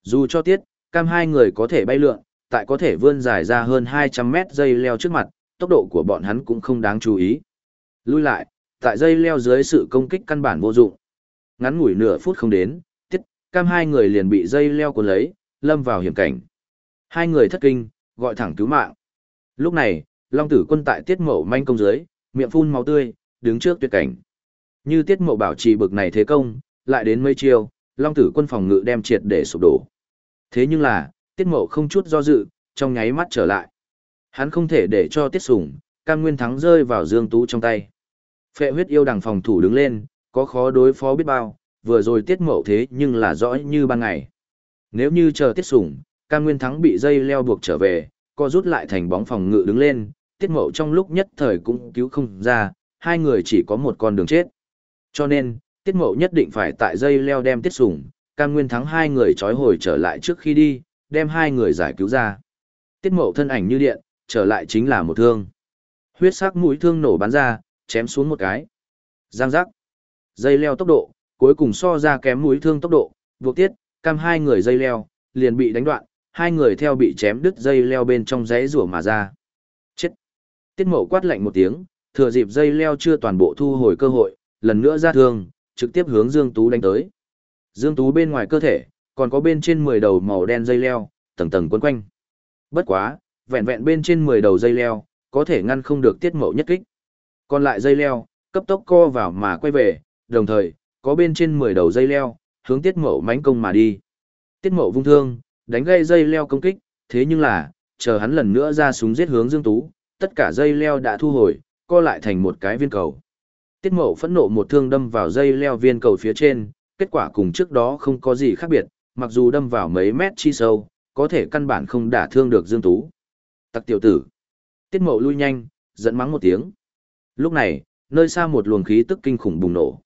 dù cho tiết, cam hai người có thể bay lượn, tại có thể vươn dài ra hơn 200 mét dây leo trước mặt, tốc độ của bọn hắn cũng không đáng chú ý. Lui lại, tại dây leo dưới sự công kích căn bản vô dụng. Ngắn ngủi nửa phút không đến, tiết, cam hai người liền bị dây leo cuốn lấy, lâm vào hiểm cảnh. Hai người thất kinh, gọi thẳng cứu mạng. Lúc này, Long tử quân tại tiết mậu manh công dưới, miệng phun máu tươi, đứng trước tuyệt cảnh. Như tiết mộ bảo trì bực này thế công, lại đến mấy chiêu, Long tử quân phòng ngự đem triệt để sụp đổ. Thế nhưng là, tiết mộ không chút do dự, trong nháy mắt trở lại. Hắn không thể để cho tiết sủng, cam nguyên thắng rơi vào dương tú trong tay. Phệ huyết yêu đằng phòng thủ đứng lên, có khó đối phó biết bao, vừa rồi tiết mộ thế nhưng là rõ như ban ngày. Nếu như chờ tiết sủng, cam nguyên thắng bị dây leo buộc trở về, co rút lại thành bóng phòng ngự đứng lên, tiết mộ trong lúc nhất thời cũng cứu không ra, hai người chỉ có một con đường chết. Cho nên, tiết mậu nhất định phải tại dây leo đem tiết sủng, cam nguyên thắng hai người trói hồi trở lại trước khi đi, đem hai người giải cứu ra. Tiết mậu thân ảnh như điện, trở lại chính là một thương. Huyết sắc mũi thương nổ bắn ra, chém xuống một cái. Giang giác. Dây leo tốc độ, cuối cùng so ra kém mũi thương tốc độ, buộc tiết, cam hai người dây leo, liền bị đánh đoạn, hai người theo bị chém đứt dây leo bên trong giấy rủa mà ra. Chết. Tiết mậu quát lạnh một tiếng, thừa dịp dây leo chưa toàn bộ thu hồi cơ hội, lần nữa ra thương, trực tiếp hướng Dương Tú đánh tới. Dương Tú bên ngoài cơ thể, còn có bên trên 10 đầu màu đen dây leo, tầng tầng quấn quanh. Bất quá, vẹn vẹn bên trên 10 đầu dây leo, có thể ngăn không được tiết mậu nhất kích. Còn lại dây leo, cấp tốc co vào mà quay về, đồng thời, có bên trên 10 đầu dây leo, hướng tiết mậu mánh công mà đi. Tiết mậu vung thương, đánh gây dây leo công kích, thế nhưng là, chờ hắn lần nữa ra súng giết hướng Dương Tú, tất cả dây leo đã thu hồi, co lại thành một cái viên cầu. Tiết mậu phẫn nộ một thương đâm vào dây leo viên cầu phía trên, kết quả cùng trước đó không có gì khác biệt, mặc dù đâm vào mấy mét chi sâu, có thể căn bản không đả thương được Dương Tú. Tặc tiểu tử. Tiết mậu lui nhanh, dẫn mắng một tiếng. Lúc này, nơi xa một luồng khí tức kinh khủng bùng nổ,